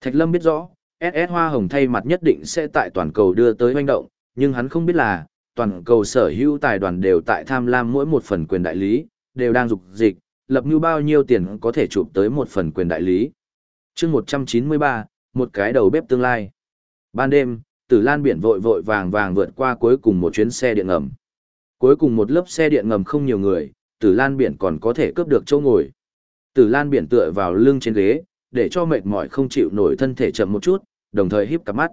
Thạch Lâm biết rõ, SS Hoa Hồng thay mặt nhất định sẽ tại toàn cầu đưa tới hoành động, nhưng hắn không biết là, toàn cầu sở hữu tài đoàn đều tại tham lam mỗi một phần quyền đại lý, đều đang dục dịch, lập như bao nhiêu tiền có thể chụp tới một phần quyền đại lý. chương 193, một cái đầu bếp tương lai. Ban đêm, Tử Lan biển vội vội vàng vàng vượt qua cuối cùng một chuyến xe điện ngầm. Cuối cùng một lớp xe điện ngầm không nhiều người, Tử Lan biển còn có thể cướp được chỗ ngồi. Tử Lan biển tựa vào lưng trên ghế, để cho mệt mỏi không chịu nổi thân thể chậm một chút, đồng thời híp cặp mắt.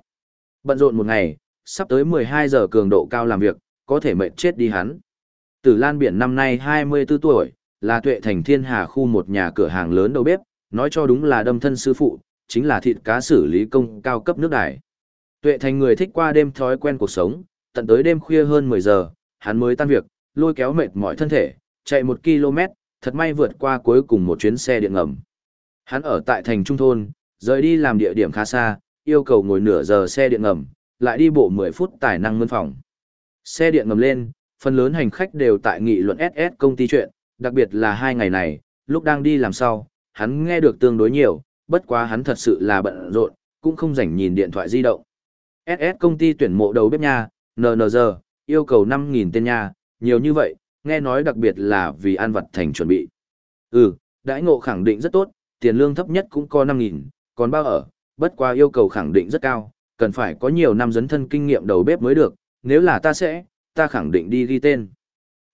Bận rộn một ngày, sắp tới 12 giờ cường độ cao làm việc, có thể mệt chết đi hắn. Tử Lan Biển năm nay 24 tuổi, là tuệ thành thiên hà khu một nhà cửa hàng lớn đầu bếp, nói cho đúng là đâm thân sư phụ, chính là thịt cá xử lý công cao cấp nước đài. Tuệ thành người thích qua đêm thói quen cuộc sống, tận tới đêm khuya hơn 10 giờ, hắn mới tan việc, lôi kéo mệt mỏi thân thể, chạy 1 km, thật may vượt qua cuối cùng một chuyến xe điện ngầm. Hắn ở tại thành trung thôn, rời đi làm địa điểm khá xa, yêu cầu ngồi nửa giờ xe điện ngầm, lại đi bộ 10 phút tài năng mươn phòng. Xe điện ngầm lên, phần lớn hành khách đều tại nghị luận SS công ty chuyện, đặc biệt là hai ngày này, lúc đang đi làm sau, hắn nghe được tương đối nhiều, bất quá hắn thật sự là bận rộn, cũng không rảnh nhìn điện thoại di động. SS công ty tuyển mộ đầu bếp nha, NNG, yêu cầu 5.000 tên nha, nhiều như vậy, nghe nói đặc biệt là vì ăn vật thành chuẩn bị. Ừ, đãi ngộ khẳng định rất tốt, tiền lương thấp nhất cũng có 5.000, còn bao ở, bất qua yêu cầu khẳng định rất cao, cần phải có nhiều năm dấn thân kinh nghiệm đầu bếp mới được, nếu là ta sẽ, ta khẳng định đi ghi tên.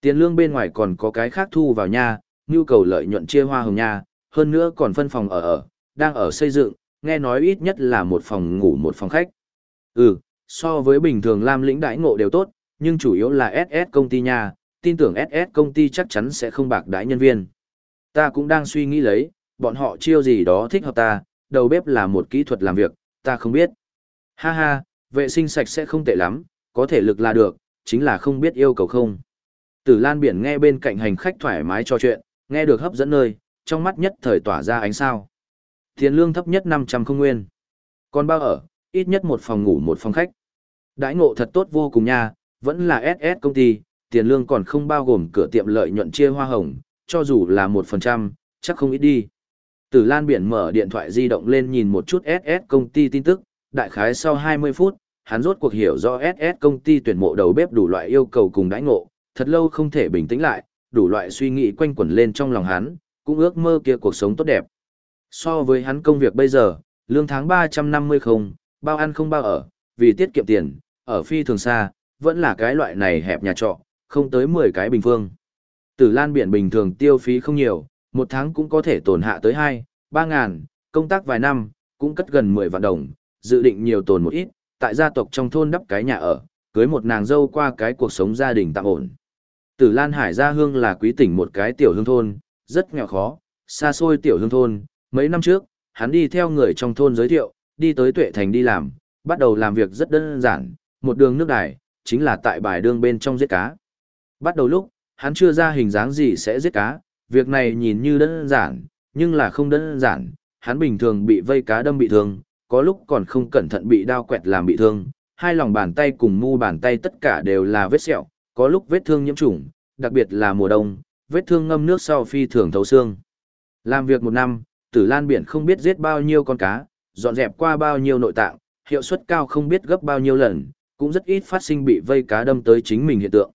Tiền lương bên ngoài còn có cái khác thu vào nha, nhu cầu lợi nhuận chia hoa hồng nha, hơn nữa còn phân phòng ở ở, đang ở xây dựng, nghe nói ít nhất là một phòng ngủ một phòng khách. Ừ, so với bình thường Lam lĩnh đãi ngộ đều tốt, nhưng chủ yếu là SS công ty nha, tin tưởng SS công ty chắc chắn sẽ không bạc đãi nhân viên. Ta cũng đang suy nghĩ lấy, bọn họ chiêu gì đó thích hợp ta, đầu bếp là một kỹ thuật làm việc, ta không biết. Ha ha, vệ sinh sạch sẽ không tệ lắm, có thể lực là được, chính là không biết yêu cầu không. Tử Lan Biển nghe bên cạnh hành khách thoải mái trò chuyện, nghe được hấp dẫn nơi, trong mắt nhất thời tỏa ra ánh sao. Tiền lương thấp nhất 500 không nguyên. Còn bao ở, ít nhất một phòng ngủ một phòng khách. Đãi ngộ thật tốt vô cùng nha, vẫn là SS công ty, tiền lương còn không bao gồm cửa tiệm lợi nhuận chia hoa hồng, cho dù là 1%, chắc không ít đi. Tử Lan Biển mở điện thoại di động lên nhìn một chút SS công ty tin tức, đại khái sau 20 phút, hắn rốt cuộc hiểu do SS công ty tuyển mộ đầu bếp đủ loại yêu cầu cùng đãi ngộ, thật lâu không thể bình tĩnh lại, đủ loại suy nghĩ quanh quẩn lên trong lòng hắn, cũng ước mơ kia cuộc sống tốt đẹp. So với hắn công việc bây giờ, lương tháng 350 không, bao ăn không bao ở, vì tiết kiệm tiền, ở phi thường xa, vẫn là cái loại này hẹp nhà trọ, không tới 10 cái bình phương. Tử Lan biển bình thường tiêu phí không nhiều, một tháng cũng có thể tồn hạ tới 2, 3 ngàn, công tác vài năm, cũng cất gần 10 vạn đồng, dự định nhiều tồn một ít, tại gia tộc trong thôn đắp cái nhà ở, cưới một nàng dâu qua cái cuộc sống gia đình tạm ổn. Tử Lan Hải gia hương là quý tỉnh một cái tiểu hương thôn, rất nghèo khó, xa xôi tiểu hương thôn, mấy năm trước, hắn đi theo người trong thôn giới thiệu, đi tới Tuệ Thành đi làm, bắt đầu làm việc rất đơn giản, một đường nước đài, chính là tại bài đường bên trong giết cá. Bắt đầu lúc, hắn chưa ra hình dáng gì sẽ giết cá, việc này nhìn như đơn giản, nhưng là không đơn giản, hắn bình thường bị vây cá đâm bị thương, có lúc còn không cẩn thận bị đao quẹt làm bị thương, hai lòng bàn tay cùng mu bàn tay tất cả đều là vết sẹo, có lúc vết thương nhiễm trùng, đặc biệt là mùa đông, vết thương ngâm nước sau phi thường thấu xương. Làm việc một năm, Tử Lan biển không biết giết bao nhiêu con cá, dọn dẹp qua bao nhiêu nội tạng, hiệu suất cao không biết gấp bao nhiêu lần, cũng rất ít phát sinh bị vây cá đâm tới chính mình hiện tượng.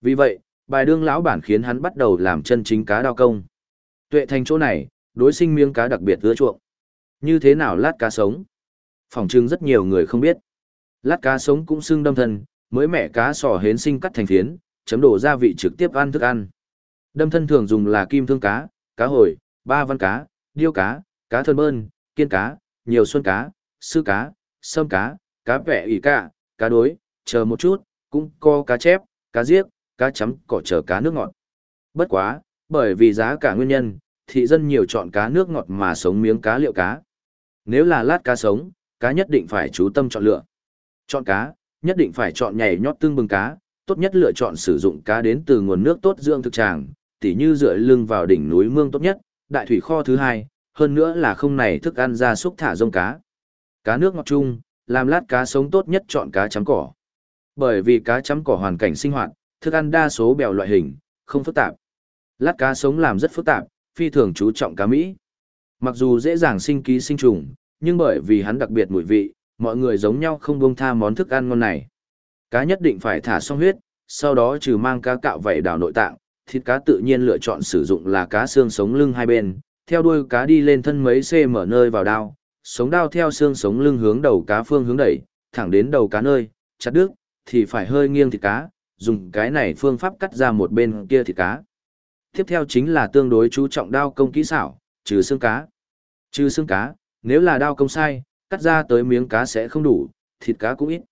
Vì vậy, bài đương lão bản khiến hắn bắt đầu làm chân chính cá đao công. Tuệ thành chỗ này, đối sinh miếng cá đặc biệt ưa chuộng. Như thế nào lát cá sống? Phòng trưng rất nhiều người không biết. Lát cá sống cũng xưng đâm thân, mới mẻ cá sò hến sinh cắt thành phiến, chấm đổ gia vị trực tiếp ăn thức ăn. Đâm thân thường dùng là kim thương cá, cá hồi, ba văn cá, điêu cá, cá thân bơn, kiên cá, nhiều xuân cá, sư cá, sâm cá, cá vẻ ủy cả, cá đối, chờ một chút, cũng có cá chép, cá giếc, cá chấm cỏ chờ cá nước ngọt. Bất quá, bởi vì giá cả nguyên nhân, thị dân nhiều chọn cá nước ngọt mà sống miếng cá liệu cá. Nếu là lát cá sống, cá nhất định phải chú tâm chọn lựa. Chọn cá, nhất định phải chọn nhảy nhót tương bừng cá, tốt nhất lựa chọn sử dụng cá đến từ nguồn nước tốt dưỡng thực tràng, tỉ như dựa lưng vào đỉnh núi mương tốt nhất, đại thủy kho thứ hai, hơn nữa là không này thức ăn ra súc thả rông cá. Cá nước ngọt chung, làm lát cá sống tốt nhất chọn cá chấm cỏ. Bởi vì cá chấm cỏ hoàn cảnh sinh hoạt, thức ăn đa số bèo loại hình, không phức tạp. Lát cá sống làm rất phức tạp, phi thường chú trọng cá Mỹ. Mặc dù dễ dàng sinh ký sinh trùng, nhưng bởi vì hắn đặc biệt mùi vị, mọi người giống nhau không buông tha món thức ăn ngon này. Cá nhất định phải thả xong huyết, sau đó trừ mang cá cạo vảy đào nội tạng, thịt cá tự nhiên lựa chọn sử dụng là cá xương sống lưng hai bên, theo đuôi cá đi lên thân mấy cm nơi vào đao, sống đao theo xương sống lưng hướng đầu cá phương hướng đẩy, thẳng đến đầu cá nơi, chặt đứt, thì phải hơi nghiêng thịt cá, dùng cái này phương pháp cắt ra một bên kia thịt cá. Tiếp theo chính là tương đối chú trọng đao công kỹ xảo, trừ xương cá. Trừ xương cá, nếu là đao công sai, cắt ra tới miếng cá sẽ không đủ, thịt cá cũng ít.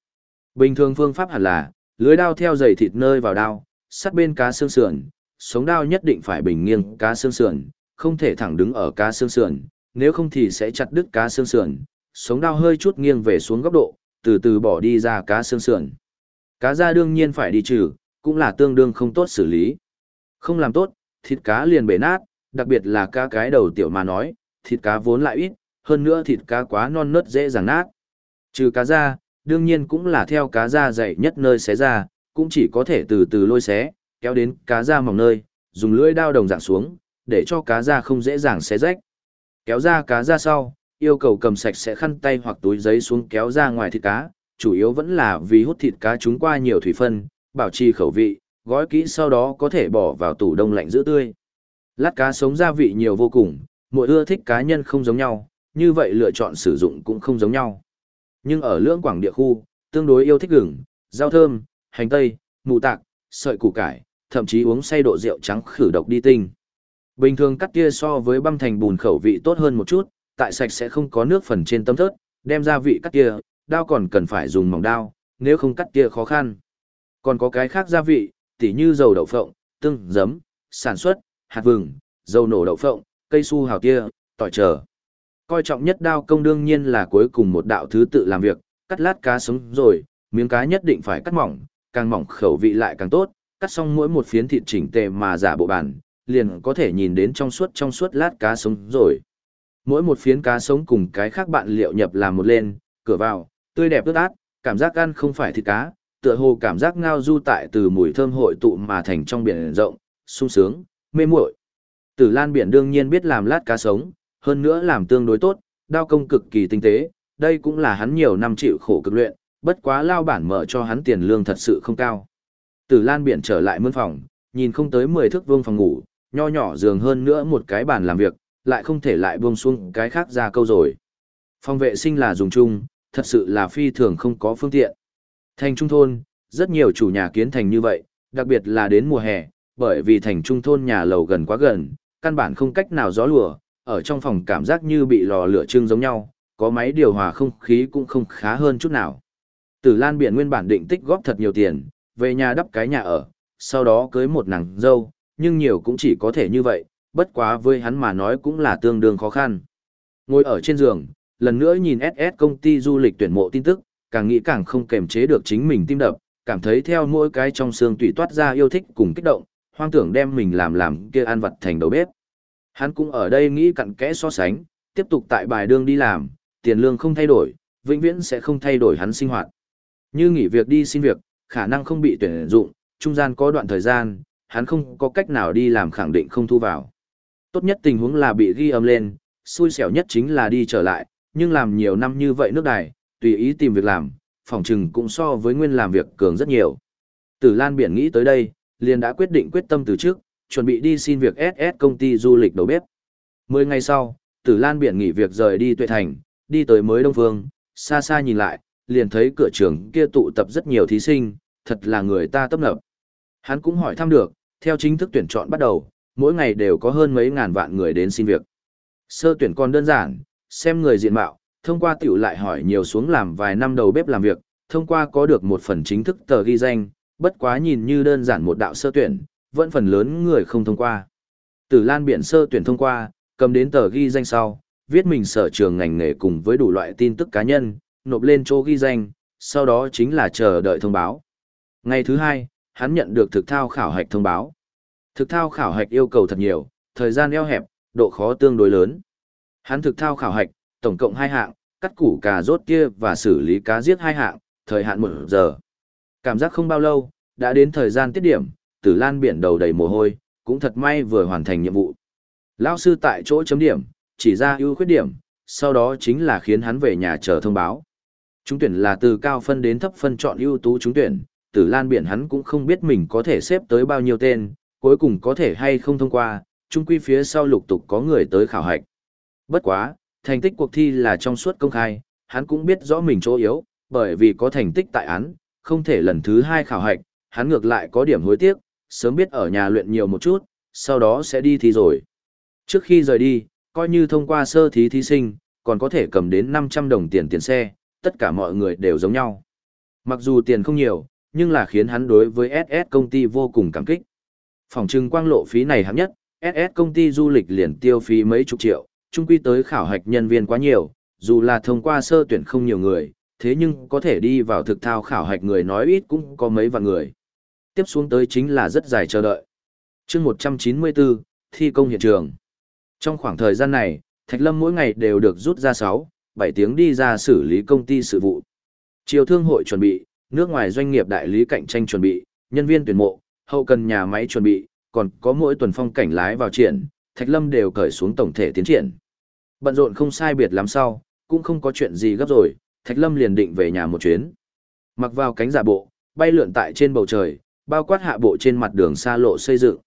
Bình thường phương pháp hẳn là, lưới đao theo dày thịt nơi vào đao, sát bên cá xương sườn, sống đao nhất định phải bình nghiêng cá xương sườn, không thể thẳng đứng ở cá xương sườn, nếu không thì sẽ chặt đứt cá xương sườn, sống đao hơi chút nghiêng về xuống góc độ, từ từ bỏ đi ra cá xương sườn. Cá da đương nhiên phải đi trừ, cũng là tương đương không tốt xử lý. Không làm tốt, thịt cá liền bể nát, đặc biệt là cá cái đầu tiểu mà nói, thịt cá vốn lại ít, hơn nữa thịt cá quá non nớt dễ dàng nát. Trừ cá da, đương nhiên cũng là theo cá da dày nhất nơi xé ra, cũng chỉ có thể từ từ lôi xé, kéo đến cá da mỏng nơi, dùng lưỡi đao đồng dạng xuống, để cho cá da không dễ dàng xé rách. Kéo ra cá da sau, yêu cầu cầm sạch sẽ khăn tay hoặc túi giấy xuống kéo ra ngoài thịt cá, chủ yếu vẫn là vì hút thịt cá chúng qua nhiều thủy phân, bảo trì khẩu vị, gói kỹ sau đó có thể bỏ vào tủ đông lạnh giữ tươi. Lát cá sống gia vị nhiều vô cùng, mỗi ưa thích cá nhân không giống nhau, như vậy lựa chọn sử dụng cũng không giống nhau. Nhưng ở lưỡng quảng địa khu, tương đối yêu thích gừng, rau thơm, hành tây, mù tạc, sợi củ cải, thậm chí uống say độ rượu trắng khử độc đi tinh. Bình thường cắt kia so với băm thành bùn khẩu vị tốt hơn một chút, tại sạch sẽ không có nước phần trên tấm thớt, đem gia vị cắt kia, đao còn cần phải dùng mỏng đao, nếu không cắt kia khó khăn. Còn có cái khác gia vị, tỉ như dầu đậu phộng, tương, giấm, sản xuất, hạt vừng, dầu nổ đậu phộng, cây su hào kia, tỏi trở. Coi trọng nhất đao công đương nhiên là cuối cùng một đạo thứ tự làm việc, cắt lát cá sống rồi, miếng cá nhất định phải cắt mỏng, càng mỏng khẩu vị lại càng tốt, cắt xong mỗi một phiến thịt chỉnh tề mà giả bộ bản, liền có thể nhìn đến trong suốt trong suốt lát cá sống rồi. Mỗi một phiến cá sống cùng cái khác bạn liệu nhập làm một lên, cửa vào, tươi đẹp ướt át, cảm giác ăn không phải thịt cá, tựa hồ cảm giác ngao du tại từ mùi thơm hội tụ mà thành trong biển rộng, sung sướng, mê muội. Tử Lan biển đương nhiên biết làm lát cá sống, hơn nữa làm tương đối tốt, đao công cực kỳ tinh tế, đây cũng là hắn nhiều năm chịu khổ cực luyện, bất quá lao bản mở cho hắn tiền lương thật sự không cao. Tử Lan biển trở lại mướn phòng, nhìn không tới 10 thước vuông phòng ngủ, nho nhỏ giường hơn nữa một cái bàn làm việc, lại không thể lại buông xuống cái khác ra câu rồi. Phòng vệ sinh là dùng chung, thật sự là phi thường không có phương tiện. Thành trung thôn, rất nhiều chủ nhà kiến thành như vậy, đặc biệt là đến mùa hè, bởi vì thành trung thôn nhà lầu gần quá gần, căn bản không cách nào gió lùa, ở trong phòng cảm giác như bị lò lửa trưng giống nhau, có máy điều hòa không khí cũng không khá hơn chút nào. Tử Lan Biển nguyên bản định tích góp thật nhiều tiền, về nhà đắp cái nhà ở, sau đó cưới một nàng dâu, nhưng nhiều cũng chỉ có thể như vậy, bất quá với hắn mà nói cũng là tương đương khó khăn. Ngồi ở trên giường, lần nữa nhìn SS công ty du lịch tuyển mộ tin tức, càng nghĩ càng không kềm chế được chính mình tim đập, cảm thấy theo mỗi cái trong xương tùy toát ra yêu thích cùng kích động, hoang tưởng đem mình làm làm kia ăn vật thành đầu bếp. Hắn cũng ở đây nghĩ cặn kẽ so sánh, tiếp tục tại bài đương đi làm, tiền lương không thay đổi, vĩnh viễn sẽ không thay đổi hắn sinh hoạt. Như nghỉ việc đi xin việc, khả năng không bị tuyển dụng, trung gian có đoạn thời gian, hắn không có cách nào đi làm khẳng định không thu vào. Tốt nhất tình huống là bị ghi âm lên, xui xẻo nhất chính là đi trở lại, nhưng làm nhiều năm như vậy nước đài, tùy ý tìm việc làm, phòng trừng cũng so với nguyên làm việc cường rất nhiều. Tử Lan Biển nghĩ tới đây, liền đã quyết định quyết tâm từ trước, chuẩn bị đi xin việc SS công ty du lịch đầu bếp. Mười ngày sau, Tử Lan Biển nghỉ việc rời đi Tuệ Thành, đi tới mới Đông Phương, xa xa nhìn lại, liền thấy cửa trường kia tụ tập rất nhiều thí sinh, thật là người ta tấp nập. Hắn cũng hỏi thăm được, theo chính thức tuyển chọn bắt đầu, mỗi ngày đều có hơn mấy ngàn vạn người đến xin việc. Sơ tuyển còn đơn giản, xem người diện mạo, thông qua tiểu lại hỏi nhiều xuống làm vài năm đầu bếp làm việc, thông qua có được một phần chính thức tờ ghi danh, bất quá nhìn như đơn giản một đạo sơ tuyển, vẫn phần lớn người không thông qua. Tử Lan Biển sơ tuyển thông qua, cầm đến tờ ghi danh sau, viết mình sở trường ngành nghề cùng với đủ loại tin tức cá nhân, nộp lên chỗ ghi danh, sau đó chính là chờ đợi thông báo. Ngày thứ hai, hắn nhận được thực thao khảo hạch thông báo. Thực thao khảo hạch yêu cầu thật nhiều, thời gian eo hẹp, độ khó tương đối lớn. Hắn thực thao khảo hạch, tổng cộng hai hạng, cắt củ cà rốt kia và xử lý cá giết hai hạng, thời hạn một giờ. Cảm giác không bao lâu, đã đến thời gian tiết điểm, tử lan biển đầu đầy mồ hôi, cũng thật may vừa hoàn thành nhiệm vụ. Lao sư tại chỗ chấm điểm, chỉ ra ưu khuyết điểm, sau đó chính là khiến hắn về nhà chờ thông báo. Trúng tuyển là từ cao phân đến thấp phân chọn ưu tú trúng tuyển, tử lan biển hắn cũng không biết mình có thể xếp tới bao nhiêu tên, cuối cùng có thể hay không thông qua, chung quy phía sau lục tục có người tới khảo hạch. Bất quá, thành tích cuộc thi là trong suốt công khai, hắn cũng biết rõ mình chỗ yếu, bởi vì có thành tích tại án, không thể lần thứ hai khảo hạch, hắn ngược lại có điểm hối tiếc, sớm biết ở nhà luyện nhiều một chút, sau đó sẽ đi thi rồi. Trước khi rời đi, coi như thông qua sơ thí thí sinh, còn có thể cầm đến 500 đồng tiền tiền xe, tất cả mọi người đều giống nhau. Mặc dù tiền không nhiều, nhưng là khiến hắn đối với SS công ty vô cùng cảm kích. Phòng trưng quang lộ phí này hạng nhất, SS công ty du lịch liền tiêu phí mấy chục triệu, trung quy tới khảo hạch nhân viên quá nhiều, dù là thông qua sơ tuyển không nhiều người, thế nhưng có thể đi vào thực thao khảo hạch người nói ít cũng có mấy vạn người. Tiếp xuống tới chính là rất dài chờ đợi. chương 194, thi công hiện trường. Trong khoảng thời gian này, Thạch Lâm mỗi ngày đều được rút ra 6, 7 tiếng đi ra xử lý công ty sự vụ. Chiều thương hội chuẩn bị, nước ngoài doanh nghiệp đại lý cạnh tranh chuẩn bị, nhân viên tuyển mộ, hậu cần nhà máy chuẩn bị, còn có mỗi tuần phong cảnh lái vào triển, Thạch Lâm đều cởi xuống tổng thể tiến triển. Bận rộn không sai biệt lắm sau, cũng không có chuyện gì gấp rồi, Thạch Lâm liền định về nhà một chuyến. Mặc vào cánh giả bộ, bay lượn tại trên bầu trời, bao quát hạ bộ trên mặt đường xa lộ xây dựng.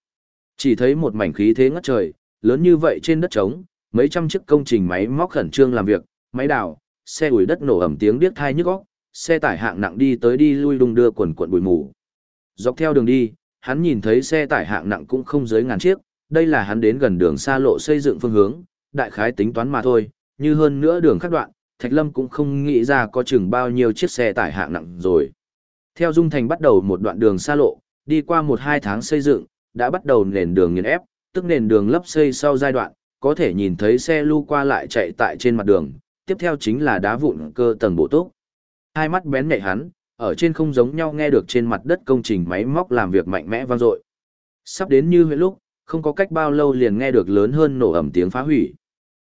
Chỉ thấy một mảnh khí thế ngất trời, lớn như vậy trên đất trống, mấy trăm chiếc công trình máy móc khẩn trương làm việc, máy đào, xe ủi đất nổ ầm tiếng điếc thai nhức óc, xe tải hạng nặng đi tới đi lui đung đưa quần quần bụi mù. Dọc theo đường đi, hắn nhìn thấy xe tải hạng nặng cũng không dưới ngàn chiếc, đây là hắn đến gần đường xa lộ xây dựng phương hướng, đại khái tính toán mà thôi, như hơn nữa đường khắc đoạn, Thạch Lâm cũng không nghĩ ra có chừng bao nhiêu chiếc xe tải hạng nặng rồi. Theo Dung Thành bắt đầu một đoạn đường xa lộ, đi qua một hai tháng xây dựng, đã bắt đầu nền đường nghiền ép, tức nền đường lấp xây sau giai đoạn, có thể nhìn thấy xe lưu qua lại chạy tại trên mặt đường, tiếp theo chính là đá vụn cơ tầng bộ túc. Hai mắt bén nhạy hắn, ở trên không giống nhau nghe được trên mặt đất công trình máy móc làm việc mạnh mẽ vang dội. Sắp đến như huyện lúc, không có cách bao lâu liền nghe được lớn hơn nổ ẩm tiếng phá hủy.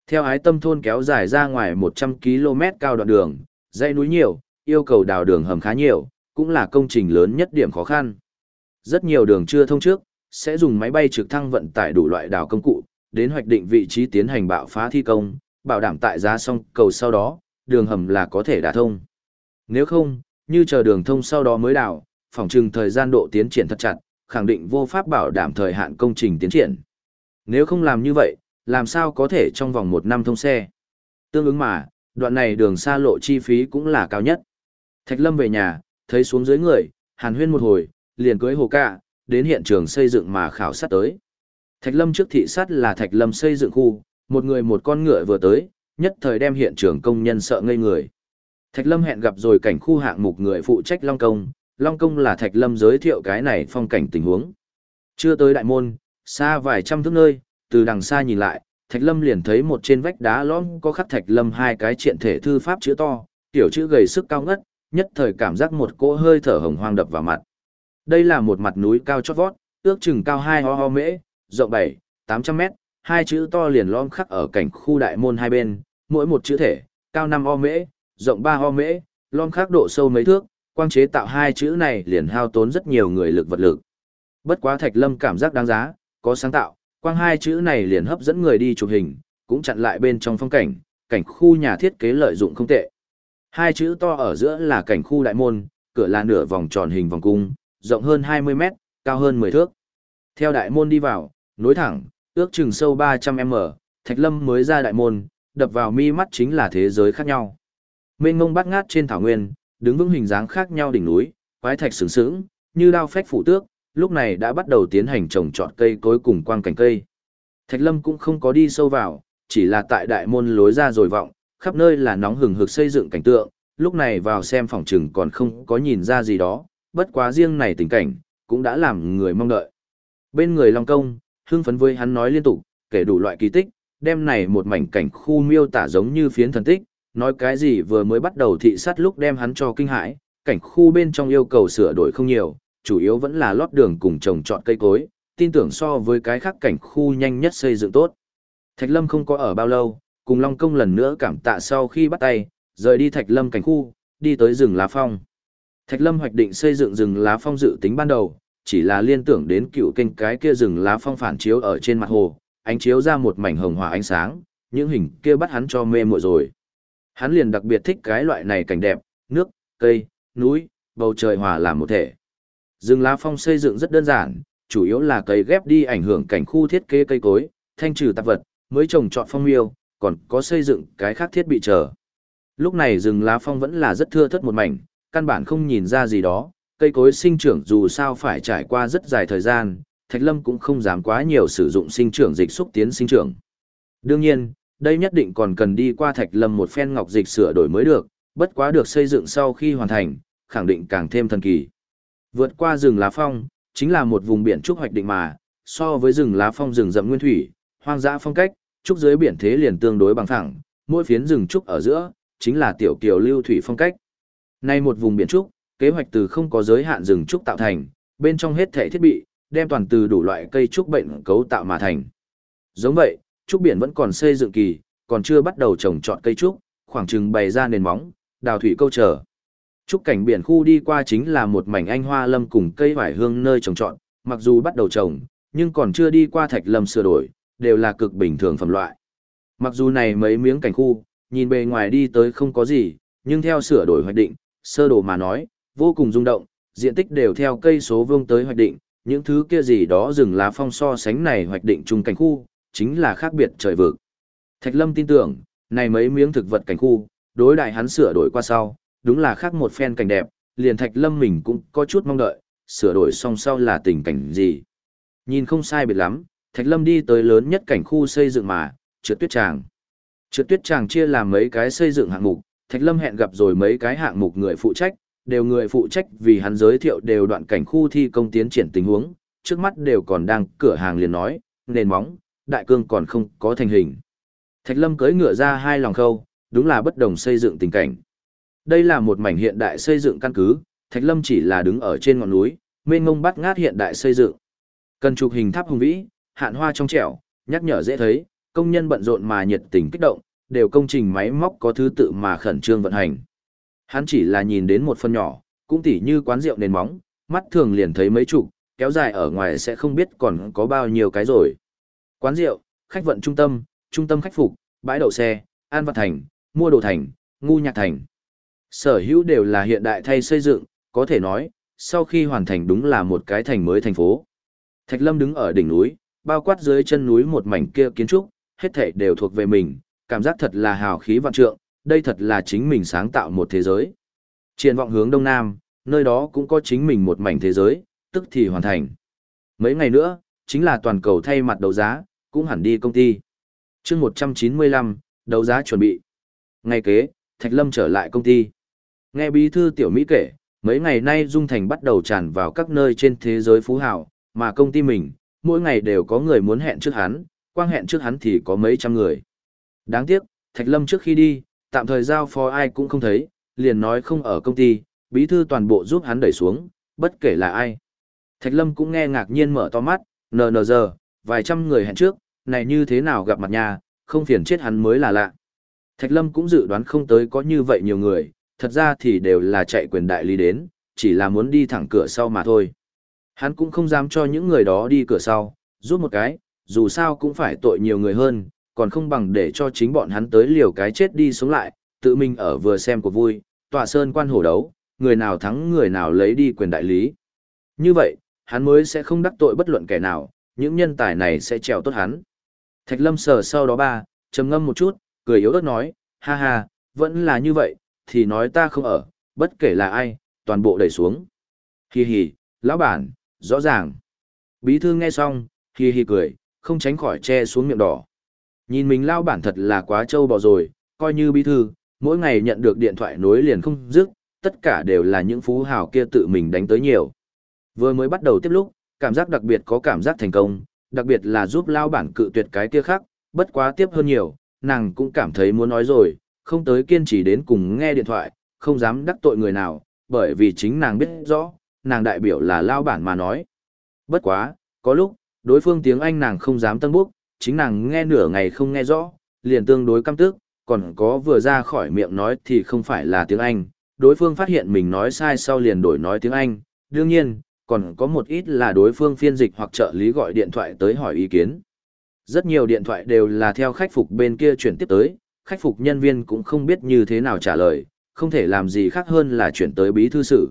Theo ái tâm thôn kéo dài ra ngoài 100 km cao đoạn đường, dãy núi nhiều, yêu cầu đào đường hầm khá nhiều, cũng là công trình lớn nhất điểm khó khăn. Rất nhiều đường chưa thông trước, sẽ dùng máy bay trực thăng vận tải đủ loại đào công cụ, đến hoạch định vị trí tiến hành bạo phá thi công, bảo đảm tại giá xong cầu sau đó, đường hầm là có thể đả thông. Nếu không, như chờ đường thông sau đó mới đào, phòng trừng thời gian độ tiến triển thật chặt, khẳng định vô pháp bảo đảm thời hạn công trình tiến triển. Nếu không làm như vậy, làm sao có thể trong vòng một năm thông xe. Tương ứng mà, đoạn này đường xa lộ chi phí cũng là cao nhất. Thạch Lâm về nhà, thấy xuống dưới người, hàn huyên một hồi, liền cưới hồ ca, đến hiện trường xây dựng mà khảo sát tới. Thạch Lâm trước thị sát là Thạch Lâm xây dựng khu, một người một con ngựa vừa tới, nhất thời đem hiện trường công nhân sợ ngây người. Thạch Lâm hẹn gặp rồi cảnh khu hạng mục người phụ trách Long Công, Long Công là Thạch Lâm giới thiệu cái này phong cảnh tình huống. Chưa tới đại môn, xa vài trăm thước nơi, từ đằng xa nhìn lại, Thạch Lâm liền thấy một trên vách đá lõm có khắc Thạch Lâm hai cái triện thể thư pháp chữ to, tiểu chữ gầy sức cao ngất, nhất thời cảm giác một cỗ hơi thở hồng hoang đập vào mặt. Đây là một mặt núi cao chót vót, ước chừng cao hai ho ho mễ, rộng bảy, tám trăm mét, hai chữ to liền lõm khắc ở cảnh khu đại môn hai bên, mỗi một chữ thể, cao năm ho mễ, rộng ba ho mễ, lõm khắc độ sâu mấy thước, quang chế tạo hai chữ này liền hao tốn rất nhiều người lực vật lực. Bất quá Thạch Lâm cảm giác đáng giá, có sáng tạo, quang hai chữ này liền hấp dẫn người đi chụp hình, cũng chặn lại bên trong phong cảnh, cảnh khu nhà thiết kế lợi dụng không tệ. Hai chữ to ở giữa là cảnh khu đại môn, cửa là nửa vòng tròn hình vòng cung, rộng hơn 20 mét, cao hơn 10 thước. Theo đại môn đi vào, nối thẳng, ước chừng sâu 300m, Thạch Lâm mới ra đại môn, đập vào mi mắt chính là thế giới khác nhau. Mênh mông bát ngát trên thảo nguyên, đứng vững hình dáng khác nhau đỉnh núi, quái thạch sướng sướng, như đao phách phủ tước, lúc này đã bắt đầu tiến hành trồng trọt cây cối cùng quang cảnh cây. Thạch Lâm cũng không có đi sâu vào, chỉ là tại đại môn lối ra rồi vọng, khắp nơi là nóng hừng hực xây dựng cảnh tượng, lúc này vào xem phòng trừng còn không có nhìn ra gì đó, bất quá riêng này tình cảnh, cũng đã làm người mong đợi. Bên người Long Công, hưng phấn với hắn nói liên tục, kể đủ loại kỳ tích, đem này một mảnh cảnh khu miêu tả giống như phiến thần tích, nói cái gì vừa mới bắt đầu thị sát lúc đem hắn cho kinh hãi, cảnh khu bên trong yêu cầu sửa đổi không nhiều, chủ yếu vẫn là lót đường cùng trồng trọt cây cối, tin tưởng so với cái khác cảnh khu nhanh nhất xây dựng tốt. Thạch Lâm không có ở bao lâu, cùng Long Công lần nữa cảm tạ sau khi bắt tay, rời đi Thạch Lâm cảnh khu, đi tới rừng lá phong. Thạch Lâm hoạch định xây dựng rừng lá phong dự tính ban đầu, chỉ là liên tưởng đến cựu kênh cái kia rừng lá phong phản chiếu ở trên mặt hồ, ánh chiếu ra một mảnh hồng hỏa ánh sáng, những hình kia bắt hắn cho mê muội rồi. Hắn liền đặc biệt thích cái loại này cảnh đẹp, nước, cây, núi, bầu trời hòa làm một thể. Rừng lá phong xây dựng rất đơn giản, chủ yếu là cây ghép đi ảnh hưởng cảnh khu thiết kế cây cối, thanh trừ tạp vật, mới trồng trọt phong miêu, còn có xây dựng cái khác thiết bị chờ. Lúc này rừng lá phong vẫn là rất thưa thớt một mảnh, căn bản không nhìn ra gì đó, cây cối sinh trưởng dù sao phải trải qua rất dài thời gian, Thạch Lâm cũng không dám quá nhiều sử dụng sinh trưởng dịch xúc tiến sinh trưởng. Đương nhiên, đây nhất định còn cần đi qua Thạch Lâm một phen ngọc dịch sửa đổi mới được, bất quá được xây dựng sau khi hoàn thành, khẳng định càng thêm thần kỳ. Vượt qua rừng lá phong, chính là một vùng biển trúc hoạch định mà, so với rừng lá phong rừng rậm nguyên thủy, hoang dã phong cách, trúc dưới biển thế liền tương đối bằng phẳng, mỗi phiến rừng trúc ở giữa, chính là tiểu kiều lưu thủy phong cách. Nay một vùng biển trúc, kế hoạch từ không có giới hạn rừng trúc tạo thành, bên trong hết thể thiết bị, đem toàn từ đủ loại cây trúc bệnh cấu tạo mà thành. Giống vậy, trúc biển vẫn còn xây dựng kỳ, còn chưa bắt đầu trồng trọt cây trúc, khoảng chừng bày ra nền móng, đào thủy câu trở. Trúc cảnh biển khu đi qua chính là một mảnh anh hoa lâm cùng cây vải hương nơi trồng trọt, mặc dù bắt đầu trồng, nhưng còn chưa đi qua thạch lâm sửa đổi, đều là cực bình thường phẩm loại. Mặc dù này mấy miếng cảnh khu, nhìn bề ngoài đi tới không có gì, nhưng theo sửa đổi hoạch định, sơ đồ mà nói, vô cùng rung động, diện tích đều theo cây số vương tới hoạch định, những thứ kia gì đó rừng lá phong so sánh này hoạch định chung cảnh khu, chính là khác biệt trời vực. Thạch Lâm tin tưởng, này mấy miếng thực vật cảnh khu, đối đại hắn sửa đổi qua sau, đúng là khác một phen cảnh đẹp, liền Thạch Lâm mình cũng có chút mong đợi, sửa đổi xong sau là tình cảnh gì. Nhìn không sai biệt lắm, Thạch Lâm đi tới lớn nhất cảnh khu xây dựng mà, trượt tuyết tràng. Trượt tuyết tràng chia làm mấy cái xây dựng hạng mục, Thạch Lâm hẹn gặp rồi mấy cái hạng mục người phụ trách, đều người phụ trách vì hắn giới thiệu đều đoạn cảnh khu thi công tiến triển tình huống, trước mắt đều còn đang cửa hàng liền nói, nền móng, đại cương còn không có thành hình. Thạch Lâm cưỡi ngựa ra hai lòng khâu, đúng là bất đồng xây dựng tình cảnh. Đây là một mảnh hiện đại xây dựng căn cứ, Thạch Lâm chỉ là đứng ở trên ngọn núi, mênh mông bắt ngát hiện đại xây dựng. Cần chụp hình tháp hùng vĩ, hạn hoa trong trẻo, nhắc nhở dễ thấy, công nhân bận rộn mà nhiệt tình kích động, đều công trình máy móc có thứ tự mà khẩn trương vận hành. Hắn chỉ là nhìn đến một phần nhỏ, cũng tỉ như quán rượu nền móng, mắt thường liền thấy mấy chục, kéo dài ở ngoài sẽ không biết còn có bao nhiêu cái rồi. Quán rượu, khách vận trung tâm, trung tâm khách phục, bãi đậu xe, an vật thành, mua đồ thành, ngu nhạc thành. Sở hữu đều là hiện đại thay xây dựng, có thể nói, sau khi hoàn thành đúng là một cái thành mới thành phố. Thạch Lâm đứng ở đỉnh núi, bao quát dưới chân núi một mảnh kia kiến trúc, hết thảy đều thuộc về mình, cảm giác thật là hào khí vạn trượng, đây thật là chính mình sáng tạo một thế giới. Triển vọng hướng đông nam, nơi đó cũng có chính mình một mảnh thế giới, tức thì hoàn thành. Mấy ngày nữa, chính là toàn cầu thay mặt đấu giá, cũng hẳn đi công ty. chương 195, đấu giá chuẩn bị. Ngay kế, Thạch Lâm trở lại công ty. Nghe bí thư tiểu Mỹ kể, mấy ngày nay Dung Thành bắt đầu tràn vào các nơi trên thế giới phú hào, mà công ty mình, mỗi ngày đều có người muốn hẹn trước hắn, quang hẹn trước hắn thì có mấy trăm người. Đáng tiếc, Thạch Lâm trước khi đi, tạm thời giao phó ai cũng không thấy, liền nói không ở công ty, bí thư toàn bộ giúp hắn đẩy xuống, bất kể là ai. Thạch Lâm cũng nghe ngạc nhiên mở to mắt, nờ nờ giờ, vài trăm người hẹn trước, này như thế nào gặp mặt nhà, không phiền chết hắn mới là lạ. Thạch Lâm cũng dự đoán không tới có như vậy nhiều người, thật ra thì đều là chạy quyền đại lý đến, chỉ là muốn đi thẳng cửa sau mà thôi. Hắn cũng không dám cho những người đó đi cửa sau, giúp một cái, dù sao cũng phải tội nhiều người hơn, còn không bằng để cho chính bọn hắn tới liều cái chết đi sống lại, tự mình ở vừa xem cuộc vui, tòa sơn quan hổ đấu, người nào thắng người nào lấy đi quyền đại lý. Như vậy, hắn mới sẽ không đắc tội bất luận kẻ nào, những nhân tài này sẽ trèo tốt hắn. Thạch lâm sờ sau đó ba, trầm ngâm một chút, cười yếu ớt nói, ha ha, vẫn là như vậy, thì nói ta không ở, bất kể là ai, toàn bộ đẩy xuống. Hi hi, lão bản, rõ ràng. Bí thư nghe xong, hi hi cười, không tránh khỏi che xuống miệng đỏ. Nhìn mình lão bản thật là quá trâu bò rồi, coi như bí thư, mỗi ngày nhận được điện thoại nối liền không dứt, tất cả đều là những phú hào kia tự mình đánh tới nhiều. Vừa mới bắt đầu tiếp lúc, cảm giác đặc biệt có cảm giác thành công, đặc biệt là giúp lão bản cự tuyệt cái kia khác, bất quá tiếp hơn nhiều, nàng cũng cảm thấy muốn nói rồi, không tới kiên trì đến cùng nghe điện thoại, không dám đắc tội người nào, bởi vì chính nàng biết rõ, nàng đại biểu là lao bản mà nói. Bất quá, có lúc, đối phương tiếng Anh nàng không dám tân bốc, chính nàng nghe nửa ngày không nghe rõ, liền tương đối căm tức, còn có vừa ra khỏi miệng nói thì không phải là tiếng Anh, đối phương phát hiện mình nói sai sau liền đổi nói tiếng Anh, đương nhiên, còn có một ít là đối phương phiên dịch hoặc trợ lý gọi điện thoại tới hỏi ý kiến. Rất nhiều điện thoại đều là theo khách phục bên kia chuyển tiếp tới, khách phục nhân viên cũng không biết như thế nào trả lời, không thể làm gì khác hơn là chuyển tới bí thư sử.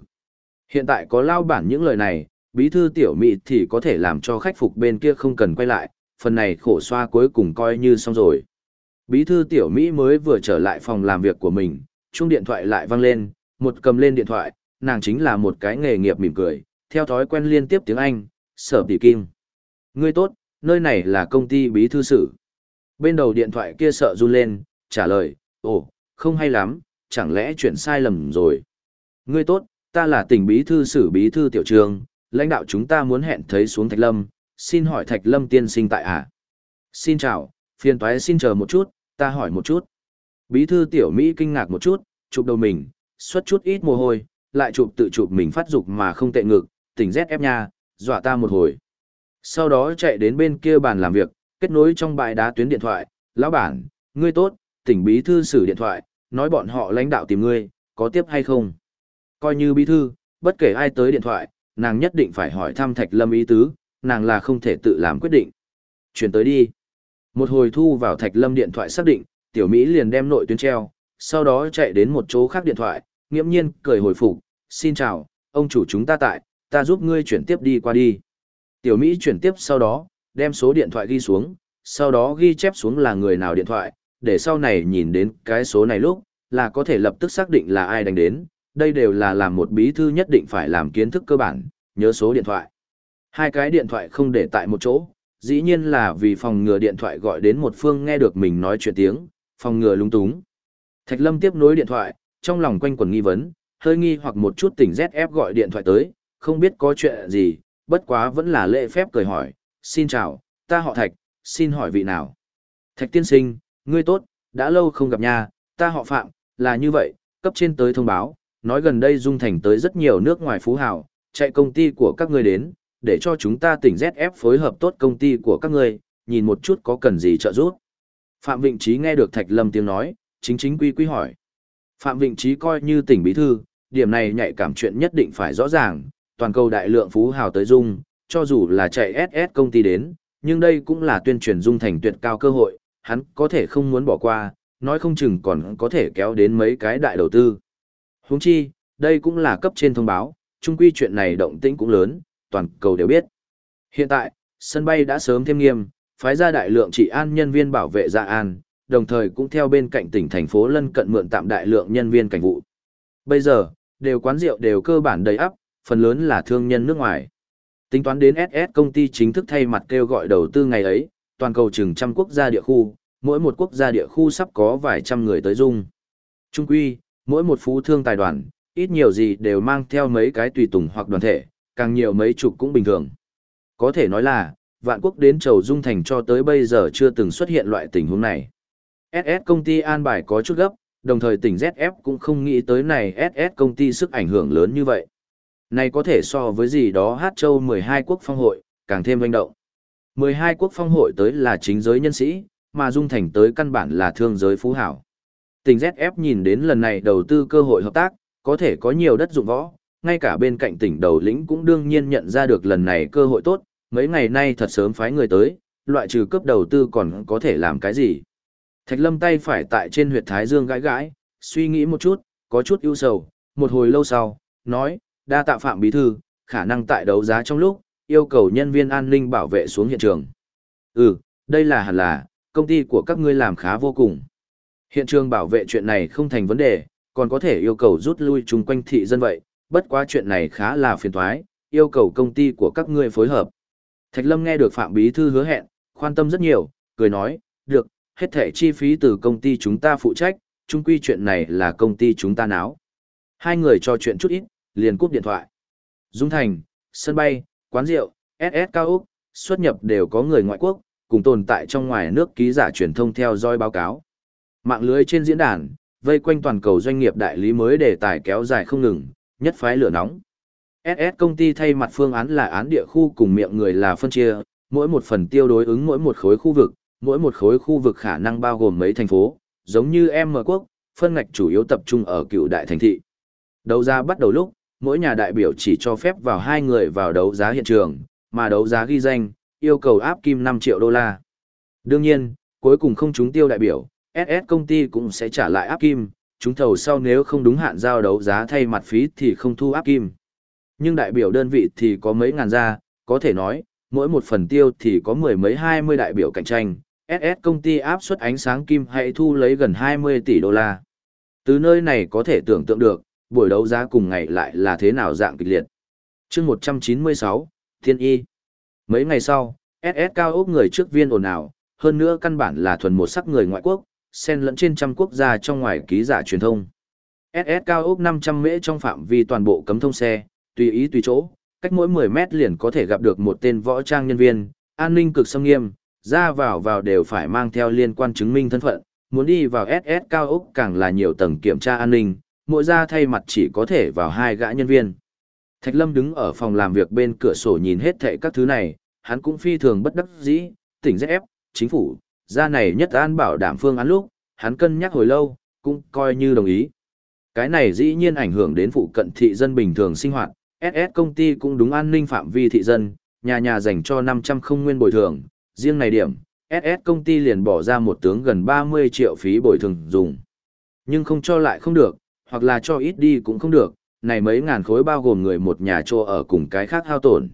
Hiện tại có lao bản những lời này, bí thư tiểu mỹ thì có thể làm cho khách phục bên kia không cần quay lại, phần này khổ xoa cuối cùng coi như xong rồi. Bí thư tiểu Mỹ mới vừa trở lại phòng làm việc của mình, chuông điện thoại lại vang lên, một cầm lên điện thoại, nàng chính là một cái nghề nghiệp mỉm cười, theo thói quen liên tiếp tiếng Anh, sở tỷ kim. Ngươi tốt, nơi này là công ty bí thư sử. Bên đầu điện thoại kia sợ run lên, trả lời, ồ, không hay lắm, chẳng lẽ chuyển sai lầm rồi. Ngươi tốt, ta là tỉnh bí thư sử bí thư tiểu trường, lãnh đạo chúng ta muốn hẹn thấy xuống Thạch Lâm, xin hỏi Thạch Lâm tiên sinh tại à? Xin chào, phiền toái xin chờ một chút, ta hỏi một chút. Bí thư tiểu Mỹ kinh ngạc một chút, chụp đầu mình, xuất chút ít mồ hôi, lại chụp tự chụp mình phát dục mà không tệ ngực, tỉnh rét ép nha, dọa ta một hồi. Sau đó chạy đến bên kia bàn làm việc, kết nối trong bãi đá tuyến điện thoại, lão bản, ngươi tốt, tỉnh bí thư xử điện thoại, nói bọn họ lãnh đạo tìm ngươi, có tiếp hay không? Coi như bí thư, bất kể ai tới điện thoại, nàng nhất định phải hỏi thăm Thạch Lâm ý tứ, nàng là không thể tự làm quyết định. Chuyển tới đi. Một hồi thu vào Thạch Lâm điện thoại xác định, tiểu Mỹ liền đem nội tuyến treo, sau đó chạy đến một chỗ khác điện thoại, nghiễm nhiên, cười hồi phục, xin chào, ông chủ chúng ta tại, ta giúp ngươi chuyển tiếp đi qua đi. Tiểu Mỹ chuyển tiếp sau đó, đem số điện thoại ghi xuống, sau đó ghi chép xuống là người nào điện thoại, để sau này nhìn đến cái số này lúc, là có thể lập tức xác định là ai đánh đến, đây đều là làm một bí thư nhất định phải làm kiến thức cơ bản, nhớ số điện thoại. Hai cái điện thoại không để tại một chỗ, dĩ nhiên là vì phòng ngừa điện thoại gọi đến một phương nghe được mình nói chuyện tiếng, phòng ngừa lung túng. Thạch Lâm tiếp nối điện thoại, trong lòng quanh quẩn nghi vấn, hơi nghi hoặc một chút tỉnh ZF gọi điện thoại tới, không biết có chuyện gì, bất quá vẫn là lễ phép cười hỏi, xin chào, ta họ Thạch, xin hỏi vị nào. Thạch tiên sinh, ngươi tốt, đã lâu không gặp nhà, ta họ Phạm, là như vậy, cấp trên tới thông báo, nói gần đây Dung Thành tới rất nhiều nước ngoài phú hào, chạy công ty của các ngươi đến, để cho chúng ta tỉnh ZF phối hợp tốt công ty của các ngươi, nhìn một chút có cần gì trợ giúp. Phạm Vịnh Trí nghe được Thạch Lâm tiếng nói, chính chính quy quy hỏi. Phạm Vịnh Trí coi như tỉnh bí thư, điểm này nhạy cảm chuyện nhất định phải rõ ràng, toàn cầu đại lượng phú hào tới dung, cho dù là chạy SS công ty đến, nhưng đây cũng là tuyên truyền dung thành tuyệt cao cơ hội, hắn có thể không muốn bỏ qua, nói không chừng còn có thể kéo đến mấy cái đại đầu tư. Huống chi, đây cũng là cấp trên thông báo, chung quy chuyện này động tĩnh cũng lớn, toàn cầu đều biết. Hiện tại, sân bay đã sớm thêm nghiêm, phái ra đại lượng trị an nhân viên bảo vệ ra an, đồng thời cũng theo bên cạnh tỉnh thành phố lân cận mượn tạm đại lượng nhân viên cảnh vụ. Bây giờ, đều quán rượu đều cơ bản đầy ắp, phần lớn là thương nhân nước ngoài. Tính toán đến SS công ty chính thức thay mặt kêu gọi đầu tư ngày ấy, toàn cầu chừng trăm quốc gia địa khu, mỗi một quốc gia địa khu sắp có vài trăm người tới dung. Trung quy, mỗi một phú thương tài đoàn, ít nhiều gì đều mang theo mấy cái tùy tùng hoặc đoàn thể, càng nhiều mấy chục cũng bình thường. Có thể nói là, vạn quốc đến Trầu Dung Thành cho tới bây giờ chưa từng xuất hiện loại tình huống này. SS công ty an bài có chút gấp, đồng thời tỉnh ZF cũng không nghĩ tới này SS công ty sức ảnh hưởng lớn như vậy. Này có thể so với gì đó hát châu 12 quốc phong hội, càng thêm doanh động. 12 quốc phong hội tới là chính giới nhân sĩ, mà Dung Thành tới căn bản là thương giới phú hảo. Tỉnh ZF nhìn đến lần này đầu tư cơ hội hợp tác, có thể có nhiều đất dụng võ, ngay cả bên cạnh tỉnh đầu lĩnh cũng đương nhiên nhận ra được lần này cơ hội tốt, mấy ngày nay thật sớm phái người tới, loại trừ cấp đầu tư còn có thể làm cái gì. Thạch lâm tay phải tại trên huyệt thái dương gãi gãi, suy nghĩ một chút, có chút ưu sầu, một hồi lâu sau, nói, đa tạ phạm bí thư, khả năng tại đấu giá trong lúc, yêu cầu nhân viên an ninh bảo vệ xuống hiện trường. Ừ, đây là hẳn là, công ty của các ngươi làm khá vô cùng. Hiện trường bảo vệ chuyện này không thành vấn đề, còn có thể yêu cầu rút lui chung quanh thị dân vậy, bất quá chuyện này khá là phiền toái, yêu cầu công ty của các ngươi phối hợp. Thạch Lâm nghe được Phạm Bí Thư hứa hẹn, quan tâm rất nhiều, cười nói, được, hết thể chi phí từ công ty chúng ta phụ trách, chung quy chuyện này là công ty chúng ta náo. Hai người trò chuyện chút ít, liền cúp điện thoại. Dung Thành, sân bay, quán rượu, SS cao Úc, xuất nhập đều có người ngoại quốc, cùng tồn tại trong ngoài nước ký giả truyền thông theo dõi báo cáo. Mạng lưới trên diễn đàn, vây quanh toàn cầu doanh nghiệp đại lý mới đề tài kéo dài không ngừng, nhất phái lửa nóng. SS công ty thay mặt phương án là án địa khu cùng miệng người là phân chia, mỗi một phần tiêu đối ứng mỗi một khối khu vực, mỗi một khối khu vực khả năng bao gồm mấy thành phố, giống như M quốc, phân ngạch chủ yếu tập trung ở cựu đại thành thị. đầu ra bắt đầu lúc, mỗi nhà đại biểu chỉ cho phép vào hai người vào đấu giá hiện trường, mà đấu giá ghi danh, yêu cầu áp kim 5 triệu đô la. Đương nhiên, cuối cùng không trúng tiêu đại biểu, SS công ty cũng sẽ trả lại áp kim, chúng thầu sau nếu không đúng hạn giao đấu giá thay mặt phí thì không thu áp kim. Nhưng đại biểu đơn vị thì có mấy ngàn ra, có thể nói, mỗi một phần tiêu thì có mười mấy hai mươi đại biểu cạnh tranh, SS công ty áp suất ánh sáng kim hãy thu lấy gần 20 tỷ đô la. Từ nơi này có thể tưởng tượng được, buổi đấu giá cùng ngày lại là thế nào dạng kịch liệt. chương 196, Thiên Y. Mấy ngày sau, SS cao ốc người trước viên ồn ào, hơn nữa căn bản là thuần một sắc người ngoại quốc, xen lẫn trên trăm quốc gia trong ngoài ký giả truyền thông. SS cao ốc 500 mễ trong phạm vi toàn bộ cấm thông xe, tùy ý tùy chỗ, cách mỗi 10 mét liền có thể gặp được một tên võ trang nhân viên, an ninh cực sâm nghiêm, ra vào vào đều phải mang theo liên quan chứng minh thân phận, muốn đi vào SS cao ốc càng là nhiều tầng kiểm tra an ninh, mỗi ra thay mặt chỉ có thể vào hai gã nhân viên. Thạch Lâm đứng ở phòng làm việc bên cửa sổ nhìn hết thảy các thứ này, hắn cũng phi thường bất đắc dĩ, tỉnh ép, chính phủ, ra này nhất an bảo đảm phương án lúc, hắn cân nhắc hồi lâu, cũng coi như đồng ý. Cái này dĩ nhiên ảnh hưởng đến phụ cận thị dân bình thường sinh hoạt, SS công ty cũng đúng an ninh phạm vi thị dân, nhà nhà dành cho 500 không nguyên bồi thường, riêng này điểm, SS công ty liền bỏ ra một tướng gần 30 triệu phí bồi thường dùng. Nhưng không cho lại không được, hoặc là cho ít đi cũng không được, này mấy ngàn khối bao gồm người một nhà trô ở cùng cái khác hao tổn.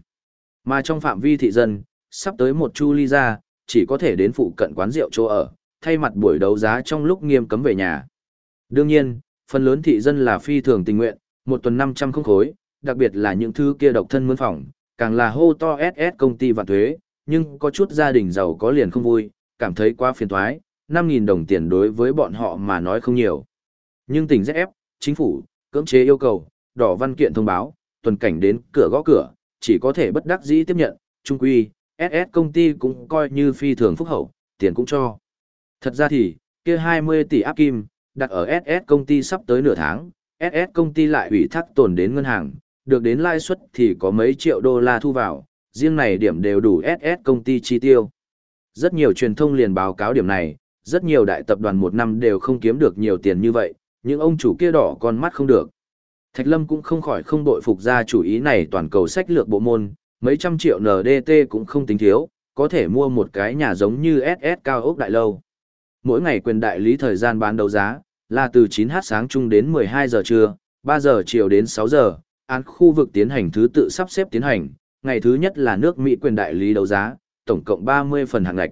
Mà trong phạm vi thị dân, sắp tới một chu ly ra, chỉ có thể đến phụ cận quán rượu chỗ ở, thay mặt buổi đấu giá trong lúc nghiêm cấm về nhà. Đương nhiên, phần lớn thị dân là phi thường tình nguyện, một tuần 500 không khối, đặc biệt là những thứ kia độc thân mướn phòng, càng là hô to SS công ty vạn thuế, nhưng có chút gia đình giàu có liền không vui, cảm thấy quá phiền toái, 5.000 đồng tiền đối với bọn họ mà nói không nhiều. Nhưng tỉnh ZF, chính phủ, cưỡng chế yêu cầu, đỏ văn kiện thông báo, tuần cảnh đến cửa gõ cửa, chỉ có thể bất đắc dĩ tiếp nhận, trung quy, SS công ty cũng coi như phi thường phúc hậu, tiền cũng cho. Thật ra thì, kia 20 tỷ áp kim, đặt ở SS công ty sắp tới nửa tháng, SS công ty lại ủy thác tồn đến ngân hàng, được đến lãi suất thì có mấy triệu đô la thu vào, riêng này điểm đều đủ SS công ty chi tiêu. Rất nhiều truyền thông liền báo cáo điểm này, rất nhiều đại tập đoàn một năm đều không kiếm được nhiều tiền như vậy, những ông chủ kia đỏ con mắt không được. Thạch Lâm cũng không khỏi không đội phục ra chủ ý này toàn cầu sách lược bộ môn, mấy trăm triệu NDT cũng không tính thiếu, có thể mua một cái nhà giống như SS cao ốc đại lâu. Mỗi ngày quyền đại lý thời gian bán đấu giá, là từ 9h sáng chung đến 12 giờ trưa, 3 giờ chiều đến 6 giờ, án khu vực tiến hành thứ tự sắp xếp tiến hành, ngày thứ nhất là nước Mỹ quyền đại lý đấu giá, tổng cộng 30 phần hàng ngạch.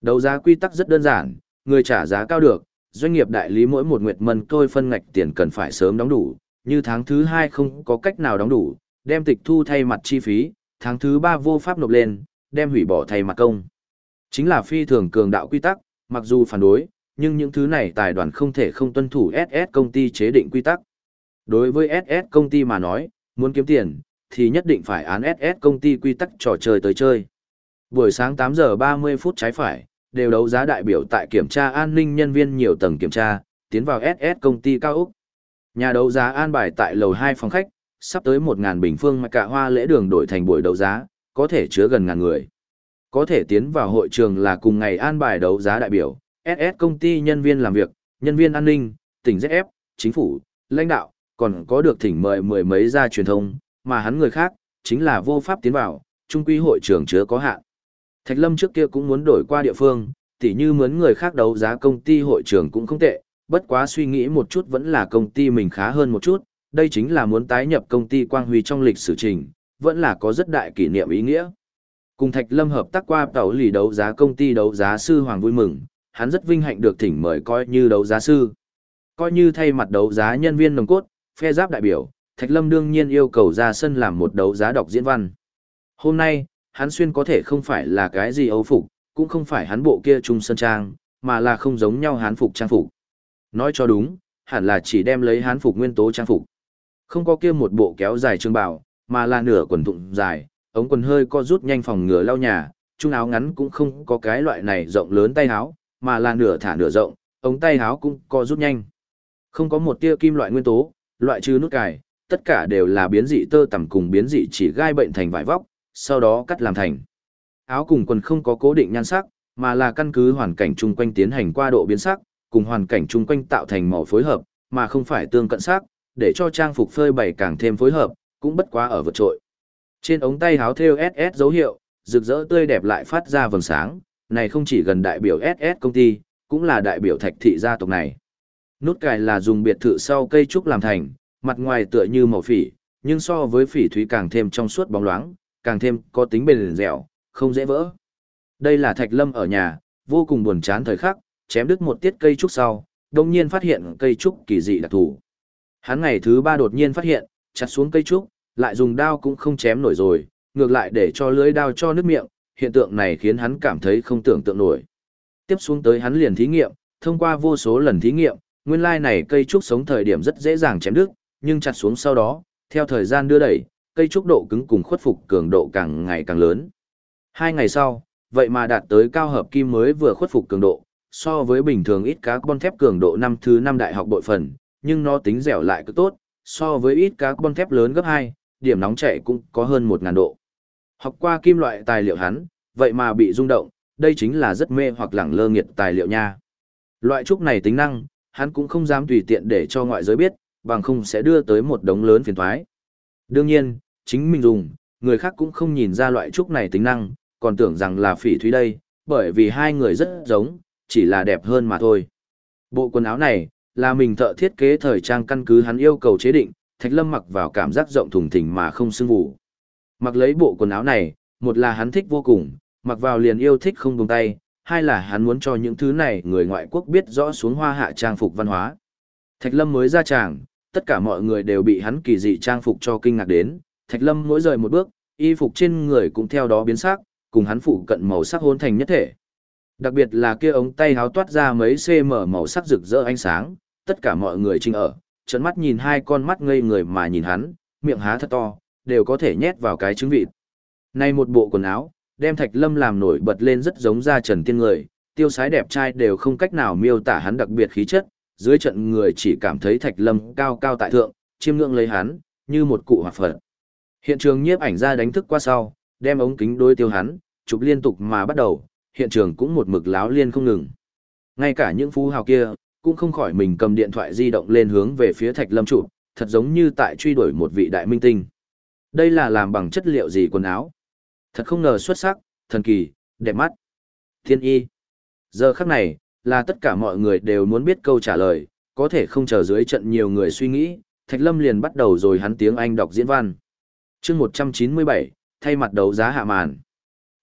Đấu giá quy tắc rất đơn giản, người trả giá cao được, doanh nghiệp đại lý mỗi một nguyệt mân tôi phân ngạch tiền cần phải sớm đóng đủ, như tháng thứ hai không có cách nào đóng đủ, đem tịch thu thay mặt chi phí, tháng thứ ba vô pháp nộp lên, đem hủy bỏ thay mặt công. Chính là phi thường cường đạo quy tắc, mặc dù phản đối, nhưng những thứ này tài đoàn không thể không tuân thủ SS công ty chế định quy tắc. Đối với SS công ty mà nói, muốn kiếm tiền, thì nhất định phải án SS công ty quy tắc trò chơi tới chơi. Buổi sáng 8 giờ 30 phút trái phải, đều đấu giá đại biểu tại kiểm tra an ninh nhân viên nhiều tầng kiểm tra, tiến vào SS công ty cao Úc. Nhà đấu giá an bài tại lầu 2 phòng khách, sắp tới 1.000 bình phương mà cả hoa lễ đường đổi thành buổi đấu giá, có thể chứa gần ngàn người. Có thể tiến vào hội trường là cùng ngày an bài đấu giá đại biểu, SS công ty nhân viên làm việc, nhân viên an ninh, tỉnh ZF, chính phủ, lãnh đạo, còn có được thỉnh mời mười mấy gia truyền thông, mà hắn người khác, chính là vô pháp tiến vào, trung quy hội trường chứa có hạn. Thạch Lâm trước kia cũng muốn đổi qua địa phương, tỉ như mướn người khác đấu giá công ty hội trường cũng không tệ, bất quá suy nghĩ một chút vẫn là công ty mình khá hơn một chút, đây chính là muốn tái nhập công ty Quang Huy trong lịch sử trình, vẫn là có rất đại kỷ niệm ý nghĩa. Cùng Thạch Lâm hợp tác qua tàu lì đấu giá công ty đấu giá sư Hoàng vui mừng, hắn rất vinh hạnh được thỉnh mời coi như đấu giá sư. Coi như thay mặt đấu giá nhân viên nồng cốt, phe giáp đại biểu, Thạch Lâm đương nhiên yêu cầu ra sân làm một đấu giá đọc diễn văn. Hôm nay, hắn xuyên có thể không phải là cái gì âu phục, cũng không phải hắn bộ kia trung sơn trang, mà là không giống nhau hán phục trang phục. Nói cho đúng, hẳn là chỉ đem lấy hán phục nguyên tố trang phục. Không có kia một bộ kéo dài trương bào, mà là nửa quần thụng dài, ống quần hơi co rút nhanh phòng ngừa lau nhà, trung áo ngắn cũng không có cái loại này rộng lớn tay áo, mà là nửa thả nửa rộng, ống tay áo cũng co rút nhanh. Không có một tia kim loại nguyên tố, loại trừ nút cài, tất cả đều là biến dị tơ tằm cùng biến dị chỉ gai bệnh thành vải vóc, sau đó cắt làm thành. Áo cùng quần không có cố định nhan sắc, mà là căn cứ hoàn cảnh chung quanh tiến hành qua độ biến sắc, cùng hoàn cảnh chung quanh tạo thành màu phối hợp, mà không phải tương cận sắc, để cho trang phục phơi bày càng thêm phối hợp, cũng bất quá ở vượt trội. Trên ống tay áo theo SS dấu hiệu, rực rỡ tươi đẹp lại phát ra vầng sáng, này không chỉ gần đại biểu SS công ty, cũng là đại biểu thạch thị gia tộc này. Nút cài là dùng biệt thự sau cây trúc làm thành, mặt ngoài tựa như màu phỉ, nhưng so với phỉ thúy càng thêm trong suốt bóng loáng, càng thêm có tính bền dẻo, không dễ vỡ. Đây là Thạch Lâm ở nhà, vô cùng buồn chán thời khắc, chém đứt một tiết cây trúc sau, đồng nhiên phát hiện cây trúc kỳ dị đặc thù. Hắn ngày thứ ba đột nhiên phát hiện, chặt xuống cây trúc, lại dùng đao cũng không chém nổi rồi, ngược lại để cho lưỡi đao cho nước miệng, hiện tượng này khiến hắn cảm thấy không tưởng tượng nổi. Tiếp xuống tới hắn liền thí nghiệm, thông qua vô số lần thí nghiệm, nguyên lai này cây trúc sống thời điểm rất dễ dàng chém đứt, nhưng chặt xuống sau đó, theo thời gian đưa đẩy, cây trúc độ cứng cùng khuất phục cường độ càng ngày càng lớn. Hai ngày sau, vậy mà đạt tới cao hợp kim mới vừa khuất phục cường độ, so với bình thường ít carbon thép cường độ năm thứ năm đại học bội phần, nhưng nó tính dẻo lại cứ tốt, so với ít carbon thép lớn gấp 2, điểm nóng chảy cũng có hơn 1000 độ. Học qua kim loại tài liệu hắn, vậy mà bị rung động, đây chính là rất mê hoặc lẳng lơ nghiệt tài liệu nha. Loại trúc này tính năng, hắn cũng không dám tùy tiện để cho ngoại giới biết, bằng không sẽ đưa tới một đống lớn phiền toái. Đương nhiên, chính mình dùng, người khác cũng không nhìn ra loại trúc này tính năng, còn tưởng rằng là phỉ thúy đây, bởi vì hai người rất giống, chỉ là đẹp hơn mà thôi. Bộ quần áo này, là mình thợ thiết kế thời trang căn cứ hắn yêu cầu chế định, Thạch Lâm mặc vào cảm giác rộng thùng thình mà không sưng vụ. Mặc lấy bộ quần áo này, một là hắn thích vô cùng, mặc vào liền yêu thích không buông tay, hai là hắn muốn cho những thứ này người ngoại quốc biết rõ xuống hoa hạ trang phục văn hóa. Thạch Lâm mới ra tràng, tất cả mọi người đều bị hắn kỳ dị trang phục cho kinh ngạc đến, Thạch Lâm mỗi rời một bước, y phục trên người cũng theo đó biến sắc, cùng hắn phụ cận màu sắc hôn thành nhất thể. Đặc biệt là kia ống tay háo toát ra mấy cm màu sắc rực rỡ ánh sáng, tất cả mọi người trinh ở, trợn mắt nhìn hai con mắt ngây người mà nhìn hắn, miệng há thật to, đều có thể nhét vào cái trứng vịt. Nay một bộ quần áo, đem Thạch Lâm làm nổi bật lên rất giống ra trần tiên người, tiêu sái đẹp trai đều không cách nào miêu tả hắn đặc biệt khí chất, dưới trận người chỉ cảm thấy Thạch Lâm cao cao tại thượng, chiêm ngưỡng lấy hắn, như một cụ hoạt phật. Hiện trường nhiếp ảnh ra đánh thức qua sau, đem ống kính đối tiêu hắn, chụp liên tục mà bắt đầu, hiện trường cũng một mực láo liên không ngừng. Ngay cả những phú hào kia, cũng không khỏi mình cầm điện thoại di động lên hướng về phía Thạch Lâm chụp, thật giống như tại truy đuổi một vị đại minh tinh. Đây là làm bằng chất liệu gì quần áo? Thật không ngờ xuất sắc, thần kỳ, đẹp mắt. Thiên y. Giờ khắc này, là tất cả mọi người đều muốn biết câu trả lời, có thể không chờ dưới trận nhiều người suy nghĩ, Thạch Lâm liền bắt đầu rồi hắn tiếng Anh đọc diễn văn chương 197, thay mặt đấu giá hạ màn.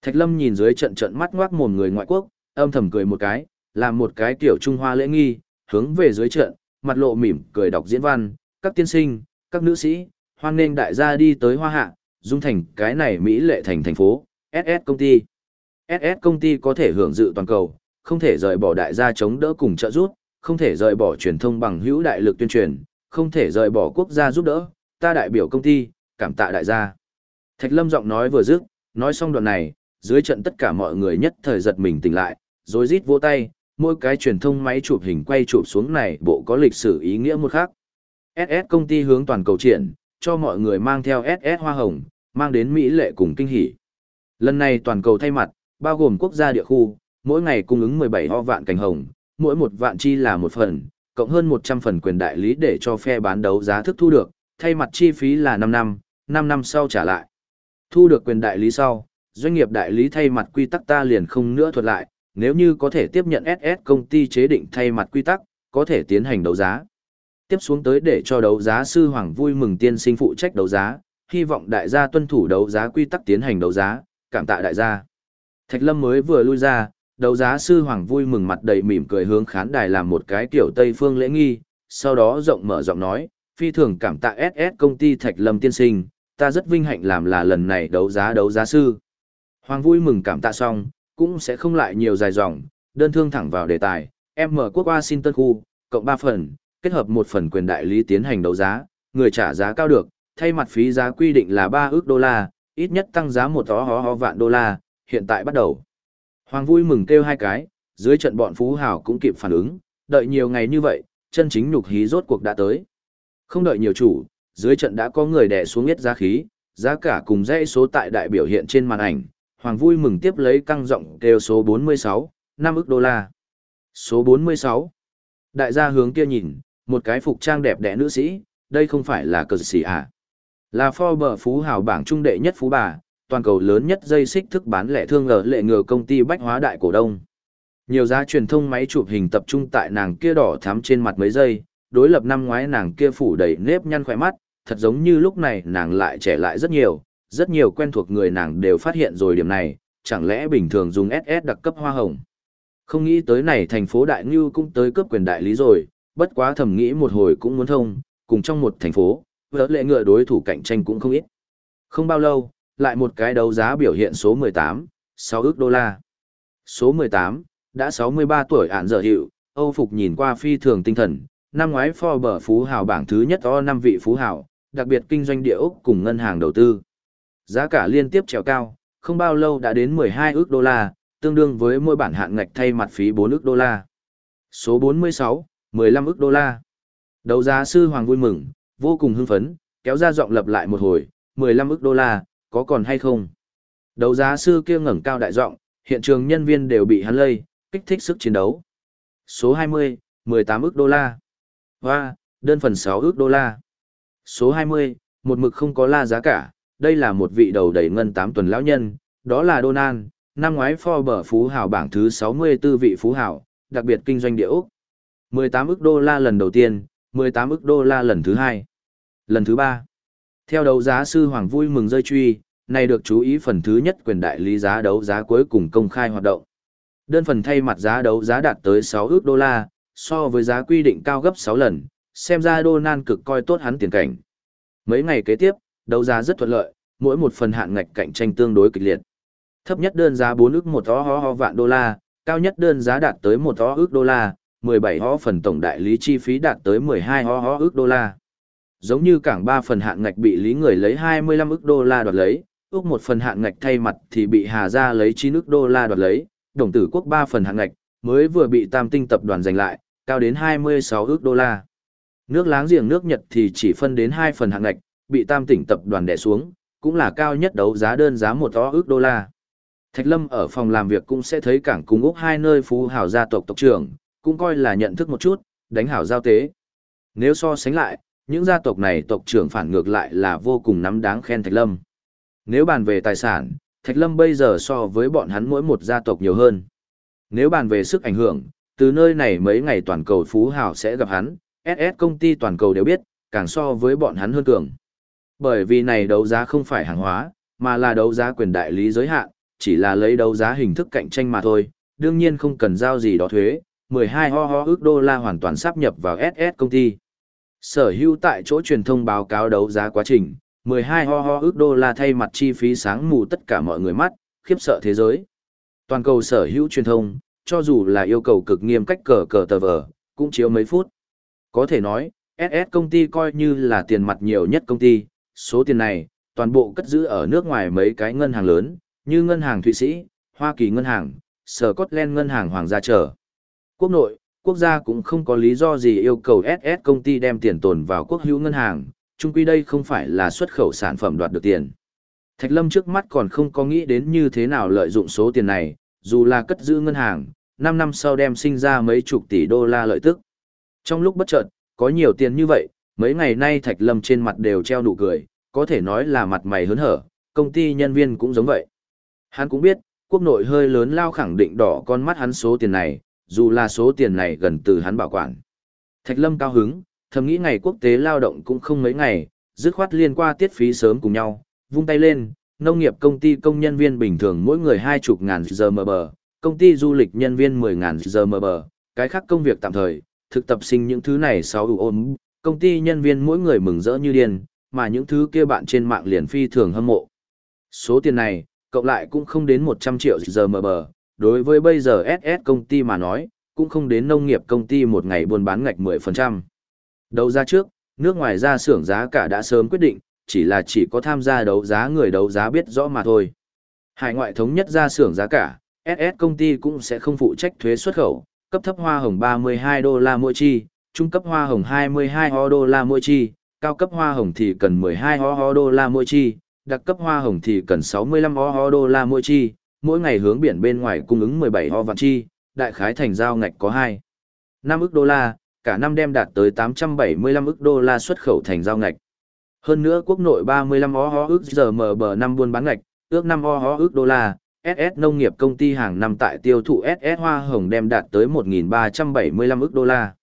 Thạch Lâm nhìn dưới trận trận mắt ngoác mồm người ngoại quốc, âm thầm cười một cái, làm một cái tiểu Trung Hoa lễ nghi, hướng về dưới trận, mặt lộ mỉm cười đọc diễn văn, các tiên sinh, các nữ sĩ, hoan nghênh đại gia đi tới Hoa Hạ, dung thành cái này Mỹ lệ thành thành phố, SS công ty. SS công ty có thể hưởng dự toàn cầu, không thể rời bỏ đại gia chống đỡ cùng trợ giúp, không thể rời bỏ truyền thông bằng hữu đại lực tuyên truyền, không thể rời bỏ quốc gia giúp đỡ, ta đại biểu công ty, cảm tạ đại gia. Thạch Lâm giọng nói vừa dứt, nói xong đoạn này, dưới trận tất cả mọi người nhất thời giật mình tỉnh lại, rồi rít vỗ tay, mỗi cái truyền thông máy chụp hình quay chụp xuống này bộ có lịch sử ý nghĩa một khác. SS công ty hướng toàn cầu triển, cho mọi người mang theo SS hoa hồng, mang đến Mỹ lệ cùng kinh hỉ. Lần này toàn cầu thay mặt, bao gồm quốc gia địa khu, mỗi ngày cung ứng 17 ho vạn cành hồng, mỗi một vạn chi là một phần, cộng hơn 100 phần quyền đại lý để cho phe bán đấu giá thức thu được, thay mặt chi phí là 5 năm, 5 năm sau trả lại. Thu được quyền đại lý sau, doanh nghiệp đại lý thay mặt quy tắc ta liền không nữa thuật lại, nếu như có thể tiếp nhận SS công ty chế định thay mặt quy tắc, có thể tiến hành đấu giá. Tiếp xuống tới để cho đấu giá sư Hoàng vui mừng tiên sinh phụ trách đấu giá, hy vọng đại gia tuân thủ đấu giá quy tắc tiến hành đấu giá, cảm tạ đại gia. Thạch Lâm mới vừa lui ra, đấu giá sư Hoàng vui mừng mặt đầy mỉm cười hướng khán đài làm một cái kiểu Tây phương lễ nghi, sau đó rộng mở giọng nói, phi thường cảm tạ SS công ty Thạch Lâm tiên sinh, ta rất vinh hạnh làm là lần này đấu giá đấu giá sư. Hoàng vui mừng cảm tạ xong, cũng sẽ không lại nhiều dài dòng, đơn thương thẳng vào đề tài, em mở quốc Washington khu, cộng 3 phần, kết hợp một phần quyền đại lý tiến hành đấu giá, người trả giá cao được, thay mặt phí giá quy định là 3 ước đô la, ít nhất tăng giá một tó hó hó vạn đô la, hiện tại bắt đầu. Hoàng vui mừng kêu hai cái, dưới trận bọn phú hào cũng kịp phản ứng, đợi nhiều ngày như vậy, chân chính nhục hí rốt cuộc đã tới. Không đợi nhiều chủ, dưới trận đã có người đè xuống biết giá khí, giá cả cùng dãy số tại đại biểu hiện trên màn ảnh, Hoàng vui mừng tiếp lấy căng rộng kêu số 46, 5 ức đô la. Số 46. Đại gia hướng kia nhìn, một cái phục trang đẹp đẽ nữ sĩ, đây không phải là cờ sĩ à. Là Forbes phú hào bảng trung đệ nhất phú bà, toàn cầu lớn nhất dây xích thức bán lẻ thương ở lệ ngừa công ty bách hóa đại cổ đông. Nhiều giá truyền thông máy chụp hình tập trung tại nàng kia đỏ thắm trên mặt mấy giây, đối lập năm ngoái nàng kia phủ đầy nếp nhăn khỏe mắt, thật giống như lúc này nàng lại trẻ lại rất nhiều, rất nhiều quen thuộc người nàng đều phát hiện rồi điểm này, chẳng lẽ bình thường dùng SS đặc cấp hoa hồng. Không nghĩ tới này thành phố Đại Ngưu cũng tới cấp quyền đại lý rồi, bất quá thầm nghĩ một hồi cũng muốn thông, cùng trong một thành phố, vỡ lệ ngựa đối thủ cạnh tranh cũng không ít. Không bao lâu, lại một cái đấu giá biểu hiện số 18, 6 ước đô la. Số 18, đã 63 tuổi ản giờ hiệu, Âu Phục nhìn qua phi thường tinh thần, năm ngoái Forbes phú hào bảng thứ nhất to năm vị phú hào, đặc biệt kinh doanh địa ốc cùng ngân hàng đầu tư. Giá cả liên tiếp trèo cao, không bao lâu đã đến 12 ước đô la, tương đương với mỗi bản hạn ngạch thay mặt phí 4 ước đô la. Số 46, 15 ước đô la. Đấu giá sư Hoàng vui mừng, vô cùng hưng phấn, kéo ra giọng lập lại một hồi, 15 ức đô la, có còn hay không? Đấu giá sư kia ngẩng cao đại giọng, hiện trường nhân viên đều bị hắn lây, kích thích sức chiến đấu. Số 20, 18 ức đô la hoa đơn phần 6 ước đô la. Số 20, một mực không có la giá cả, đây là một vị đầu đầy ngân 8 tuần lão nhân, đó là Donald, năm ngoái Forbes phú hào bảng thứ 64 vị phú hào, đặc biệt kinh doanh địa Úc. 18 ức đô la lần đầu tiên, 18 ức đô la lần thứ hai. Lần thứ ba. Theo đấu giá sư Hoàng vui mừng rơi truy, này được chú ý phần thứ nhất quyền đại lý giá đấu giá cuối cùng công khai hoạt động. Đơn phần thay mặt giá đấu giá đạt tới 6 ước đô la, so với giá quy định cao gấp 6 lần, xem ra Donan cực coi tốt hắn tiền cảnh. Mấy ngày kế tiếp, đấu giá rất thuận lợi, mỗi một phần hạn ngạch cạnh tranh tương đối kịch liệt. Thấp nhất đơn giá 4 ức 1 ho ho vạn đô la, cao nhất đơn giá đạt tới 1 ho ức đô la, 17 ho phần tổng đại lý chi phí đạt tới 12 ho ho ức đô la. Giống như cảng 3 phần hạn ngạch bị lý người lấy 25 ức đô la đoạt lấy, ước một phần hạn ngạch thay mặt thì bị Hà Gia lấy 9 ức đô la đoạt lấy, đồng tử quốc 3 phần hạn ngạch, mới vừa bị tam tinh tập đoàn giành lại, cao đến 26 ước đô la. Nước láng giềng nước Nhật thì chỉ phân đến 2 phần hạng ngạch, bị tam tỉnh tập đoàn đè xuống, cũng là cao nhất đấu giá đơn giá một ước đô la. Thạch Lâm ở phòng làm việc cũng sẽ thấy cảng cung Úc hai nơi phú hào gia tộc tộc trưởng, cũng coi là nhận thức một chút, đánh hảo giao tế. Nếu so sánh lại, những gia tộc này tộc trưởng phản ngược lại là vô cùng nắm đáng khen Thạch Lâm. Nếu bàn về tài sản, Thạch Lâm bây giờ so với bọn hắn mỗi một gia tộc nhiều hơn. Nếu bàn về sức ảnh hưởng, từ nơi này mấy ngày toàn cầu phú hào sẽ gặp hắn, SS công ty toàn cầu đều biết, càng so với bọn hắn hơn cường. Bởi vì này đấu giá không phải hàng hóa, mà là đấu giá quyền đại lý giới hạn, chỉ là lấy đấu giá hình thức cạnh tranh mà thôi, đương nhiên không cần giao gì đó thuế, 12 ho ho ước đô la hoàn toàn sắp nhập vào SS công ty. Sở hữu tại chỗ truyền thông báo cáo đấu giá quá trình, 12 ho ho ước đô la thay mặt chi phí sáng mù tất cả mọi người mắt, khiếp sợ thế giới. Toàn cầu sở hữu truyền thông, cho dù là yêu cầu cực nghiêm cách cờ cờ tờ vờ, cũng chiếu mấy phút. Có thể nói, SS công ty coi như là tiền mặt nhiều nhất công ty, số tiền này, toàn bộ cất giữ ở nước ngoài mấy cái ngân hàng lớn, như ngân hàng Thụy Sĩ, Hoa Kỳ ngân hàng, Scotland ngân hàng Hoàng gia trở. Quốc nội, quốc gia cũng không có lý do gì yêu cầu SS công ty đem tiền tồn vào quốc hữu ngân hàng, chung quy đây không phải là xuất khẩu sản phẩm đoạt được tiền. Thạch Lâm trước mắt còn không có nghĩ đến như thế nào lợi dụng số tiền này, dù là cất giữ ngân hàng, 5 năm sau đem sinh ra mấy chục tỷ đô la lợi tức. Trong lúc bất chợt, có nhiều tiền như vậy, mấy ngày nay Thạch Lâm trên mặt đều treo nụ cười, có thể nói là mặt mày hớn hở, công ty nhân viên cũng giống vậy. Hắn cũng biết, quốc nội hơi lớn lao khẳng định đỏ con mắt hắn số tiền này, dù là số tiền này gần từ hắn bảo quản. Thạch Lâm cao hứng, thầm nghĩ ngày quốc tế lao động cũng không mấy ngày, dứt khoát liên qua tiết phí sớm cùng nhau, vung tay lên, nông nghiệp công ty công nhân viên bình thường mỗi người hai chục ngàn giờ mờ bờ, công ty du lịch nhân viên mười ngàn giờ mờ bờ, cái khác công việc tạm thời, thực tập sinh những thứ này sáu ưu ôm, công ty nhân viên mỗi người mừng rỡ như điên, mà những thứ kia bạn trên mạng liền phi thường hâm mộ. Số tiền này, cộng lại cũng không đến 100 triệu giờ mờ bờ, đối với bây giờ SS công ty mà nói, cũng không đến nông nghiệp công ty một ngày buôn bán ngạch 10%. đầu ra trước, nước ngoài ra xưởng giá cả đã sớm quyết định, chỉ là chỉ có tham gia đấu giá người đấu giá biết rõ mà thôi. Hải ngoại thống nhất ra xưởng giá cả, SS công ty cũng sẽ không phụ trách thuế xuất khẩu, cấp thấp hoa hồng 32 đô la mỗi chi, trung cấp hoa hồng 22 ho đô la mỗi chi, cao cấp hoa hồng thì cần 12 ho ho đô la mỗi chi, đặc cấp hoa hồng thì cần 65 ho ho đô la mỗi chi, mỗi ngày hướng biển bên ngoài cung ứng 17 ho vạn chi, đại khái thành giao ngạch có 2. 5 ức đô la, cả năm đem đạt tới 875 ức đô la xuất khẩu thành giao ngạch. Hơn nữa quốc nội 35 o ho ước giờ mở bờ năm buôn bán ngạch, ước năm o ho ước đô la, SS nông nghiệp công ty hàng năm tại tiêu thụ SS hoa hồng đem đạt tới 1.375 ước đô la.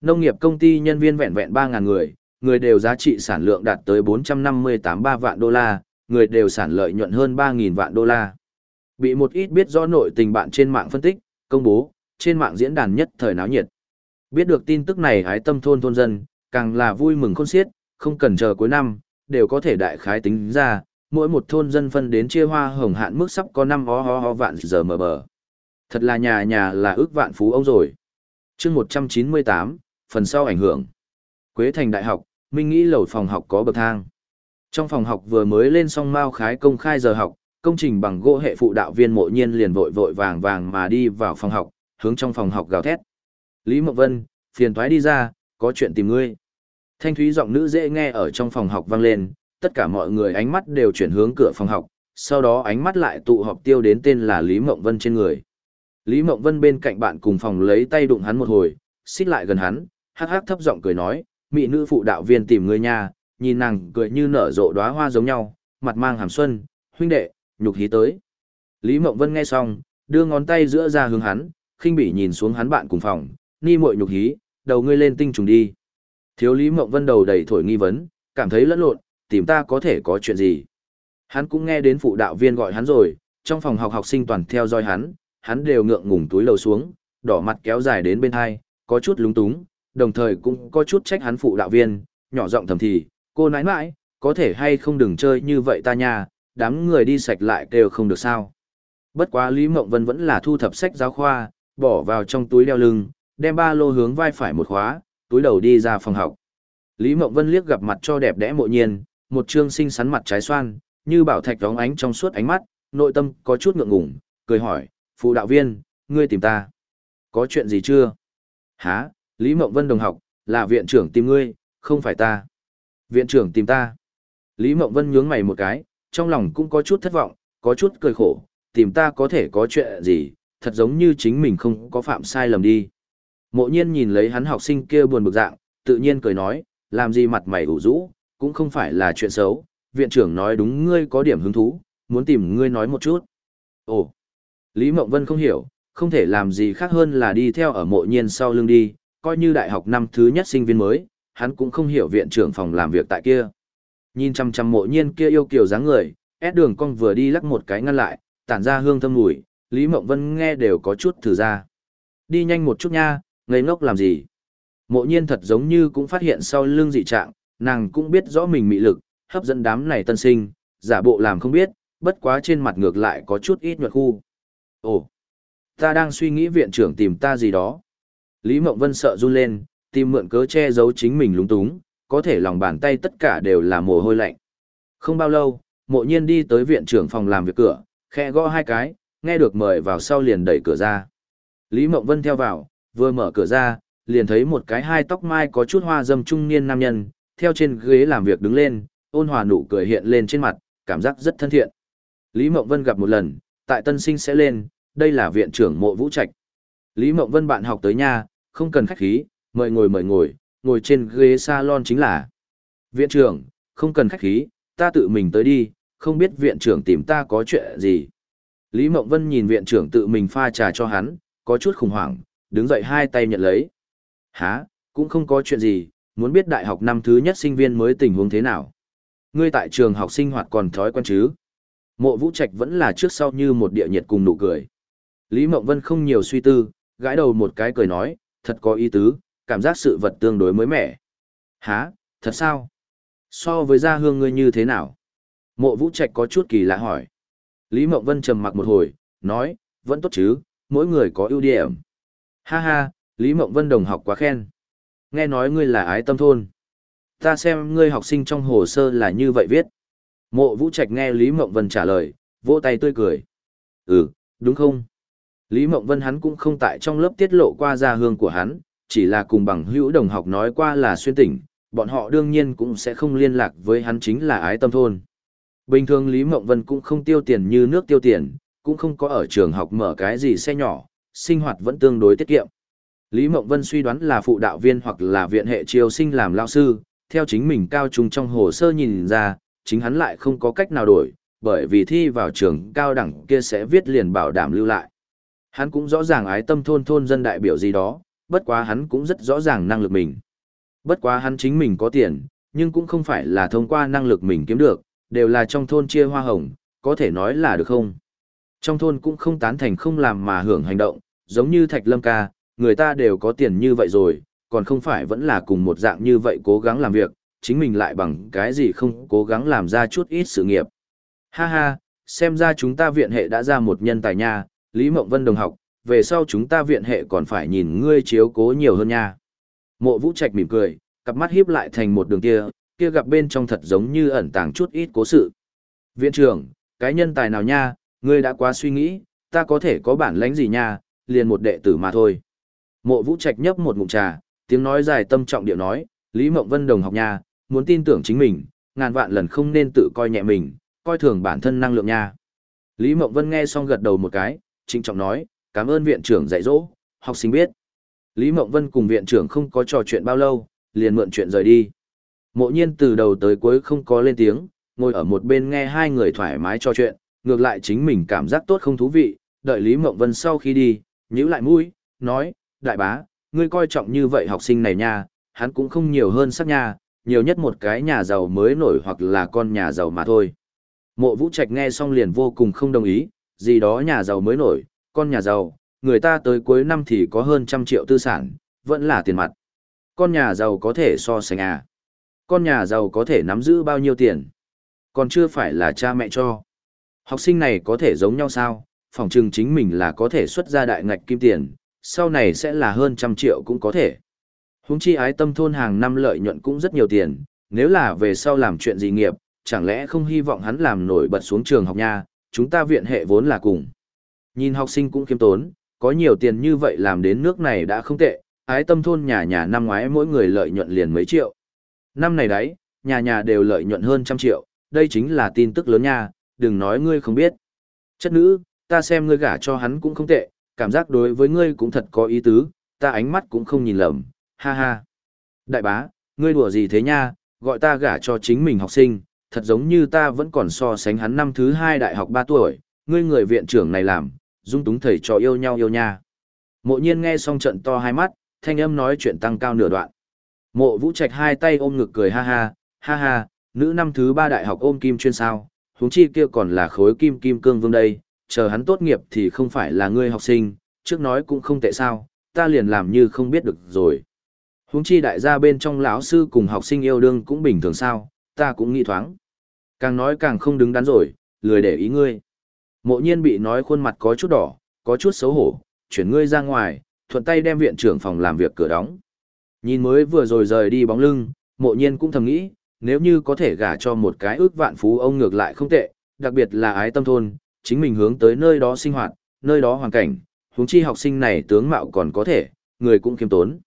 Nông nghiệp công ty nhân viên vẹn vẹn 3.000 người, người đều giá trị sản lượng đạt tới 458 vạn đô la, người đều sản lợi nhuận hơn 3.000 vạn đô la. Bị một ít biết rõ nội tình bạn trên mạng phân tích, công bố, trên mạng diễn đàn nhất thời náo nhiệt. Biết được tin tức này hái tâm thôn thôn dân, càng là vui mừng khôn xiết, không cần chờ cuối năm, đều có thể đại khái tính ra, mỗi một thôn dân phân đến chia hoa hồng hạn mức sắp có 5 ho ho ho vạn giờ mở bờ. Thật là nhà nhà là ước vạn phú ông rồi. chương 198, phần sau ảnh hưởng. Quế Thành Đại học, Minh nghĩ lầu phòng học có bậc thang. Trong phòng học vừa mới lên xong Mao Khái công khai giờ học, công trình bằng gỗ hệ phụ đạo viên mộ nhiên liền vội vội vàng vàng mà đi vào phòng học, hướng trong phòng học gào thét. Lý Mộng Vân, phiền thoái đi ra, có chuyện tìm ngươi. Thanh thúy giọng nữ dễ nghe ở trong phòng học vang lên, tất cả mọi người ánh mắt đều chuyển hướng cửa phòng học, sau đó ánh mắt lại tụ họp tiêu đến tên là Lý Mộng Vân trên người. Lý Mộng Vân bên cạnh bạn cùng phòng lấy tay đụng hắn một hồi, xích lại gần hắn, hắc hắc thấp giọng cười nói, mỹ nữ phụ đạo viên tìm ngươi nha, nhìn nàng cười như nở rộ đóa hoa giống nhau, mặt mang hàm xuân, huynh đệ, nhục hí tới. Lý Mộng Vân nghe xong, đưa ngón tay giữa ra hướng hắn, khinh bỉ nhìn xuống hắn bạn cùng phòng, ni muội nhục hí, đầu ngươi lên tinh trùng đi. Thiếu Lý Mộng Vân đầu đầy thổi nghi vấn, cảm thấy lẫn lộn, tìm ta có thể có chuyện gì. Hắn cũng nghe đến phụ đạo viên gọi hắn rồi, trong phòng học học sinh toàn theo dõi hắn, hắn đều ngượng ngùng túi lầu xuống, đỏ mặt kéo dài đến bên hai, có chút lúng túng, đồng thời cũng có chút trách hắn phụ đạo viên, nhỏ giọng thầm thì, cô nãi nãi, có thể hay không đừng chơi như vậy ta nha, đám người đi sạch lại kêu không được sao. Bất quá Lý Mộng Vân vẫn là thu thập sách giáo khoa, bỏ vào trong túi đeo lưng, đem ba lô hướng vai phải một khóa, túi đầu đi ra phòng học. Lý Mộng Vân liếc gặp mặt cho đẹp đẽ mộ nhiên, một trương xinh xắn mặt trái xoan, như bảo thạch đóng ánh trong suốt ánh mắt, nội tâm có chút ngượng ngùng, cười hỏi, phụ đạo viên, ngươi tìm ta. Có chuyện gì chưa? Hả, Lý Mộng Vân đồng học, là viện trưởng tìm ngươi, không phải ta. Viện trưởng tìm ta. Lý Mộng Vân nhướng mày một cái, trong lòng cũng có chút thất vọng, có chút cười khổ, tìm ta có thể có chuyện gì, thật giống như chính mình không có phạm sai lầm đi. Mộ nhiên nhìn lấy hắn học sinh kia buồn bực dạng, tự nhiên cười nói, làm gì mặt mày ủ rũ, cũng không phải là chuyện xấu, viện trưởng nói đúng ngươi có điểm hứng thú, muốn tìm ngươi nói một chút. Ồ, Lý Mộng Vân không hiểu, không thể làm gì khác hơn là đi theo ở mộ nhiên sau lưng đi, coi như đại học năm thứ nhất sinh viên mới, hắn cũng không hiểu viện trưởng phòng làm việc tại kia. Nhìn chăm chăm mộ nhiên kia yêu kiều dáng người, ép đường cong vừa đi lắc một cái ngăn lại, tản ra hương thơm mùi, Lý Mộng Vân nghe đều có chút thử ra. Đi nhanh một chút nha, ngây ngốc làm gì? Mộ nhiên thật giống như cũng phát hiện sau lưng dị trạng, nàng cũng biết rõ mình mị lực, hấp dẫn đám này tân sinh, giả bộ làm không biết, bất quá trên mặt ngược lại có chút ít nhuận khu. Ồ, ta đang suy nghĩ viện trưởng tìm ta gì đó. Lý Mộng Vân sợ run lên, tìm mượn cớ che giấu chính mình lúng túng, có thể lòng bàn tay tất cả đều là mồ hôi lạnh. Không bao lâu, mộ nhiên đi tới viện trưởng phòng làm việc cửa, khe gõ hai cái, nghe được mời vào sau liền đẩy cửa ra. Lý Mộng Vân theo vào, vừa mở cửa ra, liền thấy một cái hai tóc mai có chút hoa dâm trung niên nam nhân, theo trên ghế làm việc đứng lên, ôn hòa nụ cười hiện lên trên mặt, cảm giác rất thân thiện. Lý Mộng Vân gặp một lần, tại tân sinh sẽ lên, đây là viện trưởng mộ vũ trạch. Lý Mộng Vân bạn học tới nhà, không cần khách khí, mời ngồi mời ngồi, ngồi trên ghế salon chính là. Viện trưởng, không cần khách khí, ta tự mình tới đi, không biết viện trưởng tìm ta có chuyện gì. Lý Mộng Vân nhìn viện trưởng tự mình pha trà cho hắn, có chút khủng hoảng, đứng dậy hai tay nhận lấy. Hả, cũng không có chuyện gì, muốn biết đại học năm thứ nhất sinh viên mới tình huống thế nào. Ngươi tại trường học sinh hoạt còn thói quen chứ? Mộ Vũ Trạch vẫn là trước sau như một địa nhiệt cùng nụ cười. Lý Mộng Vân không nhiều suy tư, gãi đầu một cái cười nói, thật có ý tứ, cảm giác sự vật tương đối mới mẻ. Hả, thật sao? So với gia hương ngươi như thế nào? Mộ Vũ Trạch có chút kỳ lạ hỏi. Lý Mộng Vân trầm mặc một hồi, nói, vẫn tốt chứ, mỗi người có ưu điểm. Ha ha, Lý Mộng Vân đồng học quá khen. Nghe nói ngươi là ái tâm thôn. Ta xem ngươi học sinh trong hồ sơ là như vậy viết. Mộ Vũ Trạch nghe Lý Mộng Vân trả lời, vỗ tay tươi cười. Ừ, đúng không? Lý Mộng Vân hắn cũng không tại trong lớp tiết lộ qua gia hương của hắn, chỉ là cùng bằng hữu đồng học nói qua là xuyên tỉnh, bọn họ đương nhiên cũng sẽ không liên lạc với hắn chính là ái tâm thôn. Bình thường Lý Mộng Vân cũng không tiêu tiền như nước tiêu tiền, cũng không có ở trường học mở cái gì xe nhỏ, sinh hoạt vẫn tương đối tiết kiệm. Lý Mộng Vân suy đoán là phụ đạo viên hoặc là viện hệ triều sinh làm lao sư, theo chính mình cao trung trong hồ sơ nhìn ra, chính hắn lại không có cách nào đổi, bởi vì thi vào trường cao đẳng kia sẽ viết liền bảo đảm lưu lại. Hắn cũng rõ ràng ái tâm thôn thôn dân đại biểu gì đó, bất quá hắn cũng rất rõ ràng năng lực mình. Bất quá hắn chính mình có tiền, nhưng cũng không phải là thông qua năng lực mình kiếm được, đều là trong thôn chia hoa hồng, có thể nói là được không? Trong thôn cũng không tán thành không làm mà hưởng hành động, giống như Thạch Lâm ca, người ta đều có tiền như vậy rồi, còn không phải vẫn là cùng một dạng như vậy cố gắng làm việc, chính mình lại bằng cái gì không cố gắng làm ra chút ít sự nghiệp. Ha ha, xem ra chúng ta viện hệ đã ra một nhân tài nha, Lý Mộng Vân đồng học, về sau chúng ta viện hệ còn phải nhìn ngươi chiếu cố nhiều hơn nha. Mộ Vũ Trạch mỉm cười, cặp mắt hiếp lại thành một đường kia, kia gặp bên trong thật giống như ẩn tàng chút ít cố sự. Viện trưởng, cái nhân tài nào nha, ngươi đã quá suy nghĩ, ta có thể có bản lãnh gì nha, liền một đệ tử mà thôi. Mộ Vũ Trạch nhấp một ngụm trà, tiếng nói dài tâm trọng điệu nói, Lý Mộng Vân đồng học nha, muốn tin tưởng chính mình, ngàn vạn lần không nên tự coi nhẹ mình, coi thường bản thân năng lượng nha. Lý Mộng Vân nghe xong gật đầu một cái, trịnh trọng nói, cảm ơn viện trưởng dạy dỗ, học sinh biết. Lý Mộng Vân cùng viện trưởng không có trò chuyện bao lâu, liền mượn chuyện rời đi. Mộ nhiên từ đầu tới cuối không có lên tiếng, ngồi ở một bên nghe hai người thoải mái trò chuyện, ngược lại chính mình cảm giác tốt không thú vị, đợi Lý Mộng Vân sau khi đi, nhíu lại mũi, nói, đại bá, ngươi coi trọng như vậy học sinh này nha, hắn cũng không nhiều hơn sắc nha, nhiều nhất một cái nhà giàu mới nổi hoặc là con nhà giàu mà thôi. Mộ Vũ Trạch nghe xong liền vô cùng không đồng ý, gì đó nhà giàu mới nổi, con nhà giàu, người ta tới cuối năm thì có hơn trăm triệu tư sản, vẫn là tiền mặt. Con nhà giàu có thể so sánh à? Con nhà giàu có thể nắm giữ bao nhiêu tiền? Còn chưa phải là cha mẹ cho. Học sinh này có thể giống nhau sao? Phòng trừng chính mình là có thể xuất ra đại ngạch kim tiền, sau này sẽ là hơn trăm triệu cũng có thể. Húng chi ái tâm thôn hàng năm lợi nhuận cũng rất nhiều tiền, nếu là về sau làm chuyện gì nghiệp, chẳng lẽ không hy vọng hắn làm nổi bật xuống trường học nha, chúng ta viện hệ vốn là cùng. Nhìn học sinh cũng khiêm tốn, có nhiều tiền như vậy làm đến nước này đã không tệ, ái tâm thôn nhà nhà năm ngoái mỗi người lợi nhuận liền mấy triệu. Năm này đấy, nhà nhà đều lợi nhuận hơn trăm triệu, đây chính là tin tức lớn nha, đừng nói ngươi không biết. Chất nữ, ta xem ngươi gả cho hắn cũng không tệ, cảm giác đối với ngươi cũng thật có ý tứ, ta ánh mắt cũng không nhìn lầm, ha ha. Đại bá, ngươi đùa gì thế nha, gọi ta gả cho chính mình học sinh, thật giống như ta vẫn còn so sánh hắn năm thứ hai đại học 3 tuổi, ngươi người viện trưởng này làm, dung túng thầy trò yêu nhau yêu nha. Mộ nhiên nghe xong trận to hai mắt, thanh âm nói chuyện tăng cao nửa đoạn. Mộ vũ trạch hai tay ôm ngực cười ha ha, ha ha, nữ năm thứ ba đại học ôm kim chuyên sao, huống chi kia còn là khối kim kim cương vương đây, chờ hắn tốt nghiệp thì không phải là ngươi học sinh, trước nói cũng không tệ sao, ta liền làm như không biết được rồi. Huống chi đại gia bên trong lão sư cùng học sinh yêu đương cũng bình thường sao, ta cũng nghĩ thoáng. Càng nói càng không đứng đắn rồi, lười để ý ngươi. Mộ nhiên bị nói khuôn mặt có chút đỏ, có chút xấu hổ, chuyển ngươi ra ngoài, thuận tay đem viện trưởng phòng làm việc cửa đóng. Nhìn mới vừa rồi rời đi bóng lưng, mộ nhiên cũng thầm nghĩ, nếu như có thể gả cho một cái ước vạn phú ông ngược lại không tệ, đặc biệt là ái tâm thôn, chính mình hướng tới nơi đó sinh hoạt, nơi đó hoàn cảnh, huống chi học sinh này tướng mạo còn có thể, người cũng kiêm tốn.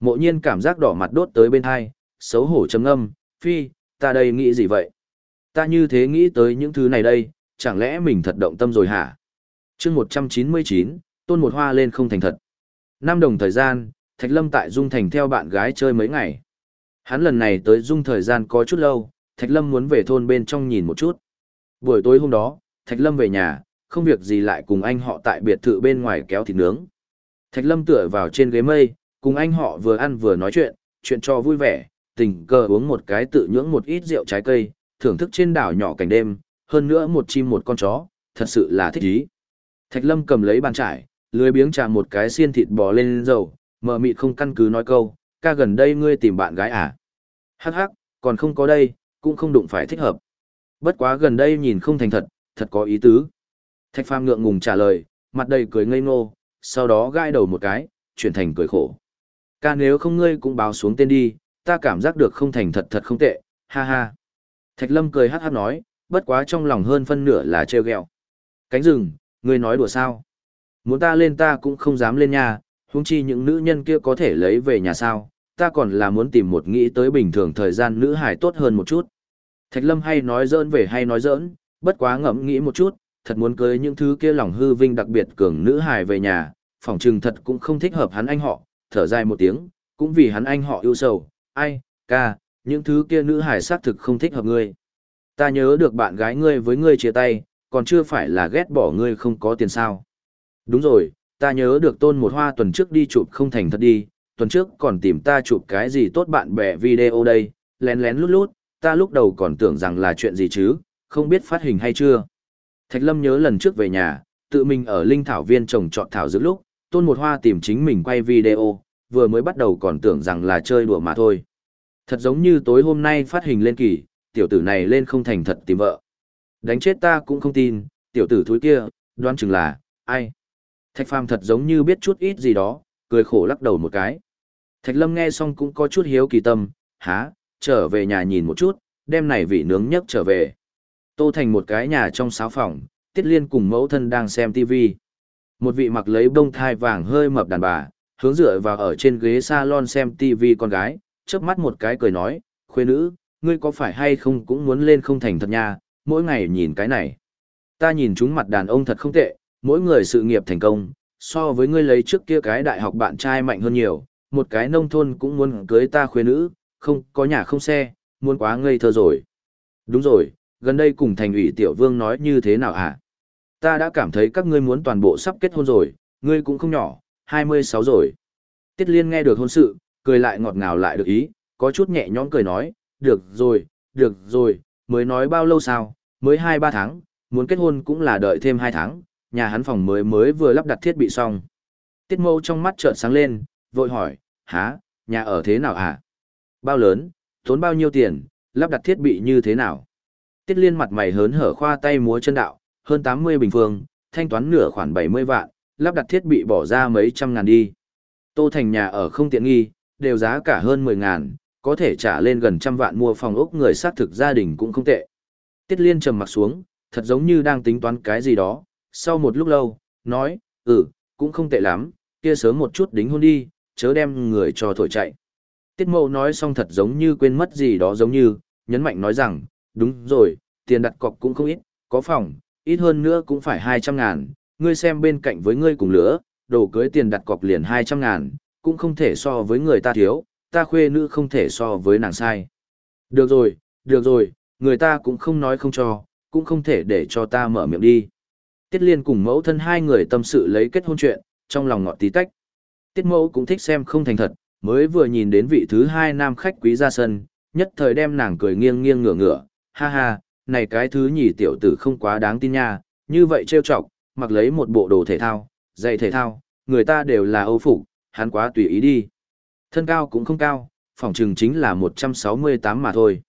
Mộ nhiên cảm giác đỏ mặt đốt tới bên hai, xấu hổ chấm âm, phi, ta đây nghĩ gì vậy? Ta như thế nghĩ tới những thứ này đây, chẳng lẽ mình thật động tâm rồi hả? chương 199, tôn một hoa lên không thành thật. Năm đồng thời gian, Thạch Lâm tại Dung Thành theo bạn gái chơi mấy ngày. Hắn lần này tới Dung thời gian có chút lâu, Thạch Lâm muốn về thôn bên trong nhìn một chút. Buổi tối hôm đó, Thạch Lâm về nhà, không việc gì lại cùng anh họ tại biệt thự bên ngoài kéo thịt nướng. Thạch Lâm tựa vào trên ghế mây, cùng anh họ vừa ăn vừa nói chuyện, chuyện cho vui vẻ, tình cờ uống một cái tự nhưỡng một ít rượu trái cây, thưởng thức trên đảo nhỏ cảnh đêm, hơn nữa một chim một con chó, thật sự là thích ý. Thạch Lâm cầm lấy bàn trải, lưới biếng chạm một cái xiên thịt bò lên dầu, mờ mịt không căn cứ nói câu, ca gần đây ngươi tìm bạn gái à? Hắc hắc, còn không có đây, cũng không đụng phải thích hợp. Bất quá gần đây nhìn không thành thật, thật có ý tứ. Thạch Phàm ngượng ngùng trả lời, mặt đầy cười ngây ngô, sau đó gãi đầu một cái, chuyển thành cười khổ. Ca nếu không ngươi cũng báo xuống tên đi, ta cảm giác được không thành thật thật không tệ, ha ha. Thạch Lâm cười hát hát nói, bất quá trong lòng hơn phân nửa là trêu ghẹo. Cánh rừng, ngươi nói đùa sao? Muốn ta lên ta cũng không dám lên nhà, huống chi những nữ nhân kia có thể lấy về nhà sao, ta còn là muốn tìm một nghĩ tới bình thường thời gian nữ hải tốt hơn một chút. Thạch Lâm hay nói giỡn về hay nói giỡn, bất quá ngẫm nghĩ một chút, thật muốn cưới những thứ kia lòng hư vinh đặc biệt cường nữ hải về nhà, phỏng trừng thật cũng không thích hợp hắn anh họ, thở dài một tiếng, cũng vì hắn anh họ yêu sầu, ai, ca, những thứ kia nữ hải xác thực không thích hợp ngươi. Ta nhớ được bạn gái ngươi với ngươi chia tay, còn chưa phải là ghét bỏ ngươi không có tiền sao. Đúng rồi, ta nhớ được tôn một hoa tuần trước đi chụp không thành thật đi, tuần trước còn tìm ta chụp cái gì tốt bạn bè video đây, lén lén lút lút, ta lúc đầu còn tưởng rằng là chuyện gì chứ, không biết phát hình hay chưa. Thạch Lâm nhớ lần trước về nhà, tự mình ở linh thảo viên trồng trọt thảo dược lúc, tôn một hoa tìm chính mình quay video, vừa mới bắt đầu còn tưởng rằng là chơi đùa mà thôi. Thật giống như tối hôm nay phát hình lên kỳ, tiểu tử này lên không thành thật tìm vợ. Đánh chết ta cũng không tin, tiểu tử thúi kia, đoán chừng là, ai. Thạch Phàm thật giống như biết chút ít gì đó, cười khổ lắc đầu một cái. Thạch Lâm nghe xong cũng có chút hiếu kỳ tâm, há, trở về nhà nhìn một chút, đem này vị nướng nhất trở về. Tô Thành một cái nhà trong sáu phòng, Tiết Liên cùng mẫu thân đang xem TV. Một vị mặc lấy bông thai vàng hơi mập đàn bà, hướng dựa vào ở trên ghế salon xem TV con gái, chớp mắt một cái cười nói, khuê nữ, ngươi có phải hay không cũng muốn lên không thành thật nha, mỗi ngày nhìn cái này. Ta nhìn chúng mặt đàn ông thật không tệ, mỗi người sự nghiệp thành công, so với ngươi lấy trước kia cái đại học bạn trai mạnh hơn nhiều, một cái nông thôn cũng muốn cưới ta khuê nữ, không có nhà không xe, muốn quá ngây thơ rồi. Đúng rồi, gần đây cùng thành ủy tiểu vương nói như thế nào hả? Ta đã cảm thấy các ngươi muốn toàn bộ sắp kết hôn rồi, ngươi cũng không nhỏ, 26 rồi. Tiết Liên nghe được hôn sự, cười lại ngọt ngào lại được ý, có chút nhẹ nhõm cười nói, được rồi, được rồi, mới nói bao lâu sao, mới 2-3 tháng, muốn kết hôn cũng là đợi thêm 2 tháng, nhà hắn phòng mới mới vừa lắp đặt thiết bị xong. Tiết mâu trong mắt trợn sáng lên, vội hỏi, há, nhà ở thế nào hả? Bao lớn, tốn bao nhiêu tiền, lắp đặt thiết bị như thế nào? Tiết liên mặt mày hớn hở khoa tay múa chân đạo, hơn 80 bình phương, thanh toán nửa khoản 70 vạn, lắp đặt thiết bị bỏ ra mấy trăm ngàn đi. Tô Thành nhà ở không tiện nghi, đều giá cả hơn 10 ngàn, có thể trả lên gần trăm vạn mua phòng ốc người xác thực gia đình cũng không tệ. Tiết Liên trầm mặt xuống, thật giống như đang tính toán cái gì đó, sau một lúc lâu, nói, ừ, cũng không tệ lắm, kia sớm một chút đính hôn đi, chớ đem người cho thổi chạy. Tiết Mậu nói xong thật giống như quên mất gì đó giống như, nhấn mạnh nói rằng, đúng rồi, tiền đặt cọc cũng không ít, có phòng, ít hơn nữa cũng phải 200 ngàn, ngươi xem bên cạnh với ngươi cùng lửa, đồ cưới tiền đặt cọc liền 200 ngàn, cũng không thể so với người ta thiếu, ta khuê nữ không thể so với nàng sai. Được rồi, được rồi, người ta cũng không nói không cho, cũng không thể để cho ta mở miệng đi. Tiết Liên cùng mẫu thân hai người tâm sự lấy kết hôn chuyện, trong lòng ngọt tí tách. Tiết mẫu cũng thích xem không thành thật, mới vừa nhìn đến vị thứ hai nam khách quý ra sân, nhất thời đem nàng cười nghiêng nghiêng ngửa ngửa, ha ha, này cái thứ nhì tiểu tử không quá đáng tin nha, như vậy trêu chọc, mặc lấy một bộ đồ thể thao, giày thể thao, người ta đều là âu phục, hắn quá tùy ý đi. Thân cao cũng không cao, phòng trường chính là 168 mà thôi.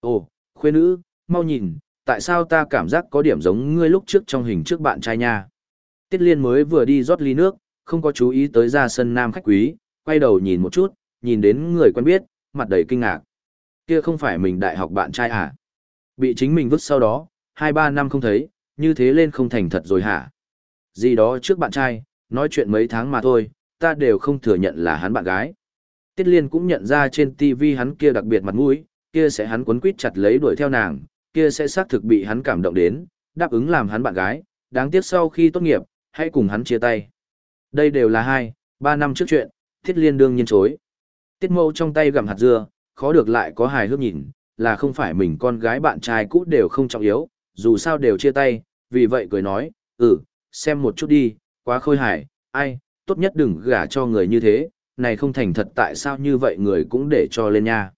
Ồ, khuê nữ, mau nhìn, tại sao ta cảm giác có điểm giống ngươi lúc trước trong hình trước bạn trai nha. Tiết Liên mới vừa đi rót ly nước, không có chú ý tới ra sân nam khách quý, quay đầu nhìn một chút, nhìn đến người quen biết, mặt đầy kinh ngạc. Kia không phải mình đại học bạn trai à? Bị chính mình vứt sau đó, 2-3 năm không thấy, như thế lên không thành thật rồi hả? Gì đó trước bạn trai, nói chuyện mấy tháng mà thôi, ta đều không thừa nhận là hắn bạn gái. Tiết Liên cũng nhận ra trên TV hắn kia đặc biệt mặt mũi, kia sẽ hắn quấn quýt chặt lấy đuổi theo nàng, kia sẽ xác thực bị hắn cảm động đến, đáp ứng làm hắn bạn gái, đáng tiếc sau khi tốt nghiệp, hãy cùng hắn chia tay. Đây đều là hai, ba năm trước chuyện, Tiết Liên đương nhiên chối. Tiết Mâu trong tay gặm hạt dưa, khó được lại có hài hước nhìn, là không phải mình con gái bạn trai cũ đều không trọng yếu, dù sao đều chia tay, vì vậy cười nói, ừ, xem một chút đi, quá khôi hài, ai, tốt nhất đừng gả cho người như thế, này không thành thật tại sao như vậy người cũng để cho lên nha.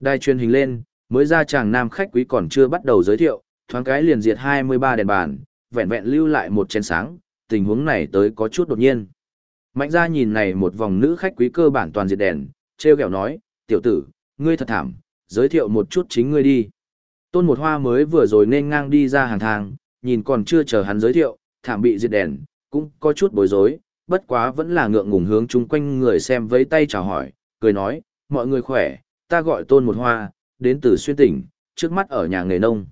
Đài truyền hình lên, mới ra chàng nam khách quý còn chưa bắt đầu giới thiệu, thoáng cái liền diệt 23 đèn bàn, vẹn vẹn lưu lại một chén sáng, tình huống này tới có chút đột nhiên. Mạnh ra nhìn này một vòng nữ khách quý cơ bản toàn diệt đèn, treo kẹo nói, tiểu tử, ngươi thật thảm, giới thiệu một chút chính ngươi đi. Tôn một hoa mới vừa rồi nên ngang đi ra hàng thang, nhìn còn chưa chờ hắn giới thiệu, thảm bị diệt đèn, cũng có chút bối rối, bất quá vẫn là ngượng ngùng hướng chung quanh người xem với tay chào hỏi, cười nói, mọi người khỏe, ta gọi tôn một hoa, đến từ xuyên tỉnh, trước mắt ở nhà nghề nông.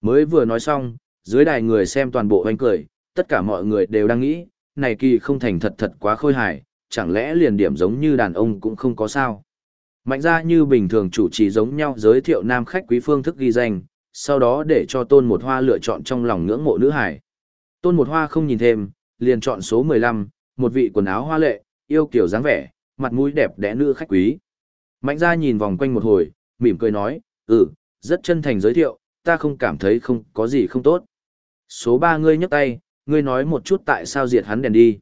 Mới vừa nói xong, dưới đài người xem toàn bộ hoanh cười, tất cả mọi người đều đang nghĩ, này kỳ không thành thật thật quá khôi hài, chẳng lẽ liền điểm giống như đàn ông cũng không có sao. Mạnh ra như bình thường chủ trì giống nhau giới thiệu nam khách quý phương thức ghi danh, sau đó để cho tôn một hoa lựa chọn trong lòng ngưỡng mộ nữ hải. Tôn một hoa không nhìn thêm, liền chọn số 15, một vị quần áo hoa lệ, yêu kiểu dáng vẻ, mặt mũi đẹp đẽ nữ khách quý. Mạnh ra nhìn vòng quanh một hồi, mỉm cười nói, ừ, rất chân thành giới thiệu, ta không cảm thấy không có gì không tốt. Số 3 ngươi nhấc tay, ngươi nói một chút tại sao diệt hắn đèn đi.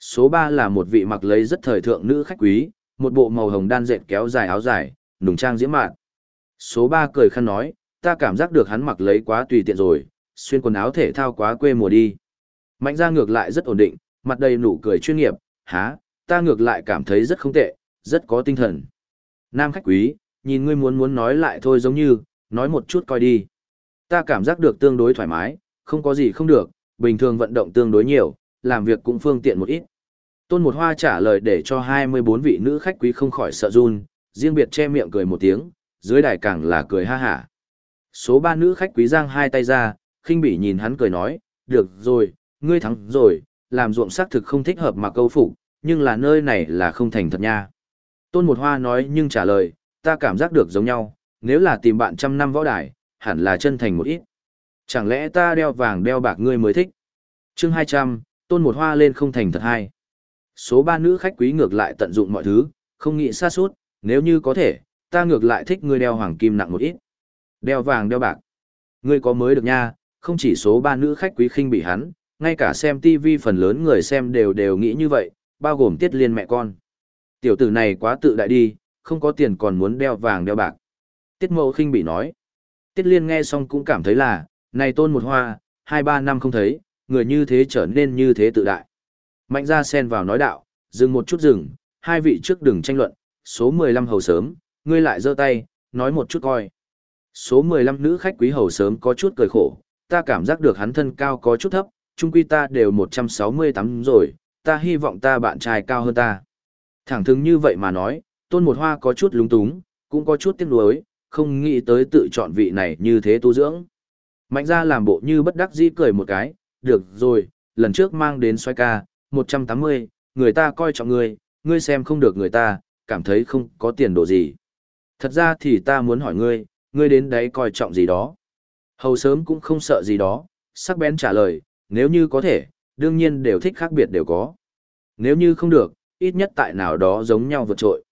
Số 3 là một vị mặc lấy rất thời thượng nữ khách quý, một bộ màu hồng đan dệt kéo dài áo dài, nùng trang diễm mạn. Số 3 cười khăn nói, ta cảm giác được hắn mặc lấy quá tùy tiện rồi, xuyên quần áo thể thao quá quê mùa đi. Mạnh ra ngược lại rất ổn định, mặt đầy nụ cười chuyên nghiệp, há, ta ngược lại cảm thấy rất không tệ, rất có tinh thần. Nam khách quý, nhìn ngươi muốn muốn nói lại thôi giống như, nói một chút coi đi. Ta cảm giác được tương đối thoải mái, không có gì không được, bình thường vận động tương đối nhiều, làm việc cũng phương tiện một ít. Tôn một hoa trả lời để cho 24 vị nữ khách quý không khỏi sợ run, riêng biệt che miệng cười một tiếng, dưới đài càng là cười ha hả. Số ba nữ khách quý giang hai tay ra, khinh bỉ nhìn hắn cười nói, được rồi, ngươi thắng rồi, làm ruộng xác thực không thích hợp mà câu phục, nhưng là nơi này là không thành thật nha. Tôn một hoa nói nhưng trả lời, ta cảm giác được giống nhau, nếu là tìm bạn trăm năm võ đài, hẳn là chân thành một ít. Chẳng lẽ ta đeo vàng đeo bạc ngươi mới thích? chương 200, tôn một hoa lên không thành thật hay. Số ba nữ khách quý ngược lại tận dụng mọi thứ, không nghĩ xa suốt, nếu như có thể, ta ngược lại thích ngươi đeo hoàng kim nặng một ít. Đeo vàng đeo bạc. Ngươi có mới được nha, không chỉ số ba nữ khách quý khinh bị hắn, ngay cả xem TV phần lớn người xem đều đều nghĩ như vậy, bao gồm tiết liên mẹ con. Tiểu tử này quá tự đại đi, không có tiền còn muốn đeo vàng đeo bạc. Tiết mẫu khinh bị nói. Tiết liên nghe xong cũng cảm thấy là, này tôn một hoa, hai ba năm không thấy, người như thế trở nên như thế tự đại. Mạnh ra sen vào nói đạo, dừng một chút dừng, hai vị trước đừng tranh luận, số 15 hầu sớm, ngươi lại giơ tay, nói một chút coi. Số 15 nữ khách quý hầu sớm có chút cười khổ, ta cảm giác được hắn thân cao có chút thấp, chung quy ta đều 168 rồi, ta hy vọng ta bạn trai cao hơn ta. Thẳng thừng như vậy mà nói, tôn một hoa có chút lúng túng, cũng có chút tiếc nuối, không nghĩ tới tự chọn vị này như thế tu dưỡng. Mạnh ra làm bộ như bất đắc dĩ cười một cái, được rồi, lần trước mang đến xoay ca, 180, người ta coi trọng ngươi, ngươi xem không được người ta, cảm thấy không có tiền đồ gì. Thật ra thì ta muốn hỏi ngươi, ngươi đến đấy coi trọng gì đó. Hầu sớm cũng không sợ gì đó, sắc bén trả lời, nếu như có thể, đương nhiên đều thích khác biệt đều có. Nếu như không được, ít nhất tại nào đó giống nhau vượt trội.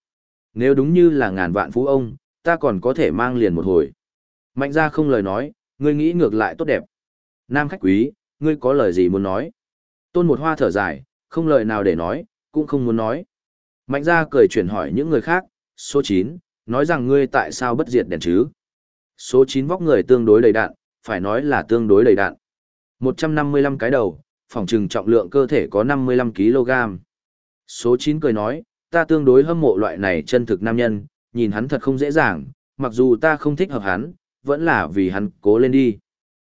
Nếu đúng như là ngàn vạn phú ông, ta còn có thể mang liền một hồi. Mạnh ra không lời nói, ngươi nghĩ ngược lại tốt đẹp. Nam khách quý, ngươi có lời gì muốn nói? Tôn một hoa thở dài, không lời nào để nói, cũng không muốn nói. Mạnh ra cười chuyển hỏi những người khác, số 9, nói rằng ngươi tại sao bất diệt đèn chứ? Số 9 vóc người tương đối đầy đạn, phải nói là tương đối đầy đạn. 155 cái đầu, phòng trừng trọng lượng cơ thể có 55 kg. Số 9 cười nói, ta tương đối hâm mộ loại này chân thực nam nhân, nhìn hắn thật không dễ dàng, mặc dù ta không thích hợp hắn, vẫn là vì hắn cố lên đi.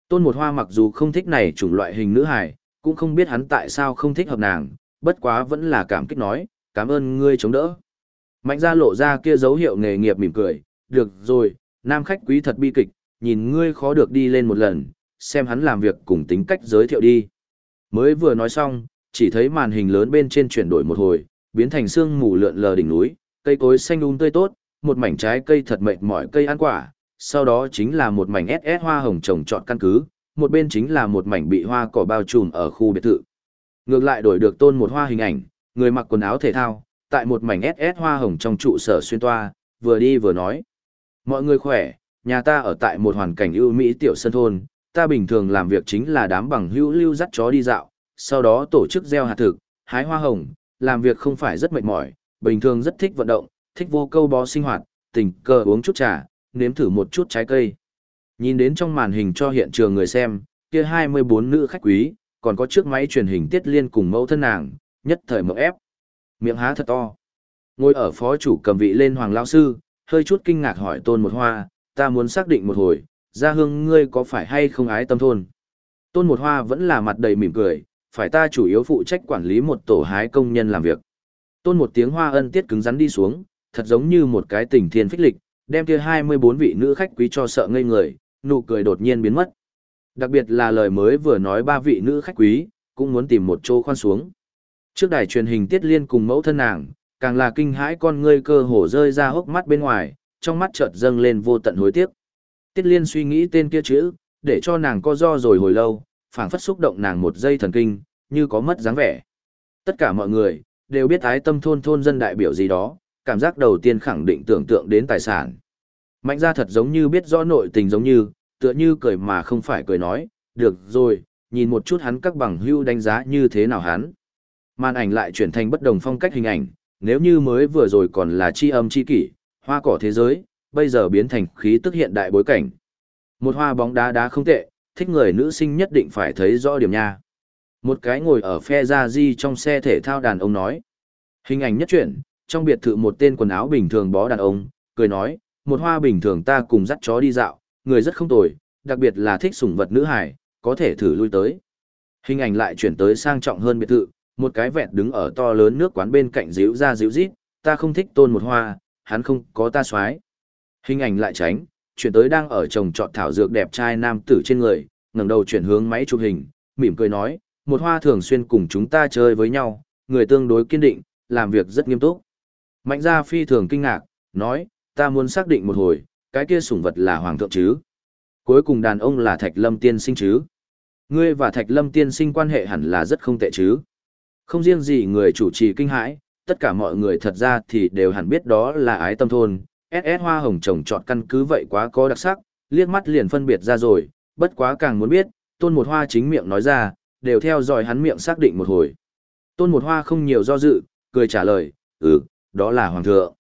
Tôn một hoa mặc dù không thích này chủng loại hình nữ hài, cũng không biết hắn tại sao không thích hợp nàng, bất quá vẫn là cảm kích nói, cảm ơn ngươi chống đỡ. Mạnh ra lộ ra kia dấu hiệu nghề nghiệp mỉm cười, được rồi, nam khách quý thật bi kịch, nhìn ngươi khó được đi lên một lần, xem hắn làm việc cùng tính cách giới thiệu đi. Mới vừa nói xong, chỉ thấy màn hình lớn bên trên chuyển đổi một hồi, biến thành sương mù lượn lờ đỉnh núi, cây cối xanh um tươi tốt, một mảnh trái cây thật mệt mỏi cây ăn quả, sau đó chính là một mảnh SS hoa hồng trồng trọt căn cứ, một bên chính là một mảnh bị hoa cỏ bao trùm ở khu biệt thự. Ngược lại đổi được tôn một hoa hình ảnh, người mặc quần áo thể thao, tại một mảnh SS hoa hồng trong trụ sở xuyên toa, vừa đi vừa nói. Mọi người khỏe, nhà ta ở tại một hoàn cảnh ưu mỹ tiểu sân thôn, ta bình thường làm việc chính là đám bằng hữu lưu dắt chó đi dạo, sau đó tổ chức gieo hạt thực, hái hoa hồng, làm việc không phải rất mệt mỏi, bình thường rất thích vận động, thích vô câu bó sinh hoạt, tình cờ uống chút trà, nếm thử một chút trái cây. Nhìn đến trong màn hình cho hiện trường người xem, kia 24 nữ khách quý, còn có chiếc máy truyền hình tiết liên cùng mẫu thân nàng, nhất thời mở ép. Miệng há thật to. Ngồi ở phó chủ cầm vị lên hoàng lao sư, hơi chút kinh ngạc hỏi tôn một hoa, ta muốn xác định một hồi, gia hương ngươi có phải hay không ái tâm thôn. Tôn một hoa vẫn là mặt đầy mỉm cười, phải ta chủ yếu phụ trách quản lý một tổ hái công nhân làm việc. Tôn một tiếng hoa ân tiết cứng rắn đi xuống, thật giống như một cái tình thiên phích lịch, đem kia 24 vị nữ khách quý cho sợ ngây người, nụ cười đột nhiên biến mất. Đặc biệt là lời mới vừa nói ba vị nữ khách quý, cũng muốn tìm một chỗ khoan xuống. Trước đài truyền hình tiết liên cùng mẫu thân nàng, càng là kinh hãi con ngươi cơ hồ rơi ra hốc mắt bên ngoài, trong mắt chợt dâng lên vô tận hối tiếc. Tiết liên suy nghĩ tên kia chữ, để cho nàng co do rồi hồi lâu, phảng phất xúc động nàng một giây thần kinh, như có mất dáng vẻ. Tất cả mọi người, đều biết ái tâm thôn thôn dân đại biểu gì đó, cảm giác đầu tiên khẳng định tưởng tượng đến tài sản. Mạnh ra thật giống như biết rõ nội tình giống như, tựa như cười mà không phải cười nói, được rồi, nhìn một chút hắn các bằng hưu đánh giá như thế nào hắn. Màn ảnh lại chuyển thành bất đồng phong cách hình ảnh, nếu như mới vừa rồi còn là chi âm chi kỷ, hoa cỏ thế giới, bây giờ biến thành khí tức hiện đại bối cảnh. Một hoa bóng đá đá không tệ, thích người nữ sinh nhất định phải thấy rõ điểm nha. Một cái ngồi ở phe ra di trong xe thể thao đàn ông nói. Hình ảnh nhất chuyển, trong biệt thự một tên quần áo bình thường bó đàn ông, cười nói, một hoa bình thường ta cùng dắt chó đi dạo, người rất không tồi, đặc biệt là thích sủng vật nữ hải, có thể thử lui tới. Hình ảnh lại chuyển tới sang trọng hơn biệt thự, một cái vẹn đứng ở to lớn nước quán bên cạnh díu ra díu rít, ta không thích tôn một hoa, hắn không có ta xoái. Hình ảnh lại tránh, chuyển tới đang ở trồng trọt thảo dược đẹp trai nam tử trên người, ngẩng đầu chuyển hướng máy chụp hình, mỉm cười nói, một hoa thường xuyên cùng chúng ta chơi với nhau, người tương đối kiên định, làm việc rất nghiêm túc. Mạnh gia phi thường kinh ngạc, nói, ta muốn xác định một hồi, cái kia sủng vật là hoàng thượng chứ. Cuối cùng đàn ông là Thạch Lâm tiên sinh chứ. Ngươi và Thạch Lâm tiên sinh quan hệ hẳn là rất không tệ chứ. Không riêng gì người chủ trì kinh hãi, tất cả mọi người thật ra thì đều hẳn biết đó là ái tâm thôn. SS hoa hồng trồng trọt căn cứ vậy quá có đặc sắc, liếc mắt liền phân biệt ra rồi, bất quá càng muốn biết, tôn một hoa chính miệng nói ra, đều theo dõi hắn miệng xác định một hồi. Tôn một hoa không nhiều do dự, cười trả lời, ừ, đó là hoàng thượng.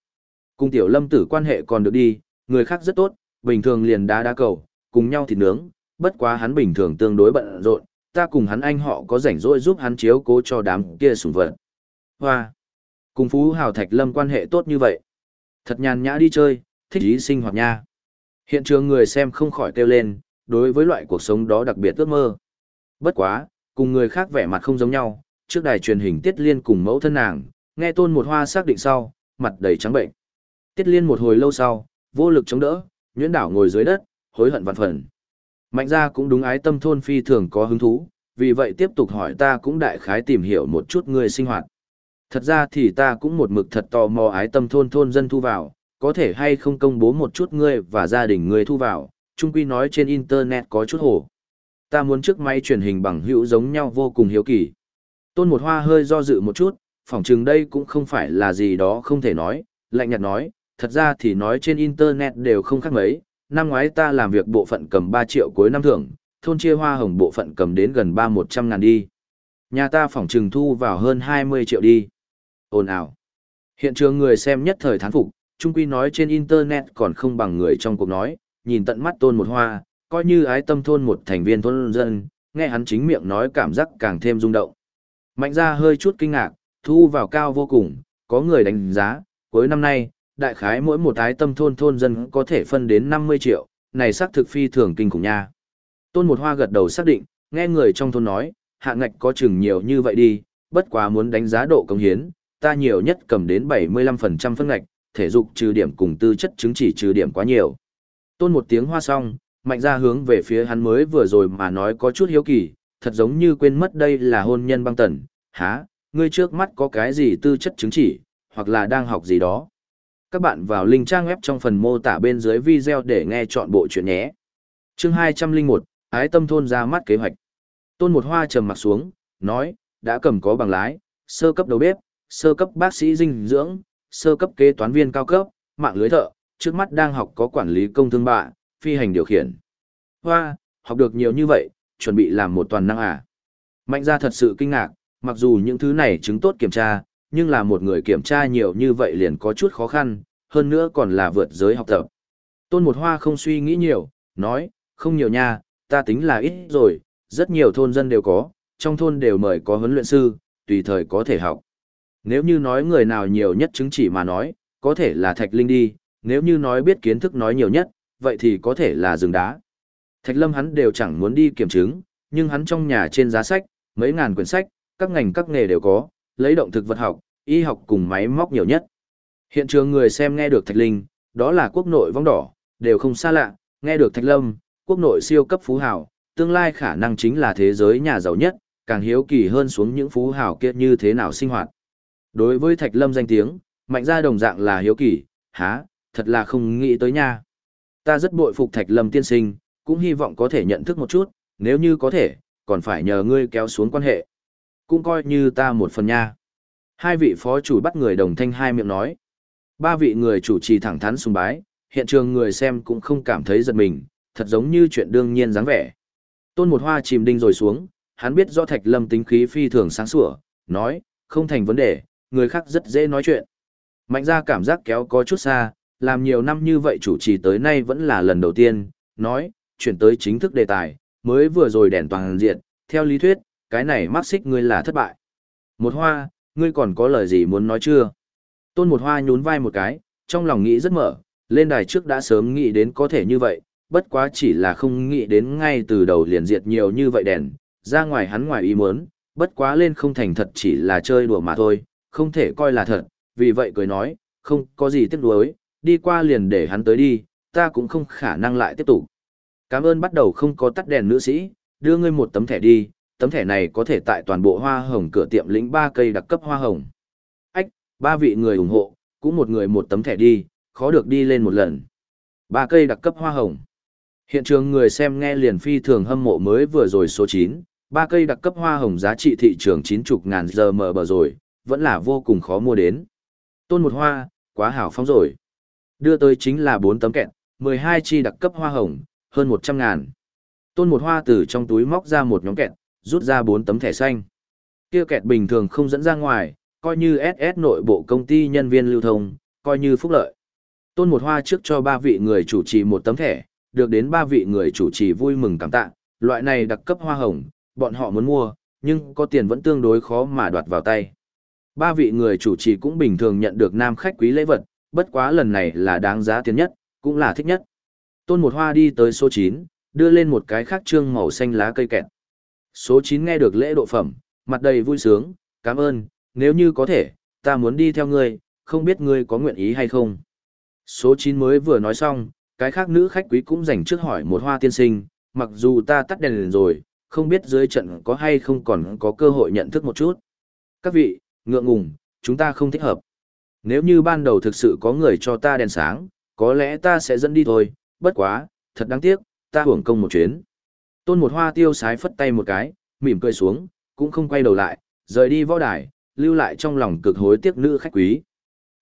Cung tiểu lâm tử quan hệ còn được đi, người khác rất tốt, bình thường liền đá đá cầu, cùng nhau thịt nướng, bất quá hắn bình thường tương đối bận rộn, ta cùng hắn anh họ có rảnh rỗi giúp hắn chiếu cố cho đám kia sủng vật. Hoa! Cùng Phú Hào Thạch Lâm quan hệ tốt như vậy. Thật nhàn nhã đi chơi, thích ý sinh hoạt nha. Hiện trường người xem không khỏi kêu lên, đối với loại cuộc sống đó đặc biệt ước mơ. Bất quá, cùng người khác vẻ mặt không giống nhau, trước đài truyền hình Tiết Liên cùng mẫu thân nàng, nghe tôn một hoa xác định sau, mặt đầy trắng bệnh. Tiết Liên một hồi lâu sau, vô lực chống đỡ, nhuyễn đảo ngồi dưới đất, hối hận vạn phần. Mạnh gia cũng đúng ái tâm thôn phi thường có hứng thú, vì vậy tiếp tục hỏi ta cũng đại khái tìm hiểu một chút người sinh hoạt. Thật ra thì ta cũng một mực thật tò mò ái tâm thôn thôn dân thu vào, có thể hay không công bố một chút ngươi và gia đình ngươi thu vào, chung quy nói trên internet có chút hồ. Ta muốn trước máy truyền hình bằng hữu giống nhau vô cùng hiếu kỳ. Tôn một hoa hơi do dự một chút, phỏng chừng đây cũng không phải là gì đó không thể nói, lạnh nhạt nói, thật ra thì nói trên internet đều không khác mấy, năm ngoái ta làm việc bộ phận cầm 3 triệu cuối năm thưởng, thôn chia hoa hồng bộ phận cầm đến gần 3-100 ngàn đi. Nhà ta phỏng trừng thu vào hơn 20 triệu đi. Ồn ào. Hiện trường người xem nhất thời thán phục, chung quy nói trên internet còn không bằng người trong cuộc nói, nhìn tận mắt tôn một hoa, coi như ái tâm thôn một thành viên thôn dân, nghe hắn chính miệng nói cảm giác càng thêm rung động. Mạnh ra hơi chút kinh ngạc, thu vào cao vô cùng, có người đánh giá, cuối năm nay, đại khái mỗi một ái tâm thôn thôn dân có thể phân đến 50 triệu, này xác thực phi thường kinh khủng nha. Tôn một hoa gật đầu xác định, nghe người trong thôn nói, hạng ngạch có chừng nhiều như vậy đi, bất quá muốn đánh giá độ công hiến, ta nhiều nhất cầm đến 75% phân ngạch, thể dục trừ điểm cùng tư chất chứng chỉ trừ điểm quá nhiều. Tôn một tiếng hoa xong, mạnh ra hướng về phía hắn mới vừa rồi mà nói có chút hiếu kỳ, thật giống như quên mất đây là hôn nhân băng tần, há, ngươi trước mắt có cái gì tư chất chứng chỉ, hoặc là đang học gì đó. Các bạn vào link trang web trong phần mô tả bên dưới video để nghe chọn bộ chuyện nhé. Chương 201, Ái Tâm Thôn ra mắt kế hoạch. Tôn một hoa trầm mặt xuống, nói, đã cầm có bằng lái, sơ cấp đầu bếp, sơ cấp bác sĩ dinh dưỡng, sơ cấp kế toán viên cao cấp, mạng lưới thợ, trước mắt đang học có quản lý công thương bạ, phi hành điều khiển. Hoa, học được nhiều như vậy, chuẩn bị làm một toàn năng à. Mạnh ra thật sự kinh ngạc, mặc dù những thứ này chứng tốt kiểm tra, nhưng là một người kiểm tra nhiều như vậy liền có chút khó khăn, hơn nữa còn là vượt giới học tập. Tôn một hoa không suy nghĩ nhiều, nói, không nhiều nha, ta tính là ít rồi, rất nhiều thôn dân đều có, trong thôn đều mời có huấn luyện sư, tùy thời có thể học. Nếu như nói người nào nhiều nhất chứng chỉ mà nói, có thể là Thạch Linh đi, nếu như nói biết kiến thức nói nhiều nhất, vậy thì có thể là rừng đá. Thạch Lâm hắn đều chẳng muốn đi kiểm chứng, nhưng hắn trong nhà trên giá sách, mấy ngàn quyển sách, các ngành các nghề đều có, lấy động thực vật học, y học cùng máy móc nhiều nhất. Hiện trường người xem nghe được Thạch Linh, đó là quốc nội vong đỏ, đều không xa lạ, nghe được Thạch Lâm, quốc nội siêu cấp phú hào, tương lai khả năng chính là thế giới nhà giàu nhất, càng hiếu kỳ hơn xuống những phú hào kia như thế nào sinh hoạt. Đối với Thạch Lâm danh tiếng, mạnh ra đồng dạng là hiếu kỳ, há, thật là không nghĩ tới nha. Ta rất bội phục Thạch Lâm tiên sinh, cũng hy vọng có thể nhận thức một chút, nếu như có thể, còn phải nhờ ngươi kéo xuống quan hệ. Cũng coi như ta một phần nha. Hai vị phó chủ bắt người đồng thanh hai miệng nói. Ba vị người chủ trì thẳng thắn sùng bái, hiện trường người xem cũng không cảm thấy giật mình, thật giống như chuyện đương nhiên dáng vẻ. Tôn một hoa chìm đinh rồi xuống, hắn biết do Thạch Lâm tính khí phi thường sáng sủa, nói, không thành vấn đề, người khác rất dễ nói chuyện. Mạnh ra cảm giác kéo có chút xa, làm nhiều năm như vậy chủ trì tới nay vẫn là lần đầu tiên, nói, chuyển tới chính thức đề tài, mới vừa rồi đèn toàn diện, theo lý thuyết, cái này mắc xích ngươi là thất bại. Một hoa, ngươi còn có lời gì muốn nói chưa? Tôn một hoa nhún vai một cái, trong lòng nghĩ rất mở, lên đài trước đã sớm nghĩ đến có thể như vậy, bất quá chỉ là không nghĩ đến ngay từ đầu liền diệt nhiều như vậy đèn, ra ngoài hắn ngoài ý muốn, bất quá lên không thành thật chỉ là chơi đùa mà thôi, không thể coi là thật, vì vậy cười nói, không có gì tiếc nuối, đi qua liền để hắn tới đi, ta cũng không khả năng lại tiếp tục. Cảm ơn bắt đầu không có tắt đèn nữ sĩ, đưa ngươi một tấm thẻ đi, tấm thẻ này có thể tại toàn bộ hoa hồng cửa tiệm lĩnh ba cây đặc cấp hoa hồng. Ách, ba vị người ủng hộ, cũng một người một tấm thẻ đi, khó được đi lên một lần. Ba cây đặc cấp hoa hồng. Hiện trường người xem nghe liền phi thường hâm mộ mới vừa rồi số 9, ba cây đặc cấp hoa hồng giá trị thị trường 90 ngàn giờ mở bờ rồi, vẫn là vô cùng khó mua đến. Tôn một hoa, quá hảo phóng rồi. Đưa tới chính là 4 tấm kẹt, 12 chi đặc cấp hoa hồng, hơn 100 ngàn. Tôn một hoa từ trong túi móc ra một nhóm kẹt, rút ra bốn tấm thẻ xanh. Kia kẹt bình thường không dẫn ra ngoài, coi như SS nội bộ công ty nhân viên lưu thông, coi như phúc lợi. Tôn một hoa trước cho ba vị người chủ trì một tấm thẻ, được đến ba vị người chủ trì vui mừng cảm tạ, loại này đặc cấp hoa hồng, bọn họ muốn mua, nhưng có tiền vẫn tương đối khó mà đoạt vào tay. Ba vị người chủ trì cũng bình thường nhận được nam khách quý lễ vật, bất quá lần này là đáng giá tiền nhất, cũng là thích nhất. Tôn một hoa đi tới số 9, đưa lên một cái khác trương màu xanh lá cây kẹt. Số 9 nghe được lễ độ phẩm, mặt đầy vui sướng, cảm ơn, nếu như có thể, ta muốn đi theo ngươi, không biết ngươi có nguyện ý hay không. Số 9 mới vừa nói xong, cái khác nữ khách quý cũng dành trước hỏi một hoa tiên sinh, mặc dù ta tắt đèn lên rồi, không biết dưới trận có hay không còn có cơ hội nhận thức một chút. Các vị, ngượng ngùng, chúng ta không thích hợp. Nếu như ban đầu thực sự có người cho ta đèn sáng, có lẽ ta sẽ dẫn đi thôi, bất quá, thật đáng tiếc, ta hưởng công một chuyến. Tôn một hoa tiêu sái phất tay một cái, mỉm cười xuống, cũng không quay đầu lại, rời đi võ đài, lưu lại trong lòng cực hối tiếc nữ khách quý.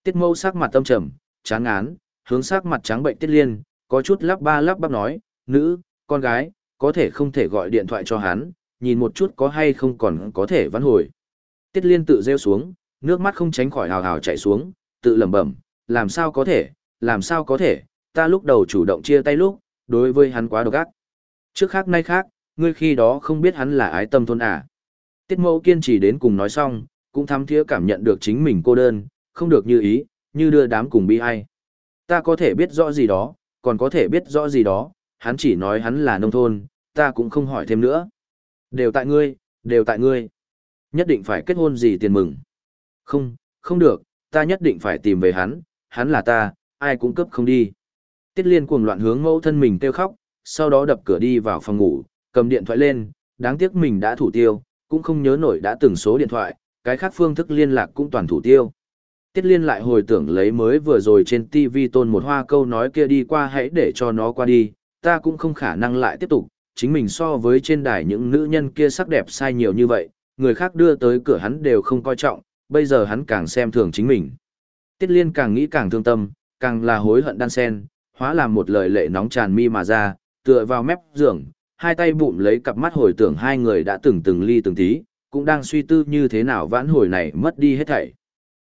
Tiết mâu sắc mặt tâm trầm, chán ngán, hướng sắc mặt trắng bệnh tiết liên, có chút lắp ba lắp bắp nói, nữ, con gái, có thể không thể gọi điện thoại cho hắn, nhìn một chút có hay không còn có thể vãn hồi. Tiết liên tự rêu xuống, nước mắt không tránh khỏi hào hào chảy xuống, tự lẩm bẩm, làm sao có thể, làm sao có thể, ta lúc đầu chủ động chia tay lúc, đối với hắn quá độc ác. Trước khác nay khác, ngươi khi đó không biết hắn là ái tâm thôn à. Tiết mẫu kiên trì đến cùng nói xong, cũng thắm thiế cảm nhận được chính mình cô đơn, không được như ý, như đưa đám cùng bi ai. Ta có thể biết rõ gì đó, còn có thể biết rõ gì đó, hắn chỉ nói hắn là nông thôn, ta cũng không hỏi thêm nữa. Đều tại ngươi, đều tại ngươi. Nhất định phải kết hôn gì tiền mừng. Không, không được, ta nhất định phải tìm về hắn, hắn là ta, ai cũng cấp không đi. Tiết liên cuồng loạn hướng mẫu thân mình kêu khóc, sau đó đập cửa đi vào phòng ngủ, cầm điện thoại lên, đáng tiếc mình đã thủ tiêu, cũng không nhớ nổi đã từng số điện thoại, cái khác phương thức liên lạc cũng toàn thủ tiêu. Tiết liên lại hồi tưởng lấy mới vừa rồi trên TV tôn một hoa câu nói kia đi qua hãy để cho nó qua đi, ta cũng không khả năng lại tiếp tục, chính mình so với trên đài những nữ nhân kia sắc đẹp sai nhiều như vậy, người khác đưa tới cửa hắn đều không coi trọng, bây giờ hắn càng xem thường chính mình. Tiết liên càng nghĩ càng thương tâm, càng là hối hận đan sen, hóa làm một lời lệ nóng tràn mi mà ra, tựa vào mép giường, hai tay bụng lấy cặp mắt hồi tưởng hai người đã từng từng ly từng tí, cũng đang suy tư như thế nào vãn hồi này mất đi hết thảy.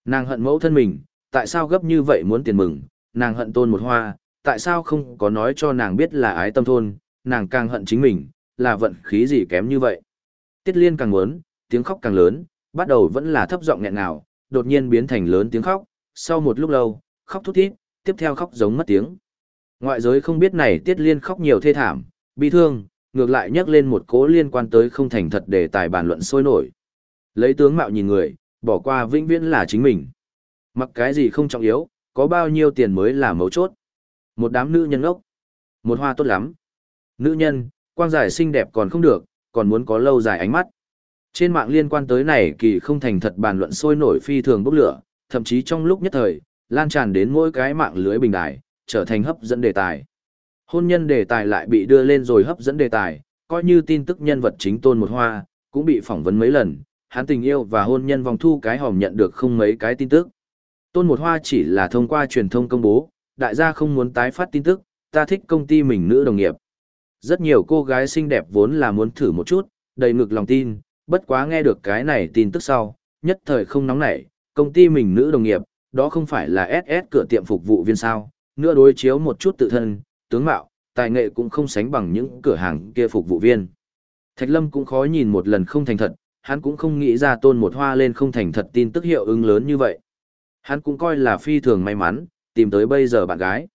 Nàng hận mẫu thân mình, tại sao gấp như vậy muốn tiền mừng, nàng hận tôn một hoa, tại sao không có nói cho nàng biết là ái tâm thôn, nàng càng hận chính mình, là vận khí gì kém như vậy. Tiết liên càng muốn, tiếng khóc càng lớn, bắt đầu vẫn là thấp giọng nghẹn ngào, đột nhiên biến thành lớn tiếng khóc, sau một lúc lâu, khóc thút thít, tiếp theo khóc giống mất tiếng. Ngoại giới không biết này tiết liên khóc nhiều thê thảm, bi thương, ngược lại nhắc lên một cố liên quan tới không thành thật để tài bàn luận sôi nổi. Lấy tướng mạo nhìn người, bỏ qua vĩnh viễn là chính mình. Mặc cái gì không trọng yếu, có bao nhiêu tiền mới là mấu chốt. Một đám nữ nhân ốc. Một hoa tốt lắm. Nữ nhân, quang giải xinh đẹp còn không được, còn muốn có lâu dài ánh mắt. Trên mạng liên quan tới này kỳ không thành thật bàn luận sôi nổi phi thường bốc lửa, thậm chí trong lúc nhất thời, lan tràn đến mỗi cái mạng lưới bình đài, trở thành hấp dẫn đề tài. Hôn nhân đề tài lại bị đưa lên rồi hấp dẫn đề tài, coi như tin tức nhân vật chính tôn một hoa, cũng bị phỏng vấn mấy lần, hắn tình yêu và hôn nhân vòng thu cái hòm nhận được không mấy cái tin tức. Tôn một hoa chỉ là thông qua truyền thông công bố, đại gia không muốn tái phát tin tức, ta thích công ty mình nữ đồng nghiệp, Rất nhiều cô gái xinh đẹp vốn là muốn thử một chút, đầy ngực lòng tin, bất quá nghe được cái này tin tức sau, nhất thời không nóng nảy, công ty mình nữ đồng nghiệp, đó không phải là SS cửa tiệm phục vụ viên sao, nữa đối chiếu một chút tự thân, tướng mạo, tài nghệ cũng không sánh bằng những cửa hàng kia phục vụ viên. Thạch Lâm cũng khó nhìn một lần không thành thật, hắn cũng không nghĩ ra tôn một hoa lên không thành thật tin tức hiệu ứng lớn như vậy. Hắn cũng coi là phi thường may mắn, tìm tới bây giờ bạn gái.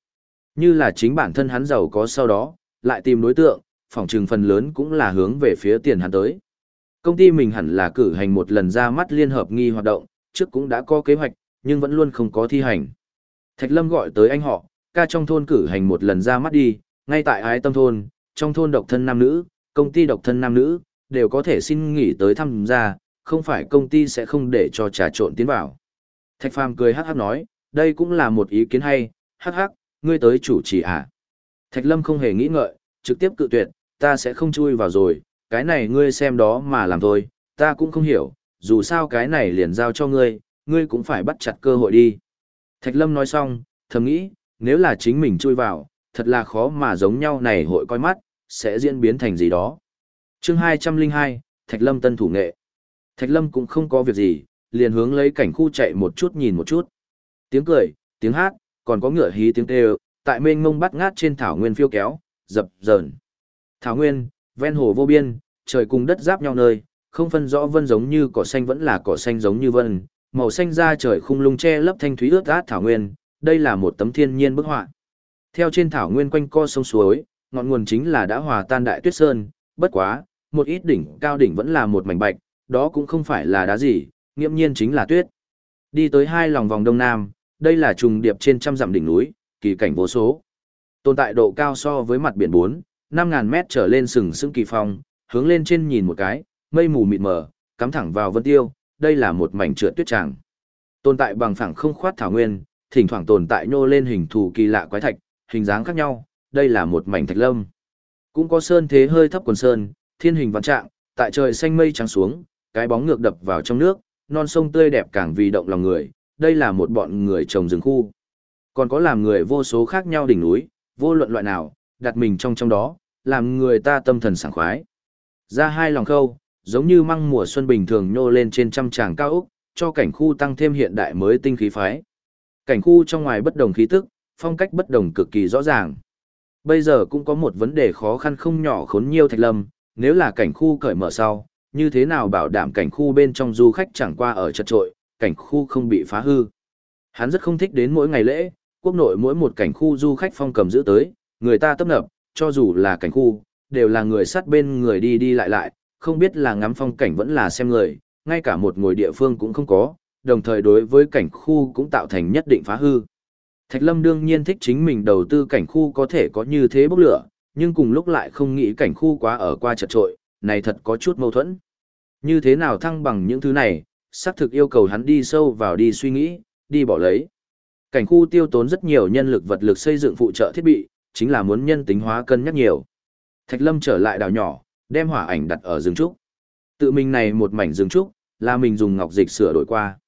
Như là chính bản thân hắn giàu có sau đó, lại tìm đối tượng, phòng trừng phần lớn cũng là hướng về phía tiền hắn tới. Công ty mình hẳn là cử hành một lần ra mắt liên hợp nghi hoạt động, trước cũng đã có kế hoạch, nhưng vẫn luôn không có thi hành. Thạch Lâm gọi tới anh họ, ca trong thôn cử hành một lần ra mắt đi, ngay tại ái tâm thôn, trong thôn độc thân nam nữ, công ty độc thân nam nữ, đều có thể xin nghỉ tới thăm gia, không phải công ty sẽ không để cho trà trộn tiến vào. Thạch Phàm cười hắc hắc nói, đây cũng là một ý kiến hay, hắc hắc, ngươi tới chủ trì à. Thạch Lâm không hề nghĩ ngợi, trực tiếp cự tuyệt, ta sẽ không chui vào rồi, cái này ngươi xem đó mà làm thôi, ta cũng không hiểu, dù sao cái này liền giao cho ngươi, ngươi cũng phải bắt chặt cơ hội đi. Thạch Lâm nói xong, thầm nghĩ, nếu là chính mình chui vào, thật là khó mà giống nhau này hội coi mắt, sẽ diễn biến thành gì đó. chương 202, Thạch Lâm tân thủ nghệ. Thạch Lâm cũng không có việc gì, liền hướng lấy cảnh khu chạy một chút nhìn một chút. Tiếng cười, tiếng hát, còn có ngựa hí tiếng kêu, tại mênh mông bắt ngát trên thảo nguyên phiêu kéo, dập dờn. Thảo nguyên, ven hồ vô biên, trời cùng đất giáp nhau nơi, không phân rõ vân giống như cỏ xanh vẫn là cỏ xanh giống như vân, màu xanh da trời khung lung che lấp thanh thúy ướt át thảo nguyên, đây là một tấm thiên nhiên bức họa. Theo trên thảo nguyên quanh co sông suối, ngọn nguồn chính là đã hòa tan đại tuyết sơn, bất quá, một ít đỉnh cao đỉnh vẫn là một mảnh bạch, đó cũng không phải là đá gì, nghiễm nhiên chính là tuyết. Đi tới hai lòng vòng đông nam, đây là trùng điệp trên trăm dặm đỉnh núi, kỳ cảnh vô số. Tồn tại độ cao so với mặt biển 4, 5000 mét trở lên sừng sững kỳ phong, hướng lên trên nhìn một cái, mây mù mịt mờ, cắm thẳng vào vân tiêu, đây là một mảnh trượt tuyết tràng. Tồn tại bằng phẳng không khoát thảo nguyên, thỉnh thoảng tồn tại nhô lên hình thù kỳ lạ quái thạch, hình dáng khác nhau, đây là một mảnh thạch lâm. Cũng có sơn thế hơi thấp quần sơn, thiên hình vạn trạng, tại trời xanh mây trắng xuống, cái bóng ngược đập vào trong nước, non sông tươi đẹp càng vì động lòng người, đây là một bọn người trồng rừng khu. Còn có làm người vô số khác nhau đỉnh núi, vô luận loại nào, đặt mình trong trong đó, làm người ta tâm thần sảng khoái. Ra hai lòng khâu, giống như măng mùa xuân bình thường nhô lên trên trăm tràng cao ốc, cho cảnh khu tăng thêm hiện đại mới tinh khí phái. Cảnh khu trong ngoài bất đồng khí tức, phong cách bất đồng cực kỳ rõ ràng. Bây giờ cũng có một vấn đề khó khăn không nhỏ khốn nhiều thạch lâm, nếu là cảnh khu cởi mở sau, như thế nào bảo đảm cảnh khu bên trong du khách chẳng qua ở chật trội, cảnh khu không bị phá hư. Hắn rất không thích đến mỗi ngày lễ, quốc nội mỗi một cảnh khu du khách phong cầm giữ tới, người ta tấp nập, cho dù là cảnh khu, đều là người sát bên người đi đi lại lại, không biết là ngắm phong cảnh vẫn là xem người, ngay cả một ngồi địa phương cũng không có, đồng thời đối với cảnh khu cũng tạo thành nhất định phá hư. Thạch Lâm đương nhiên thích chính mình đầu tư cảnh khu có thể có như thế bốc lửa, nhưng cùng lúc lại không nghĩ cảnh khu quá ở qua chật trội, này thật có chút mâu thuẫn. Như thế nào thăng bằng những thứ này, xác thực yêu cầu hắn đi sâu vào đi suy nghĩ, đi bỏ lấy. Cảnh khu tiêu tốn rất nhiều nhân lực vật lực xây dựng phụ trợ thiết bị, chính là muốn nhân tính hóa cân nhắc nhiều. Thạch Lâm trở lại đảo nhỏ, đem hỏa ảnh đặt ở rừng trúc. Tự mình này một mảnh rừng trúc, là mình dùng ngọc dịch sửa đổi qua.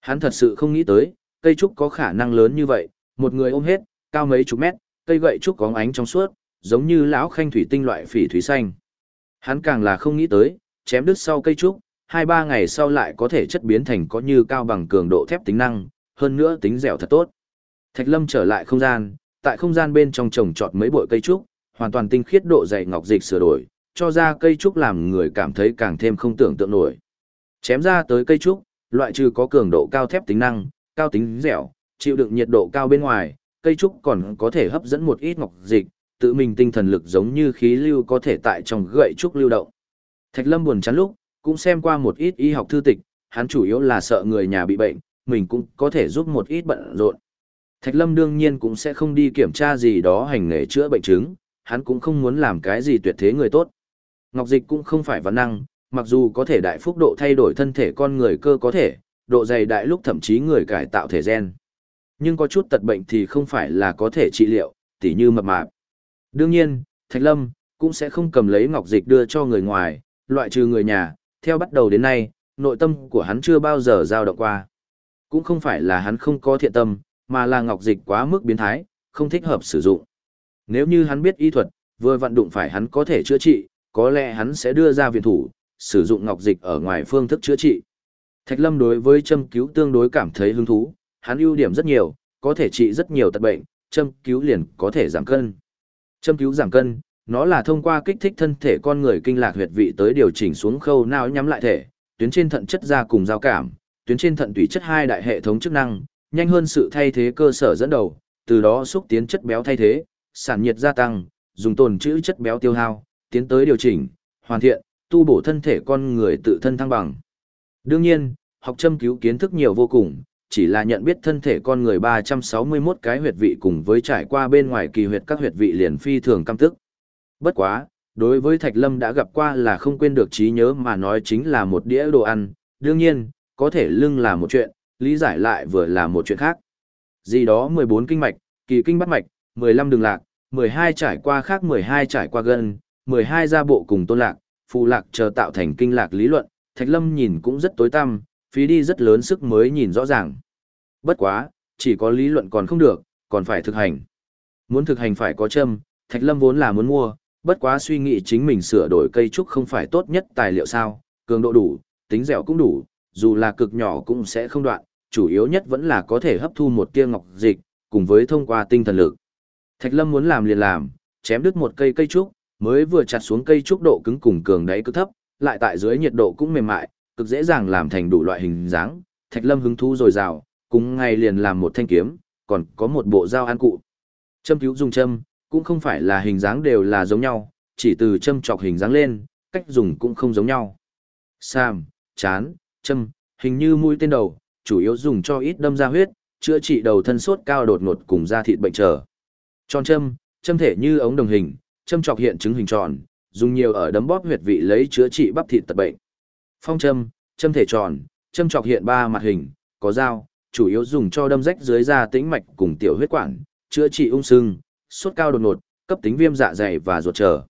Hắn thật sự không nghĩ tới, cây trúc có khả năng lớn như vậy, một người ôm hết, cao mấy chục mét, cây gậy trúc có ánh trong suốt, giống như lão khanh thủy tinh loại phỉ thủy xanh. Hắn càng là không nghĩ tới, chém đứt sau cây trúc, hai ba ngày sau lại có thể chất biến thành có như cao bằng cường độ thép tính năng, hơn nữa tính dẻo thật tốt. Thạch Lâm trở lại không gian, tại không gian bên trong trồng trọt mấy bội cây trúc, hoàn toàn tinh khiết độ dày ngọc dịch sửa đổi, cho ra cây trúc làm người cảm thấy càng thêm không tưởng tượng nổi. Chém ra tới cây trúc, loại trừ có cường độ cao thép tính năng, cao tính dẻo, chịu đựng nhiệt độ cao bên ngoài, cây trúc còn có thể hấp dẫn một ít ngọc dịch, tự mình tinh thần lực giống như khí lưu có thể tại trong gậy trúc lưu động. Thạch Lâm buồn chán lúc, cũng xem qua một ít y học thư tịch, hắn chủ yếu là sợ người nhà bị bệnh, mình cũng có thể giúp một ít bận rộn. Thạch Lâm đương nhiên cũng sẽ không đi kiểm tra gì đó hành nghề chữa bệnh chứng, hắn cũng không muốn làm cái gì tuyệt thế người tốt. Ngọc dịch cũng không phải văn năng, mặc dù có thể đại phúc độ thay đổi thân thể con người cơ có thể, độ dày đại lúc thậm chí người cải tạo thể gen. Nhưng có chút tật bệnh thì không phải là có thể trị liệu, tỉ như mập mạp. Đương nhiên, Thạch Lâm cũng sẽ không cầm lấy ngọc dịch đưa cho người ngoài, loại trừ người nhà, theo bắt đầu đến nay, nội tâm của hắn chưa bao giờ dao động qua. Cũng không phải là hắn không có thiện tâm, mà là ngọc dịch quá mức biến thái, không thích hợp sử dụng. Nếu như hắn biết y thuật, vừa vận đụng phải hắn có thể chữa trị, có lẽ hắn sẽ đưa ra viện thủ, sử dụng ngọc dịch ở ngoài phương thức chữa trị. Thạch Lâm đối với châm cứu tương đối cảm thấy hứng thú, hắn ưu điểm rất nhiều, có thể trị rất nhiều tật bệnh, châm cứu liền có thể giảm cân. Châm cứu giảm cân, nó là thông qua kích thích thân thể con người kinh lạc huyệt vị tới điều chỉnh xuống khâu não nhắm lại thể, tuyến trên thận chất ra cùng giao cảm, tuyến trên thận tủy chất hai đại hệ thống chức năng, nhanh hơn sự thay thế cơ sở dẫn đầu, từ đó xúc tiến chất béo thay thế, sản nhiệt gia tăng, dùng tồn trữ chất béo tiêu hao, tiến tới điều chỉnh, hoàn thiện, tu bổ thân thể con người tự thân thăng bằng. Đương nhiên, học châm cứu kiến thức nhiều vô cùng, chỉ là nhận biết thân thể con người 361 cái huyệt vị cùng với trải qua bên ngoài kỳ huyệt các huyệt vị liền phi thường căm tức. Bất quá, đối với Thạch Lâm đã gặp qua là không quên được trí nhớ mà nói chính là một đĩa đồ ăn, đương nhiên, có thể lưng là một chuyện, lý giải lại vừa là một chuyện khác. Gì đó 14 kinh mạch, kỳ kinh bắt mạch, 15 đường lạc, 12 trải qua khác 12 trải qua gân, 12 gia bộ cùng tôn lạc, phù lạc chờ tạo thành kinh lạc lý luận, Thạch Lâm nhìn cũng rất tối tăm, phí đi rất lớn sức mới nhìn rõ ràng. Bất quá, chỉ có lý luận còn không được, còn phải thực hành. Muốn thực hành phải có châm, Thạch Lâm vốn là muốn mua, bất quá suy nghĩ chính mình sửa đổi cây trúc không phải tốt nhất tài liệu sao, cường độ đủ, tính dẻo cũng đủ, dù là cực nhỏ cũng sẽ không đoạn, chủ yếu nhất vẫn là có thể hấp thu một tia ngọc dịch, cùng với thông qua tinh thần lực. Thạch Lâm muốn làm liền làm, chém đứt một cây cây trúc, mới vừa chặt xuống cây trúc độ cứng cùng cường đáy cực thấp, lại tại dưới nhiệt độ cũng mềm mại, cực dễ dàng làm thành đủ loại hình dáng. Thạch Lâm hứng thú rồi rào, cùng ngay liền làm một thanh kiếm, còn có một bộ dao ăn cụ. Châm cứu dùng châm, cũng không phải là hình dáng đều là giống nhau, chỉ từ châm chọc hình dáng lên, cách dùng cũng không giống nhau. Sam, chán, châm, hình như mũi tên đầu, chủ yếu dùng cho ít đâm ra huyết, chữa trị đầu thân sốt cao đột ngột cùng da thịt bệnh trở. Tròn châm, châm thể như ống đồng hình, châm chọc hiện chứng hình tròn, dùng nhiều ở đấm bóp huyệt vị lấy chữa trị bắp thịt tật bệnh. Phong châm, châm thể tròn, châm chọc hiện ba mặt hình, có dao, chủ yếu dùng cho đâm rách dưới da tĩnh mạch cùng tiểu huyết quản, chữa trị ung sưng, sốt cao đột ngột, cấp tính viêm dạ dày và ruột trở.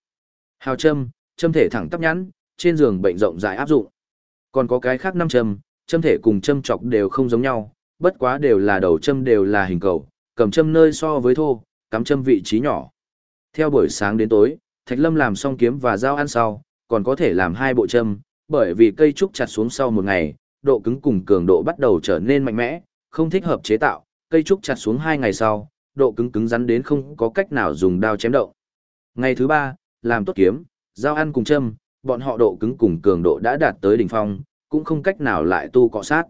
Hào châm, châm thể thẳng tắp nhắn, trên giường bệnh rộng rãi áp dụng. Còn có cái khác năm châm, châm thể cùng châm chọc đều không giống nhau, bất quá đều là đầu châm đều là hình cầu, cầm châm nơi so với thô, cắm châm vị trí nhỏ. Theo buổi sáng đến tối, Thạch Lâm làm xong kiếm và dao ăn sau, còn có thể làm hai bộ châm, bởi vì cây trúc chặt xuống sau một ngày, độ cứng cùng cường độ bắt đầu trở nên mạnh mẽ, không thích hợp chế tạo, cây trúc chặt xuống hai ngày sau, độ cứng cứng rắn đến không có cách nào dùng đao chém động. Ngày thứ ba, làm tốt kiếm, dao ăn cùng châm, bọn họ độ cứng cùng cường độ đã đạt tới đỉnh phong, cũng không cách nào lại tu cọ sát.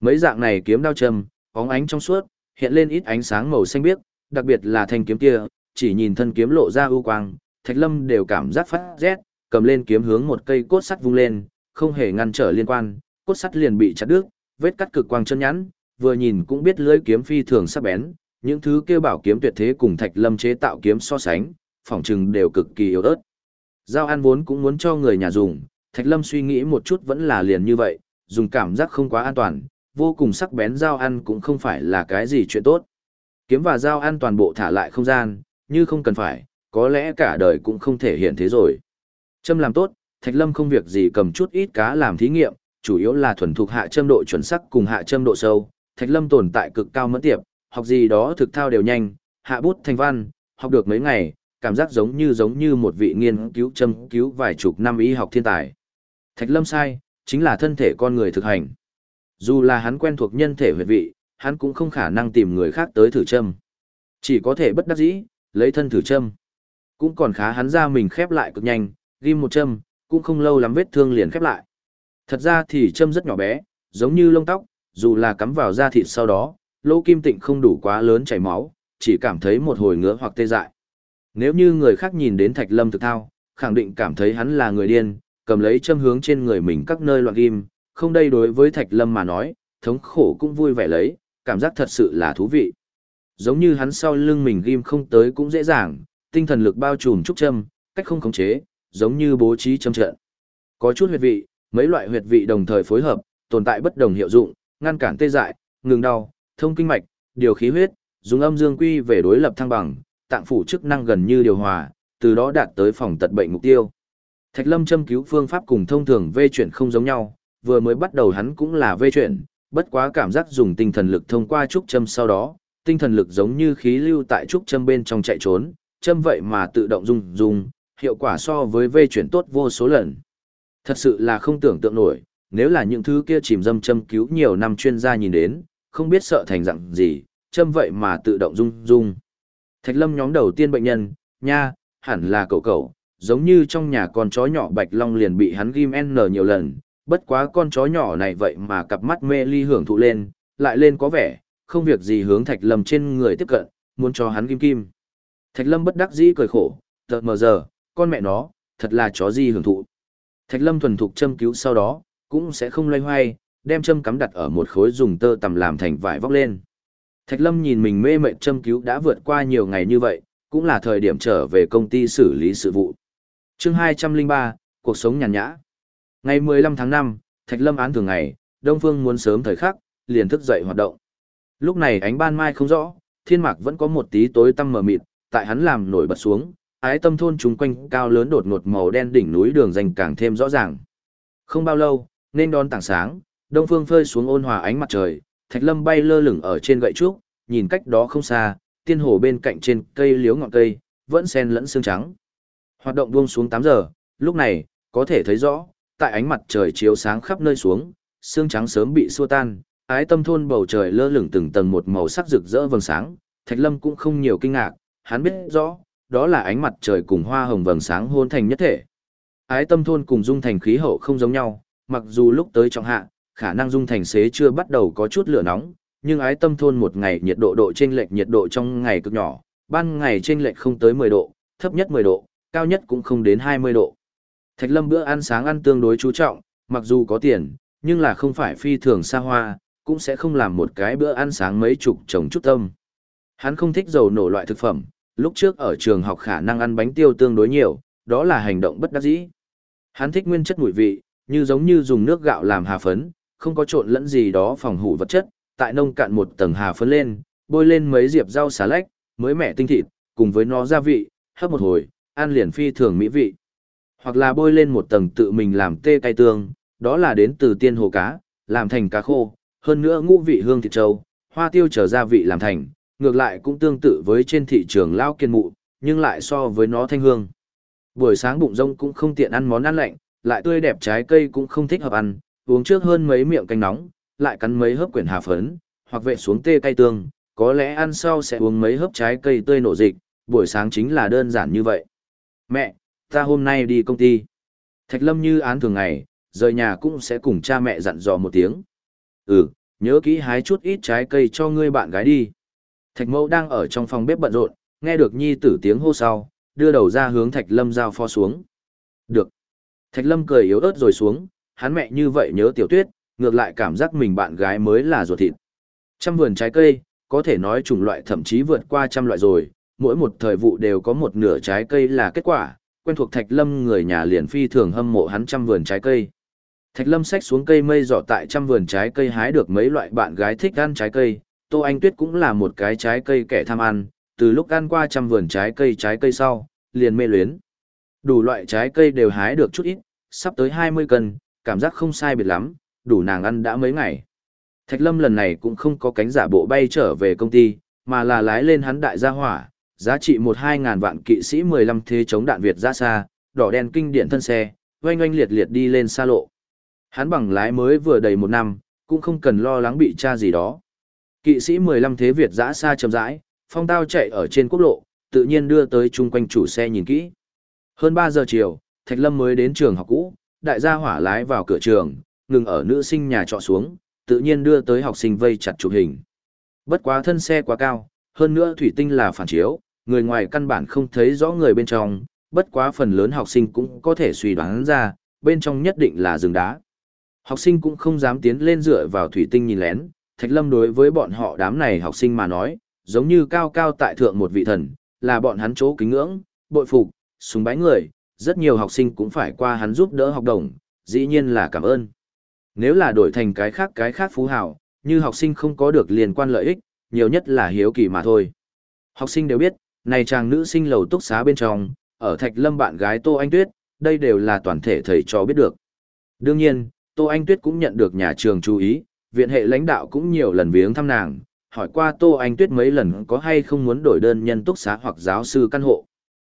Mấy dạng này kiếm đao châm, bóng ánh trong suốt, hiện lên ít ánh sáng màu xanh biếc, đặc biệt là thanh kiếm kia, chỉ nhìn thân kiếm lộ ra ưu quang, Thạch Lâm đều cảm giác phát rét, cầm lên kiếm hướng một cây cốt sắt vung lên, không hề ngăn trở liên quan, cốt sắt liền bị chặt đứt, vết cắt cực quang chân nhẵn, vừa nhìn cũng biết lưỡi kiếm phi thường sắc bén, những thứ kia bảo kiếm tuyệt thế cùng Thạch Lâm chế tạo kiếm so sánh, phỏng chừng đều cực kỳ yếu ớt. Giao An vốn cũng muốn cho người nhà dùng, Thạch Lâm suy nghĩ một chút vẫn là liền như vậy, dùng cảm giác không quá an toàn, vô cùng sắc bén dao ăn cũng không phải là cái gì chuyện tốt. Kiếm và dao ăn toàn bộ thả lại không gian, như không cần phải, có lẽ cả đời cũng không thể hiện thế rồi. Châm làm tốt, Thạch Lâm không việc gì cầm chút ít cá làm thí nghiệm, chủ yếu là thuần thục hạ châm độ chuẩn sắc cùng hạ châm độ sâu. Thạch Lâm tồn tại cực cao mẫn tiệp, học gì đó thực thao đều nhanh, hạ bút thành văn, học được mấy ngày, cảm giác giống như giống như một vị nghiên cứu châm cứu vài chục năm y học thiên tài. Thạch Lâm sai, chính là thân thể con người thực hành. Dù là hắn quen thuộc nhân thể huyệt vị, hắn cũng không khả năng tìm người khác tới thử châm. Chỉ có thể bất đắc dĩ, lấy thân thử châm. Cũng còn khá hắn ra mình khép lại cực nhanh, ghim một châm, cũng không lâu lắm vết thương liền khép lại. Thật ra thì châm rất nhỏ bé, giống như lông tóc, dù là cắm vào da thịt sau đó, lỗ kim tịnh không đủ quá lớn chảy máu, chỉ cảm thấy một hồi ngứa hoặc tê dại. Nếu như người khác nhìn đến Thạch Lâm thực thao, khẳng định cảm thấy hắn là người điên, cầm lấy châm hướng trên người mình các nơi loạn ghim, không đây đối với Thạch Lâm mà nói, thống khổ cũng vui vẻ lấy, cảm giác thật sự là thú vị. Giống như hắn sau lưng mình ghim không tới cũng dễ dàng, tinh thần lực bao trùm trúc châm, cách không khống chế, giống như bố trí châm trận. Có chút huyệt vị, mấy loại huyệt vị đồng thời phối hợp, tồn tại bất đồng hiệu dụng, ngăn cản tê dại, ngừng đau, thông kinh mạch, điều khí huyết, dùng âm dương quy về đối lập thăng bằng, tạng phủ chức năng gần như điều hòa, từ đó đạt tới phòng tật bệnh mục tiêu. Thạch Lâm châm cứu phương pháp cùng thông thường vê chuyển không giống nhau, vừa mới bắt đầu hắn cũng là vê chuyển, bất quá cảm giác dùng tinh thần lực thông qua trúc châm sau đó, tinh thần lực giống như khí lưu tại trúc châm bên trong chạy trốn, châm vậy mà tự động rung rung, hiệu quả so với vê chuyển tốt vô số lần. Thật sự là không tưởng tượng nổi, nếu là những thứ kia chìm dâm châm cứu nhiều năm chuyên gia nhìn đến, không biết sợ thành dạng gì, châm vậy mà tự động rung rung. Thạch lâm nhóm đầu tiên bệnh nhân, nha, hẳn là cậu cậu, giống như trong nhà con chó nhỏ Bạch Long liền bị hắn ghim N nhiều lần, bất quá con chó nhỏ này vậy mà cặp mắt mê ly hưởng thụ lên, lại lên có vẻ, không việc gì hướng Thạch Lâm trên người tiếp cận, muốn cho hắn kim kim. Thạch Lâm bất đắc dĩ cười khổ, tợt mờ giờ, con mẹ nó, thật là chó gì hưởng thụ. Thạch Lâm thuần thục châm cứu sau đó, cũng sẽ không loay hoay, đem châm cắm đặt ở một khối dùng tơ tằm làm thành vải vóc lên. Thạch Lâm nhìn mình mê mệt châm cứu đã vượt qua nhiều ngày như vậy, cũng là thời điểm trở về công ty xử lý sự vụ. Chương 203, cuộc sống nhàn nhã. Ngày 15 tháng 5, Thạch Lâm án thường ngày, Đông Phương muốn sớm thời khắc, liền thức dậy hoạt động. Lúc này ánh ban mai không rõ, thiên mạc vẫn có một tí tối tăm mờ mịt, tại hắn làm nổi bật xuống, ái tâm thôn chúng quanh cao lớn đột ngột màu đen đỉnh núi đường dành càng thêm rõ ràng. Không bao lâu, nên đón tảng sáng, đông phương phơi xuống ôn hòa ánh mặt trời, thạch lâm bay lơ lửng ở trên gậy trúc, nhìn cách đó không xa, tiên hồ bên cạnh trên cây liếu ngọn cây, vẫn xen lẫn xương trắng. Hoạt động buông xuống 8 giờ, lúc này, có thể thấy rõ, tại ánh mặt trời chiếu sáng khắp nơi xuống, xương trắng sớm bị xua tan, ái tâm thôn bầu trời lơ lửng từng tầng một màu sắc rực rỡ vầng sáng, Thạch Lâm cũng không nhiều kinh ngạc, hắn biết rõ, đó là ánh mặt trời cùng hoa hồng vầng sáng hôn thành nhất thể. Ái tâm thôn cùng dung thành khí hậu không giống nhau, mặc dù lúc tới trọng hạ, khả năng dung thành xế chưa bắt đầu có chút lửa nóng, nhưng ái tâm thôn một ngày nhiệt độ độ chênh lệch nhiệt độ trong ngày cực nhỏ, ban ngày chênh lệch không tới 10 độ, thấp nhất 10 độ, cao nhất cũng không đến 20 độ. Thạch Lâm bữa ăn sáng ăn tương đối chú trọng, mặc dù có tiền, nhưng là không phải phi thường xa hoa, cũng sẽ không làm một cái bữa ăn sáng mấy chục chồng chút tâm. Hắn không thích dầu nổ loại thực phẩm, lúc trước ở trường học khả năng ăn bánh tiêu tương đối nhiều, đó là hành động bất đắc dĩ. Hắn thích nguyên chất mùi vị, như giống như dùng nước gạo làm hà phấn, không có trộn lẫn gì đó phòng hủ vật chất, tại nông cạn một tầng hà phấn lên, bôi lên mấy diệp rau xà lách, mới mẻ tinh thịt, cùng với nó gia vị, hấp một hồi, ăn liền phi thường mỹ vị. Hoặc là bôi lên một tầng tự mình làm tê cay tương, đó là đến từ tiên hồ cá, làm thành cá khô, hơn nữa ngũ vị hương thịt trâu, hoa tiêu trở gia vị làm thành, ngược lại cũng tương tự với trên thị trường lao kiên mụ, nhưng lại so với nó thanh hương. Buổi sáng bụng rông cũng không tiện ăn món ăn lạnh, lại tươi đẹp trái cây cũng không thích hợp ăn, uống trước hơn mấy miệng canh nóng, lại cắn mấy hớp quyển hà phấn, hoặc vệ xuống tê cay tương, có lẽ ăn sau sẽ uống mấy hớp trái cây tươi nổ dịch, buổi sáng chính là đơn giản như vậy. Mẹ, ta hôm nay đi công ty. Thạch Lâm như án thường ngày, rời nhà cũng sẽ cùng cha mẹ dặn dò một tiếng. Ừ, nhớ kỹ hái chút ít trái cây cho ngươi bạn gái đi. Thạch mẫu đang ở trong phòng bếp bận rộn, nghe được nhi tử tiếng hô sau, đưa đầu ra hướng Thạch Lâm giao pho xuống. Được. Thạch Lâm cười yếu ớt rồi xuống, hắn mẹ như vậy nhớ tiểu tuyết, ngược lại cảm giác mình bạn gái mới là ruột thịt. Trăm vườn trái cây, có thể nói chủng loại thậm chí vượt qua trăm loại rồi, mỗi một thời vụ đều có một nửa trái cây là kết quả, quen thuộc Thạch Lâm người nhà liền phi thường hâm mộ hắn trăm vườn trái cây. Thạch Lâm xách xuống cây mây giỏ tại trăm vườn trái cây hái được mấy loại bạn gái thích ăn trái cây, Tô Anh Tuyết cũng là một cái trái cây kẻ tham ăn, từ lúc ăn qua trăm vườn trái cây trái cây sau, liền mê luyến. Đủ loại trái cây đều hái được chút ít, sắp tới 20 cân, cảm giác không sai biệt lắm, đủ nàng ăn đã mấy ngày. Thạch Lâm lần này cũng không có cánh giả bộ bay trở về công ty, mà là lái lên hắn đại gia hỏa, giá trị một hai ngàn vạn kỵ sĩ 15 thế chống đạn Việt ra xa, đỏ đen kinh điển thân xe, oanh oanh liệt liệt đi lên xa lộ. Hắn bằng lái mới vừa đầy một năm, cũng không cần lo lắng bị tra gì đó. Kỵ sĩ 15 thế Việt dã xa chậm rãi, phong tao chạy ở trên quốc lộ, tự nhiên đưa tới chung quanh chủ xe nhìn kỹ. Hơn 3 giờ chiều, Thạch Lâm mới đến trường học cũ, đại gia hỏa lái vào cửa trường, ngừng ở nữ sinh nhà trọ xuống, tự nhiên đưa tới học sinh vây chặt chụp hình. Bất quá thân xe quá cao, hơn nữa thủy tinh là phản chiếu, người ngoài căn bản không thấy rõ người bên trong, bất quá phần lớn học sinh cũng có thể suy đoán ra, bên trong nhất định là rừng đá. Học sinh cũng không dám tiến lên dựa vào thủy tinh nhìn lén, Thạch Lâm đối với bọn họ đám này học sinh mà nói, giống như cao cao tại thượng một vị thần, là bọn hắn chỗ kính ngưỡng, bội phục, sùng bái người, rất nhiều học sinh cũng phải qua hắn giúp đỡ học đồng, dĩ nhiên là cảm ơn. Nếu là đổi thành cái khác cái khác phú hào, như học sinh không có được liên quan lợi ích, nhiều nhất là hiếu kỳ mà thôi. Học sinh đều biết, này chàng nữ sinh lầu túc xá bên trong, ở Thạch Lâm bạn gái Tô Anh Tuyết, đây đều là toàn thể thầy trò biết được. Đương nhiên, Tô Anh Tuyết cũng nhận được nhà trường chú ý, viện hệ lãnh đạo cũng nhiều lần viếng thăm nàng, hỏi qua Tô Anh Tuyết mấy lần có hay không muốn đổi đơn nhân túc xá hoặc giáo sư căn hộ,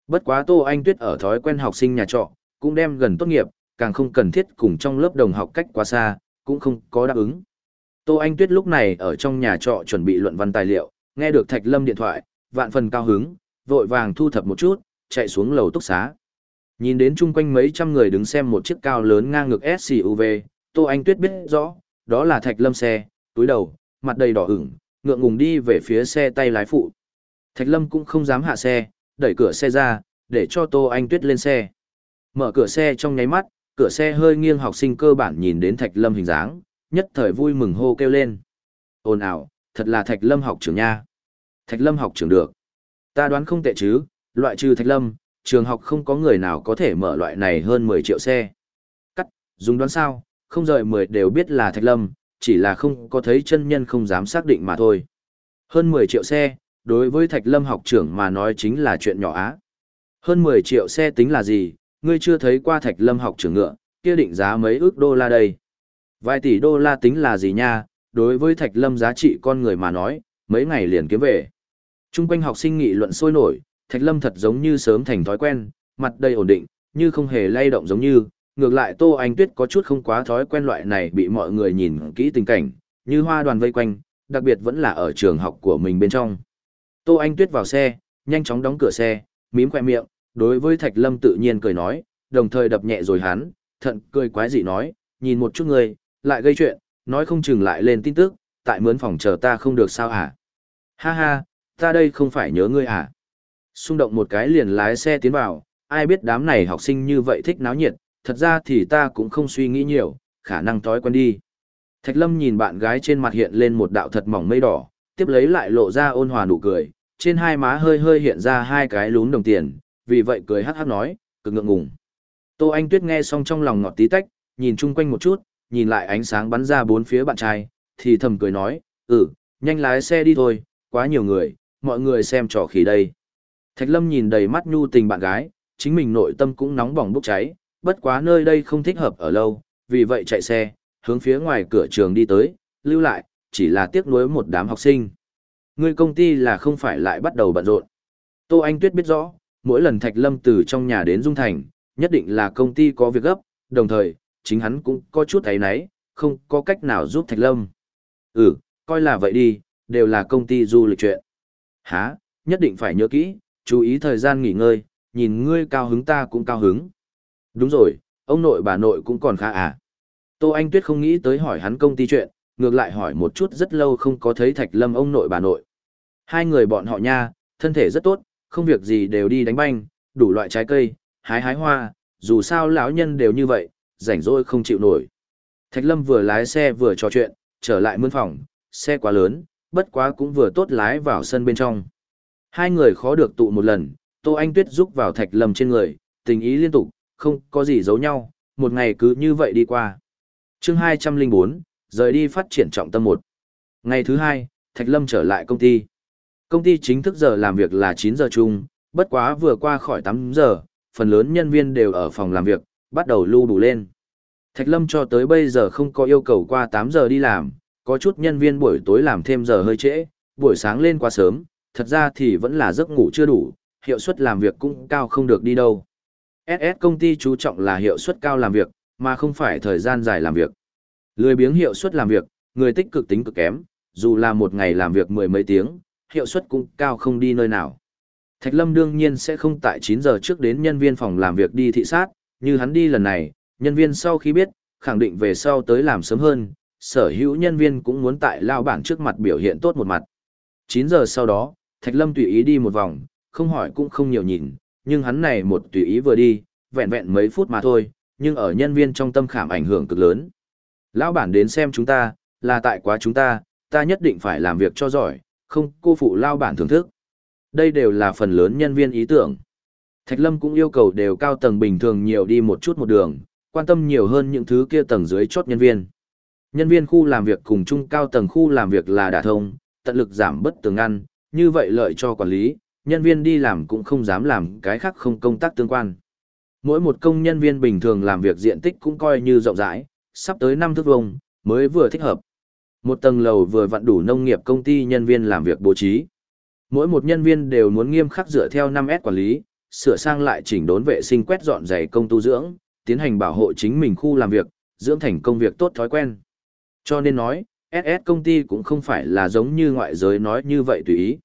Bất quá Tô Anh Tuyết ở thói quen học sinh nhà trọ, cũng đem gần tốt nghiệp, càng không cần thiết cùng trong lớp đồng học cách quá xa, cũng không có đáp ứng. Tô Anh Tuyết lúc này ở trong nhà trọ chuẩn bị luận văn tài liệu, nghe được Thạch Lâm điện thoại, vạn phần cao hứng, vội vàng thu thập một chút, chạy xuống lầu túc xá. Nhìn đến chung quanh mấy trăm người đứng xem một chiếc cao lớn ngang ngược SUV, Tô Anh Tuyết biết rõ, đó là Thạch Lâm xe, túi đầu, mặt đầy đỏ ửng, ngượng ngùng đi về phía xe tay lái phụ. Thạch Lâm cũng không dám hạ xe, đẩy cửa xe ra, để cho Tô Anh Tuyết lên xe. Mở cửa xe trong nháy mắt, cửa xe hơi nghiêng học sinh cơ bản nhìn đến Thạch Lâm hình dáng, nhất thời vui mừng hô kêu lên. Ồn ào, thật là Thạch Lâm học trưởng nha. Thạch Lâm học trưởng được. Ta đoán không tệ chứ, loại trừ Thạch Lâm, trường học không có người nào có thể mở loại này hơn 10 triệu xe. Cắt, dùng đoán sao, không rời 10 đều biết là Thạch Lâm, chỉ là không có thấy chân nhân không dám xác định mà thôi. Hơn 10 triệu xe, đối với Thạch Lâm học trưởng mà nói chính là chuyện nhỏ á. Hơn 10 triệu xe tính là gì, ngươi chưa thấy qua Thạch Lâm học trưởng ngựa, kia định giá mấy ước đô la đây. Vài tỷ đô la tính là gì nha, đối với Thạch Lâm giá trị con người mà nói, mấy ngày liền kiếm về. Trung quanh học sinh nghị luận sôi nổi, Thạch Lâm thật giống như sớm thành thói quen, mặt đầy ổn định, như không hề lay động giống như, ngược lại Tô Anh Tuyết có chút không quá thói quen loại này bị mọi người nhìn kỹ tình cảnh, như hoa đoàn vây quanh, đặc biệt vẫn là ở trường học của mình bên trong. Tô Anh Tuyết vào xe, nhanh chóng đóng cửa xe, mím khoe miệng, đối với Thạch Lâm tự nhiên cười nói, đồng thời đập nhẹ rồi hắn, thận cười quái dị nói, nhìn một chút người, lại gây chuyện, nói không chừng lại lên tin tức, tại mướn phòng chờ ta không được sao hả? Ha ha, ta đây không phải nhớ ngươi à? Xung động một cái liền lái xe tiến vào, ai biết đám này học sinh như vậy thích náo nhiệt, thật ra thì ta cũng không suy nghĩ nhiều, khả năng thói quen đi. Thạch Lâm nhìn bạn gái trên mặt hiện lên một đạo thật mỏng mây đỏ, tiếp lấy lại lộ ra ôn hòa nụ cười, trên hai má hơi hơi hiện ra hai cái lún đồng tiền, vì vậy cười hắc hắc nói, cực ngượng ngùng. Tô Anh Tuyết nghe xong trong lòng ngọt tí tách, nhìn chung quanh một chút, nhìn lại ánh sáng bắn ra bốn phía bạn trai, thì thầm cười nói, ừ, nhanh lái xe đi thôi, quá nhiều người, mọi người xem trò khỉ đây. Thạch Lâm nhìn đầy mắt nhu tình bạn gái, chính mình nội tâm cũng nóng bỏng bốc cháy, bất quá nơi đây không thích hợp ở lâu, vì vậy chạy xe, hướng phía ngoài cửa trường đi tới, lưu lại, chỉ là tiếc nuối một đám học sinh. Người công ty là không phải lại bắt đầu bận rộn. Tô Anh Tuyết biết rõ, mỗi lần Thạch Lâm từ trong nhà đến Dung Thành, nhất định là công ty có việc gấp, đồng thời, chính hắn cũng có chút thấy náy, không có cách nào giúp Thạch Lâm. Ừ, coi là vậy đi, đều là công ty du lịch chuyện. Hả, nhất định phải nhớ kỹ, chú ý thời gian nghỉ ngơi, nhìn ngươi cao hứng ta cũng cao hứng. Đúng rồi, ông nội bà nội cũng còn khá à. Tô Anh Tuyết không nghĩ tới hỏi hắn công ty chuyện, ngược lại hỏi một chút rất lâu không có thấy Thạch Lâm ông nội bà nội. Hai người bọn họ nha, thân thể rất tốt, không việc gì đều đi đánh banh, đủ loại trái cây, hái hái hoa, dù sao lão nhân đều như vậy, rảnh rỗi không chịu nổi. Thạch Lâm vừa lái xe vừa trò chuyện, trở lại mươn phòng, xe quá lớn, bất quá cũng vừa tốt lái vào sân bên trong. Hai người khó được tụ một lần, Tô Anh Tuyết giúp vào Thạch Lâm trên người, tình ý liên tục, không có gì giấu nhau, một ngày cứ như vậy đi qua. chương 204, rời đi phát triển trọng tâm một Ngày thứ hai, Thạch Lâm trở lại công ty. Công ty chính thức giờ làm việc là 9 giờ chung, bất quá vừa qua khỏi 8 giờ, phần lớn nhân viên đều ở phòng làm việc, bắt đầu lưu đủ lên. Thạch Lâm cho tới bây giờ không có yêu cầu qua 8 giờ đi làm, có chút nhân viên buổi tối làm thêm giờ hơi trễ, buổi sáng lên quá sớm, thật ra thì vẫn là giấc ngủ chưa đủ, hiệu suất làm việc cũng cao không được đi đâu. SS công ty chú trọng là hiệu suất cao làm việc, mà không phải thời gian dài làm việc. Lười biếng hiệu suất làm việc, người tích cực tính cực kém, dù là một ngày làm việc mười mấy tiếng, hiệu suất cũng cao không đi nơi nào. Thạch Lâm đương nhiên sẽ không tại 9 giờ trước đến nhân viên phòng làm việc đi thị sát, như hắn đi lần này, nhân viên sau khi biết, khẳng định về sau tới làm sớm hơn, sở hữu nhân viên cũng muốn tại lao bản trước mặt biểu hiện tốt một mặt. 9 giờ sau đó, Thạch Lâm tùy ý đi một vòng, không hỏi cũng không nhiều nhìn, nhưng hắn này một tùy ý vừa đi, vẹn vẹn mấy phút mà thôi, nhưng ở nhân viên trong tâm khảm ảnh hưởng cực lớn. Lão bản đến xem chúng ta, là tại quá chúng ta, ta nhất định phải làm việc cho giỏi, không cô phụ lao bản thưởng thức. Đây đều là phần lớn nhân viên ý tưởng. Thạch Lâm cũng yêu cầu đều cao tầng bình thường nhiều đi một chút một đường, quan tâm nhiều hơn những thứ kia tầng dưới chốt nhân viên. Nhân viên khu làm việc cùng chung cao tầng khu làm việc là đả thông, tận lực giảm bất tường ngăn, như vậy lợi cho quản lý, nhân viên đi làm cũng không dám làm cái khác không công tác tương quan. Mỗi một công nhân viên bình thường làm việc diện tích cũng coi như rộng rãi, sắp tới năm thước vuông mới vừa thích hợp. Một tầng lầu vừa vặn đủ nông nghiệp công ty nhân viên làm việc bố trí. Mỗi một nhân viên đều muốn nghiêm khắc dựa theo 5S quản lý, sửa sang lại chỉnh đốn vệ sinh quét dọn giày công tu dưỡng, tiến hành bảo hộ chính mình khu làm việc, dưỡng thành công việc tốt thói quen. Cho nên nói, SS công ty cũng không phải là giống như ngoại giới nói như vậy tùy ý.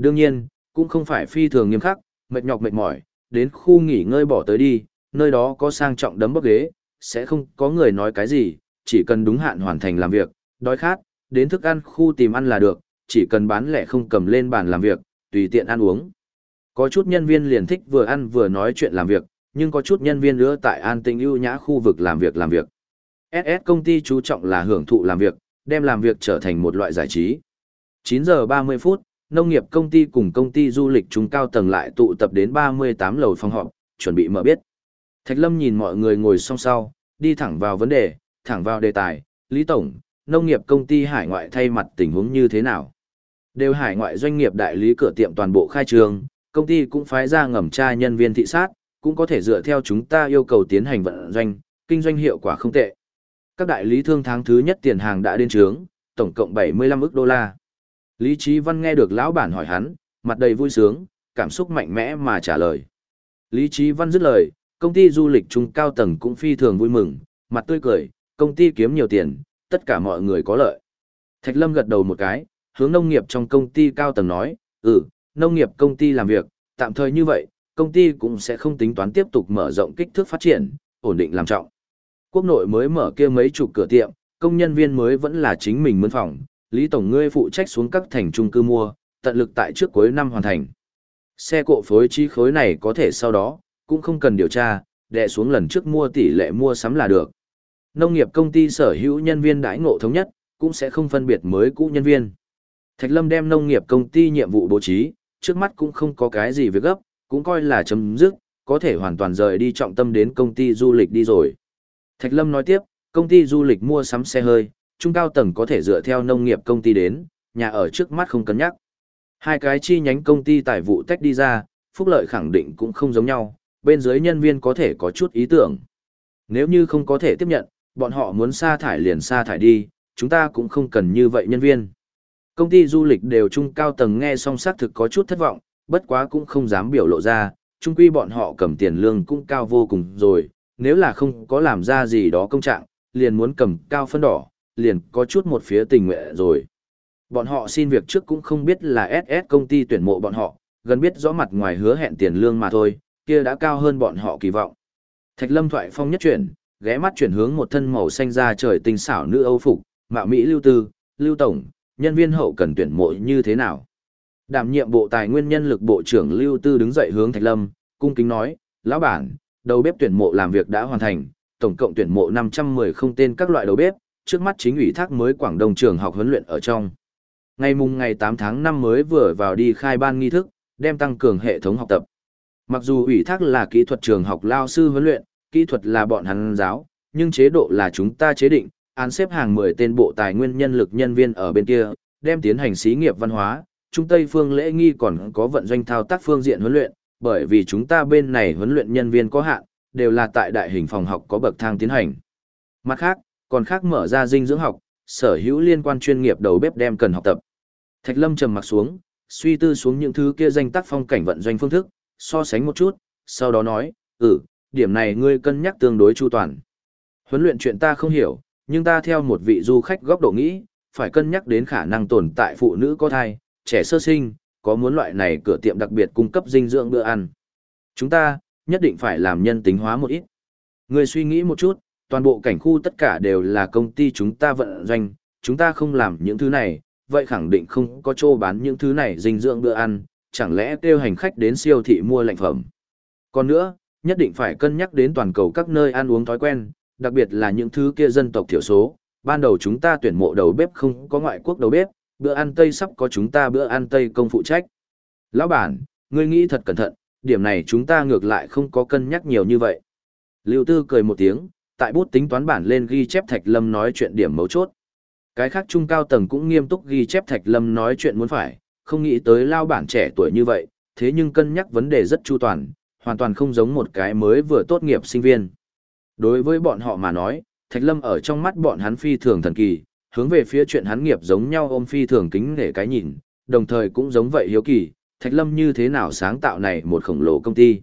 Đương nhiên, cũng không phải phi thường nghiêm khắc, mệt nhọc mệt mỏi, đến khu nghỉ ngơi bỏ tới đi, nơi đó có sang trọng đấm bốc ghế, sẽ không có người nói cái gì, chỉ cần đúng hạn hoàn thành làm việc, đói khát, đến thức ăn khu tìm ăn là được, chỉ cần bán lẻ không cầm lên bàn làm việc, tùy tiện ăn uống. Có chút nhân viên liền thích vừa ăn vừa nói chuyện làm việc, nhưng có chút nhân viên nữa tại an tinh ưu nhã khu vực làm việc làm việc. SS công ty chú trọng là hưởng thụ làm việc, đem làm việc trở thành một loại giải trí. 9 giờ 30 phút, nông nghiệp công ty cùng công ty du lịch trung cao tầng lại tụ tập đến 38 lầu phòng họp, chuẩn bị mở biết. Thạch Lâm nhìn mọi người ngồi song sau, đi thẳng vào vấn đề, thẳng vào đề tài, Lý Tổng, nông nghiệp công ty hải ngoại thay mặt tình huống như thế nào? Đều hải ngoại doanh nghiệp đại lý cửa tiệm toàn bộ khai trương, công ty cũng phái ra ngầm tra nhân viên thị sát, cũng có thể dựa theo chúng ta yêu cầu tiến hành vận doanh, kinh doanh hiệu quả không tệ. Các đại lý thương tháng thứ nhất tiền hàng đã đến trướng, tổng cộng 75 ức đô la. Lý Trí Văn nghe được lão bản hỏi hắn, mặt đầy vui sướng, cảm xúc mạnh mẽ mà trả lời. Lý Trí Văn dứt lời, công ty du lịch trung cao tầng cũng phi thường vui mừng, mặt tươi cười, công ty kiếm nhiều tiền, tất cả mọi người có lợi. Thạch Lâm gật đầu một cái, hướng nông nghiệp trong công ty cao tầng nói, ừ, nông nghiệp công ty làm việc, tạm thời như vậy, công ty cũng sẽ không tính toán tiếp tục mở rộng kích thước phát triển, ổn định làm trọng. Quốc nội mới mở kia mấy chục cửa tiệm, công nhân viên mới vẫn là chính mình mướn phòng, Lý Tổng ngươi phụ trách xuống các thành trung cư mua, tận lực tại trước cuối năm hoàn thành. Xe cộ phối trí khối này có thể sau đó, cũng không cần điều tra, đè xuống lần trước mua tỷ lệ mua sắm là được. Nông nghiệp công ty sở hữu nhân viên đãi ngộ thống nhất, cũng sẽ không phân biệt mới cũ nhân viên. Thạch Lâm đem nông nghiệp công ty nhiệm vụ bố trí, trước mắt cũng không có cái gì việc gấp, cũng coi là chấm dứt, có thể hoàn toàn rời đi trọng tâm đến công ty du lịch đi rồi. Thạch Lâm nói tiếp, công ty du lịch mua sắm xe hơi, trung cao tầng có thể dựa theo nông nghiệp công ty đến, nhà ở trước mắt không cân nhắc. Hai cái chi nhánh công ty tài vụ tách đi ra, phúc lợi khẳng định cũng không giống nhau, bên dưới nhân viên có thể có chút ý tưởng. Nếu như không có thể tiếp nhận, bọn họ muốn sa thải liền sa thải đi, chúng ta cũng không cần như vậy nhân viên. Công ty du lịch đều trung cao tầng nghe song xác thực có chút thất vọng, bất quá cũng không dám biểu lộ ra, Chung quy bọn họ cầm tiền lương cũng cao vô cùng rồi, nếu là không có làm ra gì đó công trạng, liền muốn cầm cao phân đỏ, liền có chút một phía tình nguyện rồi. Bọn họ xin việc trước cũng không biết là SS công ty tuyển mộ bọn họ, gần biết rõ mặt ngoài hứa hẹn tiền lương mà thôi, kia đã cao hơn bọn họ kỳ vọng. Thạch Lâm thoại phong nhất chuyển, ghé mắt chuyển hướng một thân màu xanh da trời tinh xảo nữ Âu phục, mạo mỹ lưu tư, lưu tổng, nhân viên hậu cần tuyển mộ như thế nào? Đảm nhiệm bộ tài nguyên nhân lực bộ trưởng Lưu Tư đứng dậy hướng Thạch Lâm, cung kính nói, lão bản, đầu bếp tuyển mộ làm việc đã hoàn thành, tổng cộng tuyển mộ 510 không tên các loại đầu bếp, trước mắt chính ủy thác mới Quảng Đông trường học huấn luyện ở trong. Ngày mùng ngày 8 tháng 5 mới vừa vào đi khai ban nghi thức, đem tăng cường hệ thống học tập. Mặc dù ủy thác là kỹ thuật trường học lao sư huấn luyện, kỹ thuật là bọn hắn giáo, nhưng chế độ là chúng ta chế định, án xếp hàng 10 tên bộ tài nguyên nhân lực nhân viên ở bên kia, đem tiến hành xí nghiệp văn hóa, Trung Tây phương lễ nghi còn có vận doanh thao tác phương diện huấn luyện, bởi vì chúng ta bên này huấn luyện nhân viên có hạn, đều là tại đại hình phòng học có bậc thang tiến hành. Mặt khác, còn khác mở ra dinh dưỡng học, sở hữu liên quan chuyên nghiệp đầu bếp đem cần học tập. Thạch Lâm trầm mặt xuống, suy tư xuống những thứ kia danh tác phong cảnh vận doanh phương thức, so sánh một chút, sau đó nói, ừ, điểm này ngươi cân nhắc tương đối chu toàn. Huấn luyện chuyện ta không hiểu, nhưng ta theo một vị du khách góc độ nghĩ, phải cân nhắc đến khả năng tồn tại phụ nữ có thai, trẻ sơ sinh, có muốn loại này cửa tiệm đặc biệt cung cấp dinh dưỡng bữa ăn. Chúng ta, nhất định phải làm nhân tính hóa một ít. Người suy nghĩ một chút, toàn bộ cảnh khu tất cả đều là công ty chúng ta vận doanh, chúng ta không làm những thứ này, vậy khẳng định không có chỗ bán những thứ này dinh dưỡng bữa ăn, chẳng lẽ kêu hành khách đến siêu thị mua lạnh phẩm. Còn nữa, nhất định phải cân nhắc đến toàn cầu các nơi ăn uống thói quen, đặc biệt là những thứ kia dân tộc thiểu số. Ban đầu chúng ta tuyển mộ đầu bếp không có ngoại quốc đầu bếp, bữa ăn Tây sắp có chúng ta bữa ăn Tây công phụ trách. Lão bản, ngươi nghĩ thật cẩn thận, điểm này chúng ta ngược lại không có cân nhắc nhiều như vậy. Lưu Tư cười một tiếng, tại bút tính toán bản lên ghi chép Thạch Lâm nói chuyện điểm mấu chốt. Cái khác trung cao tầng cũng nghiêm túc ghi chép Thạch Lâm nói chuyện muốn phải, không nghĩ tới lao bản trẻ tuổi như vậy, thế nhưng cân nhắc vấn đề rất chu toàn, hoàn toàn không giống một cái mới vừa tốt nghiệp sinh viên. Đối với bọn họ mà nói, Thạch Lâm ở trong mắt bọn hắn phi thường thần kỳ, hướng về phía chuyện hắn nghiệp giống nhau ôm phi thường kính nể cái nhìn, đồng thời cũng giống vậy hiếu kỳ, Thạch Lâm như thế nào sáng tạo này một khổng lồ công ty.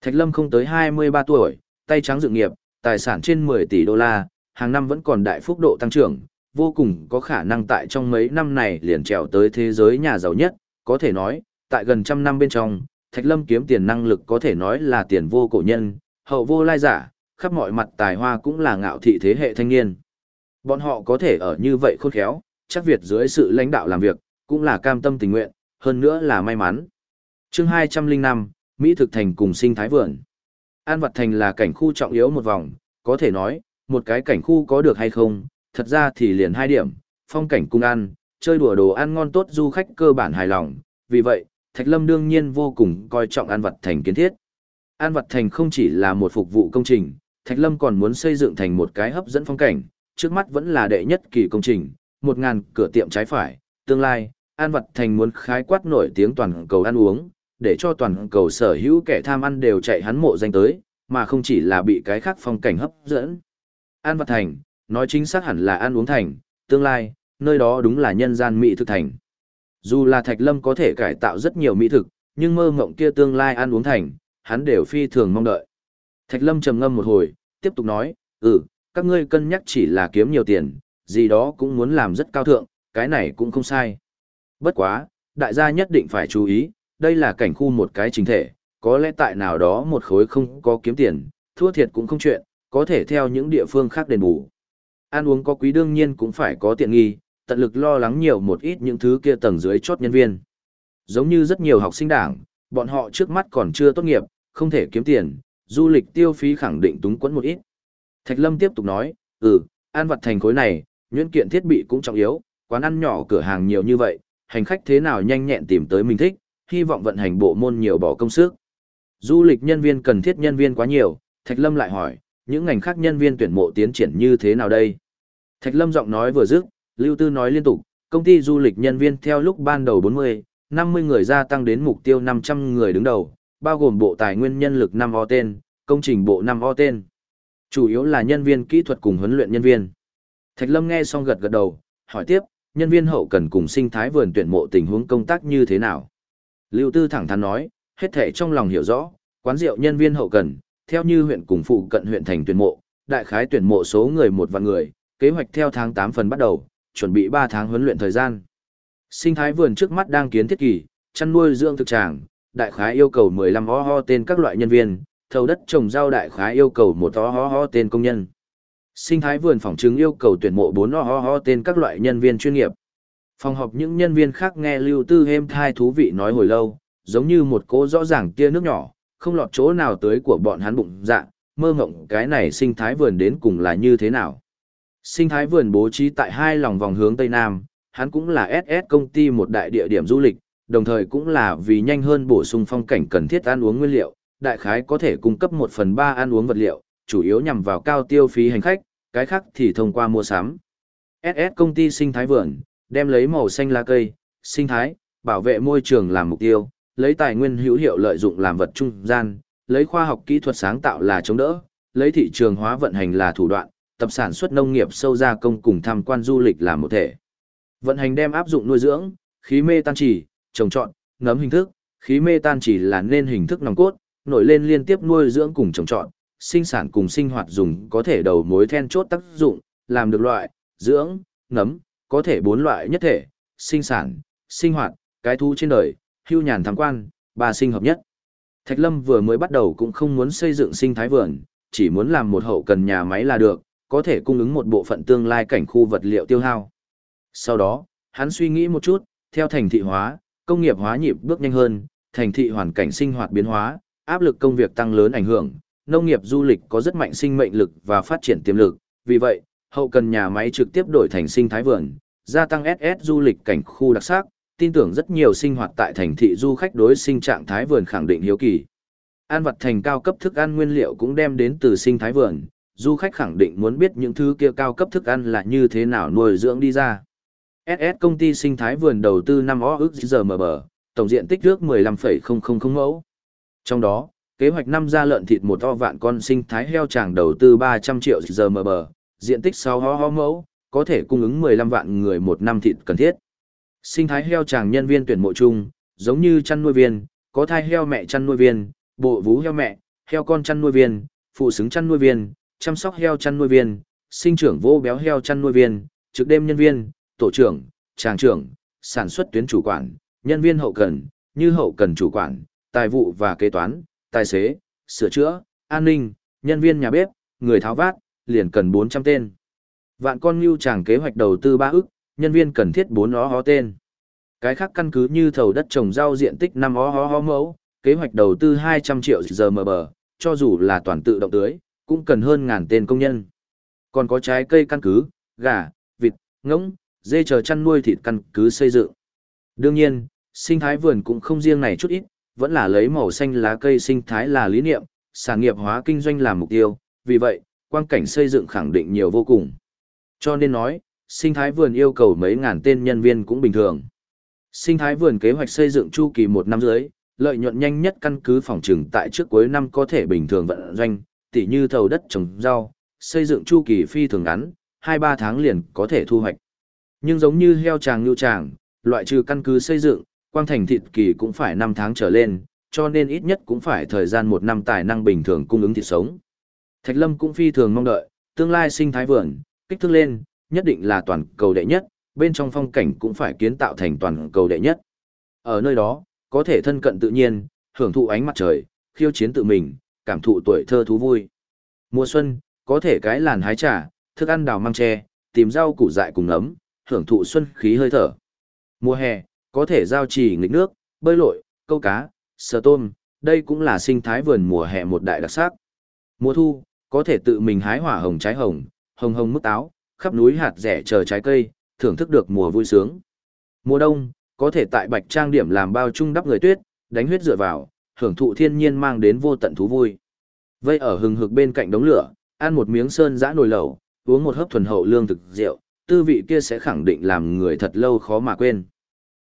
Thạch Lâm không tới 23 tuổi, tay trắng dự nghiệp, tài sản trên 10 tỷ đô la, hàng năm vẫn còn đại phúc độ tăng trưởng, vô cùng có khả năng tại trong mấy năm này liền trèo tới thế giới nhà giàu nhất, có thể nói, tại gần trăm năm bên trong, Thạch Lâm kiếm tiền năng lực có thể nói là tiền vô cổ nhân, hậu vô lai giả, khắp mọi mặt tài hoa cũng là ngạo thị thế hệ thanh niên. Bọn họ có thể ở như vậy khôn khéo, chắc Việt dưới sự lãnh đạo làm việc, cũng là cam tâm tình nguyện, hơn nữa là may mắn. chương 205, Mỹ thực thành cùng sinh thái vườn. An vật thành là cảnh khu trọng yếu một vòng, có thể nói, một cái cảnh khu có được hay không, thật ra thì liền hai điểm, phong cảnh cung ăn, chơi đùa đồ ăn ngon tốt du khách cơ bản hài lòng, vì vậy, Thạch Lâm đương nhiên vô cùng coi trọng An Vật Thành kiến thiết. An Vật Thành không chỉ là một phục vụ công trình, Thạch Lâm còn muốn xây dựng thành một cái hấp dẫn phong cảnh, trước mắt vẫn là đệ nhất kỳ công trình, một ngàn cửa tiệm trái phải, tương lai, An Vật Thành muốn khái quát nổi tiếng toàn cầu ăn uống, để cho toàn cầu sở hữu kẻ tham ăn đều chạy hắn mộ danh tới, mà không chỉ là bị cái khác phong cảnh hấp dẫn. An Vật Thành, nói chính xác hẳn là ăn uống thành, tương lai, nơi đó đúng là nhân gian mỹ thực thành. Dù là Thạch Lâm có thể cải tạo rất nhiều mỹ thực, nhưng mơ mộng kia tương lai ăn uống thành, hắn đều phi thường mong đợi. Thạch Lâm trầm ngâm một hồi, tiếp tục nói, ừ, các ngươi cân nhắc chỉ là kiếm nhiều tiền, gì đó cũng muốn làm rất cao thượng, cái này cũng không sai. Bất quá, đại gia nhất định phải chú ý, đây là cảnh khu một cái chính thể, có lẽ tại nào đó một khối không có kiếm tiền, thua thiệt cũng không chuyện, có thể theo những địa phương khác đền bù. Ăn uống có quý đương nhiên cũng phải có tiện nghi, tận lực lo lắng nhiều một ít những thứ kia tầng dưới chốt nhân viên. Giống như rất nhiều học sinh đảng, bọn họ trước mắt còn chưa tốt nghiệp, không thể kiếm tiền, du lịch tiêu phí khẳng định túng quẫn một ít. Thạch Lâm tiếp tục nói, ừ, an vật thành khối này, nhuyễn kiện thiết bị cũng trọng yếu, quán ăn nhỏ cửa hàng nhiều như vậy, hành khách thế nào nhanh nhẹn tìm tới mình thích, hy vọng vận hành bộ môn nhiều bỏ công sức. Du lịch nhân viên cần thiết nhân viên quá nhiều, Thạch Lâm lại hỏi, những ngành khác nhân viên tuyển mộ tiến triển như thế nào đây? Thạch Lâm giọng nói vừa dứt, Lưu Tư nói liên tục, công ty du lịch nhân viên theo lúc ban đầu 40, 50 người gia tăng đến mục tiêu 500 người đứng đầu, bao gồm bộ tài nguyên nhân lực 5 o tên, công trình bộ 5 o tên. Chủ yếu là nhân viên kỹ thuật cùng huấn luyện nhân viên. Thạch Lâm nghe xong gật gật đầu, hỏi tiếp, nhân viên hậu cần cùng sinh thái vườn tuyển mộ tình huống công tác như thế nào? Lưu Tư thẳng thắn nói, hết thể trong lòng hiểu rõ, quán rượu nhân viên hậu cần, theo như huyện cùng phụ cận huyện thành tuyển mộ, đại khái tuyển mộ số người một vạn người, kế hoạch theo tháng 8 phần bắt đầu, chuẩn bị 3 tháng huấn luyện thời gian. Sinh thái vườn trước mắt đang kiến thiết kỳ, chăn nuôi dưỡng thực tràng, đại khái yêu cầu 15 ho ho tên các loại nhân viên, thầu đất trồng rau đại khái yêu cầu một ho ho ho tên công nhân. Sinh thái vườn phòng chứng yêu cầu tuyển mộ 4 ho ho ho tên các loại nhân viên chuyên nghiệp. Phòng họp những nhân viên khác nghe Lưu Tư êm thai thú vị nói hồi lâu, giống như một cỗ rõ ràng tia nước nhỏ, không lọt chỗ nào tới của bọn hắn bụng dạ, mơ ngộng cái này sinh thái vườn đến cùng là như thế nào. Sinh thái vườn bố trí tại hai lòng vòng hướng Tây Nam, hắn cũng là SS công ty một đại địa điểm du lịch, đồng thời cũng là vì nhanh hơn bổ sung phong cảnh cần thiết ăn uống nguyên liệu, đại khái có thể cung cấp một phần ba ăn uống vật liệu, chủ yếu nhằm vào cao tiêu phí hành khách, cái khác thì thông qua mua sắm. SS công ty sinh thái vườn, đem lấy màu xanh lá cây, sinh thái, bảo vệ môi trường làm mục tiêu, lấy tài nguyên hữu hiệu lợi dụng làm vật trung gian, lấy khoa học kỹ thuật sáng tạo là chống đỡ, lấy thị trường hóa vận hành là thủ đoạn, tập sản xuất nông nghiệp sâu gia công cùng tham quan du lịch làm một thể. Vận hành đem áp dụng nuôi dưỡng, khí mê tan chỉ, trồng trọt, ngấm hình thức, khí mê tan chỉ là nên hình thức nòng cốt, nổi lên liên tiếp nuôi dưỡng cùng trồng trọt, sinh sản cùng sinh hoạt dùng có thể đầu mối then chốt tác dụng, làm được loại, dưỡng, ngấm, có thể bốn loại nhất thể, sinh sản, sinh hoạt, cái thú trên đời, hưu nhàn tham quan, ba sinh hợp nhất. Thạch Lâm vừa mới bắt đầu cũng không muốn xây dựng sinh thái vườn, chỉ muốn làm một hậu cần nhà máy là được, có thể cung ứng một bộ phận tương lai cảnh khu vật liệu tiêu hao. Sau đó, hắn suy nghĩ một chút, theo thành thị hóa, công nghiệp hóa nhịp bước nhanh hơn, thành thị hoàn cảnh sinh hoạt biến hóa, áp lực công việc tăng lớn ảnh hưởng, nông nghiệp du lịch có rất mạnh sinh mệnh lực và phát triển tiềm lực, vì vậy, hậu cần nhà máy trực tiếp đổi thành sinh thái vườn, gia tăng SS du lịch cảnh khu đặc sắc, tin tưởng rất nhiều sinh hoạt tại thành thị du khách đối sinh trạng thái vườn khẳng định hiếu kỳ. An vật thành cao cấp thức ăn nguyên liệu cũng đem đến từ sinh thái vườn, du khách khẳng định muốn biết những thứ kia cao cấp thức ăn là như thế nào nuôi dưỡng đi ra. SS công ty sinh thái vườn đầu tư năm o ước giờ mở bờ, tổng diện tích ước 15,000 mẫu. Trong đó, kế hoạch năm ra lợn thịt một to vạn con sinh thái heo tràng đầu tư 300 triệu giờ mở bờ, diện tích 6 ho ho mẫu, có thể cung ứng 15 vạn người một năm thịt cần thiết. Sinh thái heo tràng nhân viên tuyển mộ chung, giống như chăn nuôi viên, có thai heo mẹ chăn nuôi viên, bộ vú heo mẹ, heo con chăn nuôi viên, phụ xứng chăn nuôi viên, chăm sóc heo chăn nuôi viên, sinh trưởng vô béo heo chăn nuôi viên, trực đêm nhân viên, tổ trưởng, tràng trưởng, sản xuất tuyến chủ quản, nhân viên hậu cần, như hậu cần chủ quản, tài vụ và kế toán, tài xế, sửa chữa, an ninh, nhân viên nhà bếp, người tháo vát, liền cần 400 tên. Vạn con ngưu chàng kế hoạch đầu tư 3 ức, nhân viên cần thiết 4 ó hó tên. Cái khác căn cứ như thầu đất trồng rau diện tích 5 ó hó hó mẫu, kế hoạch đầu tư 200 triệu giờ mờ bờ, cho dù là toàn tự động tưới, cũng cần hơn ngàn tên công nhân. Còn có trái cây căn cứ, gà, vịt, ngỗng, dê chờ chăn nuôi thịt căn cứ xây dựng. Đương nhiên, sinh thái vườn cũng không riêng này chút ít, vẫn là lấy màu xanh lá cây sinh thái là lý niệm, sản nghiệp hóa kinh doanh làm mục tiêu, vì vậy, quang cảnh xây dựng khẳng định nhiều vô cùng. Cho nên nói, sinh thái vườn yêu cầu mấy ngàn tên nhân viên cũng bình thường. Sinh thái vườn kế hoạch xây dựng chu kỳ một năm dưới, lợi nhuận nhanh nhất căn cứ phòng trừng tại trước cuối năm có thể bình thường vận doanh, tỉ như thầu đất trồng rau, xây dựng chu kỳ phi thường ngắn, 2-3 tháng liền có thể thu hoạch. Nhưng giống như heo tràng nhu tràng, loại trừ căn cứ xây dựng, quang thành thịt kỳ cũng phải 5 tháng trở lên, cho nên ít nhất cũng phải thời gian một năm tài năng bình thường cung ứng thịt sống. Thạch Lâm cũng phi thường mong đợi, tương lai sinh thái vườn, kích thước lên, nhất định là toàn cầu đệ nhất, bên trong phong cảnh cũng phải kiến tạo thành toàn cầu đệ nhất. Ở nơi đó, có thể thân cận tự nhiên, hưởng thụ ánh mặt trời, khiêu chiến tự mình, cảm thụ tuổi thơ thú vui. Mùa xuân, có thể cái làn hái trà, thức ăn đào mang tre, tìm rau củ dại cùng ấm, hưởng thụ xuân khí hơi thở. Mùa hè, có thể giao trì nghịch nước, bơi lội, câu cá, sờ tôm, đây cũng là sinh thái vườn mùa hè một đại đặc sắc. Mùa thu, có thể tự mình hái hỏa hồng trái hồng, hồng hồng mức táo, khắp núi hạt rẻ chờ trái cây, thưởng thức được mùa vui sướng. Mùa đông, có thể tại bạch trang điểm làm bao trung đắp người tuyết, đánh huyết dựa vào, hưởng thụ thiên nhiên mang đến vô tận thú vui. Vây ở hừng hực bên cạnh đống lửa, ăn một miếng sơn giã nồi lẩu, uống một hớp thuần hậu lương thực rượu, tư vị kia sẽ khẳng định làm người thật lâu khó mà quên.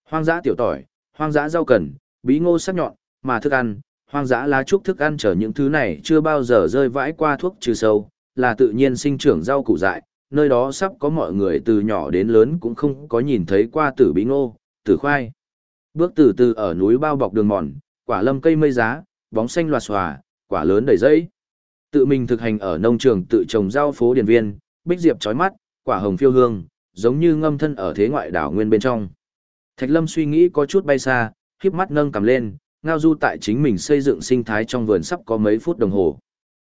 Hoang dã tiểu tỏi, hoang dã rau cần, bí ngô sắc nhọn, mà thức ăn, hoang dã lá trúc thức ăn trở những thứ này chưa bao giờ rơi vãi qua thuốc trừ sâu, là tự nhiên sinh trưởng rau củ dại, nơi đó sắp có mọi người từ nhỏ đến lớn cũng không có nhìn thấy qua tử bí ngô, tử khoai. Bước từ từ ở núi bao bọc đường mòn, quả lâm cây mây giá, bóng xanh loạt xòa, quả lớn đầy dây. Tự mình thực hành ở nông trường tự trồng rau phố điển viên, bích diệp chói mắt, quả hồng phiêu hương, giống như ngâm thân ở thế ngoại đảo nguyên bên trong. Thạch Lâm suy nghĩ có chút bay xa, khiếp mắt nâng cầm lên, ngao du tại chính mình xây dựng sinh thái trong vườn sắp có mấy phút đồng hồ.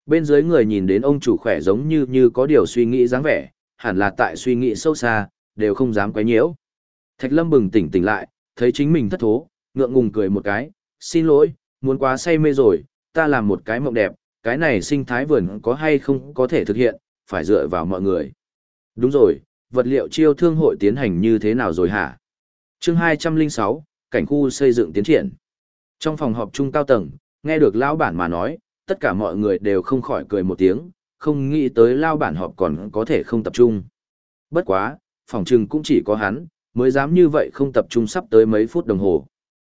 Bên dưới người nhìn đến ông chủ khỏe giống như như có điều suy nghĩ dáng vẻ, hẳn là tại suy nghĩ sâu xa, đều không dám quấy nhiễu. Thạch Lâm bừng tỉnh tỉnh lại, thấy chính mình thất thố, ngượng ngùng cười một cái, xin lỗi, muốn quá say mê rồi, ta làm một cái mộng đẹp, cái này sinh thái vườn có hay không có thể thực hiện, phải dựa vào mọi người. Đúng rồi, vật liệu chiêu thương hội tiến hành như thế nào rồi hả? chương 206, cảnh khu xây dựng tiến triển. Trong phòng họp trung cao tầng, nghe được lão bản mà nói, tất cả mọi người đều không khỏi cười một tiếng, không nghĩ tới lao bản họp còn có thể không tập trung. Bất quá, phòng trừng cũng chỉ có hắn, mới dám như vậy không tập trung sắp tới mấy phút đồng hồ.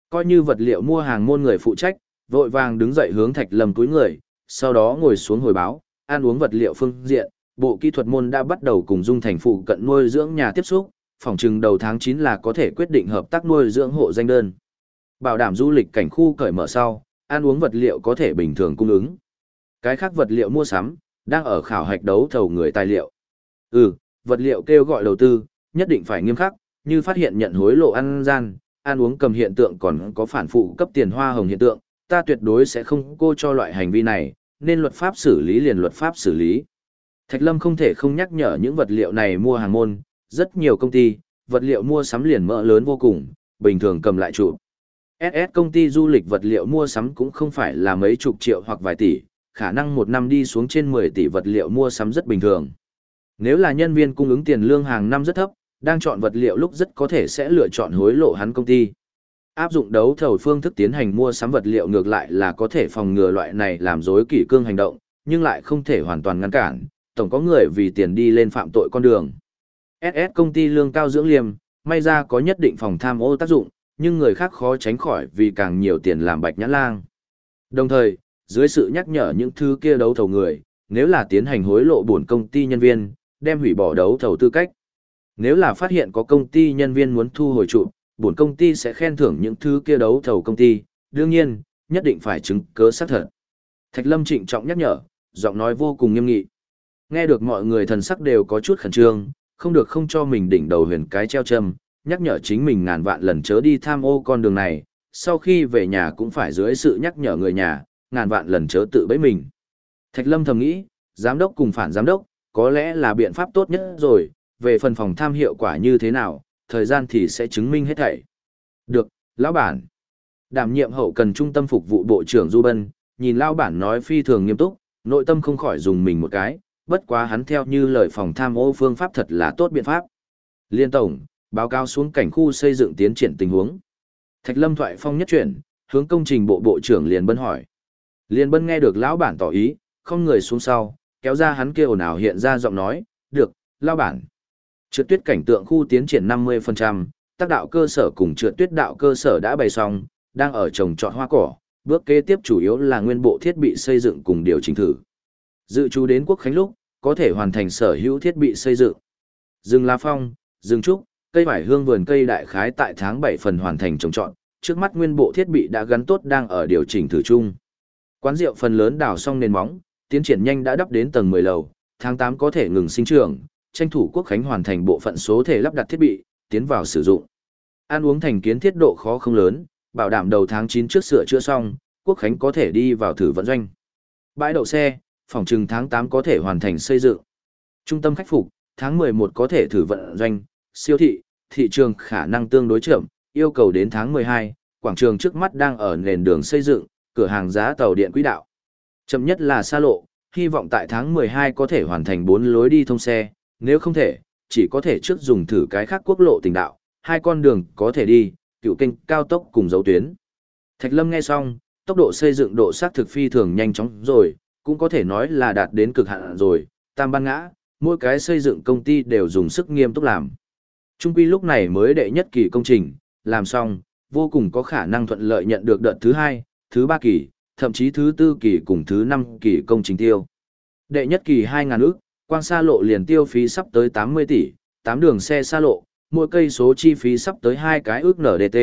Coi như vật liệu mua hàng môn người phụ trách, vội vàng đứng dậy hướng thạch lầm túi người, sau đó ngồi xuống hồi báo, ăn uống vật liệu phương diện, bộ kỹ thuật môn đã bắt đầu cùng dung thành phụ cận nuôi dưỡng nhà tiếp xúc, phòng trừng đầu tháng 9 là có thể quyết định hợp tác nuôi dưỡng hộ danh đơn. Bảo đảm du lịch cảnh khu cởi mở sau, ăn uống vật liệu có thể bình thường cung ứng. Cái khác vật liệu mua sắm, đang ở khảo hạch đấu thầu người tài liệu. Ừ, vật liệu kêu gọi đầu tư, nhất định phải nghiêm khắc, như phát hiện nhận hối lộ ăn gian, ăn uống cầm hiện tượng còn có phản phụ cấp tiền hoa hồng hiện tượng, ta tuyệt đối sẽ không cô cho loại hành vi này, nên luật pháp xử lý liền luật pháp xử lý. Thạch Lâm không thể không nhắc nhở những vật liệu này mua hàng môn, rất nhiều công ty, vật liệu mua sắm liền mỡ lớn vô cùng, bình thường cầm lại chủ. SS công ty du lịch vật liệu mua sắm cũng không phải là mấy chục triệu hoặc vài tỷ, khả năng một năm đi xuống trên 10 tỷ vật liệu mua sắm rất bình thường. Nếu là nhân viên cung ứng tiền lương hàng năm rất thấp, đang chọn vật liệu lúc rất có thể sẽ lựa chọn hối lộ hắn công ty. Áp dụng đấu thầu phương thức tiến hành mua sắm vật liệu ngược lại là có thể phòng ngừa loại này làm dối kỷ cương hành động, nhưng lại không thể hoàn toàn ngăn cản, tổng có người vì tiền đi lên phạm tội con đường. SS công ty lương cao dưỡng liêm, may ra có nhất định phòng tham ô tác dụng, nhưng người khác khó tránh khỏi vì càng nhiều tiền làm bạch nhãn lang. Đồng thời, dưới sự nhắc nhở những thứ kia đấu thầu người, nếu là tiến hành hối lộ buồn công ty nhân viên, đem hủy bỏ đấu thầu tư cách. Nếu là phát hiện có công ty nhân viên muốn thu hồi trụ, bổn công ty sẽ khen thưởng những thứ kia đấu thầu công ty, đương nhiên, nhất định phải chứng cớ xác thật. Thạch Lâm trịnh trọng nhắc nhở, giọng nói vô cùng nghiêm nghị. Nghe được mọi người thần sắc đều có chút khẩn trương, không được không cho mình đỉnh đầu huyền cái treo châm, nhắc nhở chính mình ngàn vạn lần chớ đi tham ô con đường này, sau khi về nhà cũng phải dưới sự nhắc nhở người nhà, ngàn vạn lần chớ tự bẫy mình. Thạch Lâm thầm nghĩ, giám đốc cùng phản giám đốc, có lẽ là biện pháp tốt nhất rồi, về phần phòng tham hiệu quả như thế nào, thời gian thì sẽ chứng minh hết thảy. Được, lão bản. Đảm nhiệm hậu cần trung tâm phục vụ bộ trưởng Du Bân, nhìn lão bản nói phi thường nghiêm túc, nội tâm không khỏi dùng mình một cái, bất quá hắn theo như lời phòng tham ô phương pháp thật là tốt biện pháp. Liên tổng, báo cáo xuống cảnh khu xây dựng tiến triển tình huống. Thạch Lâm thoại phong nhất chuyển, hướng công trình bộ bộ trưởng Liên Bân hỏi. Liên Bân nghe được lão bản tỏ ý, không người xuống sau, kéo ra hắn kêu nào hiện ra giọng nói, được, lão bản. Trượt tuyết cảnh tượng khu tiến triển 50%, tác đạo cơ sở cùng trượt tuyết đạo cơ sở đã bày xong, đang ở trồng trọt hoa cỏ, bước kế tiếp chủ yếu là nguyên bộ thiết bị xây dựng cùng điều chỉnh thử. Dự chú đến quốc khánh lúc, có thể hoàn thành sở hữu thiết bị xây dựng. Rừng La phong, rừng trúc, cây vải hương vườn cây đại khái tại tháng 7 phần hoàn thành trồng trọt, trước mắt nguyên bộ thiết bị đã gắn tốt đang ở điều chỉnh thử chung. Quán rượu phần lớn đào xong nền móng, tiến triển nhanh đã đắp đến tầng 10 lầu, tháng 8 có thể ngừng sinh trưởng, tranh thủ quốc khánh hoàn thành bộ phận số thể lắp đặt thiết bị, tiến vào sử dụng. Ăn uống thành kiến thiết độ khó không lớn, bảo đảm đầu tháng 9 trước sửa chữa xong, quốc khánh có thể đi vào thử vận doanh. Bãi đậu xe, phòng trừng tháng 8 có thể hoàn thành xây dựng. Trung tâm khách phục, tháng 11 có thể thử vận doanh, siêu thị, thị trường khả năng tương đối chậm, yêu cầu đến tháng 12, quảng trường trước mắt đang ở nền đường xây dựng, cửa hàng giá tàu điện quỹ đạo. Chậm nhất là xa lộ, hy vọng tại tháng 12 có thể hoàn thành 4 lối đi thông xe, nếu không thể, chỉ có thể trước dùng thử cái khác quốc lộ tỉnh đạo, hai con đường có thể đi, cựu kênh cao tốc cùng dấu tuyến. Thạch Lâm nghe xong, tốc độ xây dựng độ xác thực phi thường nhanh chóng rồi, cũng có thể nói là đạt đến cực hạn rồi, tam ban ngã, mỗi cái xây dựng công ty đều dùng sức nghiêm túc làm. Trung quy lúc này mới đệ nhất kỳ công trình, làm xong, vô cùng có khả năng thuận lợi nhận được đợt thứ hai, thứ ba kỳ, thậm chí thứ tư kỳ cùng thứ năm kỳ công trình tiêu. Đệ nhất kỳ 2.000 ước, quang xa lộ liền tiêu phí sắp tới 80 tỷ, 8 đường xe xa lộ, mỗi cây số chi phí sắp tới hai cái ước NDT.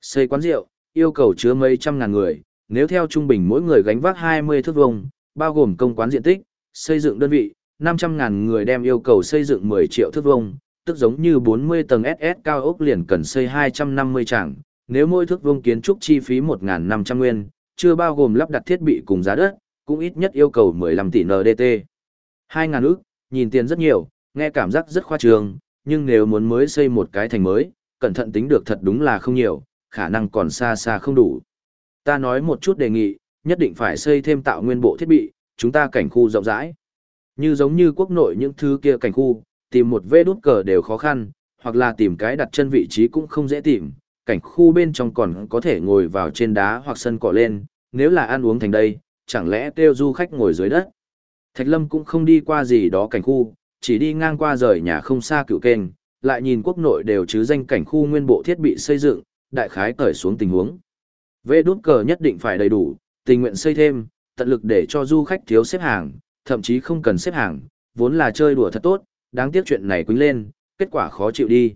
Xây quán rượu, yêu cầu chứa mấy trăm ngàn người, nếu theo trung bình mỗi người gánh vác 20 thước vuông, bao gồm công quán diện tích, xây dựng đơn vị, 500 ngàn người đem yêu cầu xây dựng 10 triệu thước vuông, tức giống như 40 tầng SS cao ốc liền cần xây 250 tràng, nếu mỗi thước vuông kiến trúc chi phí 1.500 nguyên, chưa bao gồm lắp đặt thiết bị cùng giá đất, cũng ít nhất yêu cầu 15 tỷ NDT. 2.000 ức, nhìn tiền rất nhiều, nghe cảm giác rất khoa trương, nhưng nếu muốn mới xây một cái thành mới, cẩn thận tính được thật đúng là không nhiều, khả năng còn xa xa không đủ. Ta nói một chút đề nghị, nhất định phải xây thêm tạo nguyên bộ thiết bị, chúng ta cảnh khu rộng rãi. Như giống như quốc nội những thứ kia cảnh khu, tìm một vê đút cờ đều khó khăn, hoặc là tìm cái đặt chân vị trí cũng không dễ tìm, cảnh khu bên trong còn có thể ngồi vào trên đá hoặc sân cỏ lên, nếu là ăn uống thành đây, chẳng lẽ kêu du khách ngồi dưới đất. Thạch Lâm cũng không đi qua gì đó cảnh khu, chỉ đi ngang qua rời nhà không xa cựu kênh, lại nhìn quốc nội đều chứ danh cảnh khu nguyên bộ thiết bị xây dựng, đại khái cởi xuống tình huống. Vê đút cờ nhất định phải đầy đủ, tình nguyện xây thêm, tận lực để cho du khách thiếu xếp hàng, thậm chí không cần xếp hàng, vốn là chơi đùa thật tốt, đáng tiếc chuyện này quýnh lên, kết quả khó chịu đi.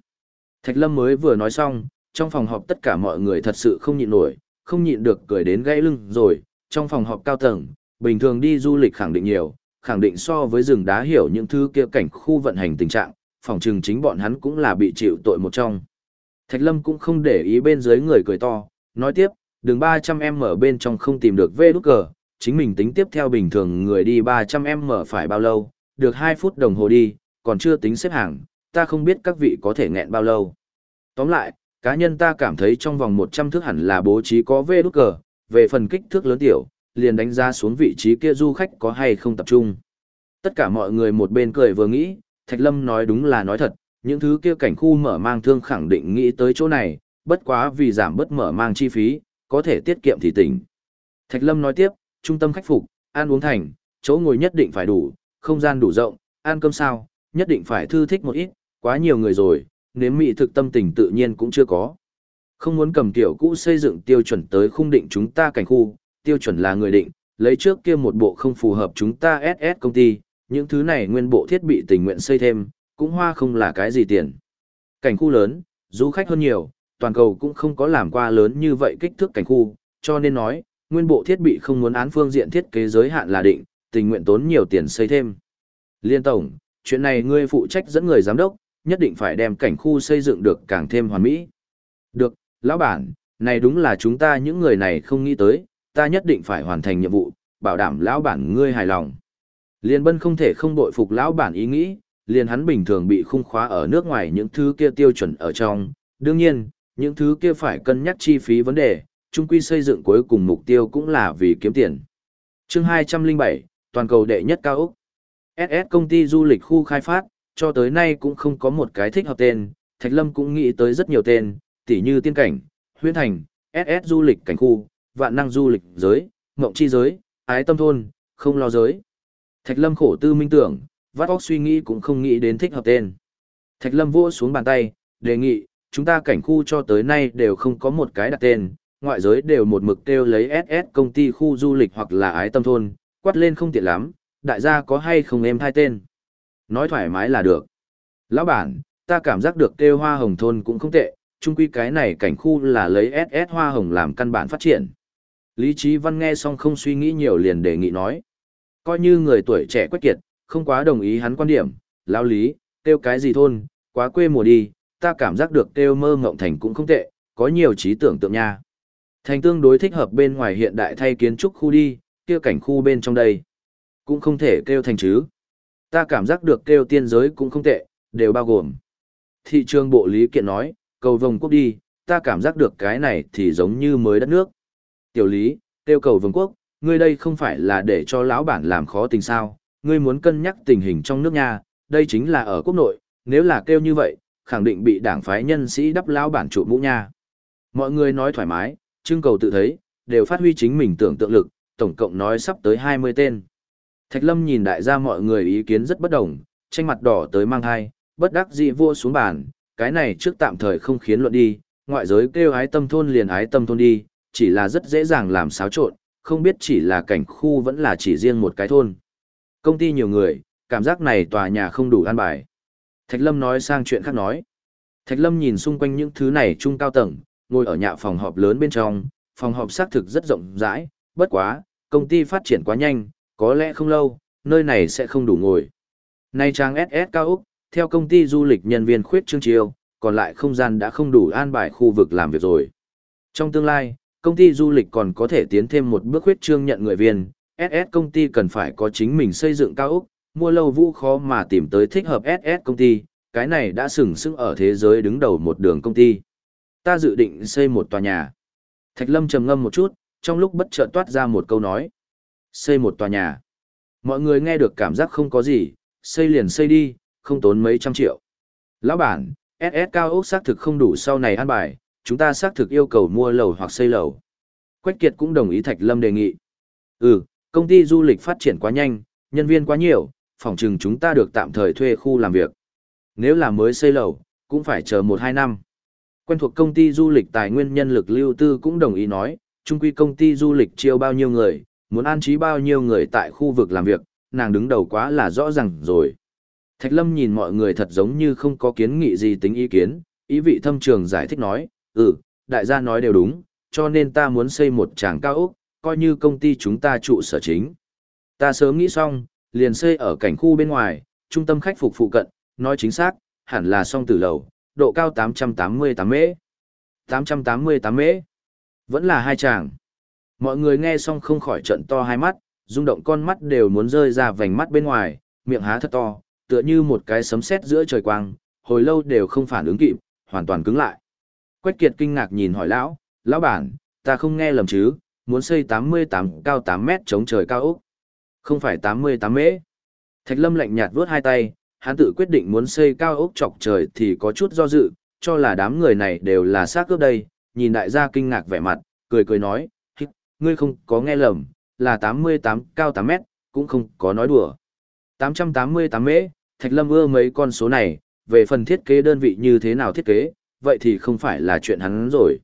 Thạch Lâm mới vừa nói xong, trong phòng họp tất cả mọi người thật sự không nhịn nổi, không nhịn được cười đến gãy lưng rồi, trong phòng họp cao tầng, bình thường đi du lịch khẳng định nhiều, khẳng định so với rừng đá hiểu những thứ kia cảnh khu vận hành tình trạng, phòng trừng chính bọn hắn cũng là bị chịu tội một trong. Thạch Lâm cũng không để ý bên dưới người cười to, nói tiếp, đường 300M ở bên trong không tìm được vê đút cờ, chính mình tính tiếp theo bình thường người đi 300M phải bao lâu, được 2 phút đồng hồ đi, còn chưa tính xếp hàng, ta không biết các vị có thể nghẹn bao lâu. Tóm lại, cá nhân ta cảm thấy trong vòng 100 thước hẳn là bố trí có vê đút cờ, về phần kích thước lớn tiểu, liền đánh ra xuống vị trí kia du khách có hay không tập trung. Tất cả mọi người một bên cười vừa nghĩ, Thạch Lâm nói đúng là nói thật, những thứ kia cảnh khu mở mang thương khẳng định nghĩ tới chỗ này, bất quá vì giảm bớt mở mang chi phí, có thể tiết kiệm thì tỉnh. Thạch Lâm nói tiếp, trung tâm khách phục, ăn uống thành, chỗ ngồi nhất định phải đủ, không gian đủ rộng, ăn cơm sao, nhất định phải thư thích một ít, quá nhiều người rồi, nếm mị thực tâm tình tự nhiên cũng chưa có. Không muốn cầm tiểu cũ xây dựng tiêu chuẩn tới khung định chúng ta cảnh khu, tiêu chuẩn là người định, lấy trước kia một bộ không phù hợp chúng ta SS công ty, những thứ này nguyên bộ thiết bị tình nguyện xây thêm, cũng hoa không là cái gì tiền. Cảnh khu lớn, du khách hơn nhiều, toàn cầu cũng không có làm qua lớn như vậy kích thước cảnh khu, cho nên nói, nguyên bộ thiết bị không muốn án phương diện thiết kế giới hạn là định, tình nguyện tốn nhiều tiền xây thêm. Liên Tổng, chuyện này ngươi phụ trách dẫn người giám đốc, nhất định phải đem cảnh khu xây dựng được càng thêm hoàn mỹ. Được, lão bản, này đúng là chúng ta những người này không nghĩ tới, ta nhất định phải hoàn thành nhiệm vụ, bảo đảm lão bản ngươi hài lòng. Liên Bân không thể không bội phục lão bản ý nghĩ, liền hắn bình thường bị khung khóa ở nước ngoài những thứ kia tiêu chuẩn ở trong, đương nhiên, những thứ kia phải cân nhắc chi phí vấn đề, chung quy xây dựng cuối cùng mục tiêu cũng là vì kiếm tiền. Chương 207, toàn cầu đệ nhất cao Úc. SS công ty du lịch khu khai phát, cho tới nay cũng không có một cái thích hợp tên, Thạch Lâm cũng nghĩ tới rất nhiều tên, tỉ như tiên cảnh, huyên thành, SS du lịch cảnh khu, vạn năng du lịch giới, mộng chi giới, ái tâm thôn, không lo giới. Thạch Lâm khổ tư minh tưởng, vắt óc suy nghĩ cũng không nghĩ đến thích hợp tên. Thạch Lâm vỗ xuống bàn tay, đề nghị, chúng ta cảnh khu cho tới nay đều không có một cái đặt tên, ngoại giới đều một mực kêu lấy SS công ty khu du lịch hoặc là ái tâm thôn, quát lên không tiện lắm, đại gia có hay không em thay tên. Nói thoải mái là được. Lão bản, ta cảm giác được kêu hoa hồng thôn cũng không tệ, chung quy cái này cảnh khu là lấy SS hoa hồng làm căn bản phát triển. Lý Trí Văn nghe xong không suy nghĩ nhiều liền đề nghị nói. Coi như người tuổi trẻ quyết kiệt, không quá đồng ý hắn quan điểm, lão lý, kêu cái gì thôn, quá quê mùa đi, ta cảm giác được kêu mơ ngộng thành cũng không tệ, có nhiều trí tưởng tượng nha. Thành tương đối thích hợp bên ngoài hiện đại thay kiến trúc khu đi, kia cảnh khu bên trong đây. Cũng không thể kêu thành chứ. Ta cảm giác được kêu tiên giới cũng không tệ, đều bao gồm. Thị trường bộ lý kiện nói, cầu vồng quốc đi, ta cảm giác được cái này thì giống như mới đất nước. Tiểu lý, kêu cầu vồng quốc, ngươi đây không phải là để cho lão bản làm khó tình sao, ngươi muốn cân nhắc tình hình trong nước nha, đây chính là ở quốc nội, nếu là kêu như vậy, khẳng định bị đảng phái nhân sĩ đắp lão bản trụ mũ nha. Mọi người nói thoải mái, trưng cầu tự thấy, đều phát huy chính mình tưởng tượng lực, tổng cộng nói sắp tới 20 tên. Thạch Lâm nhìn đại gia mọi người ý kiến rất bất đồng, tranh mặt đỏ tới mang hai, bất đắc dĩ vua xuống bàn, cái này trước tạm thời không khiến luận đi, ngoại giới kêu ái tâm thôn liền ái tâm thôn đi, chỉ là rất dễ dàng làm xáo trộn, không biết chỉ là cảnh khu vẫn là chỉ riêng một cái thôn. Công ty nhiều người, cảm giác này tòa nhà không đủ an bài. Thạch Lâm nói sang chuyện khác nói. Thạch Lâm nhìn xung quanh những thứ này trung cao tầng, ngồi ở nhà phòng họp lớn bên trong, phòng họp xác thực rất rộng rãi, bất quá, công ty phát triển quá nhanh, có lẽ không lâu, nơi này sẽ không đủ ngồi. Nay trang SS cao Úc, theo công ty du lịch nhân viên khuyết trương chiêu, còn lại không gian đã không đủ an bài khu vực làm việc rồi. Trong tương lai, công ty du lịch còn có thể tiến thêm một bước khuyết trương nhận người viên, SS công ty cần phải có chính mình xây dựng cao Úc, mua lâu vũ khó mà tìm tới thích hợp SS công ty, cái này đã sừng sững ở thế giới đứng đầu một đường công ty. Ta dự định xây một tòa nhà. Thạch Lâm trầm ngâm một chút, trong lúc bất chợt toát ra một câu nói. Xây một tòa nhà. Mọi người nghe được cảm giác không có gì, xây liền xây đi, không tốn mấy trăm triệu. Lão bản, SS cao ốc xác thực không đủ sau này an bài, chúng ta xác thực yêu cầu mua lầu hoặc xây lầu. Quách Kiệt cũng đồng ý Thạch Lâm đề nghị. Ừ, công ty du lịch phát triển quá nhanh, nhân viên quá nhiều, phòng trừng chúng ta được tạm thời thuê khu làm việc. Nếu là mới xây lầu, cũng phải chờ 1-2 năm. Quen thuộc công ty du lịch tài nguyên nhân lực lưu tư cũng đồng ý nói, chung quy công ty du lịch chiêu bao nhiêu người, muốn an trí bao nhiêu người tại khu vực làm việc, nàng đứng đầu quá là rõ ràng rồi. Thạch Lâm nhìn mọi người thật giống như không có kiến nghị gì tính ý kiến, ý vị thâm trường giải thích nói, ừ, đại gia nói đều đúng, cho nên ta muốn xây một tràng cao ốc, coi như công ty chúng ta trụ sở chính. Ta sớm nghĩ xong, liền xây ở cảnh khu bên ngoài, trung tâm khách phục phụ cận, nói chính xác, hẳn là song tử lầu, độ cao 888 mễ. 888 mễ. Vẫn là hai tràng. Mọi người nghe xong không khỏi trận to hai mắt, rung động con mắt đều muốn rơi ra vành mắt bên ngoài, miệng há thật to, tựa như một cái sấm sét giữa trời quang, hồi lâu đều không phản ứng kịp, hoàn toàn cứng lại. Quách Kiệt kinh ngạc nhìn hỏi lão, lão bản, ta không nghe lầm chứ, muốn xây 88 cao 8 mét chống trời cao ốc. Không phải 88 mễ. Thạch Lâm lạnh nhạt vuốt hai tay, hắn tự quyết định muốn xây cao ốc chọc trời thì có chút do dự, cho là đám người này đều là xác cướp đây, nhìn đại gia kinh ngạc vẻ mặt, cười cười nói, ngươi không có nghe lầm, là 88 cao 8 mét, cũng không có nói đùa. 888 mễ, Thạch Lâm ưa mấy con số này, về phần thiết kế đơn vị như thế nào thiết kế, vậy thì không phải là chuyện hắn rồi.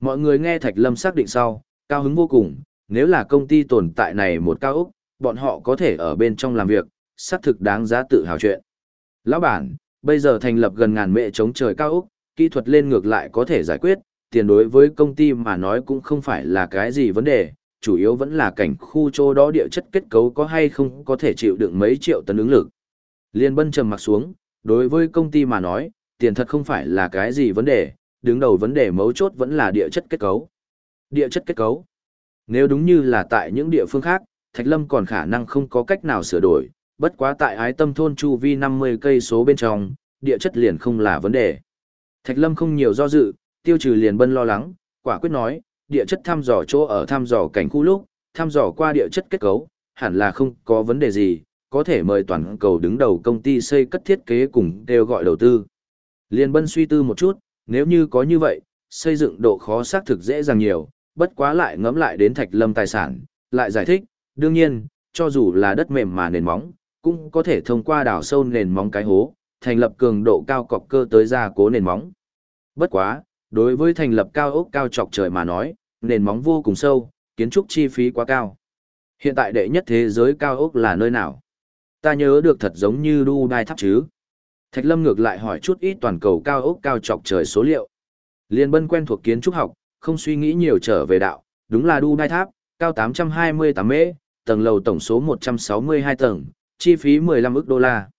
Mọi người nghe Thạch Lâm xác định sau, cao hứng vô cùng, nếu là công ty tồn tại này một cao ốc, bọn họ có thể ở bên trong làm việc, xác thực đáng giá tự hào chuyện. Lão bản, bây giờ thành lập gần ngàn mệ chống trời cao ốc, kỹ thuật lên ngược lại có thể giải quyết, tiền đối với công ty mà nói cũng không phải là cái gì vấn đề, chủ yếu vẫn là cảnh khu chỗ đó địa chất kết cấu có hay không có thể chịu đựng mấy triệu tấn ứng lực. Liên bân trầm mặc xuống, đối với công ty mà nói, tiền thật không phải là cái gì vấn đề, đứng đầu vấn đề mấu chốt vẫn là địa chất kết cấu. Địa chất kết cấu. Nếu đúng như là tại những địa phương khác, Thạch Lâm còn khả năng không có cách nào sửa đổi, bất quá tại ái tâm thôn chu vi 50 cây số bên trong, địa chất liền không là vấn đề. Thạch Lâm không nhiều do dự, tiêu trừ liền bân lo lắng, quả quyết nói, địa chất thăm dò chỗ ở thăm dò cảnh khu lúc, thăm dò qua địa chất kết cấu, hẳn là không có vấn đề gì, có thể mời toàn cầu đứng đầu công ty xây cất thiết kế cùng đều gọi đầu tư. Liên bân suy tư một chút, nếu như có như vậy, xây dựng độ khó xác thực dễ dàng nhiều, bất quá lại ngẫm lại đến thạch lâm tài sản, lại giải thích, đương nhiên, cho dù là đất mềm mà nền móng, cũng có thể thông qua đào sâu nền móng cái hố, thành lập cường độ cao cọc cơ tới gia cố nền móng. Bất quá, đối với thành lập cao ốc cao chọc trời mà nói, nền móng vô cùng sâu, kiến trúc chi phí quá cao. Hiện tại đệ nhất thế giới cao ốc là nơi nào? Ta nhớ được thật giống như Dubai tháp chứ. Thạch Lâm ngược lại hỏi chút ít toàn cầu cao ốc cao chọc trời số liệu. Liên Bân quen thuộc kiến trúc học, không suy nghĩ nhiều trở về đạo, đúng là Dubai tháp, cao 828 mễ, tầng lầu tổng số 162 tầng, chi phí 15 ức đô la.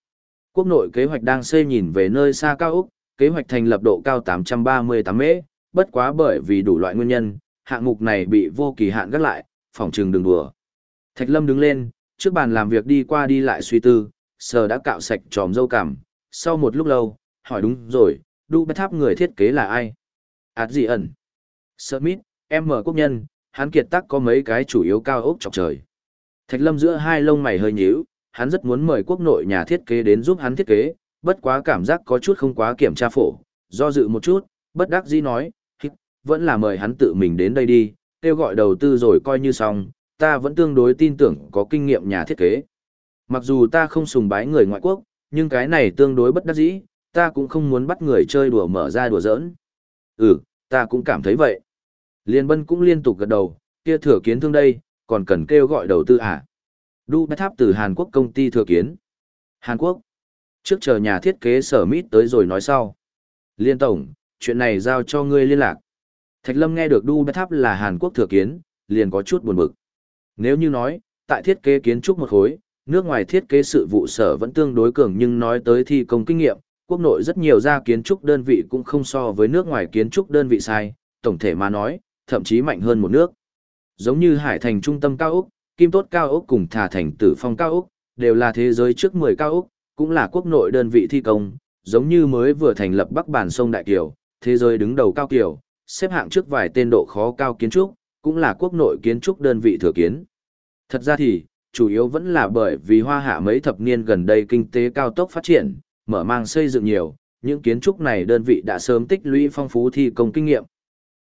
Quốc nội kế hoạch đang xây nhìn về nơi xa cao ốc, kế hoạch thành lập độ cao 838 mễ, bất quá bởi vì đủ loại nguyên nhân, hạng mục này bị vô kỳ hạn gác lại, phòng trường đừng đùa. Thạch Lâm đứng lên, trước bàn làm việc đi qua đi lại suy tư, sờ đã cạo sạch tròm dâu cằm, sau một lúc lâu, hỏi đúng rồi, đu bét tháp người thiết kế là ai? Ảt gì ẩn? Smith, em mở quốc nhân, hắn kiệt tác có mấy cái chủ yếu cao ốc chọc trời. Thạch Lâm giữa hai lông mày hơi nhíu, hắn rất muốn mời quốc nội nhà thiết kế đến giúp hắn thiết kế, bất quá cảm giác có chút không quá kiểm tra phổ, do dự một chút, bất đắc dĩ nói, vẫn là mời hắn tự mình đến đây đi, kêu gọi đầu tư rồi coi như xong, ta vẫn tương đối tin tưởng có kinh nghiệm nhà thiết kế. Mặc dù ta không sùng bái người ngoại quốc, nhưng cái này tương đối bất đắc dĩ, ta cũng không muốn bắt người chơi đùa mở ra đùa giỡn. Ừ, ta cũng cảm thấy vậy. Liên Bân cũng liên tục gật đầu, kia thừa kiến thương đây, còn cần kêu gọi đầu tư à? Đu Bách Tháp từ Hàn Quốc công ty thừa kiến. Hàn Quốc. Trước chờ nhà thiết kế sở mít tới rồi nói sau. Liên Tổng, chuyện này giao cho ngươi liên lạc. Thạch Lâm nghe được Đu Bách Tháp là Hàn Quốc thừa kiến, liền có chút buồn bực. Nếu như nói, tại thiết kế kiến trúc một khối, nước ngoài thiết kế sự vụ sở vẫn tương đối cường nhưng nói tới thi công kinh nghiệm, quốc nội rất nhiều gia kiến trúc đơn vị cũng không so với nước ngoài kiến trúc đơn vị sai, tổng thể mà nói, thậm chí mạnh hơn một nước. Giống như Hải Thành trung tâm cao Úc, Kim Tốt cao Úc cùng Thà Thành Tử Phong cao Úc, đều là thế giới trước 10 cao Úc, cũng là quốc nội đơn vị thi công, giống như mới vừa thành lập Bắc Bản sông Đại Kiều, thế giới đứng đầu cao kiều, xếp hạng trước vài tên độ khó cao kiến trúc, cũng là quốc nội kiến trúc đơn vị thừa kiến. Thật ra thì, chủ yếu vẫn là bởi vì hoa hạ mấy thập niên gần đây kinh tế cao tốc phát triển, mở mang xây dựng nhiều, những kiến trúc này đơn vị đã sớm tích lũy phong phú thi công kinh nghiệm.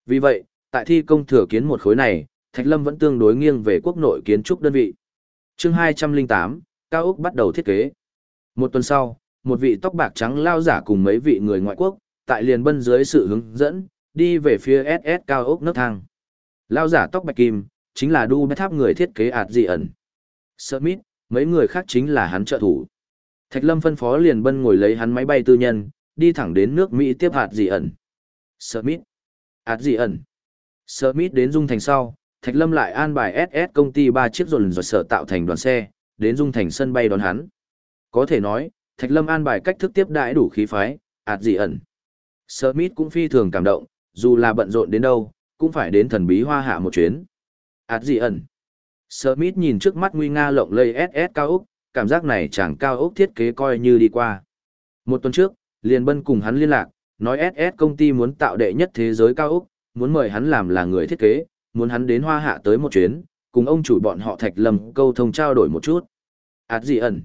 Vì vậy, tại thi công thừa kiến một khối này, Thạch Lâm vẫn tương đối nghiêng về quốc nội kiến trúc đơn vị. Chương 208, Cao Úc bắt đầu thiết kế. Một tuần sau, một vị tóc bạc trắng lao giả cùng mấy vị người ngoại quốc, tại liền bân dưới sự hướng dẫn, đi về phía SS Cao Úc nấc thang. Lao giả tóc bạch kim, chính là đu tháp người thiết kế ạt dị ẩn. Smith, mấy người khác chính là hắn trợ thủ. Thạch Lâm phân phó liền bân ngồi lấy hắn máy bay tư nhân, đi thẳng đến nước Mỹ tiếp hạt dị ẩn. Smith, hạt dị ẩn. Smith đến Dung Thành sau, Thạch Lâm lại an bài SS công ty ba chiếc rồn rồi sở tạo thành đoàn xe, đến Dung Thành sân bay đón hắn. Có thể nói, Thạch Lâm an bài cách thức tiếp đãi đủ khí phái, ạt dị ẩn. Smith cũng phi thường cảm động, dù là bận rộn đến đâu, cũng phải đến thần bí hoa hạ một chuyến. ạt gì ẩn. Smith nhìn trước mắt nguy nga lộng lây SS cao Úc, cảm giác này chẳng cao Úc thiết kế coi như đi qua. Một tuần trước, liền bân cùng hắn liên lạc, nói SS công ty muốn tạo đệ nhất thế giới cao Úc, muốn mời hắn làm là người thiết kế, muốn hắn đến hoa hạ tới một chuyến, cùng ông chủ bọn họ Thạch Lâm câu thông trao đổi một chút. ạt gì ẩn.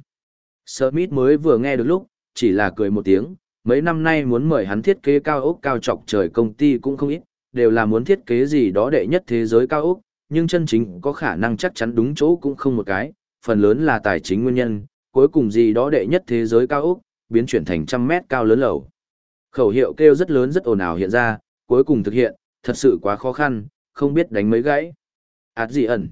Smith mới vừa nghe được lúc, chỉ là cười một tiếng, mấy năm nay muốn mời hắn thiết kế cao ốc cao trọc trời công ty cũng không ít, đều là muốn thiết kế gì đó đệ nhất thế giới cao ốc, nhưng chân chính có khả năng chắc chắn đúng chỗ cũng không một cái, phần lớn là tài chính nguyên nhân, cuối cùng gì đó đệ nhất thế giới cao ốc, biến chuyển thành trăm mét cao lớn lầu. Khẩu hiệu kêu rất lớn rất ồn ào hiện ra, cuối cùng thực hiện, thật sự quá khó khăn, không biết đánh mấy gãy. Át gì ẩn.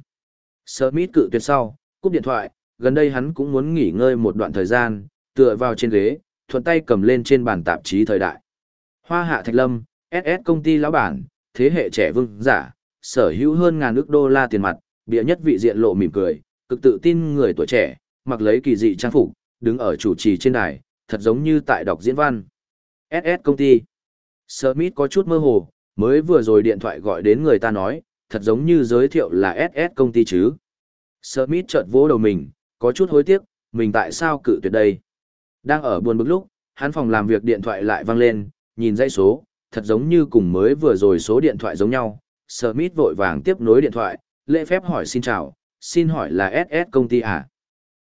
Smith cự tuyệt sau, cúp điện thoại, gần đây hắn cũng muốn nghỉ ngơi một đoạn thời gian, tựa vào trên ghế, thuận tay cầm lên trên bàn tạp chí thời đại. Hoa hạ Thạch Lâm, SS công ty lão bản, thế hệ trẻ vương giả, sở hữu hơn ngàn ước đô la tiền mặt, bịa nhất vị diện lộ mỉm cười, cực tự tin người tuổi trẻ, mặc lấy kỳ dị trang phục, đứng ở chủ trì trên đài, thật giống như tại đọc diễn văn. SS công ty. Smith có chút mơ hồ, mới vừa rồi điện thoại gọi đến người ta nói, thật giống như giới thiệu là SS công ty chứ. Smith chợt vỗ đầu mình, có chút hối tiếc, mình tại sao cự tuyệt đây. Đang ở buồn bực lúc, hắn phòng làm việc điện thoại lại vang lên, nhìn dãy số, thật giống như cùng mới vừa rồi số điện thoại giống nhau. Smith vội vàng tiếp nối điện thoại, lễ phép hỏi xin chào, xin hỏi là SS công ty à?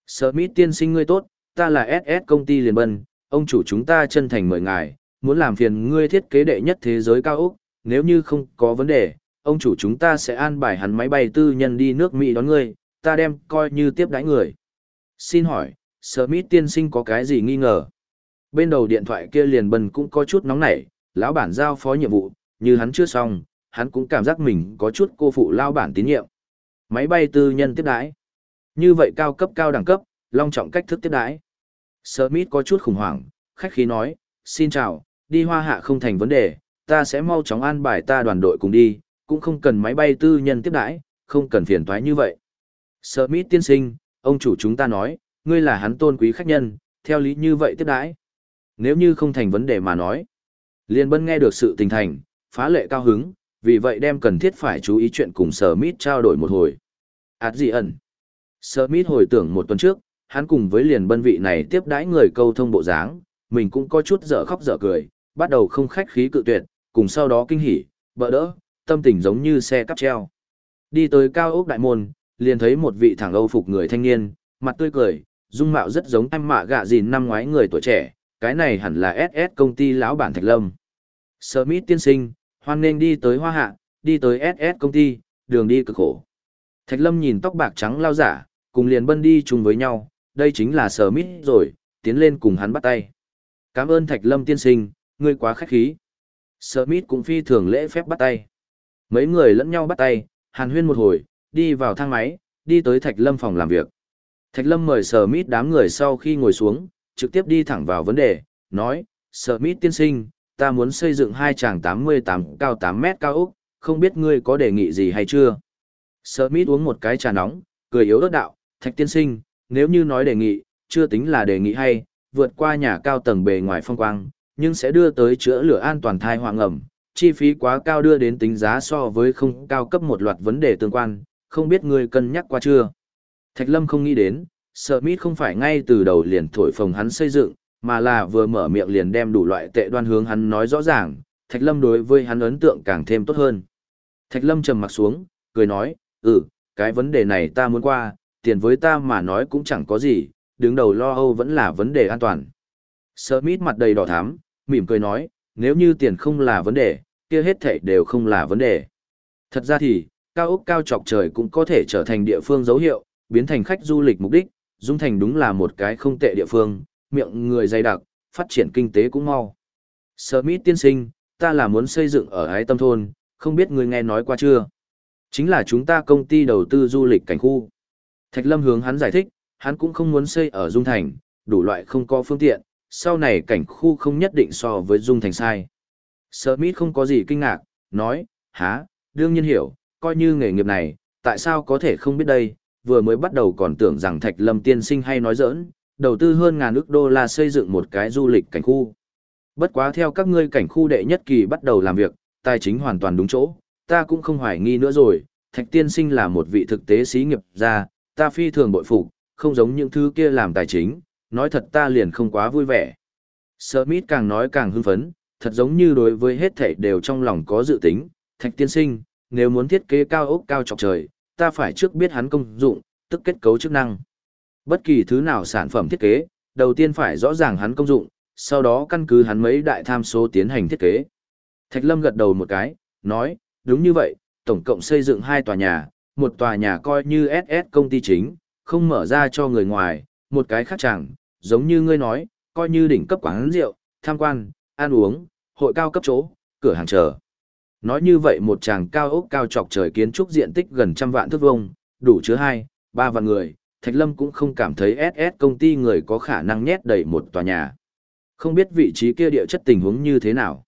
Smith tiên sinh ngươi tốt, ta là SS công ty liền bân, ông chủ chúng ta chân thành mời ngài, muốn làm phiền ngươi thiết kế đệ nhất thế giới cao Úc, nếu như không có vấn đề, ông chủ chúng ta sẽ an bài hắn máy bay tư nhân đi nước Mỹ đón ngươi, ta đem coi như tiếp đãi người. Xin hỏi, Smith tiên sinh có cái gì nghi ngờ? Bên đầu điện thoại kia liền bần cũng có chút nóng nảy, lão bản giao phó nhiệm vụ, như hắn chưa xong, hắn cũng cảm giác mình có chút cô phụ lao bản tín nhiệm. Máy bay tư nhân tiếp đãi. Như vậy cao cấp cao đẳng cấp, long trọng cách thức tiếp đãi. Smith có chút khủng hoảng, khách khí nói, xin chào, đi hoa hạ không thành vấn đề, ta sẽ mau chóng an bài ta đoàn đội cùng đi, cũng không cần máy bay tư nhân tiếp đãi, không cần phiền toái như vậy. Smith tiên sinh, ông chủ chúng ta nói, ngươi là hắn tôn quý khách nhân, theo lý như vậy tiếp đãi. Nếu như không thành vấn đề mà nói. Liên bân nghe được sự tình thành, phá lệ cao hứng, vì vậy đem cần thiết phải chú ý chuyện cùng Sở Mít trao đổi một hồi. Át gì ẩn? Sở Mít hồi tưởng một tuần trước, hắn cùng với liền bân vị này tiếp đãi người câu thông bộ dáng, mình cũng có chút dở khóc dở cười, bắt đầu không khách khí cự tuyệt, cùng sau đó kinh hỉ, bỡ đỡ, tâm tình giống như xe cắp treo. Đi tới cao ốc đại môn, liền thấy một vị thẳng âu phục người thanh niên, mặt tươi cười, dung mạo rất giống em mạ gạ dìn năm ngoái người tuổi trẻ, cái này hẳn là SS công ty lão bản Thạch Lâm. Smith tiên sinh, hoan nên đi tới Hoa Hạ, đi tới SS công ty, đường đi cực khổ. Thạch Lâm nhìn tóc bạc trắng lao giả, cùng liền bân đi chung với nhau, đây chính là Smith rồi, tiến lên cùng hắn bắt tay. Cảm ơn Thạch Lâm tiên sinh, ngươi quá khách khí. Smith cũng phi thường lễ phép bắt tay. Mấy người lẫn nhau bắt tay, hàn huyên một hồi, đi vào thang máy, đi tới Thạch Lâm phòng làm việc. Thạch Lâm mời Smith đám người sau khi ngồi xuống, trực tiếp đi thẳng vào vấn đề, nói, Smith tiên sinh, ta muốn xây dựng hai tràng 88 cao 8 mét cao ốc, không biết ngươi có đề nghị gì hay chưa? Smith uống một cái trà nóng, cười yếu ớt đạo, Thạch tiên sinh, nếu như nói đề nghị, chưa tính là đề nghị hay, vượt qua nhà cao tầng bề ngoài phong quang, nhưng sẽ đưa tới chữa lửa an toàn thai hoàng ẩm, chi phí quá cao đưa đến tính giá so với không cao cấp một loạt vấn đề tương quan, không biết ngươi cân nhắc qua chưa? Thạch Lâm không nghĩ đến, Smith không phải ngay từ đầu liền thổi phồng hắn xây dựng, mà là vừa mở miệng liền đem đủ loại tệ đoan hướng hắn nói rõ ràng, Thạch Lâm đối với hắn ấn tượng càng thêm tốt hơn. Thạch Lâm trầm mặt xuống, cười nói, ừ, cái vấn đề này ta muốn qua, tiền với ta mà nói cũng chẳng có gì, đứng đầu lo âu vẫn là vấn đề an toàn. Smith mặt đầy đỏ thắm, mỉm cười nói, nếu như tiền không là vấn đề, kia hết thảy đều không là vấn đề. Thật ra thì, cao ốc cao chọc trời cũng có thể trở thành địa phương dấu hiệu, biến thành khách du lịch mục đích, Dung Thành đúng là một cái không tệ địa phương, miệng người dày đặc, phát triển kinh tế cũng mau. Smith tiên sinh, ta là muốn xây dựng ở ái tâm thôn, không biết người nghe nói qua chưa? Chính là chúng ta công ty đầu tư du lịch cảnh khu. Thạch Lâm hướng hắn giải thích, hắn cũng không muốn xây ở Dung Thành, đủ loại không có phương tiện, sau này cảnh khu không nhất định so với Dung Thành sai. Smith không có gì kinh ngạc, nói, há, đương nhiên hiểu, coi như nghề nghiệp này, tại sao có thể không biết đây, vừa mới bắt đầu còn tưởng rằng Thạch Lâm tiên sinh hay nói giỡn, đầu tư hơn ngàn ức đô la xây dựng một cái du lịch cảnh khu. Bất quá theo các ngươi cảnh khu đệ nhất kỳ bắt đầu làm việc, tài chính hoàn toàn đúng chỗ, ta cũng không hoài nghi nữa rồi, Thạch tiên sinh là một vị thực tế sĩ nghiệp gia, ta phi thường bội phục, không giống những thứ kia làm tài chính, nói thật ta liền không quá vui vẻ. Smith càng nói càng hưng phấn, thật giống như đối với hết thảy đều trong lòng có dự tính, Thạch tiên sinh, nếu muốn thiết kế cao ốc cao trọc trời, ta phải trước biết hắn công dụng, tức kết cấu chức năng. Bất kỳ thứ nào sản phẩm thiết kế, đầu tiên phải rõ ràng hắn công dụng, sau đó căn cứ hắn mấy đại tham số tiến hành thiết kế. Thạch Lâm gật đầu một cái, nói, đúng như vậy, tổng cộng xây dựng hai tòa nhà, một tòa nhà coi như SS công ty chính, không mở ra cho người ngoài, một cái khác chẳng, giống như ngươi nói, coi như đỉnh cấp quán rượu, tham quan, ăn uống, hội cao cấp chỗ, cửa hàng chờ. Nói như vậy một tràng cao ốc cao chọc trời kiến trúc diện tích gần trăm vạn thước vuông, đủ chứa hai, ba vạn người, Thạch Lâm cũng không cảm thấy SS công ty người có khả năng nhét đầy một tòa nhà. Không biết vị trí kia địa chất tình huống như thế nào.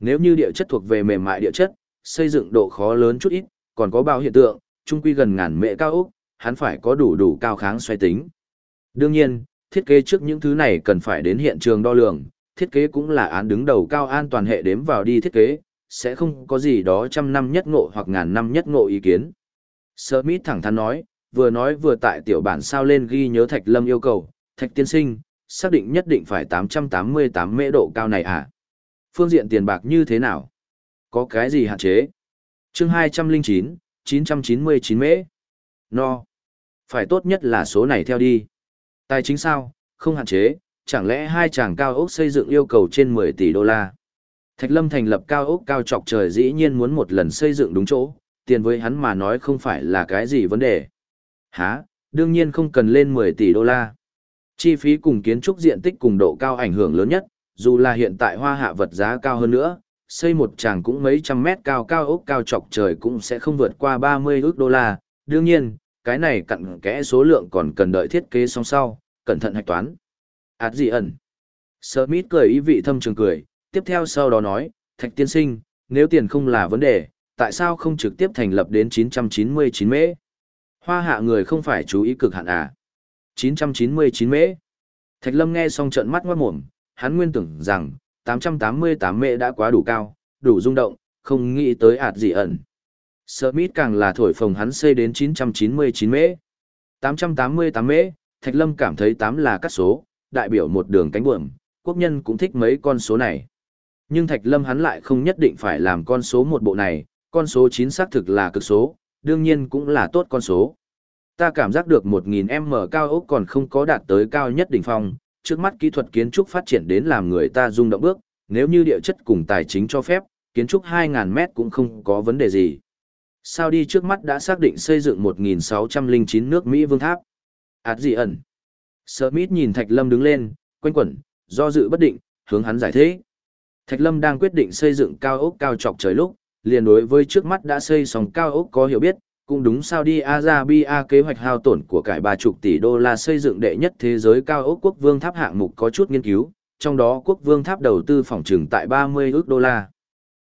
Nếu như địa chất thuộc về mềm mại địa chất, xây dựng độ khó lớn chút ít, còn có bao hiện tượng, trung quy gần ngàn mệ cao ốc, hắn phải có đủ đủ cao kháng xoay tính. Đương nhiên, thiết kế trước những thứ này cần phải đến hiện trường đo lường, thiết kế cũng là án đứng đầu cao an toàn hệ đếm vào đi thiết kế, sẽ không có gì đó trăm năm nhất ngộ hoặc ngàn năm nhất ngộ ý kiến. Smith thẳng thắn nói, vừa nói vừa tại tiểu bản sao lên ghi nhớ Thạch Lâm yêu cầu, Thạch tiên sinh, xác định nhất định phải 888 mễ độ cao này à? Phương diện tiền bạc như thế nào? Có cái gì hạn chế? chương 209, 999 mễ. No. Phải tốt nhất là số này theo đi. Tài chính sao? Không hạn chế, chẳng lẽ hai chàng cao ốc xây dựng yêu cầu trên 10 tỷ đô la? Thạch Lâm thành lập cao ốc cao trọc trời dĩ nhiên muốn một lần xây dựng đúng chỗ, tiền với hắn mà nói không phải là cái gì vấn đề. Hả, đương nhiên không cần lên 10 tỷ đô la. Chi phí cùng kiến trúc diện tích cùng độ cao ảnh hưởng lớn nhất, dù là hiện tại hoa hạ vật giá cao hơn nữa, xây một tràng cũng mấy trăm mét cao cao ốc cao chọc trời cũng sẽ không vượt qua 30 ước đô la. Đương nhiên, cái này cặn kẽ số lượng còn cần đợi thiết kế xong sau, cẩn thận hạch toán. Ảt gì ẩn? Smith cười ý vị thâm trường cười, tiếp theo sau đó nói, Thạch tiên sinh, nếu tiền không là vấn đề, tại sao không trực tiếp thành lập đến 999 mễ? Hoa hạ người không phải chú ý cực hạn à? 999 mễ. Thạch Lâm nghe xong trợn mắt ngoát mồm, hắn nguyên tưởng rằng, 888 mễ đã quá đủ cao, đủ rung động, không nghĩ tới ạt gì ẩn. Smith càng là thổi phồng hắn xây đến 999 mễ. 888 mễ, Thạch Lâm cảm thấy 8 là cắt số, đại biểu một đường cánh buồm, quốc nhân cũng thích mấy con số này. Nhưng Thạch Lâm hắn lại không nhất định phải làm con số một bộ này, con số 9 xác thực là cực số, đương nhiên cũng là tốt con số. Ta cảm giác được 1000m cao ốc còn không có đạt tới cao nhất đỉnh phong, trước mắt kỹ thuật kiến trúc phát triển đến làm người ta rung động bước, nếu như địa chất cùng tài chính cho phép, kiến trúc 2000 mét cũng không có vấn đề gì. Sao đi trước mắt đã xác định xây dựng 1609 nước Mỹ vương tháp. át gì ẩn. Smith nhìn Thạch Lâm đứng lên, quanh quẩn, do dự bất định, hướng hắn giải thích. Thạch Lâm đang quyết định xây dựng cao ốc cao trọc trời lúc, liền đối với trước mắt đã xây xong cao ốc có hiểu biết, cũng đúng sao đi Arabia kế hoạch hao tổn của cải ba chục tỷ đô la xây dựng đệ nhất thế giới cao ốc quốc vương tháp hạng mục có chút nghiên cứu, trong đó quốc vương tháp đầu tư phòng trừng tại 30 ước đô la.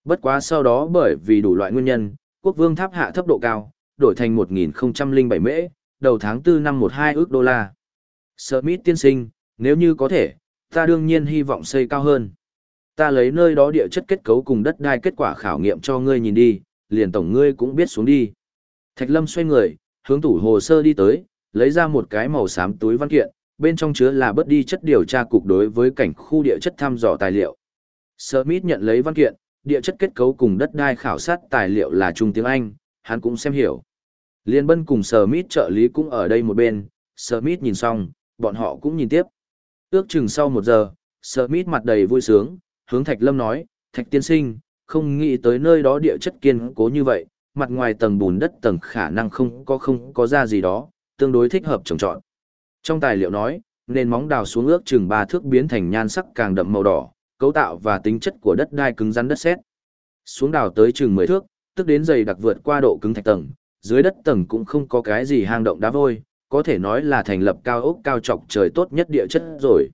Bất quá sau đó bởi vì đủ loại nguyên nhân, quốc vương tháp hạ thấp độ cao, đổi thành 1007 mễ, đầu tháng 4 năm 12 ước đô la. Smith tiên sinh, nếu như có thể, ta đương nhiên hy vọng xây cao hơn. Ta lấy nơi đó địa chất kết cấu cùng đất đai kết quả khảo nghiệm cho ngươi nhìn đi, liền tổng ngươi cũng biết xuống đi. Thạch Lâm xoay người, hướng tủ hồ sơ đi tới, lấy ra một cái màu xám túi văn kiện, bên trong chứa là bớt đi chất điều tra cục đối với cảnh khu địa chất thăm dò tài liệu. Smith nhận lấy văn kiện, địa chất kết cấu cùng đất đai khảo sát tài liệu là trung tiếng Anh, hắn cũng xem hiểu. Liên Bân cùng Smith trợ lý cũng ở đây một bên, Smith nhìn xong, bọn họ cũng nhìn tiếp. Ước chừng sau một giờ, Smith mặt đầy vui sướng, hướng Thạch Lâm nói, Thạch tiên sinh, không nghĩ tới nơi đó địa chất kiên cố như vậy, mặt ngoài tầng bùn đất tầng khả năng không có không có ra gì đó, tương đối thích hợp trồng trọt. Trong tài liệu nói, nền móng đào xuống ước chừng ba thước biến thành nhan sắc càng đậm màu đỏ, cấu tạo và tính chất của đất đai cứng rắn đất sét. Xuống đào tới chừng 10 thước, tức đến dày đặc vượt qua độ cứng thạch tầng, dưới đất tầng cũng không có cái gì hang động đá vôi, có thể nói là thành lập cao ốc cao trọc trời tốt nhất địa chất rồi.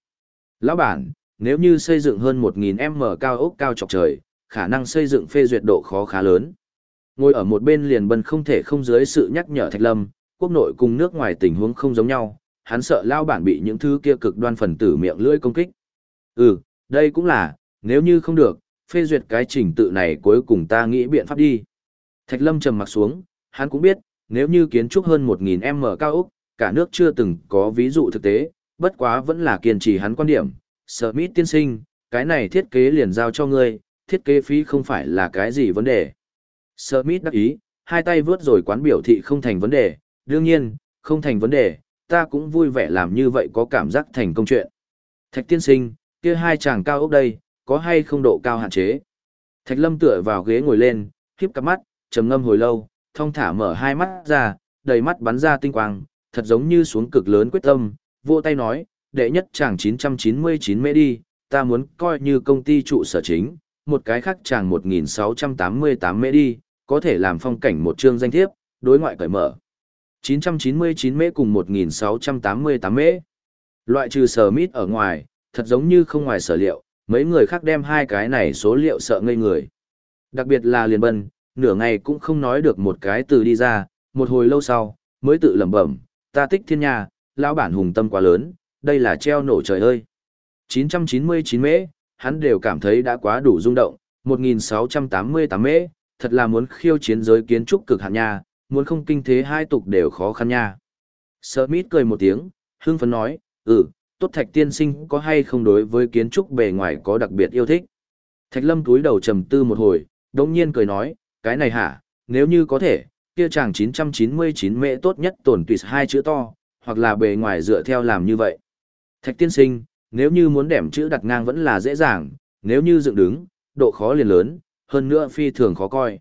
Lão bản, nếu như xây dựng hơn 1.000 m cao ốc cao chọc trời, khả năng xây dựng phê duyệt độ khó khá lớn. Ngồi ở một bên liền bần không thể không dưới sự nhắc nhở Thạch Lâm, quốc nội cùng nước ngoài tình huống không giống nhau, hắn sợ lao bản bị những thứ kia cực đoan phần tử miệng lưỡi công kích. Ừ, đây cũng là, nếu như không được, phê duyệt cái trình tự này cuối cùng ta nghĩ biện pháp đi. Thạch Lâm trầm mặt xuống, hắn cũng biết, nếu như kiến trúc hơn 1.000 m cao ốc, cả nước chưa từng có ví dụ thực tế, bất quá vẫn là kiên trì hắn quan điểm. Smith tiên sinh, cái này thiết kế liền giao cho ngươi, thiết kế phí không phải là cái gì vấn đề. Smith đắc ý, hai tay vướt rồi quán biểu thị không thành vấn đề, đương nhiên, không thành vấn đề, ta cũng vui vẻ làm như vậy có cảm giác thành công chuyện. Thạch tiên sinh, kia hai chàng cao ốc đây, có hay không độ cao hạn chế? Thạch lâm tựa vào ghế ngồi lên, khiếp cặp mắt, trầm ngâm hồi lâu, thong thả mở hai mắt ra, đầy mắt bắn ra tinh quang, thật giống như xuống cực lớn quyết tâm, vỗ tay nói, đệ nhất chàng 999 mễ đi, ta muốn coi như công ty trụ sở chính, một cái khác chàng 1688 mễ đi, có thể làm phong cảnh một chương danh thiếp, đối ngoại cởi mở. 999 mễ cùng 1688 mễ. Loại trừ sở mít ở ngoài, thật giống như không ngoài sở liệu, Mấy người khác đem hai cái này số liệu sợ ngây người. Đặc biệt là liền bân, nửa ngày cũng không nói được một cái từ đi ra, một hồi lâu sau, mới tự lẩm bẩm, ta tích thiên nhà, lão bản hùng tâm quá lớn, đây là treo nổ trời ơi. 999 mễ, hắn đều cảm thấy đã quá đủ rung động, 1688 mễ, thật là muốn khiêu chiến giới kiến trúc cực hạn nha, muốn không kinh thế hai tục đều khó khăn nha. Smith cười một tiếng, hưng phấn nói, ừ, tốt thạch tiên sinh có hay không đối với kiến trúc bề ngoài có đặc biệt yêu thích. Thạch lâm túi đầu trầm tư một hồi, đồng nhiên cười nói, cái này hả, nếu như có thể, kia chàng 999 mễ tốt nhất tổn tùy hai chữ to, hoặc là bề ngoài dựa theo làm như vậy. Thạch tiên sinh, nếu như muốn đẻm chữ đặt ngang vẫn là dễ dàng, nếu như dựng đứng, độ khó liền lớn, hơn nữa phi thường khó coi.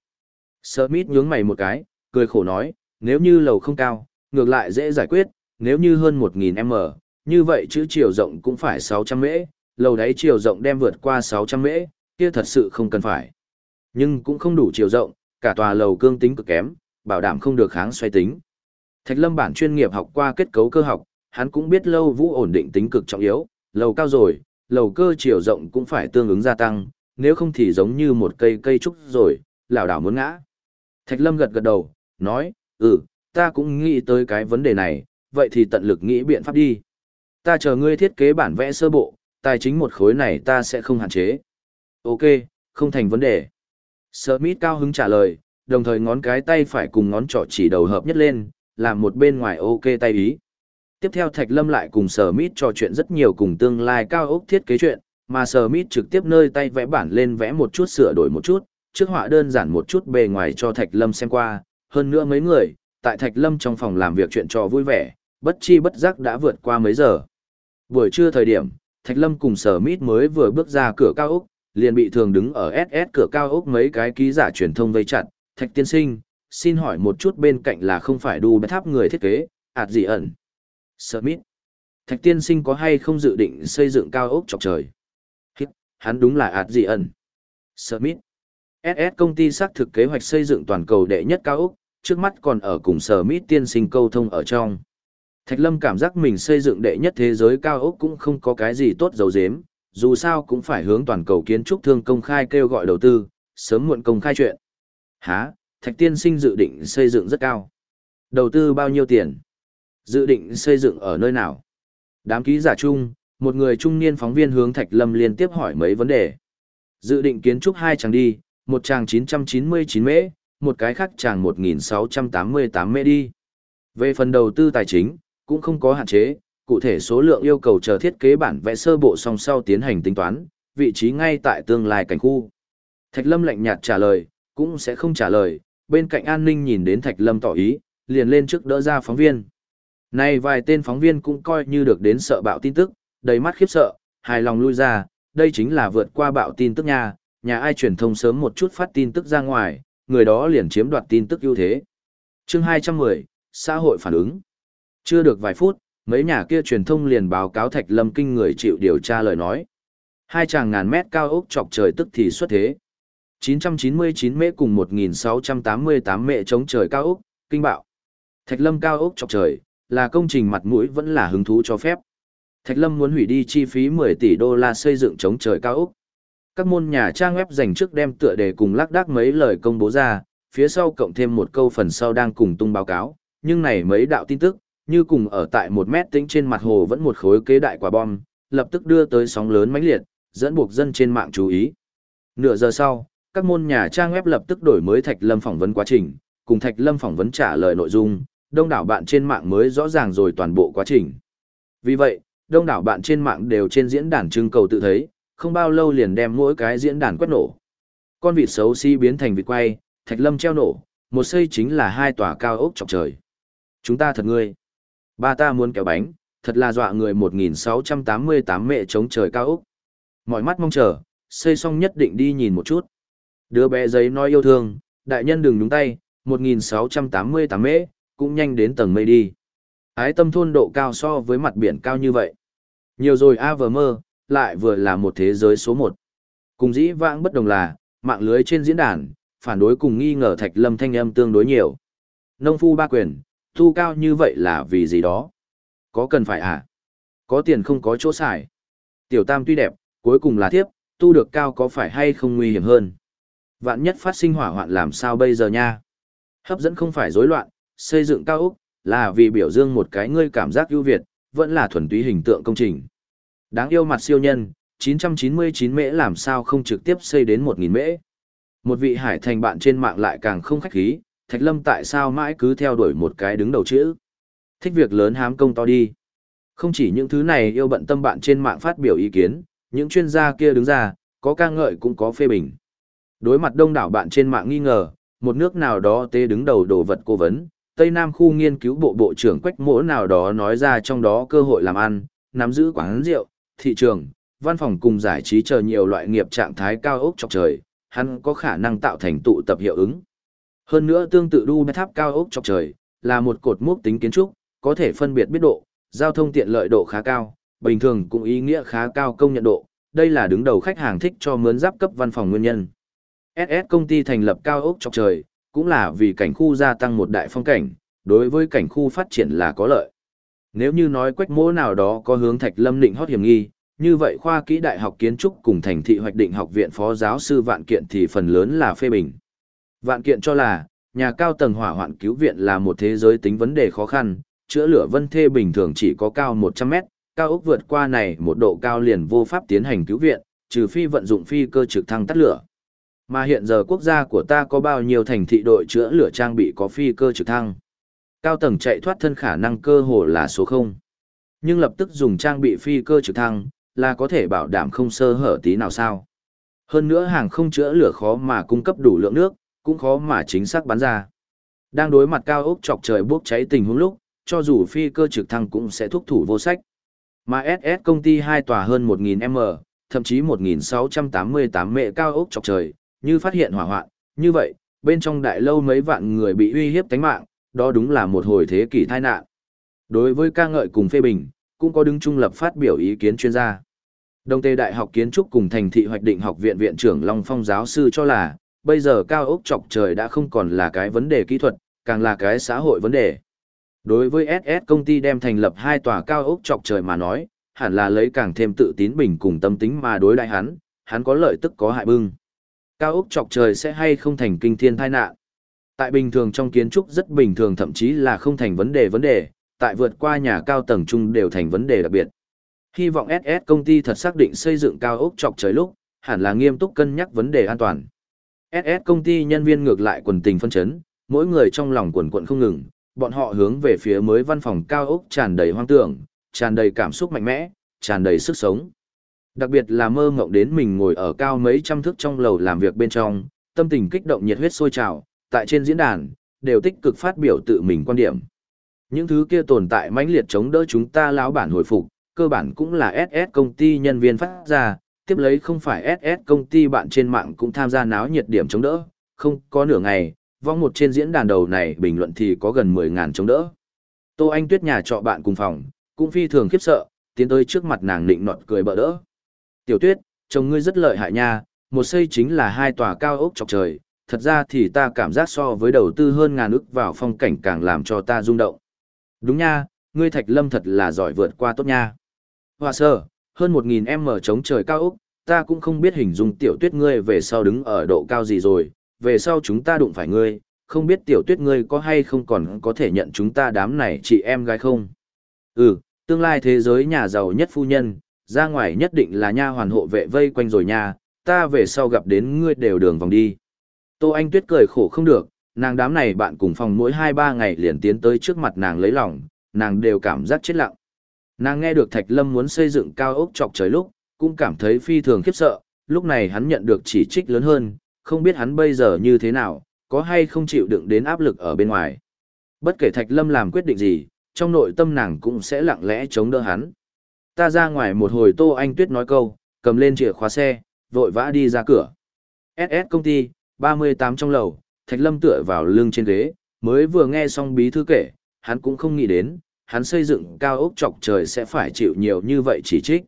Smith nhướng mày một cái, cười khổ nói, nếu như lầu không cao, ngược lại dễ giải quyết, nếu như hơn 1.000m, như vậy chữ chiều rộng cũng phải 600 m, lầu đáy chiều rộng đem vượt qua 600 m, kia thật sự không cần phải. Nhưng cũng không đủ chiều rộng, cả tòa lầu cương tính cực kém, bảo đảm không được kháng xoay tính. Thạch Lâm bản chuyên nghiệp học qua kết cấu cơ học, hắn cũng biết lâu vũ ổn định tính cực trọng yếu, lầu cao rồi, lầu cơ chiều rộng cũng phải tương ứng gia tăng, nếu không thì giống như một cây cây trúc rồi, lảo đảo muốn ngã. Thạch Lâm gật gật đầu, nói, ừ, ta cũng nghĩ tới cái vấn đề này, vậy thì tận lực nghĩ biện pháp đi. Ta chờ ngươi thiết kế bản vẽ sơ bộ, tài chính một khối này ta sẽ không hạn chế. Ok, không thành vấn đề. Smith cao hứng trả lời, đồng thời ngón cái tay phải cùng ngón trỏ chỉ đầu hợp nhất lên, làm một bên ngoài ok tay ý. Tiếp theo Thạch Lâm lại cùng Sở Mít trò chuyện rất nhiều cùng tương lai cao ốc thiết kế chuyện, mà Sở Mít trực tiếp nơi tay vẽ bản lên vẽ một chút sửa đổi một chút, trước họa đơn giản một chút bề ngoài cho Thạch Lâm xem qua, hơn nữa mấy người, tại Thạch Lâm trong phòng làm việc chuyện trò vui vẻ, bất chi bất giác đã vượt qua mấy giờ. Buổi trưa thời điểm, Thạch Lâm cùng Sở Mít mới vừa bước ra cửa cao ốc, liền bị thường đứng ở SS cửa cao ốc mấy cái ký giả truyền thông vây chặt, Thạch tiên sinh, xin hỏi một chút bên cạnh là không phải đu bét tháp người thiết kế, ạt gì ẩn. Smith. Thạch tiên sinh có hay không dự định xây dựng cao ốc chọc trời? Hít, hắn đúng là ạt gì ẩn. Smith. SS công ty xác thực kế hoạch xây dựng toàn cầu đệ nhất cao ốc, trước mắt còn ở cùng Smith tiên sinh câu thông ở trong. Thạch Lâm cảm giác mình xây dựng đệ nhất thế giới cao ốc cũng không có cái gì tốt dấu dếm, dù sao cũng phải hướng toàn cầu kiến trúc thương công khai kêu gọi đầu tư, sớm muộn công khai chuyện. Hả, Thạch Tiên Sinh dự định xây dựng rất cao. Đầu tư bao nhiêu tiền? Dự định xây dựng ở nơi nào? Đám ký giả chung, một người trung niên phóng viên hướng Thạch Lâm liên tiếp hỏi mấy vấn đề. Dự định kiến trúc hai chàng đi, một chàng 999 mễ, một cái khác chàng 1688 mễ đi. Về phần đầu tư tài chính, cũng không có hạn chế, cụ thể số lượng yêu cầu chờ thiết kế bản vẽ sơ bộ song sau tiến hành tính toán, vị trí ngay tại tương lai cảnh khu. Thạch Lâm lạnh nhạt trả lời, cũng sẽ không trả lời, bên cạnh an ninh nhìn đến Thạch Lâm tỏ ý, liền lên trước đỡ ra phóng viên. Này vài tên phóng viên cũng coi như được đến sợ bạo tin tức, đầy mắt khiếp sợ, hài lòng lui ra, đây chính là vượt qua bạo tin tức nha, nhà ai truyền thông sớm một chút phát tin tức ra ngoài, người đó liền chiếm đoạt tin tức ưu thế. Chương 210, xã hội phản ứng. Chưa được vài phút, mấy nhà kia truyền thông liền báo cáo Thạch Lâm kinh người chịu điều tra lời nói. Hai chàng ngàn mét cao ốc chọc trời tức thì xuất thế. 999 mễ cùng 1688 mễ chống trời cao ốc, kinh bạo. Thạch Lâm cao ốc chọc trời, là công trình mặt mũi vẫn là hứng thú cho phép. Thạch Lâm muốn hủy đi chi phí 10 tỷ đô la xây dựng chống trời cao ốc. Các môn nhà trang web dành trước đem tựa đề cùng lắc đắc mấy lời công bố ra, phía sau cộng thêm một câu phần sau đang cùng tung báo cáo, nhưng này mấy đạo tin tức, như cùng ở tại một mét tính trên mặt hồ vẫn một khối kế đại quả bom, lập tức đưa tới sóng lớn mãnh liệt, dẫn buộc dân trên mạng chú ý. Nửa giờ sau, các môn nhà trang web lập tức đổi mới Thạch Lâm phỏng vấn quá trình, cùng Thạch Lâm phỏng vấn trả lời nội dung, đông đảo bạn trên mạng mới rõ ràng rồi toàn bộ quá trình. Vì vậy, đông đảo bạn trên mạng đều trên diễn đàn trưng cầu tự thấy, không bao lâu liền đem mỗi cái diễn đàn quét nổ. Con vịt xấu xí si biến thành vịt quay, Thạch Lâm treo nổ, một xây chính là hai tòa cao ốc chọc trời. Chúng ta thật ngươi. Ba ta muốn kéo bánh, thật là dọa người 1688 mẹ chống trời cao ốc. Mọi mắt mong chờ, xây xong nhất định đi nhìn một chút. Đứa bé giấy nói yêu thương, đại nhân đừng nhúng tay, 1688 mễ, cũng nhanh đến tầng mây đi. Ái tâm thôn độ cao so với mặt biển cao như vậy. Nhiều rồi a vờ mơ, lại vừa là một thế giới số 1. Cùng dĩ vãng bất đồng là, mạng lưới trên diễn đàn, phản đối cùng nghi ngờ thạch lâm thanh âm tương đối nhiều. Nông phu ba quyền, thu cao như vậy là vì gì đó? Có cần phải à? Có tiền không có chỗ xài. Tiểu tam tuy đẹp, cuối cùng là thiếp, tu được cao có phải hay không nguy hiểm hơn. Vạn nhất phát sinh hỏa hoạn làm sao bây giờ nha? Hấp dẫn không phải rối loạn, xây dựng cao ốc, là vì biểu dương một cái ngươi cảm giác ưu việt, vẫn là thuần túy hình tượng công trình. Đáng yêu mặt siêu nhân, 999 mễ làm sao không trực tiếp xây đến 1000 mễ. Một vị hải thành bạn trên mạng lại càng không khách khí, Thạch Lâm tại sao mãi cứ theo đuổi một cái đứng đầu chữ. Thích việc lớn hám công to đi. Không chỉ những thứ này yêu bận tâm bạn trên mạng phát biểu ý kiến, những chuyên gia kia đứng ra, có ca ngợi cũng có phê bình. Đối mặt đông đảo bạn trên mạng nghi ngờ, một nước nào đó tê đứng đầu đồ vật cố vấn, Tây Nam khu nghiên cứu bộ bộ trưởng Quách Mỗ nào đó nói ra trong đó cơ hội làm ăn, nắm giữ quán rượu, thị trường, văn phòng cùng giải trí chờ nhiều loại nghiệp trạng thái cao ốc chọc trời, hắn có khả năng tạo thành tụ tập hiệu ứng. Hơn nữa tương tự đu tháp cao ốc chọc trời, là một cột mốc tính kiến trúc, có thể phân biệt biết độ, giao thông tiện lợi độ khá cao, bình thường cũng ý nghĩa khá cao công nhận độ, đây là đứng đầu khách hàng thích cho mướn giáp cấp văn phòng nguyên nhân. SS công ty thành lập cao ốc chọc trời, cũng là vì cảnh khu gia tăng một đại phong cảnh, đối với cảnh khu phát triển là có lợi. Nếu như nói quách mỗ nào đó có hướng thạch lâm định hót hiểm nghi, như vậy khoa kỹ đại học kiến trúc cùng thành thị hoạch định học viện phó giáo sư vạn kiện thì phần lớn là phê bình. Vạn kiện cho là, nhà cao tầng hỏa hoạn cứu viện là một thế giới tính vấn đề khó khăn, chữa lửa vân thê bình thường chỉ có cao 100 mét, cao ốc vượt qua này một độ cao liền vô pháp tiến hành cứu viện, trừ phi vận dụng phi cơ trực thăng tắt lửa. Mà hiện giờ quốc gia của ta có bao nhiêu thành thị đội chữa lửa trang bị có phi cơ trực thăng. Cao tầng chạy thoát thân khả năng cơ hồ là số 0. Nhưng lập tức dùng trang bị phi cơ trực thăng, là có thể bảo đảm không sơ hở tí nào sao. Hơn nữa hàng không chữa lửa khó mà cung cấp đủ lượng nước, cũng khó mà chính xác bắn ra. Đang đối mặt cao ốc chọc trời bốc cháy tình huống lúc, cho dù phi cơ trực thăng cũng sẽ thúc thủ vô sách. Mà SS công ty hai tòa hơn 1.000m, thậm chí 1.688 mệ cao ốc chọc trời, như phát hiện hỏa hoạn, như vậy, bên trong đại lâu mấy vạn người bị uy hiếp tánh mạng, đó đúng là một hồi thế kỷ tai nạn. Đối với ca ngợi cùng phê bình, cũng có đứng trung lập phát biểu ý kiến chuyên gia. Đồng tây Đại học Kiến trúc cùng thành thị hoạch định học viện viện trưởng Long Phong giáo sư cho là, bây giờ cao ốc chọc trời đã không còn là cái vấn đề kỹ thuật, càng là cái xã hội vấn đề. Đối với SS công ty đem thành lập hai tòa cao ốc chọc trời mà nói, hẳn là lấy càng thêm tự tín bình cùng tâm tính mà đối đại hắn, hắn có lợi tức có hại bưng. Cao ốc chọc trời sẽ hay không thành kinh thiên tai nạn. Tại bình thường trong kiến trúc rất bình thường thậm chí là không thành vấn đề vấn đề, tại vượt qua nhà cao tầng chung đều thành vấn đề đặc biệt. Hy vọng SS công ty thật xác định xây dựng cao ốc chọc trời lúc, hẳn là nghiêm túc cân nhắc vấn đề an toàn. SS công ty nhân viên ngược lại quần tình phân chấn, mỗi người trong lòng quần quận không ngừng, bọn họ hướng về phía mới văn phòng cao ốc tràn đầy hoang tưởng, tràn đầy cảm xúc mạnh mẽ, tràn đầy sức sống. Đặc biệt là mơ ngộng đến mình ngồi ở cao mấy trăm thước trong lầu làm việc bên trong, tâm tình kích động nhiệt huyết sôi trào, tại trên diễn đàn, đều tích cực phát biểu tự mình quan điểm. Những thứ kia tồn tại mãnh liệt chống đỡ chúng ta lão bản hồi phục, cơ bản cũng là SS công ty nhân viên phát ra, tiếp lấy không phải SS công ty bạn trên mạng cũng tham gia náo nhiệt điểm chống đỡ, không có nửa ngày, vong một trên diễn đàn đầu này bình luận thì có gần 10.000 chống đỡ. Tô Anh Tuyết nhà trọ bạn cùng phòng, cũng phi thường khiếp sợ, tiến tới trước mặt nàng nịnh nọt cười bỡ đỡ. Tiểu Tuyết, chồng ngươi rất lợi hại nha, một xây chính là hai tòa cao ốc chọc trời, thật ra thì ta cảm giác so với đầu tư hơn ngàn ức vào phong cảnh càng làm cho ta rung động. Đúng nha, ngươi Thạch Lâm thật là giỏi vượt qua tốt nha. Hòa sơ, hơn 1.000 m chống trời cao ốc, ta cũng không biết hình dung tiểu tuyết ngươi về sau đứng ở độ cao gì rồi, về sau chúng ta đụng phải ngươi, không biết tiểu tuyết ngươi có hay không còn có thể nhận chúng ta đám này chị em gái không? Ừ, tương lai thế giới nhà giàu nhất phu nhân, ra ngoài nhất định là nha hoàn hộ vệ vây quanh rồi nha, ta về sau gặp đến ngươi đều đường vòng đi. Tô Anh Tuyết cười khổ không được, nàng đám này bạn cùng phòng mỗi 2-3 ngày liền tiến tới trước mặt nàng lấy lòng, nàng đều cảm giác chết lặng. Nàng nghe được Thạch Lâm muốn xây dựng cao ốc chọc trời lúc, cũng cảm thấy phi thường khiếp sợ, lúc này hắn nhận được chỉ trích lớn hơn, không biết hắn bây giờ như thế nào, có hay không chịu đựng đến áp lực ở bên ngoài. Bất kể Thạch Lâm làm quyết định gì, trong nội tâm nàng cũng sẽ lặng lẽ chống đỡ hắn. Ta ra ngoài một hồi Tô Anh Tuyết nói câu, cầm lên chìa khóa xe, vội vã đi ra cửa. SS công ty, 38 trong lầu, Thạch Lâm tựa vào lưng trên ghế, mới vừa nghe xong bí thư kể, hắn cũng không nghĩ đến, hắn xây dựng cao ốc chọc trời sẽ phải chịu nhiều như vậy chỉ trích.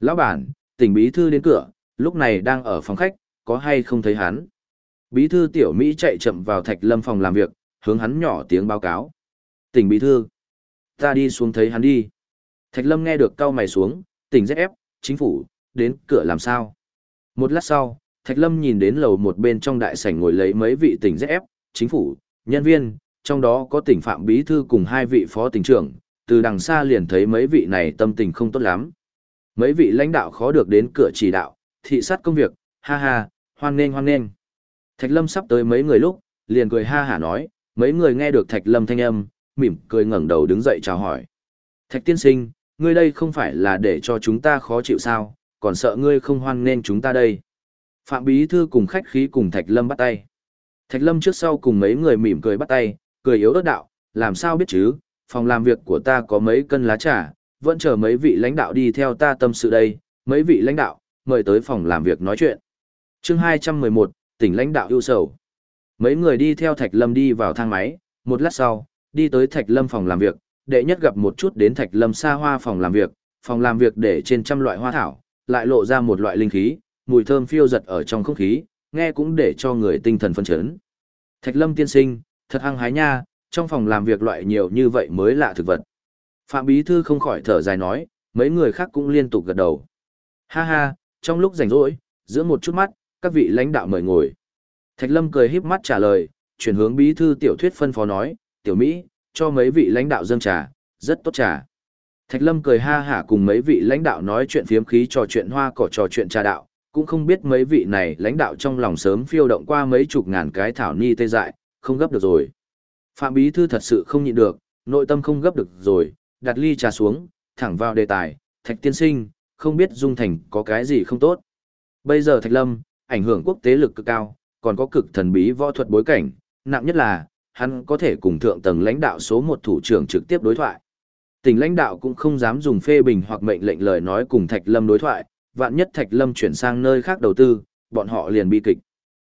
Lão bản, tỉnh bí thư đến cửa, lúc này đang ở phòng khách, có hay không thấy hắn? Bí thư tiểu Mỹ chạy chậm vào Thạch Lâm phòng làm việc, hướng hắn nhỏ tiếng báo cáo. Tỉnh bí thư, ta đi xuống thấy hắn đi. Thạch Lâm nghe được cao mày xuống, tỉnh ép, chính phủ, đến cửa làm sao? Một lát sau, Thạch Lâm nhìn đến lầu một bên trong đại sảnh ngồi lấy mấy vị tỉnh ép, chính phủ, nhân viên, trong đó có tỉnh Phạm Bí Thư cùng hai vị phó tỉnh trưởng, từ đằng xa liền thấy mấy vị này tâm tình không tốt lắm. Mấy vị lãnh đạo khó được đến cửa chỉ đạo, thị sát công việc, ha ha, hoan nghênh hoan nghênh. Thạch Lâm sắp tới mấy người lúc, liền cười ha hả nói, mấy người nghe được Thạch Lâm thanh âm, mỉm cười ngẩng đầu đứng dậy chào hỏi. Thạch tiên sinh, ngươi đây không phải là để cho chúng ta khó chịu sao, còn sợ ngươi không hoan nên chúng ta đây. Phạm Bí Thư cùng khách khí cùng Thạch Lâm bắt tay. Thạch Lâm trước sau cùng mấy người mỉm cười bắt tay, cười yếu ớt đạo, làm sao biết chứ, phòng làm việc của ta có mấy cân lá trà, vẫn chờ mấy vị lãnh đạo đi theo ta tâm sự đây, mấy vị lãnh đạo, mời tới phòng làm việc nói chuyện. chương 211, tỉnh lãnh đạo ưu sầu. Mấy người đi theo Thạch Lâm đi vào thang máy, một lát sau, đi tới Thạch Lâm phòng làm việc, đệ nhất gặp một chút đến Thạch Lâm xa hoa phòng làm việc, phòng làm việc để trên trăm loại hoa thảo, lại lộ ra một loại linh khí, mùi thơm phiêu giật ở trong không khí, nghe cũng để cho người tinh thần phân chấn. Thạch Lâm tiên sinh, thật hăng hái nha, trong phòng làm việc loại nhiều như vậy mới lạ thực vật. Phạm Bí Thư không khỏi thở dài nói, mấy người khác cũng liên tục gật đầu. Ha ha, trong lúc rảnh rỗi, giữa một chút mắt, các vị lãnh đạo mời ngồi. Thạch Lâm cười híp mắt trả lời, chuyển hướng Bí Thư tiểu thuyết phân phó nói, tiểu Mỹ, cho mấy vị lãnh đạo dâng trà, rất tốt trà. Thạch Lâm cười ha hả cùng mấy vị lãnh đạo nói chuyện phiếm khí trò chuyện hoa cỏ trò chuyện trà đạo, cũng không biết mấy vị này lãnh đạo trong lòng sớm phiêu động qua mấy chục ngàn cái thảo ni tê dại, không gấp được rồi. Phạm Bí Thư thật sự không nhịn được, nội tâm không gấp được rồi, đặt ly trà xuống, thẳng vào đề tài, Thạch Tiên Sinh, không biết Dung Thành có cái gì không tốt. Bây giờ Thạch Lâm, ảnh hưởng quốc tế lực cực cao, còn có cực thần bí võ thuật bối cảnh, nặng nhất là, hắn có thể cùng thượng tầng lãnh đạo số một thủ trưởng trực tiếp đối thoại. Tỉnh lãnh đạo cũng không dám dùng phê bình hoặc mệnh lệnh lời nói cùng Thạch Lâm đối thoại, vạn nhất Thạch Lâm chuyển sang nơi khác đầu tư, bọn họ liền bi kịch.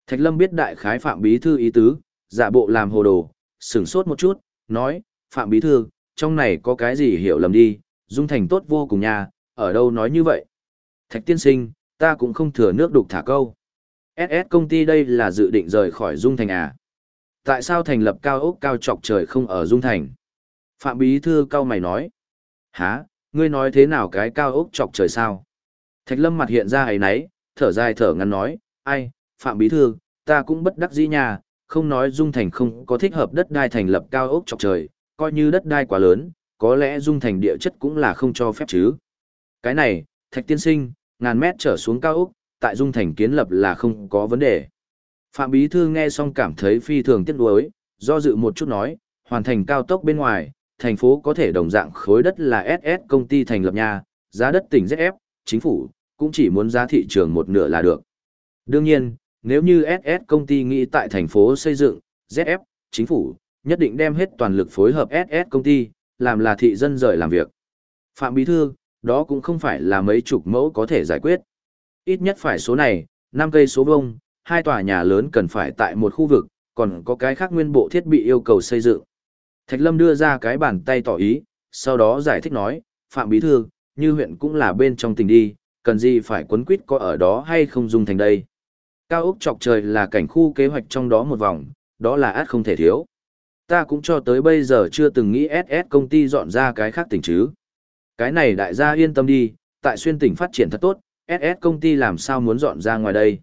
Thạch Lâm biết đại khái Phạm Bí Thư ý tứ, giả bộ làm hồ đồ, sửng sốt một chút, nói, Phạm Bí Thư, trong này có cái gì hiểu lầm đi, Dung Thành tốt vô cùng nha, ở đâu nói như vậy. Thạch tiên sinh, ta cũng không thừa nước đục thả câu. SS công ty đây là dự định rời khỏi Dung Thành à? Tại sao thành lập cao ốc cao trọc trời không ở Dung Thành? Phạm Bí Thư cao mày nói. Hả, ngươi nói thế nào cái cao ốc trọc trời sao? Thạch Lâm mặt hiện ra ấy nấy, thở dài thở ngắn nói, ai, Phạm Bí Thư, ta cũng bất đắc dĩ nhà, không nói Dung Thành không có thích hợp đất đai thành lập cao ốc trọc trời, coi như đất đai quá lớn, có lẽ Dung Thành địa chất cũng là không cho phép chứ. Cái này, Thạch Tiên Sinh, ngàn mét trở xuống cao ốc, tại Dung Thành kiến lập là không có vấn đề. Phạm Bí Thư nghe xong cảm thấy phi thường tiếc nuối, do dự một chút nói, hoàn thành cao tốc bên ngoài, thành phố có thể đồng dạng khối đất là SS công ty thành lập nhà, giá đất tỉnh ZF, chính phủ, cũng chỉ muốn giá thị trường một nửa là được. Đương nhiên, nếu như SS công ty nghĩ tại thành phố xây dựng, ZF, chính phủ, nhất định đem hết toàn lực phối hợp SS công ty, làm là thị dân rời làm việc. Phạm Bí Thư, đó cũng không phải là mấy chục mẫu có thể giải quyết. Ít nhất phải số này, 5 cây số vông, hai tòa nhà lớn cần phải tại một khu vực, còn có cái khác nguyên bộ thiết bị yêu cầu xây dựng. Thạch Lâm đưa ra cái bàn tay tỏ ý, sau đó giải thích nói, Phạm Bí Thư, như huyện cũng là bên trong tỉnh đi, cần gì phải quấn quýt có ở đó hay không dùng thành đây. Cao ốc chọc trời là cảnh khu kế hoạch trong đó một vòng, đó là át không thể thiếu. Ta cũng cho tới bây giờ chưa từng nghĩ SS công ty dọn ra cái khác tỉnh chứ. Cái này đại gia yên tâm đi, tại xuyên tỉnh phát triển thật tốt, SS công ty làm sao muốn dọn ra ngoài đây.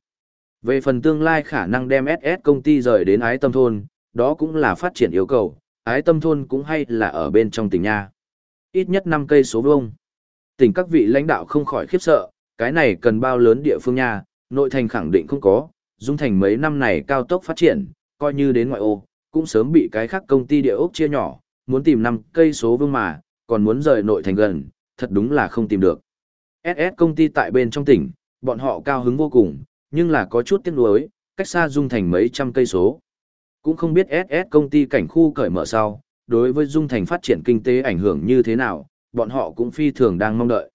Về phần tương lai khả năng đem SS công ty rời đến ái tâm thôn, đó cũng là phát triển yêu cầu, ái tâm thôn cũng hay là ở bên trong tỉnh nha. Ít nhất 5 cây số vuông. Tỉnh các vị lãnh đạo không khỏi khiếp sợ, cái này cần bao lớn địa phương nha, nội thành khẳng định không có, dung thành mấy năm này cao tốc phát triển, coi như đến ngoại ô, cũng sớm bị cái khác công ty địa ốc chia nhỏ, muốn tìm 5 cây số vương mà, còn muốn rời nội thành gần, thật đúng là không tìm được. SS công ty tại bên trong tỉnh, bọn họ cao hứng vô cùng, nhưng là có chút tiếc nuối, cách xa dung thành mấy trăm cây số. Cũng không biết SS công ty cảnh khu cởi mở sau, đối với dung thành phát triển kinh tế ảnh hưởng như thế nào, bọn họ cũng phi thường đang mong đợi.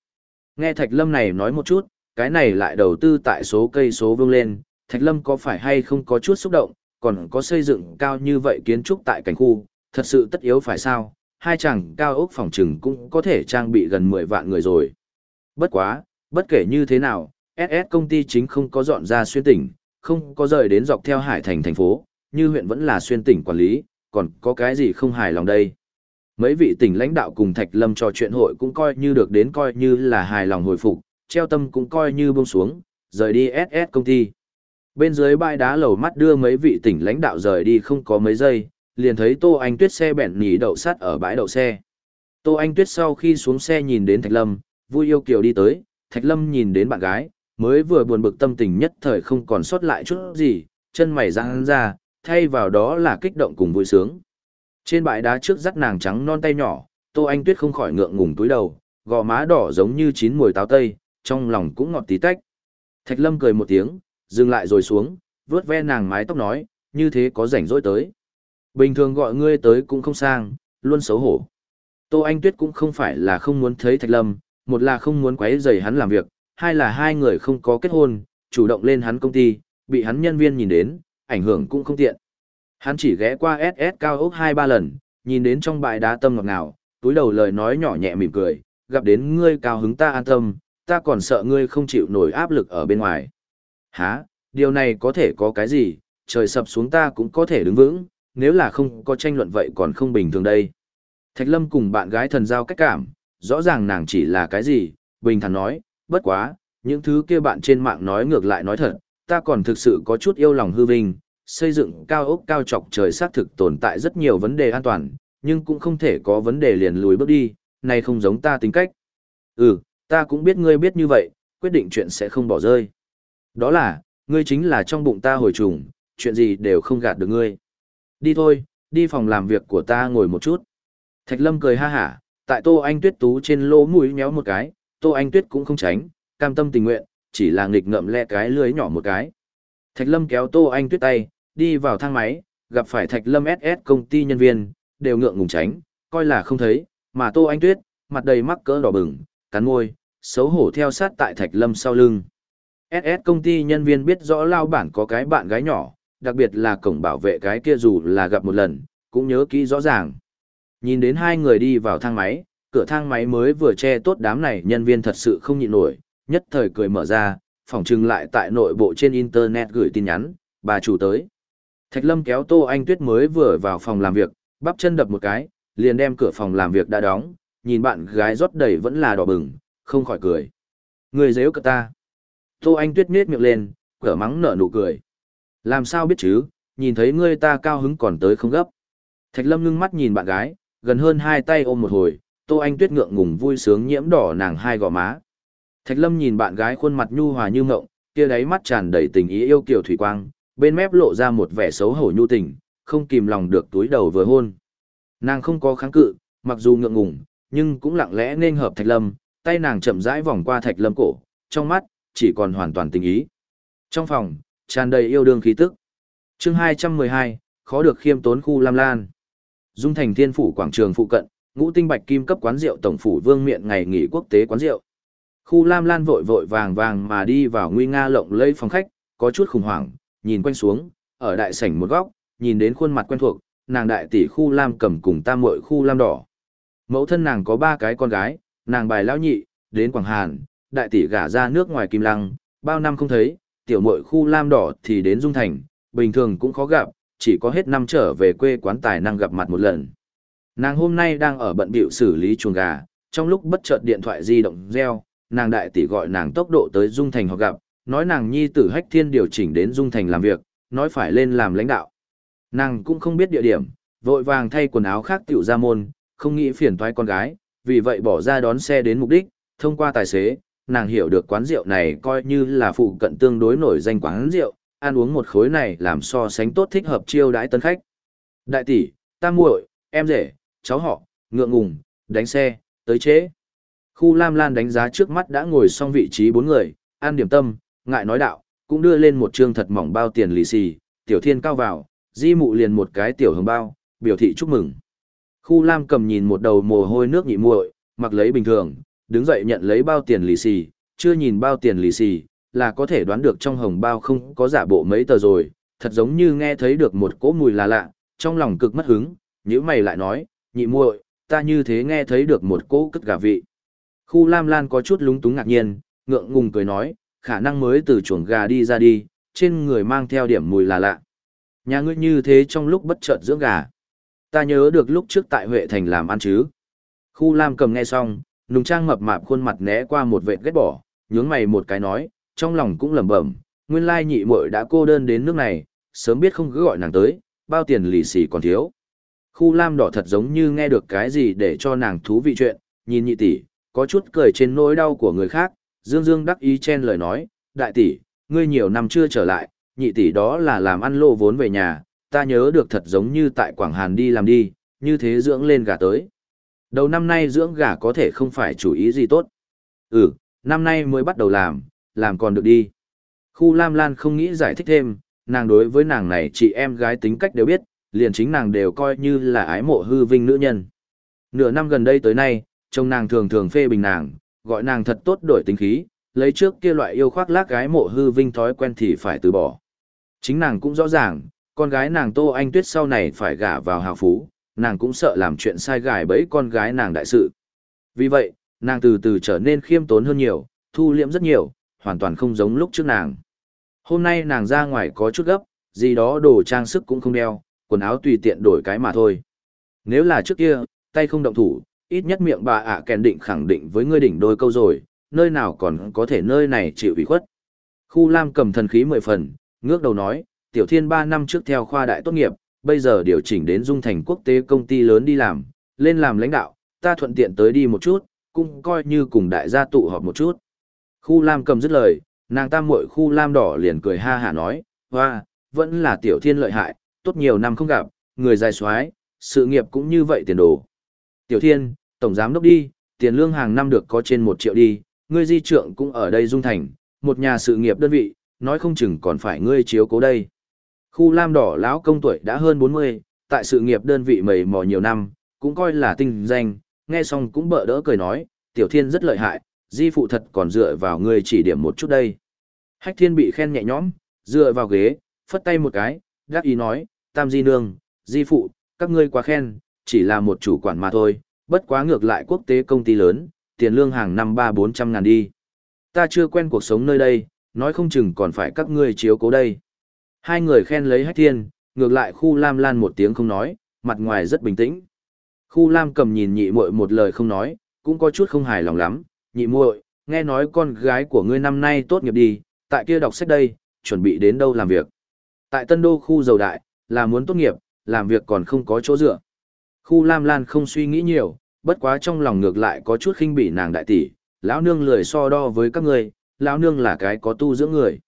Nghe Thạch Lâm này nói một chút, cái này lại đầu tư tại số cây số vương lên, Thạch Lâm có phải hay không có chút xúc động, còn có xây dựng cao như vậy kiến trúc tại cảnh khu, thật sự tất yếu phải sao, hai chàng cao ốc phòng trừng cũng có thể trang bị gần 10 vạn người rồi. Bất quá, bất kể như thế nào, SS công ty chính không có dọn ra xuyên tỉnh, không có rời đến dọc theo hải thành thành phố, như huyện vẫn là xuyên tỉnh quản lý, còn có cái gì không hài lòng đây. Mấy vị tỉnh lãnh đạo cùng Thạch Lâm trò chuyện hội cũng coi như được đến coi như là hài lòng hồi phục, treo tâm cũng coi như buông xuống, rời đi SS công ty. Bên dưới bãi đá lầu mắt đưa mấy vị tỉnh lãnh đạo rời đi không có mấy giây, liền thấy Tô Anh Tuyết xe bẹn nhỉ đậu sắt ở bãi đậu xe. Tô Anh Tuyết sau khi xuống xe nhìn đến Thạch Lâm, vui yêu kiều đi tới, Thạch Lâm nhìn đến bạn gái, mới vừa buồn bực tâm tình nhất thời không còn sót lại chút gì, chân mày giãn ra, thay vào đó là kích động cùng vui sướng. Trên bãi đá trước dắt nàng trắng non tay nhỏ, Tô Anh Tuyết không khỏi ngượng ngùng túi đầu, gò má đỏ giống như chín mùi táo tây, trong lòng cũng ngọt tí tách. Thạch Lâm cười một tiếng, dừng lại rồi xuống, vuốt ve nàng mái tóc nói, như thế có rảnh rỗi tới. Bình thường gọi ngươi tới cũng không sang, luôn xấu hổ. Tô Anh Tuyết cũng không phải là không muốn thấy Thạch Lâm, một là không muốn quấy rầy hắn làm việc, hai là hai người không có kết hôn, chủ động lên hắn công ty, bị hắn nhân viên nhìn đến, ảnh hưởng cũng không tiện. Hắn chỉ ghé qua SS cao ốc hai ba lần, nhìn đến trong bãi đá tâm ngọt ngào, túi đầu lời nói nhỏ nhẹ mỉm cười, gặp đến ngươi cao hứng ta an tâm, ta còn sợ ngươi không chịu nổi áp lực ở bên ngoài. Hả, điều này có thể có cái gì, trời sập xuống ta cũng có thể đứng vững, nếu là không có tranh luận vậy còn không bình thường đây. Thạch Lâm cùng bạn gái thần giao cách cảm, rõ ràng nàng chỉ là cái gì, bình thản nói, bất quá, những thứ kia bạn trên mạng nói ngược lại nói thật, ta còn thực sự có chút yêu lòng hư vinh, xây dựng cao ốc cao trọc trời xác thực tồn tại rất nhiều vấn đề an toàn, nhưng cũng không thể có vấn đề liền lùi bước đi, này không giống ta tính cách. Ừ, ta cũng biết ngươi biết như vậy, quyết định chuyện sẽ không bỏ rơi. Đó là, ngươi chính là trong bụng ta hồi trùng, chuyện gì đều không gạt được ngươi. Đi thôi, đi phòng làm việc của ta ngồi một chút. Thạch Lâm cười ha hả, tại Tô Anh Tuyết tú trên lỗ mũi nhéo một cái, Tô Anh Tuyết cũng không tránh, cam tâm tình nguyện, chỉ là nghịch ngợm lẹ cái lưới nhỏ một cái. Thạch Lâm kéo Tô Anh Tuyết tay, đi vào thang máy, gặp phải Thạch Lâm SS công ty nhân viên, đều ngượng ngùng tránh, coi là không thấy, mà Tô Anh Tuyết, mặt đầy mắc cỡ đỏ bừng, cắn môi, xấu hổ theo sát tại Thạch Lâm sau lưng. SS công ty nhân viên biết rõ lao bản có cái bạn gái nhỏ, đặc biệt là cổng bảo vệ cái kia dù là gặp một lần, cũng nhớ kỹ rõ ràng. Nhìn đến hai người đi vào thang máy, cửa thang máy mới vừa che tốt đám này nhân viên thật sự không nhịn nổi, nhất thời cười mở ra, phỏng trưng lại tại nội bộ trên internet gửi tin nhắn, bà chủ tới. Thạch Lâm kéo Tô Anh Tuyết mới vừa vào phòng làm việc, bắp chân đập một cái, liền đem cửa phòng làm việc đã đóng, nhìn bạn gái rót đầy vẫn là đỏ bừng, không khỏi cười. Người dễ cợt ta. Tô Anh Tuyết nết miệng lên, cửa mắng nở nụ cười. Làm sao biết chứ, nhìn thấy ngươi ta cao hứng còn tới không gấp. Thạch Lâm ngưng mắt nhìn bạn gái, gần hơn hai tay ôm một hồi, Tô Anh Tuyết ngượng ngùng vui sướng nhiễm đỏ nàng hai gò má. Thạch Lâm nhìn bạn gái khuôn mặt nhu hòa như ngộng, kia đáy mắt tràn đầy tình ý yêu kiều thủy quang, bên mép lộ ra một vẻ xấu hổ nhu tình, không kìm lòng được túi đầu vừa hôn. Nàng không có kháng cự, mặc dù ngượng ngùng, nhưng cũng lặng lẽ nên hợp Thạch Lâm, tay nàng chậm rãi vòng qua Thạch Lâm cổ, trong mắt chỉ còn hoàn toàn tình ý. Trong phòng, tràn đầy yêu đương khí tức. Chương 212, khó được khiêm tốn khu Lam Lan. Dung Thành Thiên phủ quảng trường phụ cận, Ngũ Tinh Bạch Kim cấp quán rượu tổng phủ Vương Miện ngày nghỉ quốc tế quán rượu. Khu Lam Lan vội vội vàng vàng mà đi vào nguy nga lộng lây phòng khách, có chút khủng hoảng, nhìn quanh xuống, ở đại sảnh một góc, nhìn đến khuôn mặt quen thuộc, nàng đại tỷ khu Lam cầm cùng tam muội khu Lam đỏ. Mẫu thân nàng có ba cái con gái, nàng bài lão nhị, đến Quảng Hàn, đại tỷ gả ra nước ngoài Kim Lăng, bao năm không thấy, tiểu muội khu Lam đỏ thì đến Dung Thành, bình thường cũng khó gặp, chỉ có hết năm trở về quê quán tài năng gặp mặt một lần. Nàng hôm nay đang ở bận bịu xử lý chuồng gà, trong lúc bất chợt điện thoại di động reo, nàng đại tỷ gọi nàng tốc độ tới Dung Thành họ gặp, nói nàng nhi tử hách thiên điều chỉnh đến Dung Thành làm việc, nói phải lên làm lãnh đạo. Nàng cũng không biết địa điểm, vội vàng thay quần áo khác tiểu ra môn, không nghĩ phiền toái con gái, vì vậy bỏ ra đón xe đến mục đích, thông qua tài xế, nàng hiểu được quán rượu này coi như là phụ cận tương đối nổi danh quán rượu, ăn uống một khối này làm so sánh tốt thích hợp chiêu đãi tân khách. Đại tỷ, tam muội, em rể, cháu họ, ngượng ngùng, đánh xe, tới chế. Khu Lam Lan đánh giá trước mắt đã ngồi xong vị trí bốn người, an điểm tâm, ngại nói đạo, cũng đưa lên một trương thật mỏng bao tiền lì xì, tiểu thiên cao vào, di mụ liền một cái tiểu hồng bao, biểu thị chúc mừng. Khu Lam cầm nhìn một đầu mồ hôi nước nhị muội, mặc lấy bình thường, đứng dậy nhận lấy bao tiền lì xì, chưa nhìn bao tiền lì xì, là có thể đoán được trong hồng bao không có giả bộ mấy tờ rồi, thật giống như nghe thấy được một cỗ mùi là lạ, trong lòng cực mất hứng, nhíu mày lại nói, nhị muội, ta như thế nghe thấy được một cỗ cất gà vị. Khu Lam Lan có chút lúng túng ngạc nhiên, ngượng ngùng cười nói, khả năng mới từ chuồng gà đi ra đi, trên người mang theo điểm mùi là lạ. Nhà ngươi như thế trong lúc bất chợt dưỡng gà. Ta nhớ được lúc trước tại Huệ Thành làm ăn chứ. Khu Lam cầm nghe xong, nùng trang mập mạp khuôn mặt né qua một vệt ghét bỏ, nhướng mày một cái nói, trong lòng cũng lẩm bẩm, nguyên lai nhị muội đã cô đơn đến nước này, sớm biết không cứ gọi nàng tới, bao tiền lì xì còn thiếu. Khu lam đỏ thật giống như nghe được cái gì để cho nàng thú vị chuyện, nhìn nhị tỷ, có chút cười trên nỗi đau của người khác, dương dương đắc ý chen lời nói, đại tỷ, ngươi nhiều năm chưa trở lại, nhị tỷ đó là làm ăn lô vốn về nhà, ta nhớ được thật giống như tại Quảng Hàn đi làm đi, như thế dưỡng lên gà tới. Đầu năm nay dưỡng gà có thể không phải chủ ý gì tốt. Ừ, năm nay mới bắt đầu làm, làm còn được đi. Khu Lam Lan không nghĩ giải thích thêm, nàng đối với nàng này chị em gái tính cách đều biết, liền chính nàng đều coi như là ái mộ hư vinh nữ nhân. Nửa năm gần đây tới nay, chồng nàng thường thường phê bình nàng, gọi nàng thật tốt đổi tính khí, lấy trước kia loại yêu khoác lác gái mộ hư vinh thói quen thì phải từ bỏ. Chính nàng cũng rõ ràng, con gái nàng Tô Anh Tuyết sau này phải gả vào hào phú, nàng cũng sợ làm chuyện sai gài bẫy con gái nàng đại sự. Vì vậy, nàng từ từ trở nên khiêm tốn hơn nhiều, thu liễm rất nhiều, hoàn toàn không giống lúc trước nàng. Hôm nay nàng ra ngoài có chút gấp, gì đó đồ trang sức cũng không đeo, quần áo tùy tiện đổi cái mà thôi. Nếu là trước kia, tay không động thủ, ít nhất miệng bà ạ kèn định khẳng định với ngươi đỉnh đôi câu rồi, nơi nào còn có thể nơi này chịu ủy khuất. Khu Lam cầm thần khí mười phần, ngước đầu nói, Tiểu Thiên ba năm trước theo khoa đại tốt nghiệp, bây giờ điều chỉnh đến Dung Thành quốc tế công ty lớn đi làm, lên làm lãnh đạo, ta thuận tiện tới đi một chút, cũng coi như cùng đại gia tụ họp một chút. Khu Lam cầm dứt lời, nàng tam muội khu Lam đỏ liền cười ha hả nói, hoa, vẫn là Tiểu Thiên lợi hại, tốt nhiều năm không gặp, người dài xoái, sự nghiệp cũng như vậy tiền đồ. Tiểu Thiên, Tổng Giám Đốc đi, tiền lương hàng năm được có trên một triệu đi, ngươi di trượng cũng ở đây Dung Thành, một nhà sự nghiệp đơn vị, nói không chừng còn phải ngươi chiếu cố đây. Khu Lam Đỏ lão công tuổi đã hơn 40, tại sự nghiệp đơn vị mầy mò nhiều năm, cũng coi là tinh danh, nghe xong cũng bỡ đỡ cười nói, Tiểu Thiên rất lợi hại, di phụ thật còn dựa vào ngươi chỉ điểm một chút đây. Hách Thiên bị khen nhẹ nhõm, dựa vào ghế, phất tay một cái, gác ý nói, Tam Di Nương, Di Phụ, các ngươi quá khen, chỉ là một chủ quản mà thôi, bất quá ngược lại quốc tế công ty lớn, tiền lương hàng năm ba bốn trăm ngàn đi. Ta chưa quen cuộc sống nơi đây, nói không chừng còn phải các ngươi chiếu cố đây. Hai người khen lấy hách thiên, ngược lại khu lam lan một tiếng không nói, mặt ngoài rất bình tĩnh. Khu lam cầm nhìn nhị muội một lời không nói, cũng có chút không hài lòng lắm, nhị muội, nghe nói con gái của ngươi năm nay tốt nghiệp đi, tại kia đọc sách đây, chuẩn bị đến đâu làm việc. Tại tân đô khu dầu đại, là muốn tốt nghiệp, làm việc còn không có chỗ dựa. Khu lam lan không suy nghĩ nhiều, bất quá trong lòng ngược lại có chút khinh bỉ nàng đại tỷ, lão nương lười so đo với các ngươi, lão nương là cái có tu dưỡng người.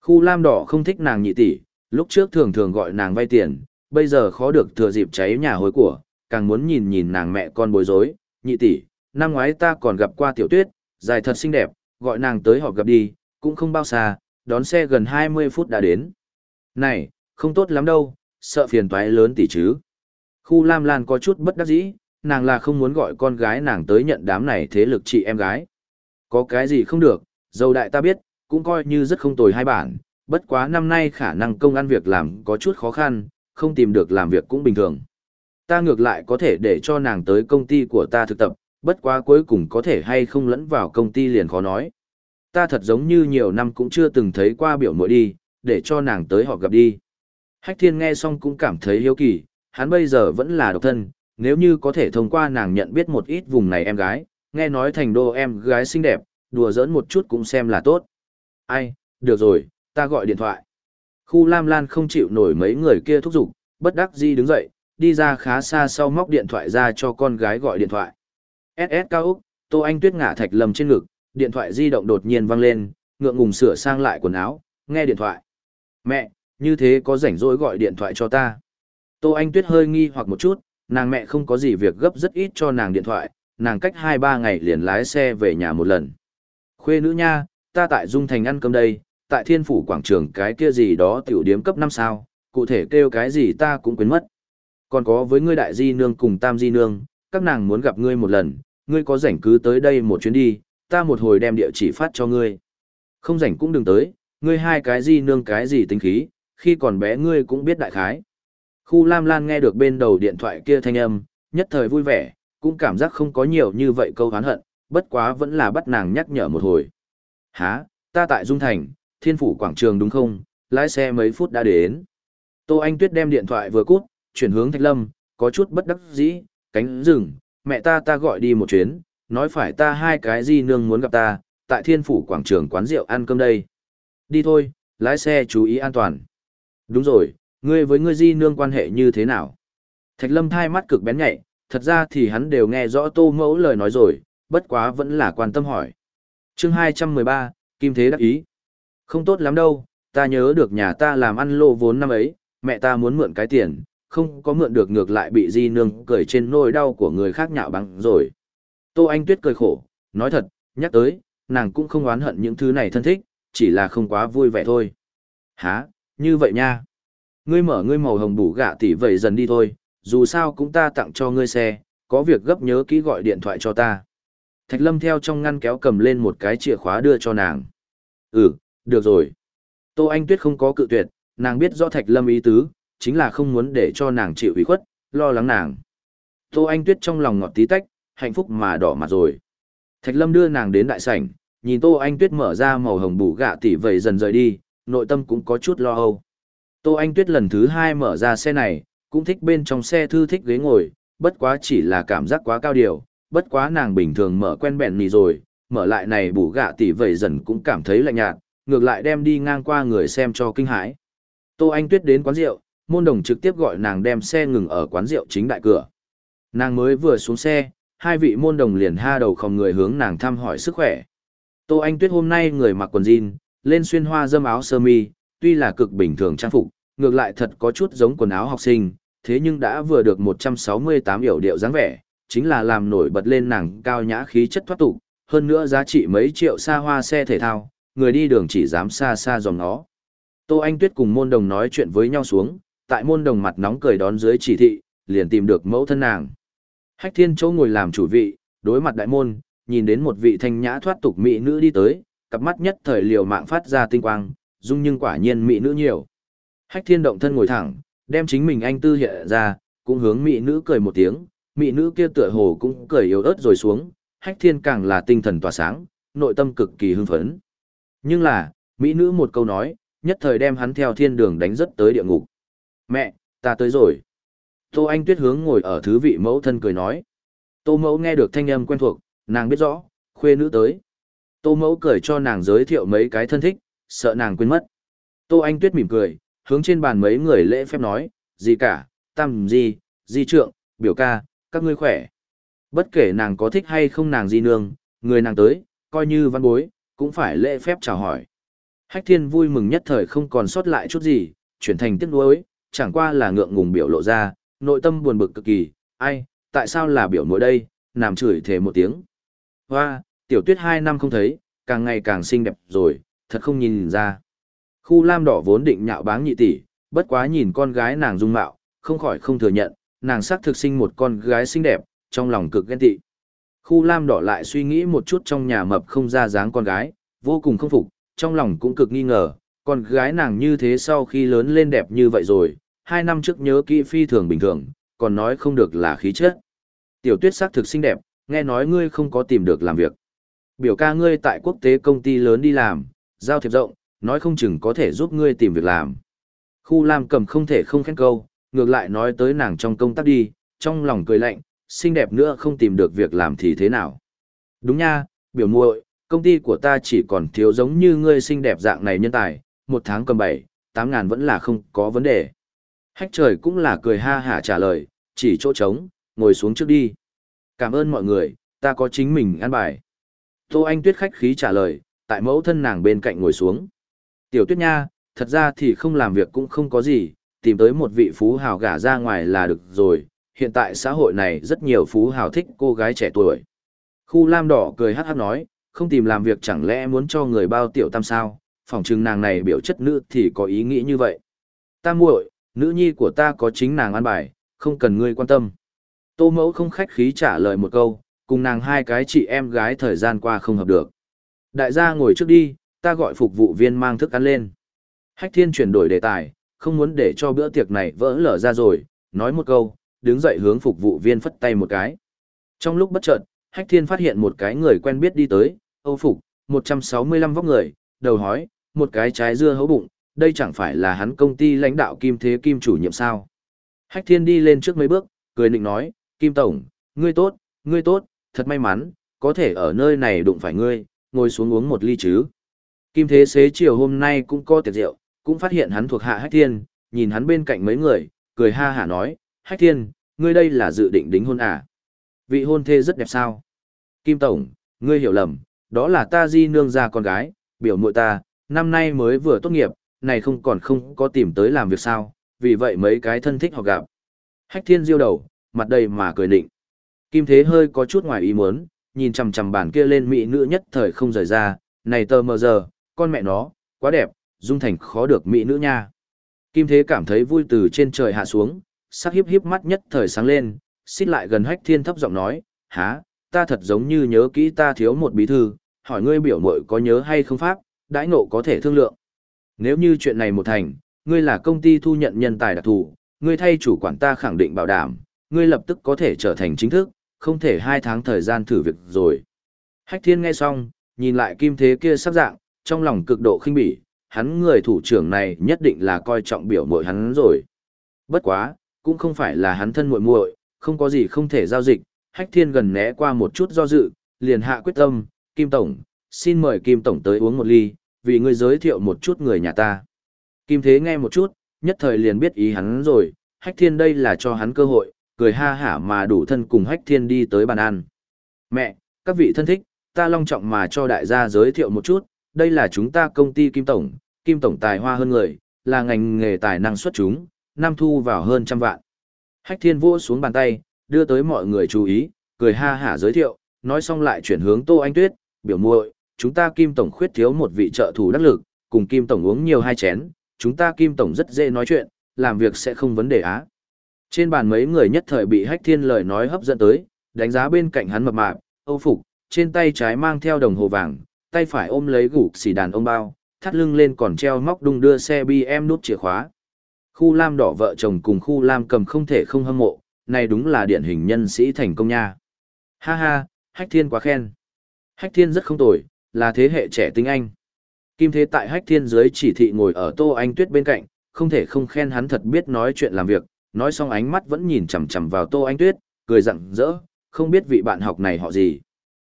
Khu lam đỏ không thích nàng nhị tỷ, lúc trước thường thường gọi nàng vay tiền, bây giờ khó được thừa dịp cháy nhà hối của, càng muốn nhìn nhìn nàng mẹ con bối rối, nhị tỷ, năm ngoái ta còn gặp qua tiểu tuyết, dài thật xinh đẹp, gọi nàng tới họp gặp đi, cũng không bao xa, đón xe gần 20 phút đã đến. Này, không tốt lắm đâu, sợ phiền toái lớn tỷ chứ. Khu Lam Lan có chút bất đắc dĩ, nàng là không muốn gọi con gái nàng tới nhận đám này thế lực chị em gái. Có cái gì không được, dâu đại ta biết, cũng coi như rất không tồi hai bản, bất quá năm nay khả năng công ăn việc làm có chút khó khăn, không tìm được làm việc cũng bình thường. Ta ngược lại có thể để cho nàng tới công ty của ta thực tập, bất quá cuối cùng có thể hay không lẫn vào công ty liền khó nói. Ta thật giống như nhiều năm cũng chưa từng thấy qua biểu muội đi, để cho nàng tới họ gặp đi. Hách thiên nghe xong cũng cảm thấy hiếu kỳ, hắn bây giờ vẫn là độc thân, nếu như có thể thông qua nàng nhận biết một ít vùng này em gái, nghe nói thành đô em gái xinh đẹp, đùa giỡn một chút cũng xem là tốt. Ai, được rồi, ta gọi điện thoại. Khu Lam Lan không chịu nổi mấy người kia thúc giục, bất đắc dĩ đứng dậy, đi ra khá xa sau móc điện thoại ra cho con gái gọi điện thoại. SS cao Úc, Tô Anh Tuyết ngả thạch lầm trên ngực, điện thoại di động đột nhiên vang lên, ngượng ngùng sửa sang lại quần áo, nghe điện thoại. Mẹ, như thế có rảnh rỗi gọi điện thoại cho ta. Tô Anh Tuyết hơi nghi hoặc một chút, nàng mẹ không có gì việc gấp rất ít cho nàng điện thoại, nàng cách 2-3 ngày liền lái xe về nhà một lần. Khuê nữ nha, ta tại Dung Thành ăn cơm đây, tại thiên phủ quảng trường cái kia gì đó tiểu điếm cấp năm sao, cụ thể kêu cái gì ta cũng quên mất. Còn có với ngươi đại di nương cùng tam di nương, các nàng muốn gặp ngươi một lần, ngươi có rảnh cứ tới đây một chuyến đi, ta một hồi đem địa chỉ phát cho ngươi. Không rảnh cũng đừng tới, ngươi hai cái gì nương cái gì tính khí, khi còn bé ngươi cũng biết đại khái. Khu Lam Lan nghe được bên đầu điện thoại kia thanh âm, nhất thời vui vẻ, cũng cảm giác không có nhiều như vậy câu hán hận, bất quá vẫn là bắt nàng nhắc nhở một hồi. Hả, ta tại Dung Thành, thiên phủ quảng trường đúng không, lái xe mấy phút đã đến. Tô Anh Tuyết đem điện thoại vừa cút, chuyển hướng Thạch Lâm, có chút bất đắc dĩ, cánh rừng, mẹ ta ta gọi đi một chuyến, nói phải ta hai cái gì nương muốn gặp ta, tại thiên phủ quảng trường quán rượu ăn cơm đây. Đi thôi, lái xe chú ý an toàn. Đúng rồi, ngươi với ngươi di nương quan hệ như thế nào? Thạch lâm thai mắt cực bén nhạy, thật ra thì hắn đều nghe rõ tô mẫu lời nói rồi, bất quá vẫn là quan tâm hỏi. chương 213, Kim Thế đắc ý. Không tốt lắm đâu, ta nhớ được nhà ta làm ăn lô vốn năm ấy, mẹ ta muốn mượn cái tiền, không có mượn được ngược lại bị di nương cười trên nỗi đau của người khác nhạo bằng rồi. Tô Anh Tuyết cười khổ, nói thật, nhắc tới, nàng cũng không oán hận những thứ này thân thích, chỉ là không quá vui vẻ thôi. Hả, như vậy nha. Ngươi mở ngươi màu hồng bủ gạ tỷ vậy dần đi thôi, dù sao cũng ta tặng cho ngươi xe, có việc gấp nhớ kỹ gọi điện thoại cho ta. Thạch Lâm theo trong ngăn kéo cầm lên một cái chìa khóa đưa cho nàng. Ừ, được rồi. Tô Anh Tuyết không có cự tuyệt, nàng biết rõ Thạch Lâm ý tứ, chính là không muốn để cho nàng chịu ủy khuất, lo lắng nàng. Tô Anh Tuyết trong lòng ngọt tí tách, hạnh phúc mà đỏ mặt rồi. Thạch Lâm đưa nàng đến đại sảnh, nhìn Tô Anh Tuyết mở ra màu hồng bù gạ tỉ vầy dần rời đi, nội tâm cũng có chút lo âu. Tô Anh Tuyết lần thứ hai mở ra xe này, cũng thích bên trong xe thư thích ghế ngồi, bất quá chỉ là cảm giác quá cao điều, bất quá nàng bình thường mở quen bẹn nì rồi, mở lại này bù gạ tỉ vầy dần cũng cảm thấy lạnh nhạt, ngược lại đem đi ngang qua người xem cho kinh hãi. Tô Anh Tuyết đến quán rượu, môn đồng trực tiếp gọi nàng đem xe ngừng ở quán rượu chính đại cửa. Nàng mới vừa xuống xe, hai vị môn đồng liền ha đầu không người hướng nàng thăm hỏi sức khỏe. Tô Anh Tuyết hôm nay người mặc quần jean, lên xuyên hoa dâm áo sơ mi, tuy là cực bình thường trang phục, ngược lại thật có chút giống quần áo học sinh, thế nhưng đã vừa được 168 hiểu điệu dáng vẻ, chính là làm nổi bật lên nàng cao nhã khí chất thoát tục, hơn nữa giá trị mấy triệu xa hoa xe thể thao, người đi đường chỉ dám xa xa dòng nó. Tô Anh Tuyết cùng môn đồng nói chuyện với nhau xuống, tại môn đồng mặt nóng cười đón dưới chỉ thị, liền tìm được mẫu thân nàng. Hách thiên châu ngồi làm chủ vị, đối mặt đại môn, nhìn đến một vị thanh nhã thoát tục mỹ nữ đi tới, cặp mắt nhất thời liều mạng phát ra tinh quang, dung nhưng quả nhiên mỹ nữ nhiều. Hách thiên động thân ngồi thẳng, đem chính mình anh tư hiện ra, cũng hướng mỹ nữ cười một tiếng, mỹ nữ kia tựa hồ cũng cười yếu ớt rồi xuống, hách thiên càng là tinh thần tỏa sáng, nội tâm cực kỳ hưng phấn. Nhưng là, mỹ nữ một câu nói, nhất thời đem hắn theo thiên đường đánh rất tới địa ngục. Mẹ, ta tới rồi. Tô Anh Tuyết hướng ngồi ở thứ vị mẫu thân cười nói. Tô mẫu nghe được thanh âm quen thuộc, nàng biết rõ, khuê nữ tới. Tô mẫu cười cho nàng giới thiệu mấy cái thân thích, sợ nàng quên mất. Tô Anh Tuyết mỉm cười, hướng trên bàn mấy người lễ phép nói, gì cả, tam gì, di trượng, biểu ca, các ngươi khỏe. Bất kể nàng có thích hay không nàng di nương, người nàng tới, coi như văn bối, cũng phải lễ phép chào hỏi. Hách thiên vui mừng nhất thời không còn sót lại chút gì, chuyển thành tiếc nuối, chẳng qua là ngượng ngùng biểu lộ ra, nội tâm buồn bực cực kỳ, ai, tại sao là biểu mỗi đây, nằm chửi thề một tiếng. Hoa, tiểu tuyết hai năm không thấy, càng ngày càng xinh đẹp rồi, thật không nhìn ra. Khu lam đỏ vốn định nhạo báng nhị tỷ, bất quá nhìn con gái nàng dung mạo, không khỏi không thừa nhận, nàng xác thực sinh một con gái xinh đẹp, trong lòng cực ghen tị. Khu lam đỏ lại suy nghĩ một chút trong nhà mập không ra dáng con gái, vô cùng không phục, trong lòng cũng cực nghi ngờ, con gái nàng như thế sau khi lớn lên đẹp như vậy rồi, hai năm trước nhớ kỹ phi thường bình thường, còn nói không được là khí chất. Tiểu tuyết xác thực xinh đẹp, nghe nói ngươi không có tìm được làm việc. Biểu ca ngươi tại quốc tế công ty lớn đi làm, giao thiệp rộng, nói không chừng có thể giúp ngươi tìm việc làm. Khu Lam cầm không thể không khen câu, ngược lại nói tới nàng trong công tác đi, trong lòng cười lạnh, xinh đẹp nữa không tìm được việc làm thì thế nào. Đúng nha, biểu muội, công ty của ta chỉ còn thiếu giống như ngươi xinh đẹp dạng này nhân tài, một tháng cầm bảy, tám ngàn vẫn là không có vấn đề. Hách trời cũng là cười ha hả trả lời, chỉ chỗ trống, ngồi xuống trước đi. Cảm ơn mọi người, ta có chính mình ăn bài. Tô Anh Tuyết khách khí trả lời, tại mẫu thân nàng bên cạnh ngồi xuống. Tiểu Tuyết Nha, thật ra thì không làm việc cũng không có gì, tìm tới một vị phú hào gả ra ngoài là được rồi. Hiện tại xã hội này rất nhiều phú hào thích cô gái trẻ tuổi. Khu Lam Đỏ cười hát hát nói, không tìm làm việc chẳng lẽ muốn cho người bao tiểu tam sao, phỏng chừng nàng này biểu chất nữ thì có ý nghĩ như vậy. Ta muội, nữ nhi của ta có chính nàng ăn bài, không cần ngươi quan tâm. Tô mẫu không khách khí trả lời một câu, cùng nàng hai cái chị em gái thời gian qua không hợp được. Đại gia ngồi trước đi, ta gọi phục vụ viên mang thức ăn lên. Hách thiên chuyển đổi đề tài, không muốn để cho bữa tiệc này vỡ lở ra rồi, nói một câu, đứng dậy hướng phục vụ viên phất tay một cái. Trong lúc bất chợt, Hách thiên phát hiện một cái người quen biết đi tới, Âu Phục, 165 vóc người, đầu hói, một cái trái dưa hấu bụng, đây chẳng phải là hắn công ty lãnh đạo Kim Thế Kim chủ nhiệm sao. Hách Thiên đi lên trước mấy bước, cười định nói, Kim Tổng, ngươi tốt, ngươi tốt, thật may mắn, có thể ở nơi này đụng phải ngươi, ngồi xuống uống một ly chứ. Kim Thế Xế chiều hôm nay cũng có tiệc rượu, cũng phát hiện hắn thuộc hạ Hách Thiên, nhìn hắn bên cạnh mấy người, cười ha hả nói, Hách Thiên, ngươi đây là dự định đính hôn à? Vị hôn thê rất đẹp sao? Kim Tổng, ngươi hiểu lầm, đó là ta di nương ra con gái, biểu muội ta, năm nay mới vừa tốt nghiệp, này không còn không có tìm tới làm việc sao, vì vậy mấy cái thân thích họ gặp. Hách Thiên diêu đầu, mặt đầy mà cười định. Kim Thế hơi có chút ngoài ý muốn, nhìn chằm chằm bản kia lên mỹ nữ nhất thời không rời ra, này tờ mờ giờ, con mẹ nó, quá đẹp, dung thành khó được mỹ nữ nha. Kim Thế cảm thấy vui từ trên trời hạ xuống, sắc hiếp hiếp mắt nhất thời sáng lên, xích lại gần hách thiên thấp giọng nói, há, ta thật giống như nhớ kỹ ta thiếu một bí thư, hỏi ngươi biểu mội có nhớ hay không pháp, đãi ngộ có thể thương lượng. Nếu như chuyện này một thành, ngươi là công ty thu nhận nhân tài đặc thù, ngươi thay chủ quản ta khẳng định bảo đảm, ngươi lập tức có thể trở thành chính thức, không thể hai tháng thời gian thử việc rồi. Hách thiên nghe xong, nhìn lại kim thế kia sắc dạng, trong lòng cực độ khinh bỉ, hắn người thủ trưởng này nhất định là coi trọng biểu muội hắn rồi. Bất quá, cũng không phải là hắn thân muội muội, không có gì không thể giao dịch, Hách Thiên gần né qua một chút do dự, liền hạ quyết tâm, Kim Tổng, xin mời Kim Tổng tới uống một ly, vì ngươi giới thiệu một chút người nhà ta. Kim Thế nghe một chút, nhất thời liền biết ý hắn rồi, Hách Thiên đây là cho hắn cơ hội, cười ha hả mà đủ thân cùng Hách Thiên đi tới bàn ăn. Mẹ, các vị thân thích, ta long trọng mà cho đại gia giới thiệu một chút, đây là chúng ta công ty Kim Tổng, Kim Tổng tài hoa hơn người, là ngành nghề tài năng xuất chúng, năm thu vào hơn trăm vạn. Hách Thiên vỗ xuống bàn tay, đưa tới mọi người chú ý, cười ha hả giới thiệu, nói xong lại chuyển hướng Tô Anh Tuyết, biểu muội, chúng ta Kim Tổng khuyết thiếu một vị trợ thủ đắc lực, cùng Kim Tổng uống nhiều hai chén, chúng ta Kim Tổng rất dễ nói chuyện, làm việc sẽ không vấn đề á. Trên bàn mấy người nhất thời bị Hách Thiên lời nói hấp dẫn tới, đánh giá bên cạnh hắn mập mạp, âu phục, trên tay trái mang theo đồng hồ vàng, tay phải ôm lấy gục xì đàn ông bao, thắt lưng lên còn treo móc đung đưa xe BM nút chìa khóa. Khu Lam đỏ vợ chồng cùng khu Lam cầm không thể không hâm mộ, này đúng là điển hình nhân sĩ thành công nha. Ha ha, Hách Thiên quá khen. Hách Thiên rất không tồi, là thế hệ trẻ tinh anh. Kim Thế tại Hách Thiên dưới chỉ thị ngồi ở Tô Anh Tuyết bên cạnh, không thể không khen hắn thật biết nói chuyện làm việc, nói xong ánh mắt vẫn nhìn chằm chằm vào Tô Anh Tuyết, cười rặng rỡ, không biết vị bạn học này họ gì.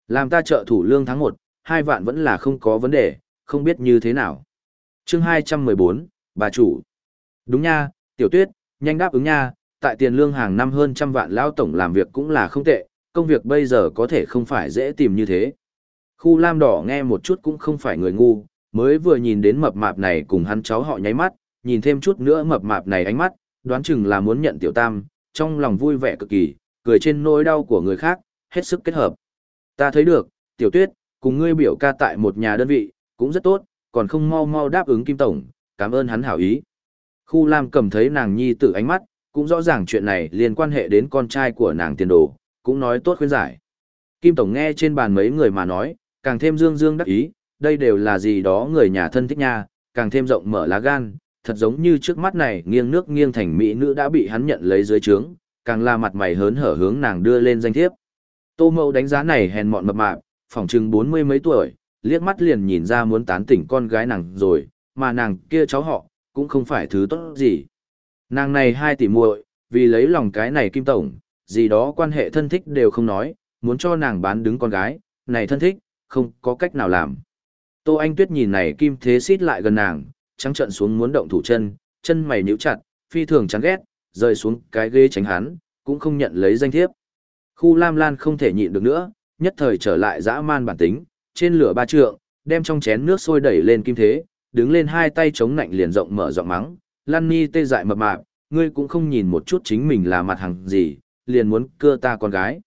Làm ta trợ thủ lương tháng một hai vạn vẫn là không có vấn đề, không biết như thế nào. chương 214, bà chủ. Đúng nha, tiểu tuyết, nhanh đáp ứng nha, tại tiền lương hàng năm hơn trăm vạn lao tổng làm việc cũng là không tệ, công việc bây giờ có thể không phải dễ tìm như thế. Khu Lam Đỏ nghe một chút cũng không phải người ngu, mới vừa nhìn đến mập mạp này cùng hắn cháu họ nháy mắt, nhìn thêm chút nữa mập mạp này ánh mắt, đoán chừng là muốn nhận tiểu tam, trong lòng vui vẻ cực kỳ, cười trên nỗi đau của người khác, hết sức kết hợp. Ta thấy được, tiểu tuyết, cùng ngươi biểu ca tại một nhà đơn vị, cũng rất tốt, còn không mau mau đáp ứng Kim Tổng, cảm ơn hắn hảo ý. Khu Lam cầm thấy nàng nhi tử ánh mắt, cũng rõ ràng chuyện này liên quan hệ đến con trai của nàng tiền đồ, cũng nói tốt khuyên giải. Kim Tổng nghe trên bàn mấy người mà nói, càng thêm dương dương đắc ý, đây đều là gì đó người nhà thân thích nha, càng thêm rộng mở lá gan, thật giống như trước mắt này nghiêng nước nghiêng thành mỹ nữ đã bị hắn nhận lấy dưới trướng, càng là mặt mày hớn hở hướng nàng đưa lên danh thiếp. Tô Mậu đánh giá này hèn mọn mập mạp, phỏng chừng bốn mươi mấy tuổi, liếc mắt liền nhìn ra muốn tán tỉnh con gái nàng rồi, mà nàng kia cháu họ, cũng không phải thứ tốt gì. Nàng này hai tỷ muội, vì lấy lòng cái này kim tổng, gì đó quan hệ thân thích đều không nói, muốn cho nàng bán đứng con gái, này thân thích, không có cách nào làm. Tô Anh Tuyết nhìn này kim thế xít lại gần nàng, trắng trận xuống muốn động thủ chân, chân mày nhíu chặt, phi thường chán ghét, rơi xuống cái ghế tránh hắn, cũng không nhận lấy danh thiếp. Khu Lam Lan không thể nhịn được nữa, nhất thời trở lại dã man bản tính, trên lửa ba trượng, đem trong chén nước sôi đẩy lên kim thế, đứng lên hai tay chống nạnh liền rộng mở giọng mắng, Lan Ni tê dại mập mạp, ngươi cũng không nhìn một chút chính mình là mặt hàng gì, liền muốn cưa ta con gái.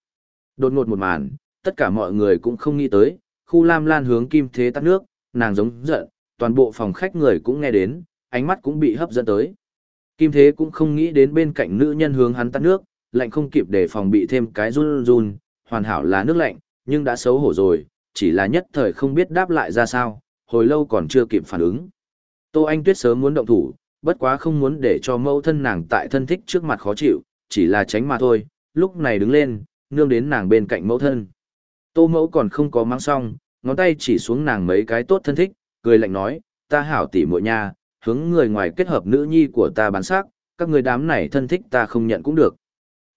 Đột ngột một màn, tất cả mọi người cũng không nghĩ tới, khu Lam Lan hướng kim thế tắt nước, nàng giống giận, toàn bộ phòng khách người cũng nghe đến, ánh mắt cũng bị hấp dẫn tới. Kim thế cũng không nghĩ đến bên cạnh nữ nhân hướng hắn tắt nước, lạnh không kịp để phòng bị thêm cái run run, hoàn hảo là nước lạnh, nhưng đã xấu hổ rồi, chỉ là nhất thời không biết đáp lại ra sao, hồi lâu còn chưa kịp phản ứng. Tô Anh Tuyết sớm muốn động thủ, bất quá không muốn để cho mẫu thân nàng tại thân thích trước mặt khó chịu, chỉ là tránh mà thôi, lúc này đứng lên, nương đến nàng bên cạnh mẫu thân. Tô mẫu còn không có mang xong, ngón tay chỉ xuống nàng mấy cái tốt thân thích, cười lạnh nói, ta hảo tỉ muội nha, hướng người ngoài kết hợp nữ nhi của ta bán sắc, các người đám này thân thích ta không nhận cũng được.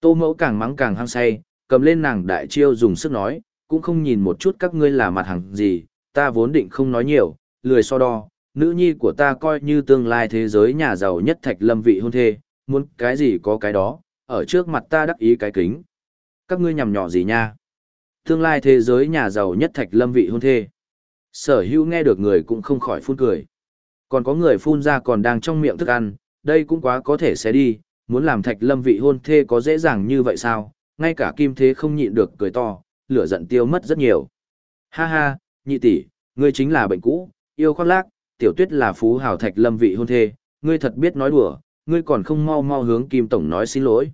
Tô mẫu càng mắng càng hăng say, cầm lên nàng đại chiêu dùng sức nói, cũng không nhìn một chút các ngươi là mặt hàng gì, ta vốn định không nói nhiều, lười so đo, nữ nhi của ta coi như tương lai thế giới nhà giàu nhất thạch lâm vị hôn thê, muốn cái gì có cái đó, ở trước mặt ta đắc ý cái kính. Các ngươi nhằm nhỏ gì nha? Tương lai thế giới nhà giàu nhất thạch lâm vị hôn thê. Sở hữu nghe được người cũng không khỏi phun cười. Còn có người phun ra còn đang trong miệng thức ăn, đây cũng quá có thể sẽ đi, muốn làm thạch lâm vị hôn thê có dễ dàng như vậy sao, ngay cả kim thế không nhịn được cười to, lửa giận tiêu mất rất nhiều. Ha ha, nhị tỷ, ngươi chính là bệnh cũ, yêu khoác lác, tiểu tuyết là phú hào thạch lâm vị hôn thê, ngươi thật biết nói đùa, ngươi còn không mau mau hướng kim tổng nói xin lỗi.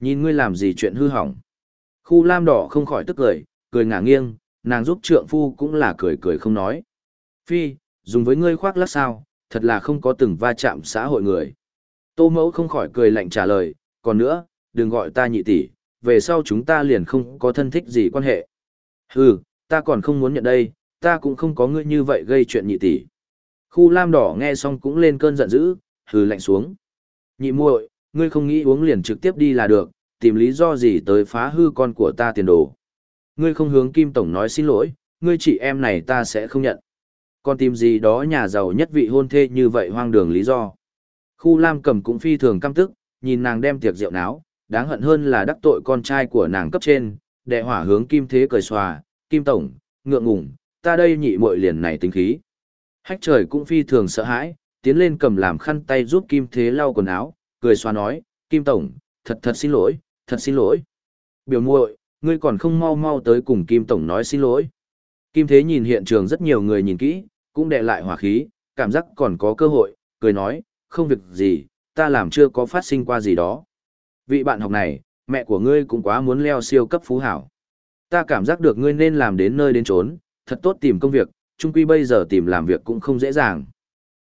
Nhìn ngươi làm gì chuyện hư hỏng. Khu lam đỏ không khỏi tức cười, cười ngả nghiêng, nàng giúp trượng phu cũng là cười cười không nói. Phi, dùng với ngươi khoác lác sao, thật là không có từng va chạm xã hội người. Tô mẫu không khỏi cười lạnh trả lời, còn nữa, đừng gọi ta nhị tỷ, về sau chúng ta liền không có thân thích gì quan hệ. Hừ, ta còn không muốn nhận đây, ta cũng không có ngươi như vậy gây chuyện nhị tỷ. Khu lam đỏ nghe xong cũng lên cơn giận dữ, hừ lạnh xuống. Nhị muội, ngươi không nghĩ uống liền trực tiếp đi là được, tìm lý do gì tới phá hư con của ta tiền đồ. Ngươi không hướng Kim Tổng nói xin lỗi, ngươi chị em này ta sẽ không nhận. Còn tìm gì đó nhà giàu nhất vị hôn thê như vậy hoang đường lý do. Khu Lam cầm cũng phi thường căm tức, nhìn nàng đem tiệc rượu náo, đáng hận hơn là đắc tội con trai của nàng cấp trên, đệ hỏa hướng Kim Thế cười xòa, Kim Tổng, ngượng ngùng, ta đây nhị muội liền này tính khí. Hách trời cũng phi thường sợ hãi, tiến lên cầm làm khăn tay giúp Kim Thế lau quần áo, cười xoa nói, Kim Tổng, thật thật xin lỗi, thật xin lỗi. Biểu muội, ngươi còn không mau mau tới cùng Kim Tổng nói xin lỗi. Kim Thế nhìn hiện trường rất nhiều người nhìn kỹ, cũng đệ lại hỏa khí, cảm giác còn có cơ hội, cười nói, không việc gì, ta làm chưa có phát sinh qua gì đó. Vị bạn học này, mẹ của ngươi cũng quá muốn leo siêu cấp phú hảo. Ta cảm giác được ngươi nên làm đến nơi đến trốn, thật tốt tìm công việc, chung quy bây giờ tìm làm việc cũng không dễ dàng.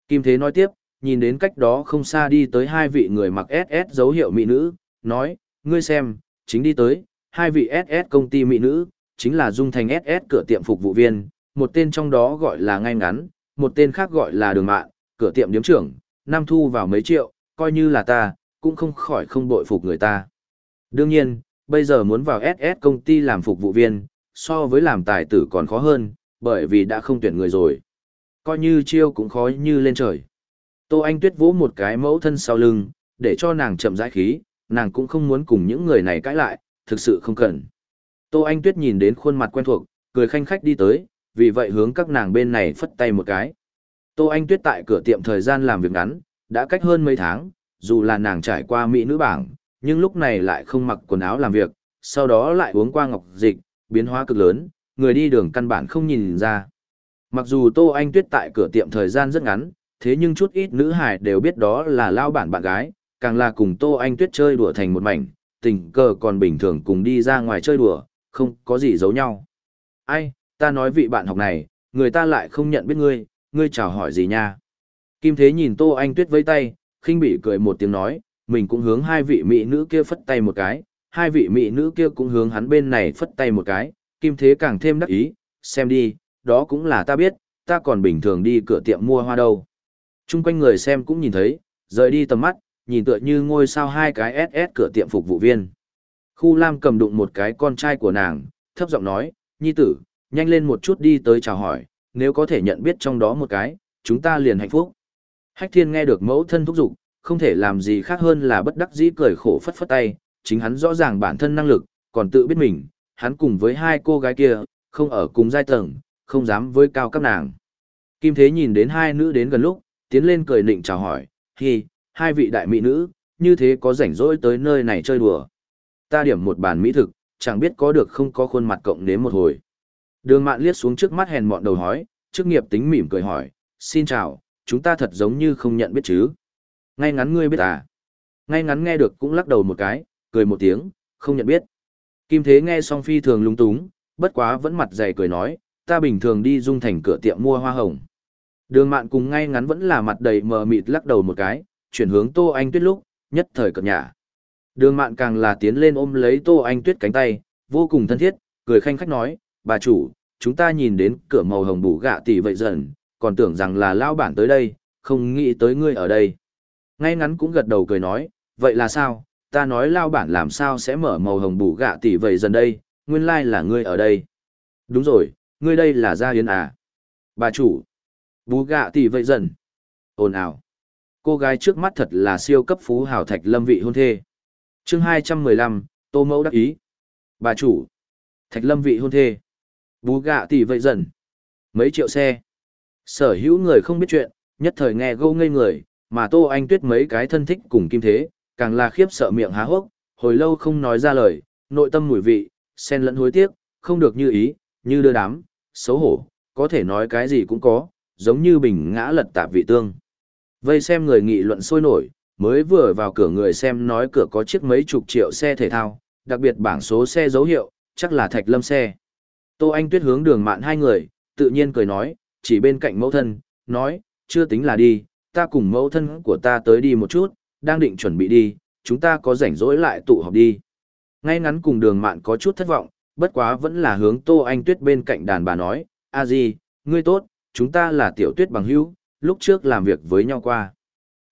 Kim Thế nói tiếp, nhìn đến cách đó không xa đi tới hai vị người mặc SS dấu hiệu mỹ nữ, nói, ngươi xem, chính đi tới, hai vị SS công ty mỹ nữ, chính là Dung Thành SS cửa tiệm phục vụ viên, một tên trong đó gọi là ngay ngắn, một tên khác gọi là đường mạng, cửa tiệm điếm trưởng, năm thu vào mấy triệu, coi như là ta, cũng không khỏi không bội phục người ta. Đương nhiên, bây giờ muốn vào SS công ty làm phục vụ viên, so với làm tài tử còn khó hơn, bởi vì đã không tuyển người rồi. Coi như chiêu cũng khó như lên trời. Tô Anh Tuyết vỗ một cái mẫu thân sau lưng, để cho nàng chậm rãi khí, nàng cũng không muốn cùng những người này cãi lại, thực sự không cần. Tô Anh Tuyết nhìn đến khuôn mặt quen thuộc, cười khanh khách đi tới, vì vậy hướng các nàng bên này phất tay một cái. Tô Anh Tuyết tại cửa tiệm thời gian làm việc ngắn, đã cách hơn mấy tháng, dù là nàng trải qua mỹ nữ bảng, nhưng lúc này lại không mặc quần áo làm việc, sau đó lại uống qua ngọc dịch, biến hóa cực lớn, người đi đường căn bản không nhìn ra. Mặc dù Tô Anh Tuyết tại cửa tiệm thời gian rất ngắn, thế nhưng chút ít nữ hài đều biết đó là lao bản bạn gái, càng là cùng Tô Anh Tuyết chơi đùa thành một mảnh, tình cờ còn bình thường cùng đi ra ngoài chơi đùa, không có gì giấu nhau. Ai, ta nói vị bạn học này, người ta lại không nhận biết ngươi, ngươi chào hỏi gì nha. Kim Thế nhìn Tô Anh Tuyết với tay, khinh bị cười một tiếng nói, mình cũng hướng hai vị mỹ nữ kia phất tay một cái, hai vị mỹ nữ kia cũng hướng hắn bên này phất tay một cái, Kim Thế càng thêm đắc ý, xem đi, đó cũng là ta biết, ta còn bình thường đi cửa tiệm mua hoa đâu. Trung quanh người xem cũng nhìn thấy, rời đi tầm mắt, nhìn tựa như ngôi sao hai cái SS cửa tiệm phục vụ viên. Khu Lam cầm đụng một cái con trai của nàng, thấp giọng nói, nhi tử, nhanh lên một chút đi tới chào hỏi, nếu có thể nhận biết trong đó một cái, chúng ta liền hạnh phúc. Hách thiên nghe được mẫu thân thúc giục, không thể làm gì khác hơn là bất đắc dĩ cười khổ phất phất tay, chính hắn rõ ràng bản thân năng lực, còn tự biết mình, hắn cùng với hai cô gái kia, không ở cùng giai tầng, không dám với cao các nàng. Kim Thế nhìn đến hai nữ đến gần lúc, tiến lên cười nịnh chào hỏi, hi, hai vị đại mỹ nữ, như thế có rảnh rỗi tới nơi này chơi đùa. Ta điểm một bàn mỹ thực, chẳng biết có được không có khuôn mặt cộng nếm một hồi. Đường mạn liếc xuống trước mắt hèn mọn đầu hói, chức nghiệp tính mỉm cười hỏi, xin chào, chúng ta thật giống như không nhận biết chứ. Ngay ngắn ngươi biết à? Ngay ngắn nghe được cũng lắc đầu một cái, cười một tiếng, không nhận biết. Kim Thế nghe song phi thường lung túng, bất quá vẫn mặt dày cười nói, ta bình thường đi dung thành cửa tiệm mua hoa hồng. Đường mạn cùng ngay ngắn vẫn là mặt đầy mờ mịt lắc đầu một cái, chuyển hướng Tô Anh Tuyết lúc, nhất thời cập nhả. Đường mạn càng là tiến lên ôm lấy Tô Anh Tuyết cánh tay, vô cùng thân thiết, cười khanh khách nói, bà chủ, chúng ta nhìn đến cửa màu hồng bù gạ tỷ vậy dần, còn tưởng rằng là lao bản tới đây, không nghĩ tới ngươi ở đây. Ngay ngắn cũng gật đầu cười nói, vậy là sao, ta nói lao bản làm sao sẽ mở màu hồng bù gạ tỷ vậy dần đây, nguyên lai là ngươi ở đây. Đúng rồi, ngươi đây là Gia Yến à. Bà chủ. bù gạ tỷ vậy dần. Ồn ào. Cô gái trước mắt thật là siêu cấp phú hào thạch lâm vị hôn thê. chương 215, Tô Mẫu đắc ý. Bà chủ. Thạch lâm vị hôn thê. Bú gạ tỷ vậy dần. Mấy triệu xe. Sở hữu người không biết chuyện, nhất thời nghe gâu ngây người, mà Tô Anh Tuyết mấy cái thân thích cùng kim thế, càng là khiếp sợ miệng há hốc, hồi lâu không nói ra lời, nội tâm mùi vị, sen lẫn hối tiếc, không được như ý, như đưa đám, xấu hổ, có thể nói cái gì cũng có, giống như bình ngã lật tạp vị tương. Vây xem người nghị luận sôi nổi, mới vừa vào cửa người xem nói cửa có chiếc mấy chục triệu xe thể thao, đặc biệt bảng số xe dấu hiệu, chắc là thạch lâm xe. Tô Anh Tuyết hướng đường mạn hai người, tự nhiên cười nói, chỉ bên cạnh mẫu thân, nói, chưa tính là đi, ta cùng mẫu thân của ta tới đi một chút, đang định chuẩn bị đi, chúng ta có rảnh rỗi lại tụ họp đi. Ngay ngắn cùng đường mạn có chút thất vọng, bất quá vẫn là hướng Tô Anh Tuyết bên cạnh đàn bà nói, a di, ngươi tốt, chúng ta là tiểu tuyết bằng hữu, lúc trước làm việc với nhau qua.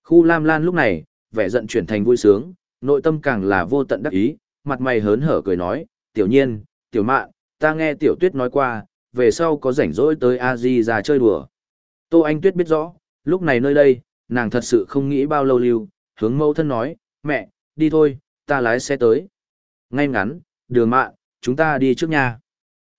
Khu Lam Lan lúc này, vẻ giận chuyển thành vui sướng, nội tâm càng là vô tận đắc ý, mặt mày hớn hở cười nói, tiểu nhiên, tiểu mạn, ta nghe tiểu tuyết nói qua, về sau có rảnh rỗi tới a di ra chơi đùa. Tô Anh Tuyết biết rõ, lúc này nơi đây, nàng thật sự không nghĩ bao lâu lưu, hướng mẫu thân nói, mẹ, đi thôi, ta lái xe tới. Ngay ngắn, đường mạn, chúng ta đi trước nhà.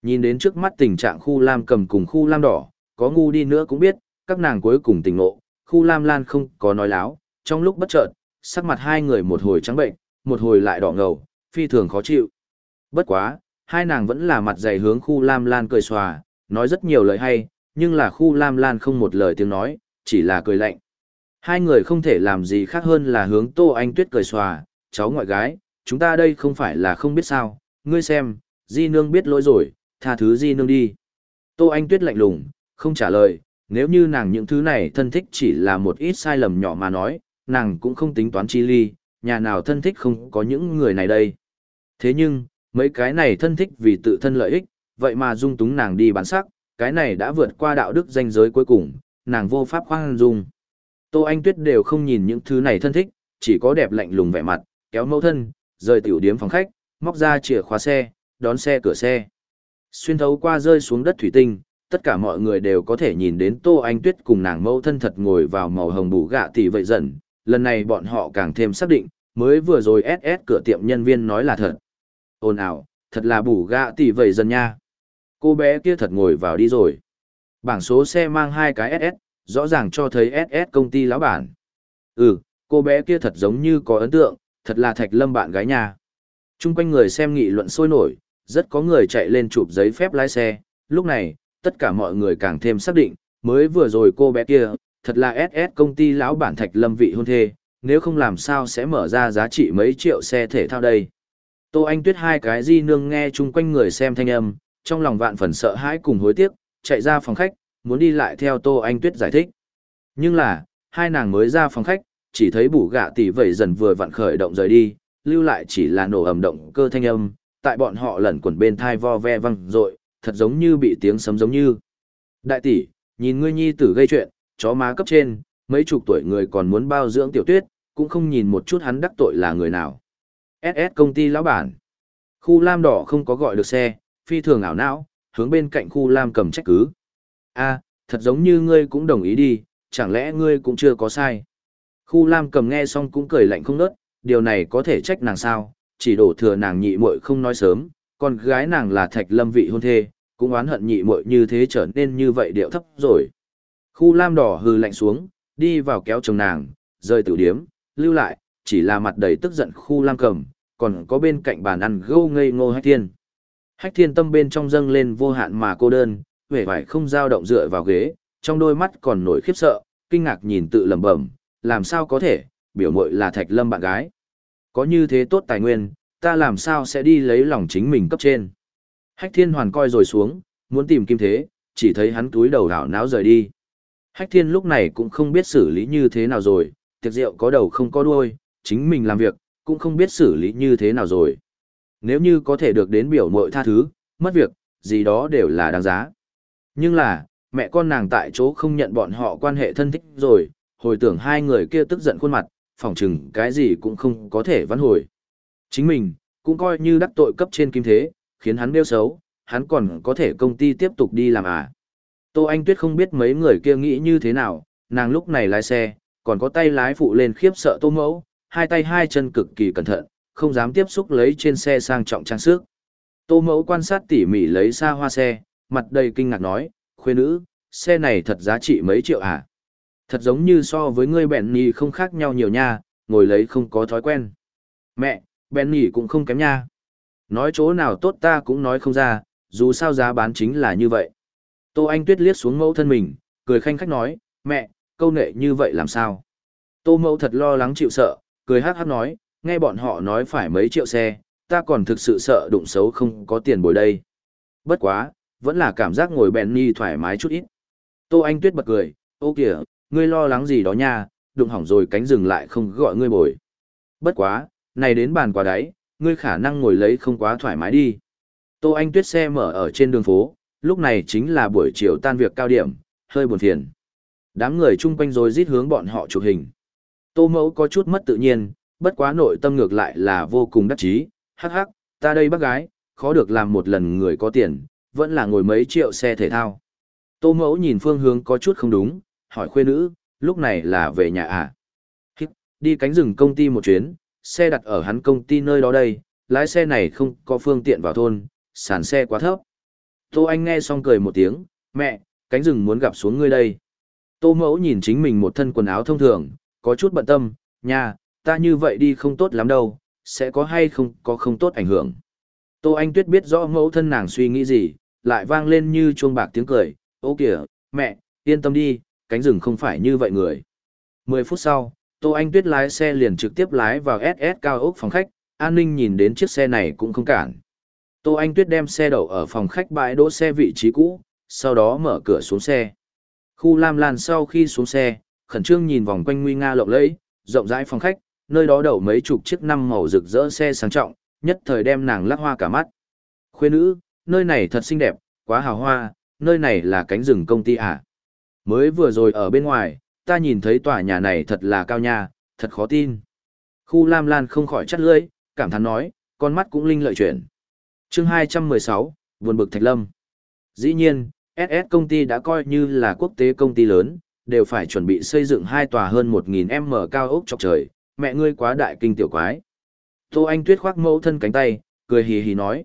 Nhìn đến trước mắt tình trạng khu lam cầm cùng khu lam đỏ, có ngu đi nữa cũng biết, các nàng cuối cùng tỉnh ngộ, khu lam lan không có nói láo, trong lúc bất chợt, sắc mặt hai người một hồi trắng bệnh, một hồi lại đỏ ngầu, phi thường khó chịu. Bất quá, hai nàng vẫn là mặt dày hướng khu lam lan cười xòa, nói rất nhiều lời hay, nhưng là khu lam lan không một lời tiếng nói, chỉ là cười lạnh. Hai người không thể làm gì khác hơn là hướng Tô Anh Tuyết cười xòa, cháu ngoại gái, chúng ta đây không phải là không biết sao, ngươi xem, Di Nương biết lỗi rồi, tha thứ Di Nương đi. Tô Anh Tuyết lạnh lùng, không trả lời, nếu như nàng những thứ này thân thích chỉ là một ít sai lầm nhỏ mà nói, nàng cũng không tính toán chi ly, nhà nào thân thích không có những người này đây. Thế nhưng, mấy cái này thân thích vì tự thân lợi ích, vậy mà dung túng nàng đi bán sắc, cái này đã vượt qua đạo đức danh giới cuối cùng, nàng vô pháp khoan dung. Tô Anh Tuyết đều không nhìn những thứ này thân thích, chỉ có đẹp lạnh lùng vẻ mặt, kéo mẫu thân, rời tiểu điếm phòng khách, móc ra chìa khóa xe, đón xe cửa xe. Xuyên thấu qua rơi xuống đất thủy tinh, tất cả mọi người đều có thể nhìn đến Tô Anh Tuyết cùng nàng mẫu thân thật ngồi vào màu hồng bù gạ tỷ vậy dần. Lần này bọn họ càng thêm xác định, mới vừa rồi SS cửa tiệm nhân viên nói là thật. Ồn ào, thật là bù gạ tỷ vậy dần nha. Cô bé kia thật ngồi vào đi rồi. Bảng số xe mang hai cái SS, rõ ràng cho thấy SS công ty lão bản. Ừ, cô bé kia thật giống như có ấn tượng, thật là Thạch Lâm bạn gái nhà. Trung quanh người xem nghị luận sôi nổi, rất có người chạy lên chụp giấy phép lái xe, lúc này, tất cả mọi người càng thêm xác định, mới vừa rồi cô bé kia, thật là SS công ty lão bản Thạch Lâm vị hôn thê, nếu không làm sao sẽ mở ra giá trị mấy triệu xe thể thao đây. Tô Anh Tuyết hai cái di nương nghe chung quanh người xem thanh âm, trong lòng vạn phần sợ hãi cùng hối tiếc, chạy ra phòng khách, muốn đi lại theo Tô Anh Tuyết giải thích. Nhưng là, hai nàng mới ra phòng khách, chỉ thấy bủ gạ tỷ vẩy dần vừa vặn khởi động rời đi, lưu lại chỉ là nổ ầm động cơ thanh âm, tại bọn họ lẩn quẩn bên thai vo ve văng rội, thật giống như bị tiếng sấm giống như. Đại tỷ, nhìn ngươi nhi tử gây chuyện, chó má cấp trên, mấy chục tuổi người còn muốn bao dưỡng tiểu tuyết, cũng không nhìn một chút hắn đắc tội là người nào. SS công ty lão bản. Khu lam đỏ không có gọi được xe, phi thường ảo não, hướng bên cạnh khu lam cầm trách cứ. a thật giống như ngươi cũng đồng ý đi, chẳng lẽ ngươi cũng chưa có sai. Khu lam cầm nghe xong cũng cười lạnh không nớt, điều này có thể trách nàng sao, chỉ đổ thừa nàng nhị muội không nói sớm, còn gái nàng là thạch lâm vị hôn thê, cũng oán hận nhị muội như thế trở nên như vậy điệu thấp rồi. Khu lam đỏ hừ lạnh xuống, đi vào kéo chồng nàng, rời tử điếm, lưu lại, chỉ là mặt đầy tức giận khu lam cầm, còn có bên cạnh bàn ăn gâu ngây ngô hách thiên. Hách thiên tâm bên trong dâng lên vô hạn mà cô đơn, vẻ vải không dao động dựa vào ghế, trong đôi mắt còn nổi khiếp sợ, kinh ngạc nhìn tự lẩm bẩm, làm sao có thể, biểu muội là thạch lâm bạn gái. Có như thế tốt tài nguyên, ta làm sao sẽ đi lấy lòng chính mình cấp trên. Hách thiên hoàn coi rồi xuống, muốn tìm kim thế, chỉ thấy hắn túi đầu đảo náo rời đi. Hách thiên lúc này cũng không biết xử lý như thế nào rồi, tiệc rượu có đầu không có đuôi, chính mình làm việc, cũng không biết xử lý như thế nào rồi. Nếu như có thể được đến biểu mội tha thứ, mất việc, gì đó đều là đáng giá. Nhưng là, mẹ con nàng tại chỗ không nhận bọn họ quan hệ thân thích rồi, hồi tưởng hai người kia tức giận khuôn mặt, phỏng chừng cái gì cũng không có thể vãn hồi. Chính mình, cũng coi như đắc tội cấp trên kim thế, khiến hắn nêu xấu, hắn còn có thể công ty tiếp tục đi làm à. Tô Anh Tuyết không biết mấy người kia nghĩ như thế nào, nàng lúc này lái xe, còn có tay lái phụ lên khiếp sợ tô mẫu, hai tay hai chân cực kỳ cẩn thận, không dám tiếp xúc lấy trên xe sang trọng trang sức. Tô mẫu quan sát tỉ mỉ lấy xa hoa xe, mặt đầy kinh ngạc nói, khuê nữ, xe này thật giá trị mấy triệu à? Thật giống như so với ngươi bẹn nì không khác nhau nhiều nha, ngồi lấy không có thói quen. Mẹ, bẹn nì cũng không kém nha. Nói chỗ nào tốt ta cũng nói không ra, dù sao giá bán chính là như vậy. Tô Anh Tuyết liếc xuống mẫu thân mình, cười khanh khách nói, mẹ, câu nệ như vậy làm sao? Tô mẫu thật lo lắng chịu sợ, cười hát hát nói, nghe bọn họ nói phải mấy triệu xe, ta còn thực sự sợ đụng xấu không có tiền bồi đây. Bất quá, vẫn là cảm giác ngồi bèn ni thoải mái chút ít. Tô Anh Tuyết bật cười, ô kìa, ngươi lo lắng gì đó nha, đụng hỏng rồi cánh rừng lại không gọi ngươi bồi. Bất quá, này đến bàn quả đáy, ngươi khả năng ngồi lấy không quá thoải mái đi. Tô Anh Tuyết xe mở ở trên đường phố, lúc này chính là buổi chiều tan việc cao điểm, hơi buồn phiền. Đám người chung quanh rồi rít hướng bọn họ chụp hình. Tô Mẫu có chút mất tự nhiên, bất quá nội tâm ngược lại là vô cùng đắc chí, hắc hắc, ta đây bác gái, khó được làm một lần người có tiền, vẫn là ngồi mấy triệu xe thể thao. Tô Mẫu nhìn phương hướng có chút không đúng, hỏi khuê nữ, lúc này là về nhà à? Đi cánh rừng công ty một chuyến, xe đặt ở hắn công ty nơi đó đây, lái xe này không có phương tiện vào thôn, sàn xe quá thấp. Tô Anh nghe xong cười một tiếng, mẹ, cánh rừng muốn gặp xuống ngươi đây. Tô mẫu nhìn chính mình một thân quần áo thông thường, có chút bận tâm, nha, ta như vậy đi không tốt lắm đâu, sẽ có hay không có không tốt ảnh hưởng. Tô Anh Tuyết biết rõ mẫu thân nàng suy nghĩ gì, lại vang lên như chuông bạc tiếng cười, ô kìa, mẹ, yên tâm đi, cánh rừng không phải như vậy người. Mười phút sau, Tô Anh Tuyết lái xe liền trực tiếp lái vào SS cao ốc phòng khách, an ninh nhìn đến chiếc xe này cũng không cản. Tô Anh Tuyết đem xe đậu ở phòng khách bãi đỗ xe vị trí cũ, sau đó mở cửa xuống xe. Khu Lam Lan sau khi xuống xe, khẩn trương nhìn vòng quanh nguy nga lộng lẫy, rộng rãi phòng khách, nơi đó đậu mấy chục chiếc năm màu rực rỡ xe sang trọng, nhất thời đem nàng lắc hoa cả mắt. Khuê nữ, nơi này thật xinh đẹp, quá hào hoa, nơi này là cánh rừng công ty à. Mới vừa rồi ở bên ngoài, ta nhìn thấy tòa nhà này thật là cao nha, thật khó tin. Khu Lam Lan không khỏi chắt lưỡi, cảm thán nói, con mắt cũng linh lợi chuyển. chương 216, buồn bực Thạch Lâm. Dĩ nhiên, SS công ty đã coi như là quốc tế công ty lớn, đều phải chuẩn bị xây dựng hai tòa hơn 1.000m cao ốc chọc trời, mẹ ngươi quá đại kinh tiểu quái. Tô Anh Tuyết khoác mẫu thân cánh tay, cười hì hì nói.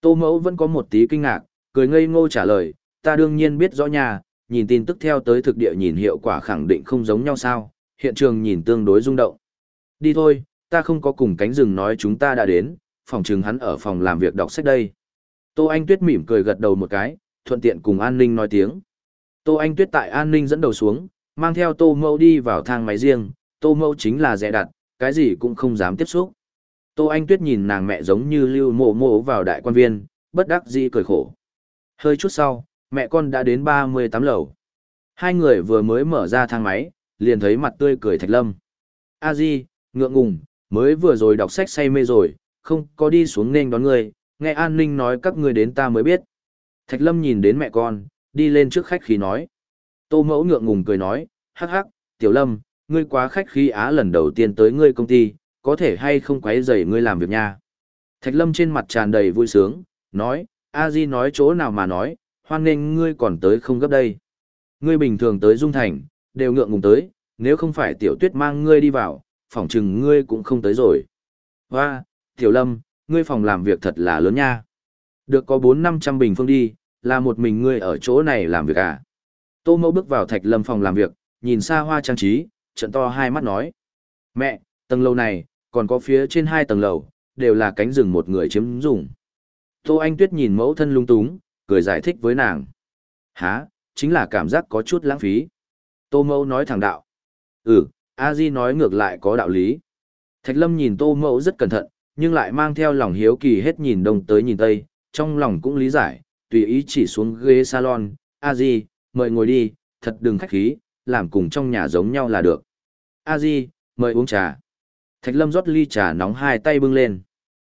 Tô mẫu vẫn có một tí kinh ngạc, cười ngây ngô trả lời, ta đương nhiên biết rõ nhà, nhìn tin tức theo tới thực địa nhìn hiệu quả khẳng định không giống nhau sao, hiện trường nhìn tương đối rung động. Đi thôi, ta không có cùng cánh rừng nói chúng ta đã đến, phòng trừng hắn ở phòng làm việc đọc sách đây. Tô Anh Tuyết mỉm cười gật đầu một cái, thuận tiện cùng an ninh nói tiếng. Tô Anh Tuyết tại an ninh dẫn đầu xuống, mang theo Tô mâu đi vào thang máy riêng, Tô mâu chính là dè đặt, cái gì cũng không dám tiếp xúc. Tô Anh Tuyết nhìn nàng mẹ giống như lưu mộ mộ vào đại quan viên, bất đắc dĩ cười khổ. Hơi chút sau, mẹ con đã đến 38 lầu. Hai người vừa mới mở ra thang máy, liền thấy mặt tươi cười Thạch Lâm. A Di, ngượng ngùng, mới vừa rồi đọc sách say mê rồi, không có đi xuống nên đón người, nghe an ninh nói các người đến ta mới biết. Thạch Lâm nhìn đến mẹ con, đi lên trước khách khí nói. Tô mẫu ngượng ngùng cười nói, hắc hắc, Tiểu Lâm, ngươi quá khách khí á lần đầu tiên tới ngươi công ty, có thể hay không quấy rầy ngươi làm việc nha. Thạch Lâm trên mặt tràn đầy vui sướng, nói, A Di nói chỗ nào mà nói, hoan nghênh ngươi còn tới không gấp đây. Ngươi bình thường tới Dung Thành, đều ngượng ngùng tới, nếu không phải Tiểu Tuyết mang ngươi đi vào, phỏng chừng ngươi cũng không tới rồi. Hoa, Tiểu Lâm, ngươi phòng làm việc thật là lớn nha. Được có bốn năm trăm bình phương đi, là một mình ngươi ở chỗ này làm việc à? Tô mẫu bước vào thạch lâm phòng làm việc, nhìn xa hoa trang trí, trận to hai mắt nói. Mẹ, tầng lầu này, còn có phía trên hai tầng lầu, đều là cánh rừng một người chiếm dùng. Tô Anh Tuyết nhìn mẫu thân lung túng, cười giải thích với nàng. há chính là cảm giác có chút lãng phí. Tô mẫu nói thẳng đạo. Ừ, a di nói ngược lại có đạo lý. Thạch lâm nhìn tô mẫu rất cẩn thận, nhưng lại mang theo lòng hiếu kỳ hết nhìn đông tới nhìn tây, trong lòng cũng lý giải, tùy ý chỉ xuống ghế salon, a di, mời ngồi đi, thật đừng khách khí, làm cùng trong nhà giống nhau là được. a di, mời uống trà. Thạch lâm rót ly trà nóng hai tay bưng lên.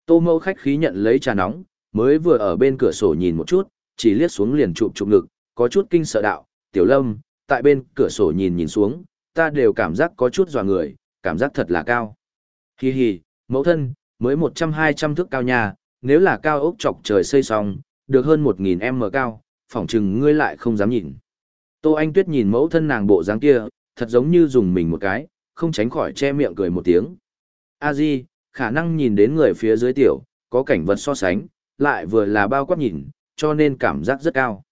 Tô mẫu khách khí nhận lấy trà nóng, mới vừa ở bên cửa sổ nhìn một chút, chỉ liếc xuống liền chụp chụp ngực, có chút kinh sợ đạo, tiểu lâm, tại bên cửa sổ nhìn nhìn xuống, ta đều cảm giác có chút dò người, cảm giác thật là cao. Hi hi, mẫu thân, mới một trăm hai trăm thước cao nhà, nếu là cao ốc chọc trời xây xong, được hơn 1.000 m cao, phỏng chừng ngươi lại không dám nhìn. Tô Anh Tuyết nhìn mẫu thân nàng bộ dáng kia, thật giống như dùng mình một cái, không tránh khỏi che miệng cười một tiếng. A Di, khả năng nhìn đến người phía dưới tiểu, có cảnh vật so sánh, lại vừa là bao quát nhìn, cho nên cảm giác rất cao.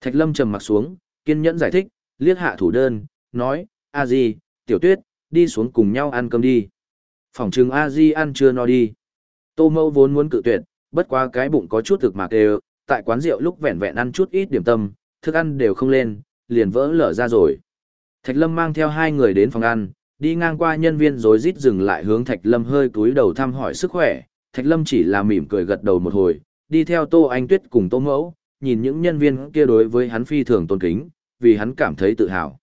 Thạch Lâm trầm mặt xuống, kiên nhẫn giải thích, liếc hạ thủ đơn, nói, A Di, tiểu tuyết, đi xuống cùng nhau ăn cơm đi. Phòng trừng A Di ăn chưa no đi. Tô mẫu vốn muốn cự tuyệt, bất quá cái bụng có chút thực mạc đều, tại quán rượu lúc vẹn vẹn ăn chút ít điểm tâm, thức ăn đều không lên, liền vỡ lở ra rồi. Thạch Lâm mang theo hai người đến phòng ăn, đi ngang qua nhân viên rồi rít dừng lại hướng Thạch Lâm hơi cúi đầu thăm hỏi sức khỏe, Thạch Lâm chỉ là mỉm cười gật đầu một hồi, đi theo Tô Anh Tuyết cùng Tô Mẫu, nhìn những nhân viên kia đối với hắn phi thường tôn kính, vì hắn cảm thấy tự hào.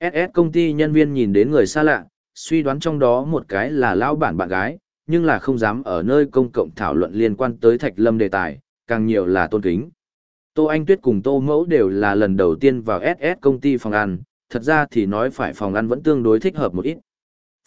SS công ty nhân viên nhìn đến người xa lạ, suy đoán trong đó một cái là lão bản bạn gái, nhưng là không dám ở nơi công cộng thảo luận liên quan tới Thạch Lâm đề tài, càng nhiều là tôn kính. Tô Anh Tuyết cùng Tô Mẫu đều là lần đầu tiên vào SS công ty phòng ăn, thật ra thì nói phải phòng ăn vẫn tương đối thích hợp một ít.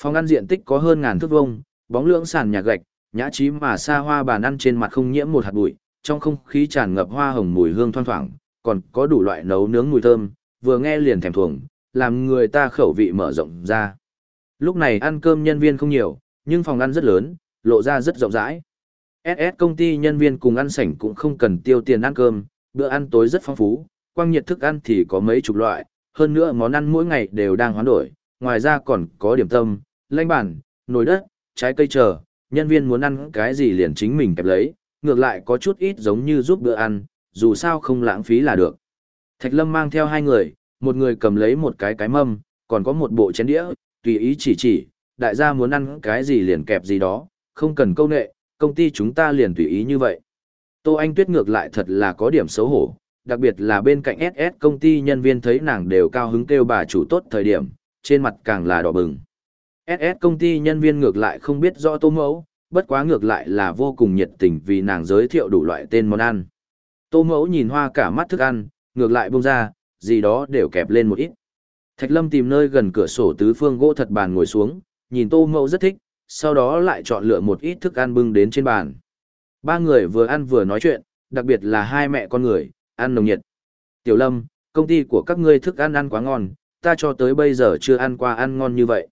Phòng ăn diện tích có hơn ngàn thước vuông, bóng lưỡng sàn nhà gạch, nhã trí mà xa hoa bàn ăn trên mặt không nhiễm một hạt bụi, trong không khí tràn ngập hoa hồng mùi hương thoang thoảng, còn có đủ loại nấu nướng mùi thơm, vừa nghe liền thèm thuồng, làm người ta khẩu vị mở rộng ra. Lúc này ăn cơm nhân viên không nhiều, nhưng phòng ăn rất lớn, lộ ra rất rộng rãi. SS công ty nhân viên cùng ăn sảnh cũng không cần tiêu tiền ăn cơm, bữa ăn tối rất phong phú, quang nhiệt thức ăn thì có mấy chục loại, hơn nữa món ăn mỗi ngày đều đang hoán đổi, ngoài ra còn có điểm tâm, lanh bản, nồi đất, trái cây chờ, nhân viên muốn ăn cái gì liền chính mình kẹp lấy, ngược lại có chút ít giống như giúp bữa ăn, dù sao không lãng phí là được. Thạch Lâm mang theo hai người, một người cầm lấy một cái cái mâm, còn có một bộ chén đĩa, tùy ý chỉ chỉ, đại gia muốn ăn cái gì liền kẹp gì đó, không cần câu nệ, công ty chúng ta liền tùy ý như vậy. Tô Anh Tuyết ngược lại thật là có điểm xấu hổ, đặc biệt là bên cạnh SS công ty nhân viên thấy nàng đều cao hứng kêu bà chủ tốt thời điểm, trên mặt càng là đỏ bừng. SS công ty nhân viên ngược lại không biết rõ tô mẫu, bất quá ngược lại là vô cùng nhiệt tình vì nàng giới thiệu đủ loại tên món ăn. Tô mẫu nhìn hoa cả mắt thức ăn, ngược lại bông ra, gì đó đều kẹp lên một ít. Thạch lâm tìm nơi gần cửa sổ tứ phương gỗ thật bàn ngồi xuống, nhìn tô mẫu rất thích, sau đó lại chọn lựa một ít thức ăn bưng đến trên bàn. Ba người vừa ăn vừa nói chuyện, đặc biệt là hai mẹ con người, ăn nồng nhiệt. Tiểu Lâm, công ty của các ngươi thức ăn ăn quá ngon, ta cho tới bây giờ chưa ăn qua ăn ngon như vậy.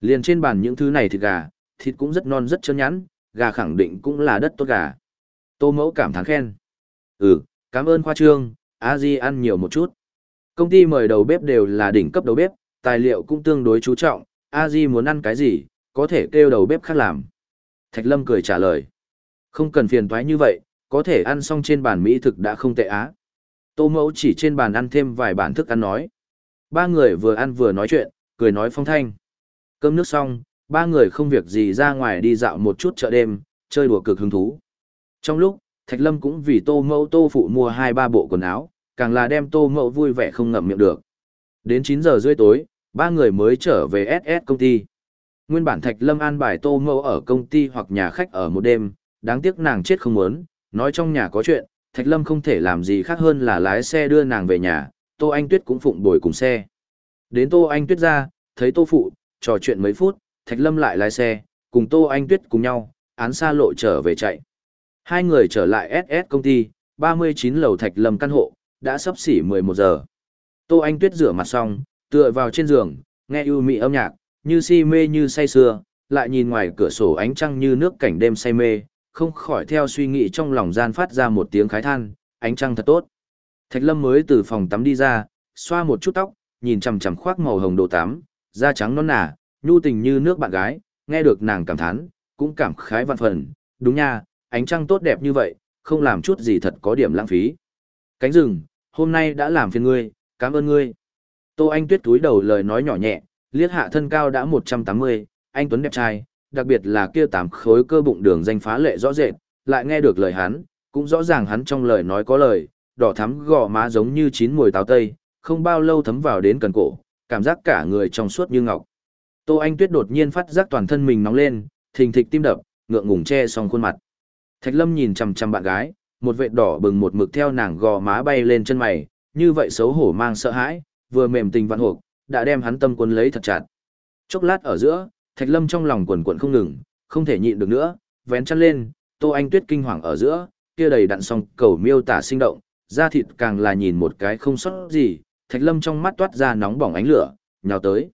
Liền trên bàn những thứ này thịt gà, thịt cũng rất non rất chân nhẵn, gà khẳng định cũng là đất tốt gà. Tô mẫu cảm thán khen. Ừ, cảm ơn khoa trương, a di ăn nhiều một chút. Công ty mời đầu bếp đều là đỉnh cấp đầu bếp, tài liệu cũng tương đối chú trọng, a di muốn ăn cái gì, có thể kêu đầu bếp khác làm. Thạch Lâm cười trả lời. Không cần phiền toái như vậy, có thể ăn xong trên bàn mỹ thực đã không tệ á. Tô mẫu chỉ trên bàn ăn thêm vài bản thức ăn nói. Ba người vừa ăn vừa nói chuyện, cười nói phong thanh. Cơm nước xong, ba người không việc gì ra ngoài đi dạo một chút chợ đêm, chơi đùa cực hứng thú. Trong lúc, Thạch Lâm cũng vì tô mẫu tô phụ mua hai ba bộ quần áo, càng là đem tô mẫu vui vẻ không ngậm miệng được. Đến 9 giờ rưỡi tối, ba người mới trở về SS công ty. Nguyên bản Thạch Lâm an bài tô mẫu ở công ty hoặc nhà khách ở một đêm, đáng tiếc nàng chết không muốn, nói trong nhà có chuyện, Thạch Lâm không thể làm gì khác hơn là lái xe đưa nàng về nhà, Tô Anh Tuyết cũng phụng bồi cùng xe. Đến Tô Anh Tuyết ra, thấy Tô Phụ, trò chuyện mấy phút, Thạch Lâm lại lái xe, cùng Tô Anh Tuyết cùng nhau, án xa lộ trở về chạy. Hai người trở lại SS công ty, 39 lầu Thạch Lâm căn hộ, đã sắp xỉ 11 giờ. Tô Anh Tuyết rửa mặt xong, tựa vào trên giường, nghe ưu mị âm nhạc, như si mê như say sưa, lại nhìn ngoài cửa sổ ánh trăng như nước cảnh đêm say mê, không khỏi theo suy nghĩ trong lòng gian phát ra một tiếng khái than, ánh trăng thật tốt. Thạch Lâm mới từ phòng tắm đi ra, xoa một chút tóc, nhìn chằm chằm khoác màu hồng đồ tắm, da trắng non nà, nhu tình như nước bạn gái, nghe được nàng cảm thán, cũng cảm khái vạn phần, đúng nha, ánh trăng tốt đẹp như vậy, không làm chút gì thật có điểm lãng phí. Cánh rừng, hôm nay đã làm phiền ngươi, cảm ơn ngươi. Tô Anh Tuyết túi đầu lời nói nhỏ nhẹ, liếc hạ thân cao đã 180, anh Tuấn đẹp trai, đặc biệt là kia tám khối cơ bụng đường danh phá lệ rõ rệt, lại nghe được lời hắn, cũng rõ ràng hắn trong lời nói có lời, đỏ thắm gò má giống như chín mùi táo tây, không bao lâu thấm vào đến cần cổ, cảm giác cả người trong suốt như ngọc. Tô Anh Tuyết đột nhiên phát giác toàn thân mình nóng lên, thình thịch tim đập, ngượng ngùng che xong khuôn mặt. Thạch Lâm nhìn chằm chằm bạn gái, một vệt đỏ bừng một mực theo nàng gò má bay lên chân mày, như vậy xấu hổ mang sợ hãi, vừa mềm tình vạn hộp, đã đem hắn tâm quân lấy thật chặt. Chốc lát ở giữa, Thạch Lâm trong lòng quần quần không ngừng, không thể nhịn được nữa, vén chăn lên, Tô Anh Tuyết kinh hoàng ở giữa, kia đầy đặn xong cầu miêu tả sinh động, da thịt càng là nhìn một cái không sót gì, Thạch Lâm trong mắt toát ra nóng bỏng ánh lửa, nhào tới.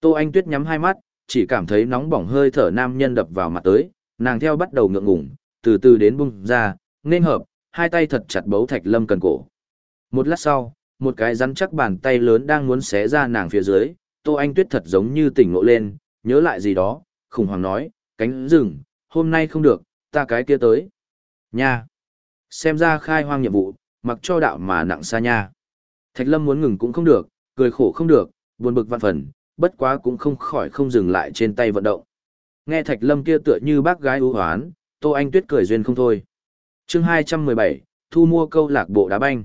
Tô Anh Tuyết nhắm hai mắt, chỉ cảm thấy nóng bỏng hơi thở nam nhân đập vào mặt tới, nàng theo bắt đầu ngượng ngùng, từ từ đến bung ra, nên hợp, hai tay thật chặt bấu Thạch Lâm cần cổ. Một lát sau, một cái rắn chắc bàn tay lớn đang muốn xé ra nàng phía dưới, Tô Anh Tuyết thật giống như tỉnh ngộ lên, nhớ lại gì đó, khủng hoảng nói, cánh rừng, hôm nay không được, ta cái kia tới. Nha! Xem ra khai hoang nhiệm vụ, mặc cho đạo mà nặng xa nha. Thạch Lâm muốn ngừng cũng không được, cười khổ không được, buồn bực vạn phần, bất quá cũng không khỏi không dừng lại trên tay vận động. Nghe Thạch Lâm kia tựa như bác gái ưu hoán, Tô Anh Tuyết cười duyên không thôi. Chương 217, thu mua câu lạc bộ đá banh.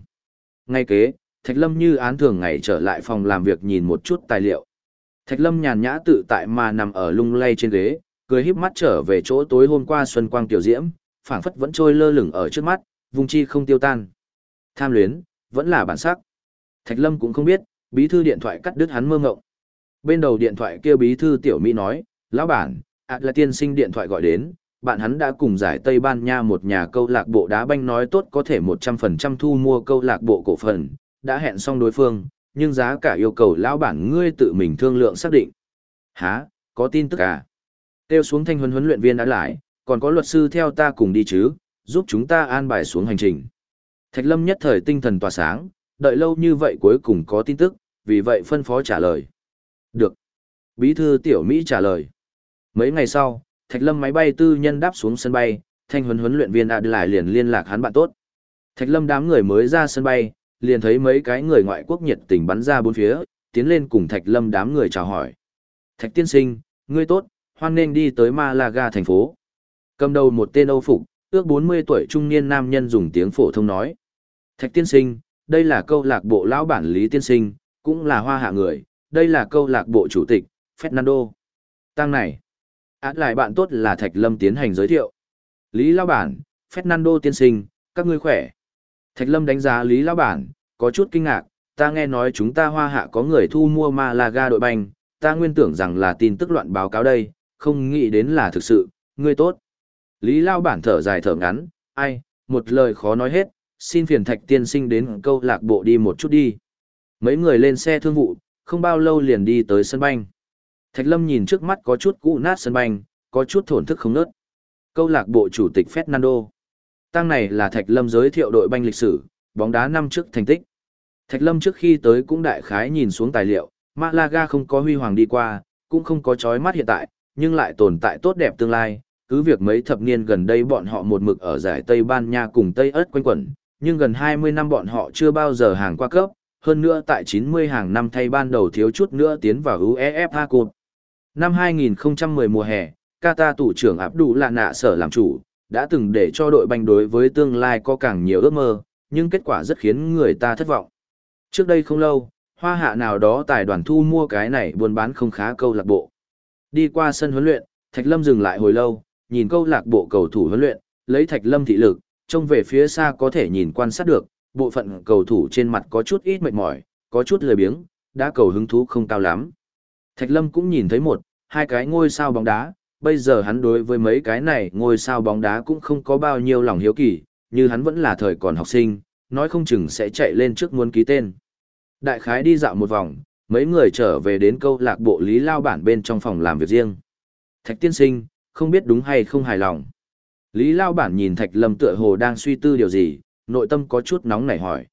Ngay kế, Thạch Lâm như án thường ngày trở lại phòng làm việc nhìn một chút tài liệu. Thạch Lâm nhàn nhã tự tại mà nằm ở lung lay trên ghế, cười híp mắt trở về chỗ tối hôm qua xuân quang tiểu diễm, phảng phất vẫn trôi lơ lửng ở trước mắt, vùng chi không tiêu tan. Tham luyến, vẫn là bản sắc. Thạch Lâm cũng không biết, bí thư điện thoại cắt đứt hắn mơ ngộng. Bên đầu điện thoại kia bí thư tiểu Mỹ nói, lão bản, ạ là tiên sinh điện thoại gọi đến, bạn hắn đã cùng giải Tây Ban Nha một nhà câu lạc bộ đá banh nói tốt có thể 100% thu mua câu lạc bộ cổ phần, đã hẹn xong đối phương, nhưng giá cả yêu cầu lão bản ngươi tự mình thương lượng xác định. Hả, có tin tức à? Têu xuống thanh huấn huấn luyện viên đã lại, còn có luật sư theo ta cùng đi chứ, giúp chúng ta an bài xuống hành trình. Thạch Lâm nhất thời tinh thần tỏa sáng, đợi lâu như vậy cuối cùng có tin tức, vì vậy phân phó trả lời. Được. Bí thư tiểu Mỹ trả lời. Mấy ngày sau, Thạch Lâm máy bay tư nhân đáp xuống sân bay, thanh huấn huấn luyện viên lại liền liên lạc hắn bạn tốt. Thạch Lâm đám người mới ra sân bay, liền thấy mấy cái người ngoại quốc nhiệt tình bắn ra bốn phía, tiến lên cùng Thạch Lâm đám người chào hỏi. Thạch tiên sinh, ngươi tốt, hoan nên đi tới Malaga thành phố. Cầm đầu một tên Âu phục, ước 40 tuổi trung niên nam nhân dùng tiếng phổ thông nói. Thạch tiên sinh, đây là câu lạc bộ lão bản Lý tiên sinh, cũng là hoa hạ người, đây là câu lạc bộ chủ tịch, Fernando. Tăng này, át lại bạn tốt là Thạch Lâm tiến hành giới thiệu. Lý lão bản, Fernando tiên sinh, các ngươi khỏe. Thạch Lâm đánh giá Lý lão bản, có chút kinh ngạc, ta nghe nói chúng ta hoa hạ có người thu mua Malaga đội banh, ta nguyên tưởng rằng là tin tức loạn báo cáo đây, không nghĩ đến là thực sự, ngươi tốt. Lý Lao bản thở dài thở ngắn, ai, một lời khó nói hết, xin phiền thạch tiên sinh đến câu lạc bộ đi một chút đi. Mấy người lên xe thương vụ, không bao lâu liền đi tới sân banh. Thạch Lâm nhìn trước mắt có chút cũ nát sân banh, có chút thổn thức không nớt. Câu lạc bộ chủ tịch Fernando. Tăng này là Thạch Lâm giới thiệu đội banh lịch sử, bóng đá năm trước thành tích. Thạch Lâm trước khi tới cũng đại khái nhìn xuống tài liệu, Malaga không có huy hoàng đi qua, cũng không có chói mắt hiện tại, nhưng lại tồn tại tốt đẹp tương lai. Cứ việc mấy thập niên gần đây bọn họ một mực ở giải Tây Ban Nha cùng Tây ớt quanh quẩn, nhưng gần 20 năm bọn họ chưa bao giờ hàng qua cấp, hơn nữa tại 90 hàng năm thay ban đầu thiếu chút nữa tiến vào UEFA Cup. Năm 2010 mùa hè, Qatar thủ trưởng Abdul là nạ sở làm chủ, đã từng để cho đội banh đối với tương lai có càng nhiều ước mơ, nhưng kết quả rất khiến người ta thất vọng. Trước đây không lâu, hoa hạ nào đó tài đoàn thu mua cái này buôn bán không khá câu lạc bộ. Đi qua sân huấn luyện, Thạch Lâm dừng lại hồi lâu, nhìn câu lạc bộ cầu thủ huấn luyện, lấy Thạch Lâm thị lực, trông về phía xa có thể nhìn quan sát được, bộ phận cầu thủ trên mặt có chút ít mệt mỏi, có chút lười biếng, đã cầu hứng thú không cao lắm. Thạch Lâm cũng nhìn thấy một, hai cái ngôi sao bóng đá, bây giờ hắn đối với mấy cái này ngôi sao bóng đá cũng không có bao nhiêu lòng hiếu kỳ, như hắn vẫn là thời còn học sinh, nói không chừng sẽ chạy lên trước muốn ký tên. Đại khái đi dạo một vòng, mấy người trở về đến câu lạc bộ Lý Lao bản bên trong phòng làm việc riêng. Thạch tiên sinh, không biết đúng hay không hài lòng. Lý Lao bản nhìn Thạch Lâm tựa hồ đang suy tư điều gì, nội tâm có chút nóng nảy hỏi.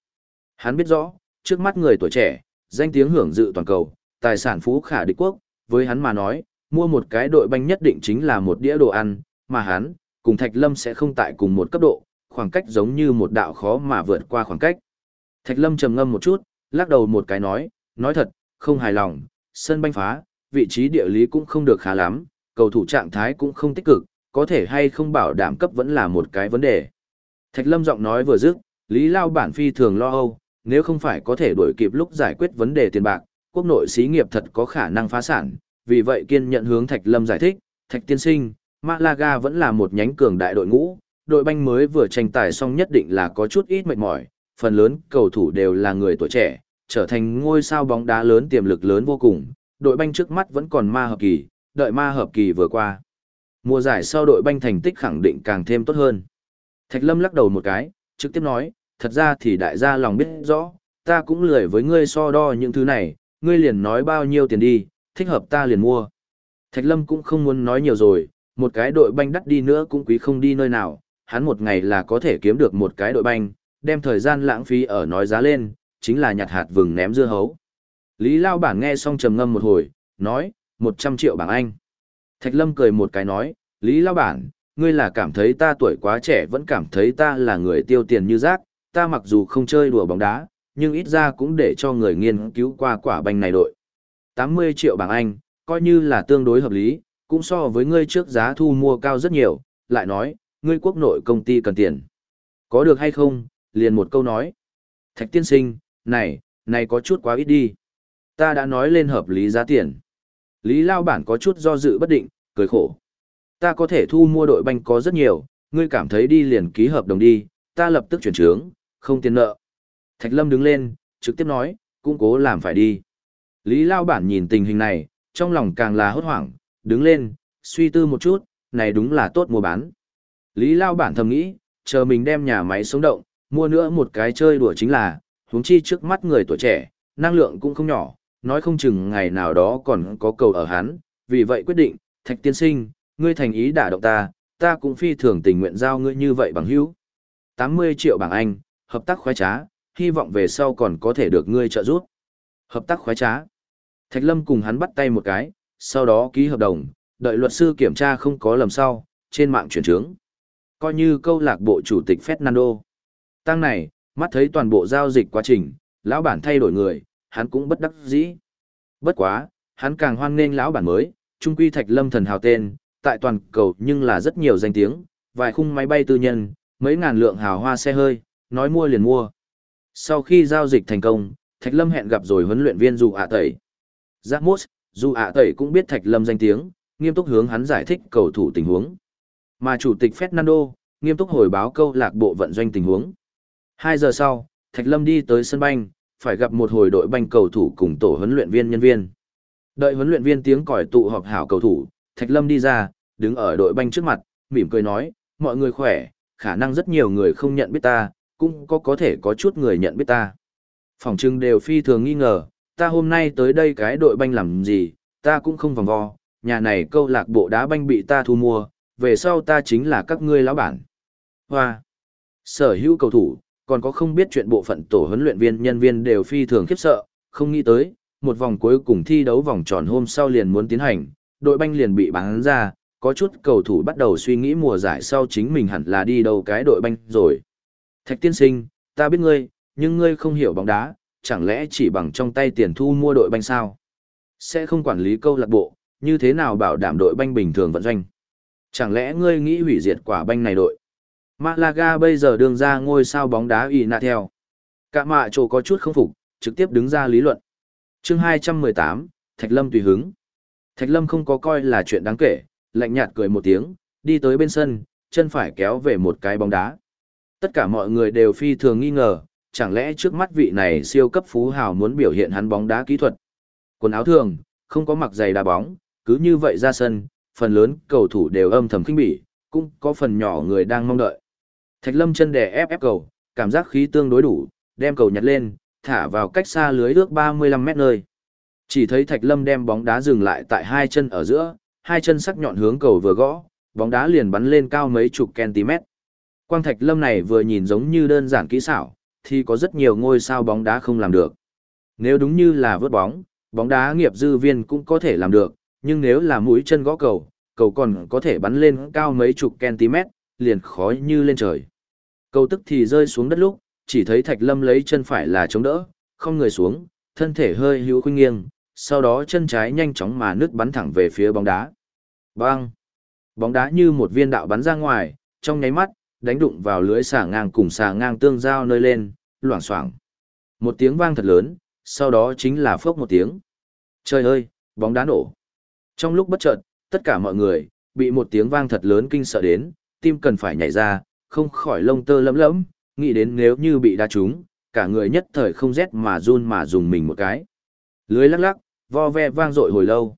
Hắn biết rõ, trước mắt người tuổi trẻ, danh tiếng hưởng dự toàn cầu, tài sản phú khả địch quốc, với hắn mà nói, mua một cái đội banh nhất định chính là một đĩa đồ ăn, mà hắn, cùng Thạch Lâm sẽ không tại cùng một cấp độ, khoảng cách giống như một đạo khó mà vượt qua khoảng cách. Thạch Lâm trầm ngâm một chút, lắc đầu một cái nói, nói thật, không hài lòng, sân banh phá, vị trí địa lý cũng không được khá lắm, cầu thủ trạng thái cũng không tích cực, có thể hay không bảo đảm cấp vẫn là một cái vấn đề. Thạch Lâm giọng nói vừa dứt, Lý Lao bản phi thường lo âu, nếu không phải có thể đuổi kịp lúc giải quyết vấn đề tiền bạc, quốc nội xí nghiệp thật có khả năng phá sản, vì vậy kiên nhận hướng Thạch Lâm giải thích, Thạch tiên sinh, Malaga vẫn là một nhánh cường đại đội ngũ, đội banh mới vừa tranh tài xong nhất định là có chút ít mệt mỏi, phần lớn cầu thủ đều là người tuổi trẻ, trở thành ngôi sao bóng đá lớn tiềm lực lớn vô cùng, đội banh trước mắt vẫn còn ma hợp kỳ, đợi ma hợp kỳ vừa qua. Mùa giải sau đội banh thành tích khẳng định càng thêm tốt hơn. Thạch Lâm lắc đầu một cái, trực tiếp nói, thật ra thì đại gia lòng biết rõ, ta cũng lười với ngươi so đo những thứ này, ngươi liền nói bao nhiêu tiền đi, thích hợp ta liền mua. Thạch Lâm cũng không muốn nói nhiều rồi, một cái đội banh đắt đi nữa cũng quý không đi nơi nào, hắn một ngày là có thể kiếm được một cái đội banh, đem thời gian lãng phí ở nói giá lên, chính là nhặt hạt vừng ném dưa hấu. Lý Lao Bản nghe xong trầm ngâm một hồi, nói, 100 triệu bảng Anh. Thạch Lâm cười một cái nói, Lý Lao Bản, ngươi là cảm thấy ta tuổi quá trẻ vẫn cảm thấy ta là người tiêu tiền như rác, ta mặc dù không chơi đùa bóng đá, nhưng ít ra cũng để cho người nghiên cứu qua quả banh này đội. 80 triệu bảng Anh, coi như là tương đối hợp lý, cũng so với ngươi trước giá thu mua cao rất nhiều, lại nói, ngươi quốc nội công ty cần tiền. Có được hay không, liền một câu nói. Thạch tiên sinh, này, này có chút quá ít đi. Ta đã nói lên hợp lý giá tiền. Lý Lao Bản có chút do dự bất định, cười khổ. Ta có thể thu mua đội banh có rất nhiều, ngươi cảm thấy đi liền ký hợp đồng đi, ta lập tức chuyển trướng, không tiền nợ. Thạch Lâm đứng lên, trực tiếp nói, cũng cố làm phải đi. Lý Lao Bản nhìn tình hình này, trong lòng càng là hốt hoảng, đứng lên, suy tư một chút, này đúng là tốt mua bán. Lý Lao Bản thầm nghĩ, chờ mình đem nhà máy sống động, mua nữa một cái chơi đùa chính là, huống chi trước mắt người tuổi trẻ, năng lượng cũng không nhỏ, nói không chừng ngày nào đó còn có cầu ở hắn, vì vậy quyết định, Thạch Tiên Sinh, ngươi thành ý đả động ta, ta cũng phi thường tình nguyện giao ngươi như vậy bằng hữu. 80 triệu bảng Anh, hợp tác khoái trá, hy vọng về sau còn có thể được ngươi trợ giúp. Hợp tác khoái trá. Thạch Lâm cùng hắn bắt tay một cái, sau đó ký hợp đồng, đợi luật sư kiểm tra không có lầm sau, trên mạng chuyển trướng. Coi như câu lạc bộ chủ tịch Fernando. Tăng này, mắt thấy toàn bộ giao dịch quá trình, lão bản thay đổi người, hắn cũng bất đắc dĩ. Bất quá, hắn càng hoan nghênh lão bản mới, trung quy Thạch Lâm thần hào tên, tại toàn cầu nhưng là rất nhiều danh tiếng, vài khung máy bay tư nhân, mấy ngàn lượng hào hoa xe hơi, nói mua liền mua. Sau khi giao dịch thành công, Thạch Lâm hẹn gặp rồi huấn luyện viên dù ạ tẩy. Giác Mốt, dù ạ tẩy cũng biết Thạch Lâm danh tiếng, nghiêm túc hướng hắn giải thích cầu thủ tình huống. Mà chủ tịch Fernando, nghiêm túc hồi báo câu lạc bộ vận doanh tình huống. Hai giờ sau, Thạch Lâm đi tới sân banh, phải gặp một hồi đội banh cầu thủ cùng tổ huấn luyện viên nhân viên. Đợi huấn luyện viên tiếng còi tụ họp hảo cầu thủ, Thạch Lâm đi ra, đứng ở đội banh trước mặt, mỉm cười nói, mọi người khỏe, khả năng rất nhiều người không nhận biết ta, cũng có có thể có chút người nhận biết ta. Phòng trưng đều phi thường nghi ngờ, ta hôm nay tới đây cái đội banh làm gì, ta cũng không vòng vo, nhà này câu lạc bộ đá banh bị ta thu mua, về sau ta chính là các ngươi lão bản. Hoa! Sở hữu cầu thủ, còn có không biết chuyện bộ phận tổ huấn luyện viên nhân viên đều phi thường khiếp sợ, không nghĩ tới, một vòng cuối cùng thi đấu vòng tròn hôm sau liền muốn tiến hành, đội banh liền bị bán ra, có chút cầu thủ bắt đầu suy nghĩ mùa giải sau chính mình hẳn là đi đâu cái đội banh rồi. Thạch tiên sinh, ta biết ngươi, nhưng ngươi không hiểu bóng đá, chẳng lẽ chỉ bằng trong tay tiền thu mua đội banh sao? Sẽ không quản lý câu lạc bộ, như thế nào bảo đảm đội banh bình thường vận doanh? Chẳng lẽ ngươi nghĩ hủy diệt quả banh này đội? Malaga bây giờ đường ra ngôi sao bóng đá ủy nạ theo. Cả mạ chỗ có chút không phục, trực tiếp đứng ra lý luận. chương 218, Thạch Lâm tùy hứng. Thạch Lâm không có coi là chuyện đáng kể, lạnh nhạt cười một tiếng, đi tới bên sân, chân phải kéo về một cái bóng đá. Tất cả mọi người đều phi thường nghi ngờ, chẳng lẽ trước mắt vị này siêu cấp phú hào muốn biểu hiện hắn bóng đá kỹ thuật. Quần áo thường, không có mặc giày đá bóng, cứ như vậy ra sân, phần lớn cầu thủ đều âm thầm kinh bỉ, cũng có phần nhỏ người đang mong đợi. Thạch Lâm chân đè ép ép cầu, cảm giác khí tương đối đủ, đem cầu nhặt lên, thả vào cách xa lưới ước 35 mét nơi. Chỉ thấy Thạch Lâm đem bóng đá dừng lại tại hai chân ở giữa, hai chân sắc nhọn hướng cầu vừa gõ, bóng đá liền bắn lên cao mấy chục cm. Quang Thạch Lâm này vừa nhìn giống như đơn giản kỹ xảo, thì có rất nhiều ngôi sao bóng đá không làm được. Nếu đúng như là vớt bóng, bóng đá nghiệp dư viên cũng có thể làm được, nhưng nếu là mũi chân gõ cầu, cầu còn có thể bắn lên cao mấy chục cm, liền khó như lên trời. Cầu tức thì rơi xuống đất lúc, chỉ thấy Thạch Lâm lấy chân phải là chống đỡ, không người xuống, thân thể hơi hữu khuynh nghiêng, sau đó chân trái nhanh chóng mà nứt bắn thẳng về phía bóng đá. Bang! Bóng đá như một viên đạo bắn ra ngoài, trong nháy mắt, đánh đụng vào lưới xà ngang cùng xà ngang tương giao nơi lên, loảng xoảng. Một tiếng vang thật lớn, sau đó chính là phốc một tiếng. Trời ơi, bóng đá nổ. Trong lúc bất chợt, tất cả mọi người, bị một tiếng vang thật lớn kinh sợ đến, tim cần phải nhảy ra, không khỏi lông tơ lấm lấm, nghĩ đến nếu như bị đá trúng, cả người nhất thời không rét mà run mà dùng mình một cái. Lưới lắc lắc, vo ve vang dội hồi lâu.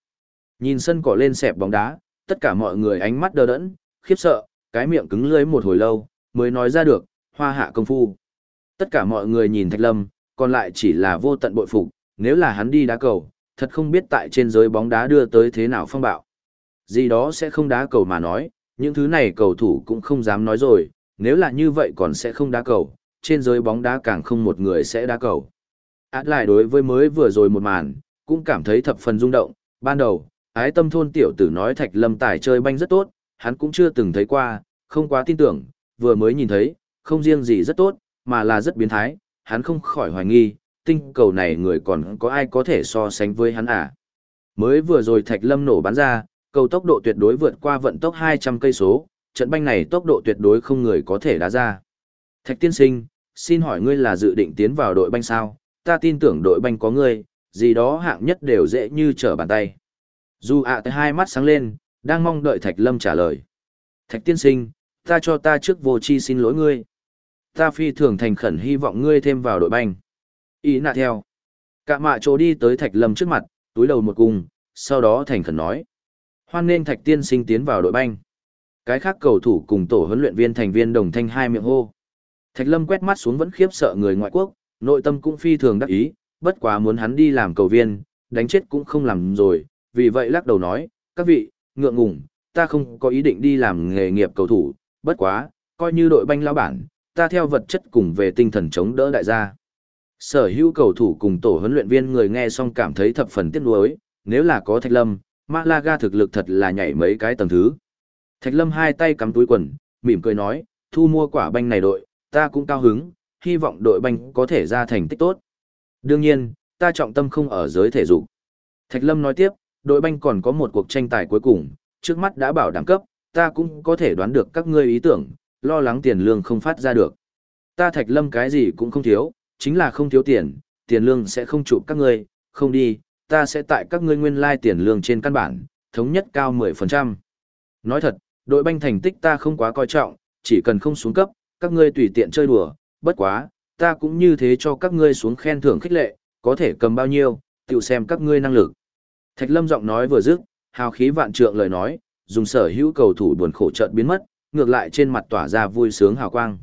Nhìn sân cỏ lên xẹp bóng đá, tất cả mọi người ánh mắt đờ đẫn, khiếp sợ, cái miệng cứng lưới một hồi lâu, mới nói ra được, hoa hạ công phu. Tất cả mọi người nhìn Thạch Lâm, còn lại chỉ là vô tận bội phục, nếu là hắn đi đá cầu, thật không biết tại trên giới bóng đá đưa tới thế nào phong bạo. Gì đó sẽ không đá cầu mà nói, những thứ này cầu thủ cũng không dám nói rồi, nếu là như vậy còn sẽ không đá cầu, trên giới bóng đá càng không một người sẽ đá cầu. Át lại đối với mới vừa rồi một màn, cũng cảm thấy thập phần rung động, ban đầu, ái tâm thôn tiểu tử nói Thạch Lâm Tài chơi banh rất tốt, hắn cũng chưa từng thấy qua, không quá tin tưởng, vừa mới nhìn thấy, không riêng gì rất tốt, mà là rất biến thái, hắn không khỏi hoài nghi, tinh cầu này người còn có ai có thể so sánh với hắn à. Mới vừa rồi Thạch Lâm nổ bắn ra, cầu tốc độ tuyệt đối vượt qua vận tốc 200 cây số, trận banh này tốc độ tuyệt đối không người có thể đá ra. Thạch tiên sinh, xin hỏi ngươi là dự định tiến vào đội banh sao? Ta tin tưởng đội banh có ngươi, gì đó hạng nhất đều dễ như trở bàn tay. Dù ạ tới hai mắt sáng lên, đang mong đợi Thạch Lâm trả lời. Thạch tiên sinh, ta cho ta trước vô chi xin lỗi ngươi. Ta phi thường thành khẩn hy vọng ngươi thêm vào đội banh. Ý nạ theo. Cả mạ chỗ đi tới Thạch Lâm trước mặt, túi đầu một cung, sau đó thành khẩn nói. Hoan nên Thạch tiên sinh tiến vào đội banh. Cái khác cầu thủ cùng tổ huấn luyện viên thành viên đồng thanh hai miệng hô. Thạch Lâm quét mắt xuống vẫn khiếp sợ người ngoại quốc, nội tâm cũng phi thường đắc ý, bất quá muốn hắn đi làm cầu viên, đánh chết cũng không làm rồi, vì vậy lắc đầu nói, các vị, ngượng ngùng, ta không có ý định đi làm nghề nghiệp cầu thủ, bất quá, coi như đội banh lao bản, ta theo vật chất cùng về tinh thần chống đỡ đại gia. Sở hữu cầu thủ cùng tổ huấn luyện viên người nghe xong cảm thấy thập phần tiếc nuối, nếu là có Thạch Lâm, Malaga thực lực thật là nhảy mấy cái tầng thứ. Thạch Lâm hai tay cắm túi quần, mỉm cười nói, thu mua quả banh này đội, ta cũng cao hứng, hy vọng đội banh có thể ra thành tích tốt. Đương nhiên, ta trọng tâm không ở giới thể dục. Thạch Lâm nói tiếp, đội banh còn có một cuộc tranh tài cuối cùng, trước mắt đã bảo đảm cấp, ta cũng có thể đoán được các ngươi ý tưởng, lo lắng tiền lương không phát ra được. Ta Thạch Lâm cái gì cũng không thiếu, chính là không thiếu tiền, tiền lương sẽ không chụp các ngươi, không đi, ta sẽ tại các ngươi nguyên lai tiền lương trên căn bản, thống nhất cao 10%. Nói thật, đội banh thành tích ta không quá coi trọng, chỉ cần không xuống cấp, các ngươi tùy tiện chơi đùa, bất quá, ta cũng như thế cho các ngươi xuống khen thưởng khích lệ, có thể cầm bao nhiêu, tự xem các ngươi năng lực. Thạch Lâm giọng nói vừa dứt, hào khí vạn trượng lời nói, dùng sở hữu cầu thủ buồn khổ chợt biến mất, ngược lại trên mặt tỏa ra vui sướng hào quang.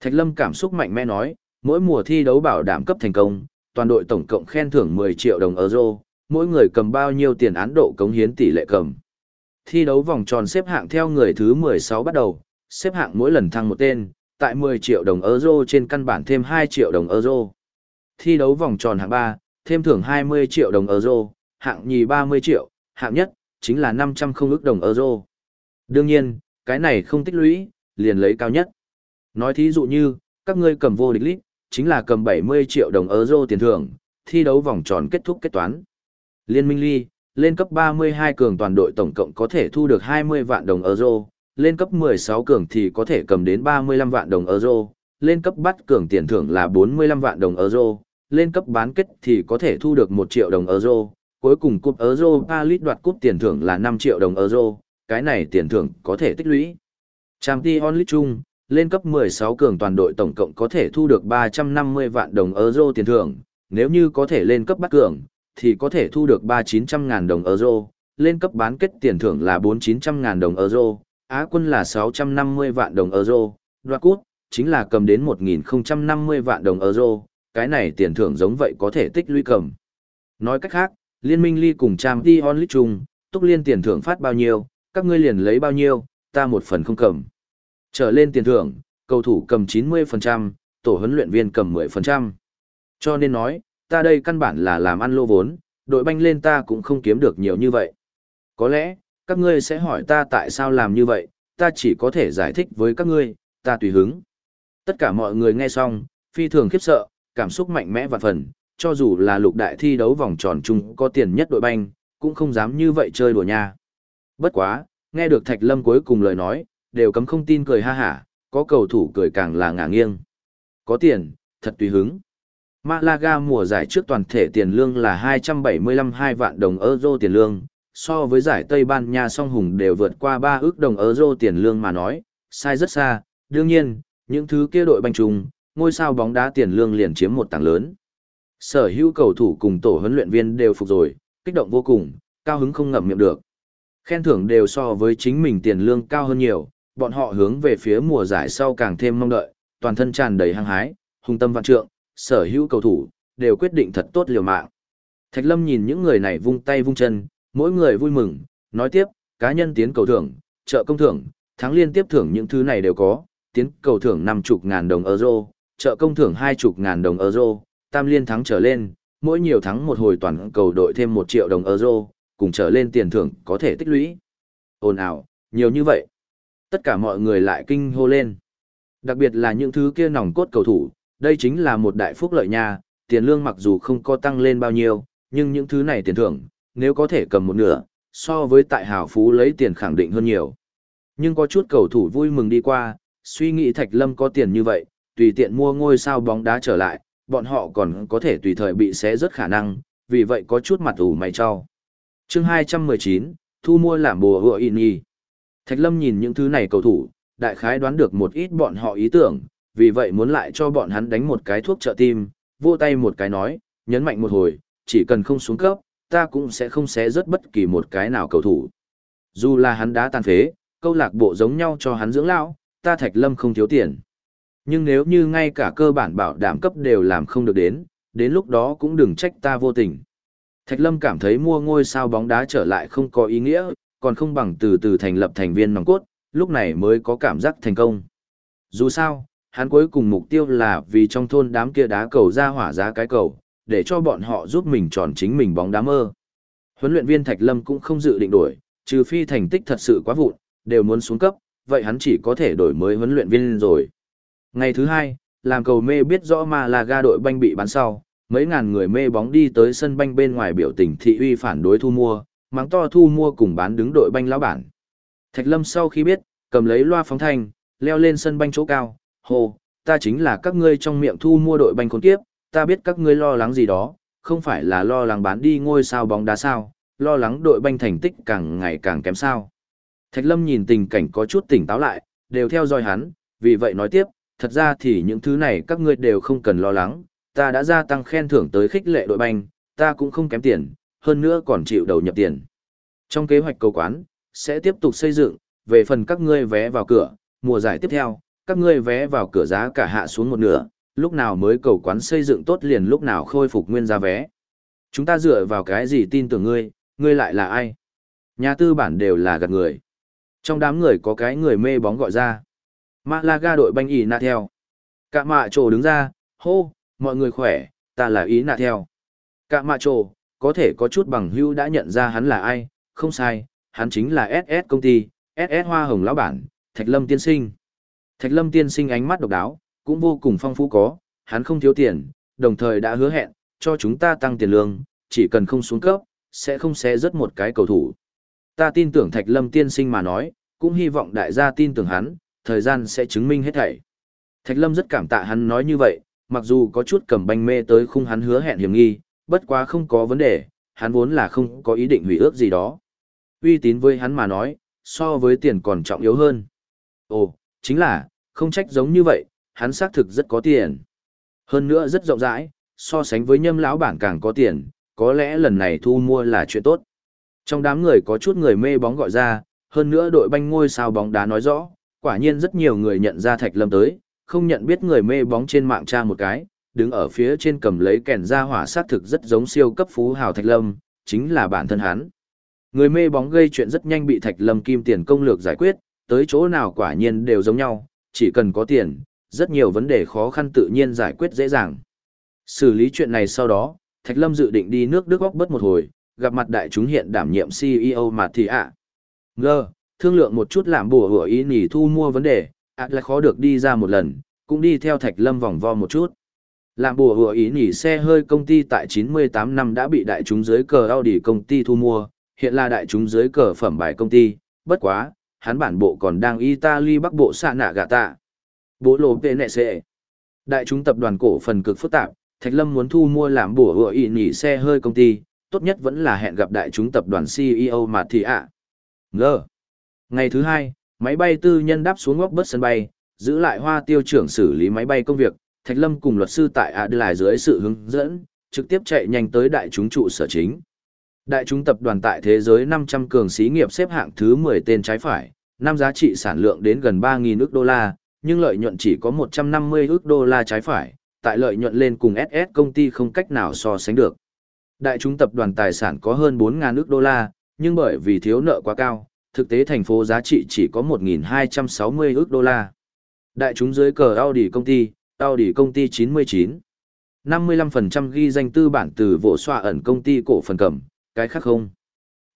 Thạch Lâm cảm xúc mạnh mẽ nói, mỗi mùa thi đấu bảo đảm cấp thành công, toàn đội tổng cộng khen thưởng 10 triệu đồng euro, mỗi người cầm bao nhiêu tiền án độ cống hiến tỷ lệ cầm. Thi đấu vòng tròn xếp hạng theo người thứ 16 bắt đầu, xếp hạng mỗi lần thăng một tên, tại 10 triệu đồng euro trên căn bản thêm 2 triệu đồng euro. Thi đấu vòng tròn hạng 3, thêm thưởng 20 triệu đồng euro, hạng nhì 30 triệu, hạng nhất, chính là 500 không ước đồng euro. Đương nhiên, cái này không tích lũy, liền lấy cao nhất. Nói thí dụ như, các ngươi cầm vô địch lít, chính là cầm 70 triệu đồng euro tiền thưởng, thi đấu vòng tròn kết thúc kết toán. Liên minh ly, lên cấp 32 cường toàn đội tổng cộng có thể thu được 20 vạn đồng euro, lên cấp 16 cường thì có thể cầm đến 35 vạn đồng euro, lên cấp bắt cường tiền thưởng là 45 vạn đồng euro, lên cấp bán kết thì có thể thu được 1 triệu đồng euro, cuối cùng cúp euro Palit đoạt cúp tiền thưởng là 5 triệu đồng euro, cái này tiền thưởng có thể tích lũy. Champions League chung, lên cấp 16 cường toàn đội tổng cộng có thể thu được 350 vạn đồng euro tiền thưởng, nếu như có thể lên cấp bắt cường, thì có thể thu được 3900 ngàn đồng euro, lên cấp bán kết tiền thưởng là 4900 ngàn đồng euro, Á quân là 650 vạn đồng euro, đoạt cút, chính là cầm đến 1050 vạn đồng euro, cái này tiền thưởng giống vậy có thể tích lũy cầm. Nói cách khác, Liên minh ly cùng Trang Ti Hon Lít chung, túc liên tiền thưởng phát bao nhiêu, các ngươi liền lấy bao nhiêu, ta một phần không cầm. Trở lên tiền thưởng, cầu thủ cầm 90%, tổ huấn luyện viên cầm 10%. Cho nên nói, ta đây căn bản là làm ăn lô vốn, đội banh lên ta cũng không kiếm được nhiều như vậy. Có lẽ, các ngươi sẽ hỏi ta tại sao làm như vậy, ta chỉ có thể giải thích với các ngươi, ta tùy hứng. Tất cả mọi người nghe xong, phi thường khiếp sợ, cảm xúc mạnh mẽ và phần, cho dù là lục đại thi đấu vòng tròn chung có tiền nhất đội banh, cũng không dám như vậy chơi đùa nha. Bất quá, nghe được Thạch Lâm cuối cùng lời nói, đều cấm không tin cười ha hả, có cầu thủ cười càng là ngả nghiêng. Có tiền, thật tùy hứng. Malaga mùa giải trước toàn thể tiền lương là 275 2 vạn đồng euro tiền lương, so với giải Tây Ban Nha song hùng đều vượt qua 3 ước đồng euro tiền lương mà nói, sai rất xa, đương nhiên, những thứ kia đội banh trùng, ngôi sao bóng đá tiền lương liền chiếm một tảng lớn. Sở hữu cầu thủ cùng tổ huấn luyện viên đều phục rồi, kích động vô cùng, cao hứng không ngậm miệng được. Khen thưởng đều so với chính mình tiền lương cao hơn nhiều, bọn họ hướng về phía mùa giải sau càng thêm mong đợi, toàn thân tràn đầy hăng hái, hùng tâm vạn trượng, sở hữu cầu thủ, đều quyết định thật tốt liều mạng. Thạch Lâm nhìn những người này vung tay vung chân, mỗi người vui mừng, nói tiếp, cá nhân tiến cầu thưởng, trợ công thưởng, thắng liên tiếp thưởng những thứ này đều có, tiến cầu thưởng năm chục ngàn đồng euro, trợ công thưởng hai chục ngàn đồng euro, tam liên thắng trở lên, mỗi nhiều thắng một hồi toàn cầu đội thêm một triệu đồng euro, cùng trở lên tiền thưởng có thể tích lũy. Ồn ào, nhiều như vậy. Tất cả mọi người lại kinh hô lên. Đặc biệt là những thứ kia nòng cốt cầu thủ, đây chính là một đại phúc lợi nha, tiền lương mặc dù không có tăng lên bao nhiêu, nhưng những thứ này tiền thưởng, nếu có thể cầm một nửa, so với tại hào phú lấy tiền khẳng định hơn nhiều. Nhưng có chút cầu thủ vui mừng đi qua, suy nghĩ Thạch Lâm có tiền như vậy, tùy tiện mua ngôi sao bóng đá trở lại, bọn họ còn có thể tùy thời bị xé rất khả năng, vì vậy có chút mặt ủ mày cho. Chương 219, thu mua làm bùa hựa in y. Thạch Lâm nhìn những thứ này cầu thủ, đại khái đoán được một ít bọn họ ý tưởng, vì vậy muốn lại cho bọn hắn đánh một cái thuốc trợ tim, vô tay một cái nói, nhấn mạnh một hồi, chỉ cần không xuống cấp, ta cũng sẽ không xé rớt bất kỳ một cái nào cầu thủ. Dù là hắn đã tàn phế, câu lạc bộ giống nhau cho hắn dưỡng lão, ta Thạch Lâm không thiếu tiền. Nhưng nếu như ngay cả cơ bản bảo đảm cấp đều làm không được đến, đến lúc đó cũng đừng trách ta vô tình. Thạch Lâm cảm thấy mua ngôi sao bóng đá trở lại không có ý nghĩa, còn không bằng từ từ thành lập thành viên nòng cốt, lúc này mới có cảm giác thành công. Dù sao, hắn cuối cùng mục tiêu là vì trong thôn đám kia đá cầu ra hỏa giá cái cầu, để cho bọn họ giúp mình tròn chính mình bóng đá mơ. Huấn luyện viên Thạch Lâm cũng không dự định đổi, trừ phi thành tích thật sự quá vụn, đều muốn xuống cấp, vậy hắn chỉ có thể đổi mới huấn luyện viên rồi. Ngày thứ hai, làm cầu mê biết rõ mà là ga đội banh bị bán sau, mấy ngàn người mê bóng đi tới sân banh bên ngoài biểu tình thị uy phản đối thu mua, mắng to thu mua cùng bán đứng đội banh lão bản. Thạch Lâm sau khi biết, cầm lấy loa phóng thanh, leo lên sân banh chỗ cao, hô, ta chính là các ngươi trong miệng thu mua đội banh khốn kiếp, ta biết các ngươi lo lắng gì đó, không phải là lo lắng bán đi ngôi sao bóng đá sao, lo lắng đội banh thành tích càng ngày càng kém sao. Thạch Lâm nhìn tình cảnh có chút tỉnh táo lại, đều theo dõi hắn, vì vậy nói tiếp, thật ra thì những thứ này các ngươi đều không cần lo lắng, ta đã gia tăng khen thưởng tới khích lệ đội banh, ta cũng không kém tiền, hơn nữa còn chịu đầu nhập tiền. Trong kế hoạch cầu quán, sẽ tiếp tục xây dựng, về phần các ngươi vé vào cửa, mùa giải tiếp theo, các ngươi vé vào cửa giá cả hạ xuống một nửa, lúc nào mới cầu quán xây dựng tốt liền lúc nào khôi phục nguyên giá vé. Chúng ta dựa vào cái gì tin tưởng ngươi, ngươi lại là ai? Nhà tư bản đều là gạt người. Trong đám người có cái người mê bóng gọi ra. Malaga đội banh ý nạ theo. Cả mạ trồ đứng ra, hô, mọi người khỏe, ta là ý nạ theo. Cả mạ trồ, có thể có chút bằng hưu đã nhận ra hắn là ai, không sai, hắn chính là SS công ty, SS Hoa Hồng lão bản, Thạch Lâm tiên sinh. Thạch Lâm tiên sinh ánh mắt độc đáo, cũng vô cùng phong phú có, hắn không thiếu tiền, đồng thời đã hứa hẹn, cho chúng ta tăng tiền lương, chỉ cần không xuống cấp, sẽ không xé rất một cái cầu thủ. Ta tin tưởng Thạch Lâm tiên sinh mà nói, cũng hy vọng đại gia tin tưởng hắn, thời gian sẽ chứng minh hết thảy. Thạch Lâm rất cảm tạ hắn nói như vậy, mặc dù có chút cầm banh mê tới khung hắn hứa hẹn hiểm nghi, bất quá không có vấn đề, hắn vốn là không có ý định hủy ước gì đó. Uy tín với hắn mà nói, so với tiền còn trọng yếu hơn. Ồ, chính là, không trách giống như vậy, hắn xác thực rất có tiền. Hơn nữa rất rộng rãi, so sánh với nhâm lão bản càng có tiền, có lẽ lần này thu mua là chuyện tốt. Trong đám người có chút người mê bóng gọi ra, hơn nữa đội banh ngôi sao bóng đá nói rõ, quả nhiên rất nhiều người nhận ra Thạch Lâm tới, không nhận biết người mê bóng trên mạng tra một cái, đứng ở phía trên cầm lấy kèn ra hỏa sát thực rất giống siêu cấp phú hào Thạch Lâm, chính là bản thân hắn. Người mê bóng gây chuyện rất nhanh bị Thạch Lâm kim tiền công lược giải quyết, tới chỗ nào quả nhiên đều giống nhau, chỉ cần có tiền, rất nhiều vấn đề khó khăn tự nhiên giải quyết dễ dàng. Xử lý chuyện này sau đó, Thạch Lâm dự định đi nước Đức góc bất một hồi, gặp mặt đại chúng hiện đảm nhiệm CEO mà thì ạ. À. Ngơ, thương lượng một chút làm bùa hủa ý nhỉ thu mua vấn đề, ạ lại khó được đi ra một lần, cũng đi theo Thạch Lâm vòng vo một chút. Làm bùa hùa ý nhỉ xe hơi công ty tại 98 năm đã bị đại chúng dưới cờ Audi công ty thu mua, hiện là đại chúng dưới cờ phẩm bài công ty, bất quá, hắn bản bộ còn đang Italy bắc bộ xạ nạ gạ tạ. Bố nệ sệ Đại chúng tập đoàn cổ phần cực phức tạp, Thạch Lâm muốn thu mua làm bùa hùa ý nhỉ xe hơi công ty, tốt nhất vẫn là hẹn gặp đại chúng tập đoàn CEO mà thì ạ. À. Ngờ. Ngày thứ hai, máy bay tư nhân đáp xuống góc bớt sân bay, giữ lại hoa tiêu trưởng xử lý máy bay công việc, Thạch Lâm cùng luật sư tại Adelaide dưới sự hướng dẫn, trực tiếp chạy nhanh tới đại chúng trụ sở chính. Đại chúng tập đoàn tại thế giới 500 cường xí nghiệp xếp hạng thứ 10 tên trái phải, năm giá trị sản lượng đến gần 3.000 ức đô la, nhưng lợi nhuận chỉ có 150 ức đô la trái phải, tại lợi nhuận lên cùng SS công ty không cách nào so sánh được. Đại chúng tập đoàn tài sản có hơn 4.000 ước đô la, nhưng bởi vì thiếu nợ quá cao, thực tế thành phố giá trị chỉ có 1.260 ước đô la. Đại chúng dưới cờ Audi công ty, Audi công ty 99. 55% ghi danh tư bản từ vụ xoa ẩn công ty cổ phần cầm, cái khác không.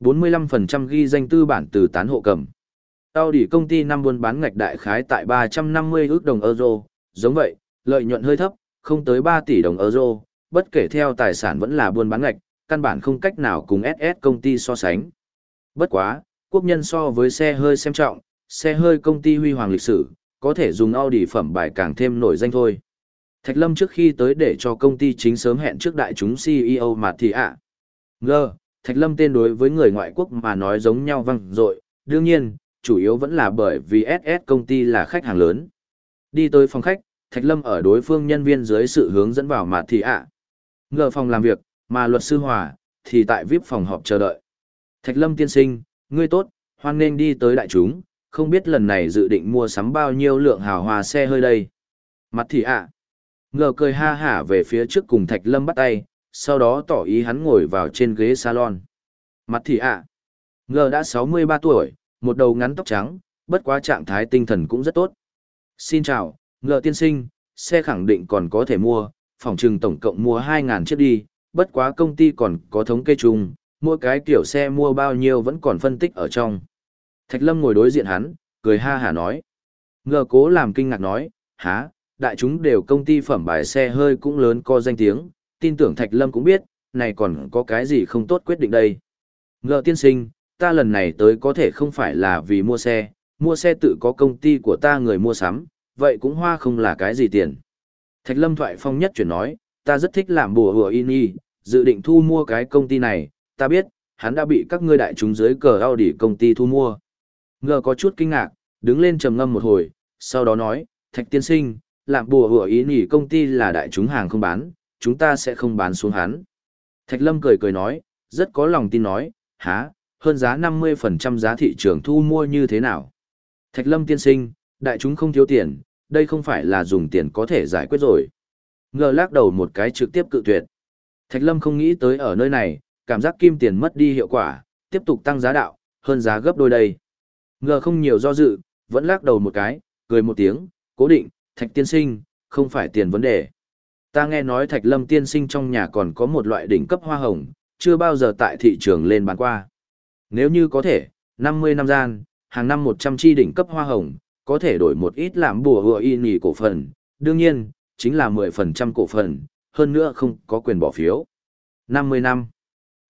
45% ghi danh tư bản từ tán hộ cầm. Audi công ty năm buôn bán ngạch đại khái tại 350 ước đồng euro, giống vậy, lợi nhuận hơi thấp, không tới 3 tỷ đồng euro, bất kể theo tài sản vẫn là buôn bán ngạch, căn bản không cách nào cùng SS công ty so sánh. Bất quá, quốc nhân so với xe hơi xem trọng, xe hơi công ty huy hoàng lịch sử, có thể dùng Audi phẩm bài càng thêm nổi danh thôi. Thạch Lâm trước khi tới để cho công ty chính sớm hẹn trước đại chúng CEO mà thì ạ. À. Ngờ, Thạch Lâm tên đối với người ngoại quốc mà nói giống nhau văng dội đương nhiên, chủ yếu vẫn là bởi vì SS công ty là khách hàng lớn. Đi tới phòng khách, Thạch Lâm ở đối phương nhân viên dưới sự hướng dẫn vào mà thì ạ. À. Ngờ phòng làm việc, mà luật sư Hòa, thì tại VIP phòng họp chờ đợi. Thạch Lâm tiên sinh, ngươi tốt, hoan nghênh đi tới đại chúng, không biết lần này dự định mua sắm bao nhiêu lượng hào hòa xe hơi đây. Mặt thì ạ. À. Ngờ cười ha hả về phía trước cùng Thạch Lâm bắt tay, sau đó tỏ ý hắn ngồi vào trên ghế salon. Mặt thì ạ. À. Ngờ đã 63 tuổi, một đầu ngắn tóc trắng, bất quá trạng thái tinh thần cũng rất tốt. Xin chào, ngờ tiên sinh, xe khẳng định còn có thể mua, phòng trừng tổng cộng mua 2.000 chiếc đi, bất quá công ty còn có thống kê chung, mỗi cái kiểu xe mua bao nhiêu vẫn còn phân tích ở trong. Thạch Lâm ngồi đối diện hắn, cười ha hả nói. Ngờ cố làm kinh ngạc nói, há, đại chúng đều công ty phẩm bài xe hơi cũng lớn có danh tiếng, tin tưởng Thạch Lâm cũng biết, này còn có cái gì không tốt quyết định đây. Ngờ tiên sinh, ta lần này tới có thể không phải là vì mua xe, mua xe tự có công ty của ta người mua sắm, vậy cũng hoa không là cái gì tiền. Thạch Lâm thoại phong nhất chuyển nói, ta rất thích làm bùa hùa in y, dự định thu mua cái công ty này, ta biết, hắn đã bị các ngươi đại chúng dưới cờ Audi công ty thu mua. Ngờ có chút kinh ngạc, đứng lên trầm ngâm một hồi, sau đó nói, Thạch tiên sinh, làm bùa hủa ý nghỉ công ty là đại chúng hàng không bán, chúng ta sẽ không bán xuống hắn. Thạch Lâm cười cười nói, rất có lòng tin nói, há, hơn giá 50% giá thị trường thu mua như thế nào. Thạch Lâm tiên sinh, đại chúng không thiếu tiền, đây không phải là dùng tiền có thể giải quyết rồi. Ngờ lắc đầu một cái trực tiếp cự tuyệt. Thạch Lâm không nghĩ tới ở nơi này, cảm giác kim tiền mất đi hiệu quả, tiếp tục tăng giá đạo, hơn giá gấp đôi đây. Ngờ không nhiều do dự, vẫn lắc đầu một cái, cười một tiếng, cố định, thạch tiên sinh, không phải tiền vấn đề. Ta nghe nói thạch lâm tiên sinh trong nhà còn có một loại đỉnh cấp hoa hồng, chưa bao giờ tại thị trường lên bán qua. Nếu như có thể, 50 năm gian, hàng năm 100 chi đỉnh cấp hoa hồng, có thể đổi một ít làm bùa hựa y nhì cổ phần, đương nhiên, chính là 10% cổ phần, hơn nữa không có quyền bỏ phiếu. 50 năm.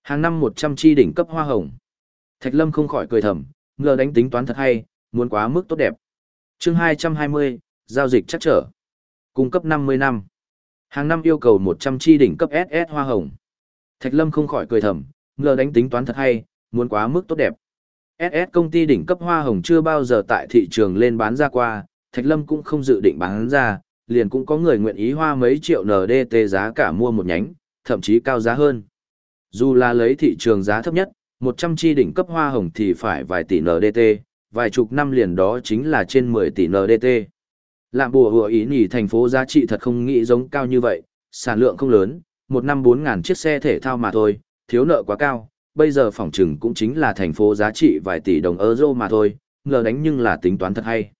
Hàng năm 100 chi đỉnh cấp hoa hồng. Thạch Lâm không khỏi cười thầm, ngờ đánh tính toán thật hay, muốn quá mức tốt đẹp. Chương 220, giao dịch chắc trở. Cung cấp 50 năm. Hàng năm yêu cầu 100 chi đỉnh cấp SS hoa hồng. Thạch Lâm không khỏi cười thầm, ngờ đánh tính toán thật hay, muốn quá mức tốt đẹp. SS công ty đỉnh cấp hoa hồng chưa bao giờ tại thị trường lên bán ra qua, Thạch Lâm cũng không dự định bán ra, liền cũng có người nguyện ý hoa mấy triệu NDT giá cả mua một nhánh, thậm chí cao giá hơn. Dù là lấy thị trường giá thấp nhất, 100 chi đỉnh cấp hoa hồng thì phải vài tỷ NDT, vài chục năm liền đó chính là trên 10 tỷ NDT. Lạm bùa hùa ý nhỉ thành phố giá trị thật không nghĩ giống cao như vậy, sản lượng không lớn, một năm 4 ngàn chiếc xe thể thao mà thôi, thiếu nợ quá cao, bây giờ phỏng trừng cũng chính là thành phố giá trị vài tỷ đồng euro mà thôi, ngờ đánh nhưng là tính toán thật hay.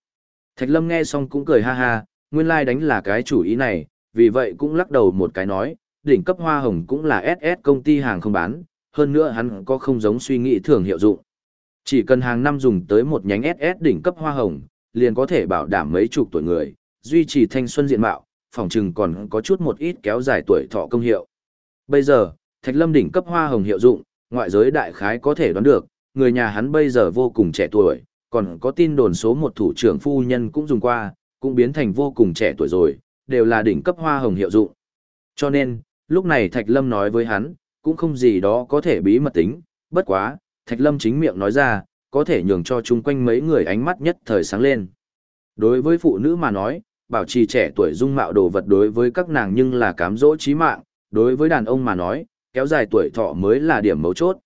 Thạch Lâm nghe xong cũng cười ha ha, nguyên lai like đánh là cái chủ ý này, vì vậy cũng lắc đầu một cái nói, đỉnh cấp hoa hồng cũng là SS công ty hàng không bán, hơn nữa hắn có không giống suy nghĩ thường hiệu dụng. Chỉ cần hàng năm dùng tới một nhánh SS đỉnh cấp hoa hồng, liền có thể bảo đảm mấy chục tuổi người, duy trì thanh xuân diện mạo, phòng trừng còn có chút một ít kéo dài tuổi thọ công hiệu. Bây giờ, Thạch Lâm đỉnh cấp hoa hồng hiệu dụng, ngoại giới đại khái có thể đoán được, người nhà hắn bây giờ vô cùng trẻ tuổi, còn có tin đồn số một thủ trưởng phu nhân cũng dùng qua, cũng biến thành vô cùng trẻ tuổi rồi, đều là đỉnh cấp hoa hồng hiệu dụng. Cho nên, lúc này Thạch Lâm nói với hắn, cũng không gì đó có thể bí mật tính, bất quá, Thạch Lâm chính miệng nói ra, có thể nhường cho chung quanh mấy người ánh mắt nhất thời sáng lên. Đối với phụ nữ mà nói, bảo trì trẻ tuổi dung mạo đồ vật đối với các nàng nhưng là cám dỗ chí mạng, đối với đàn ông mà nói, kéo dài tuổi thọ mới là điểm mấu chốt.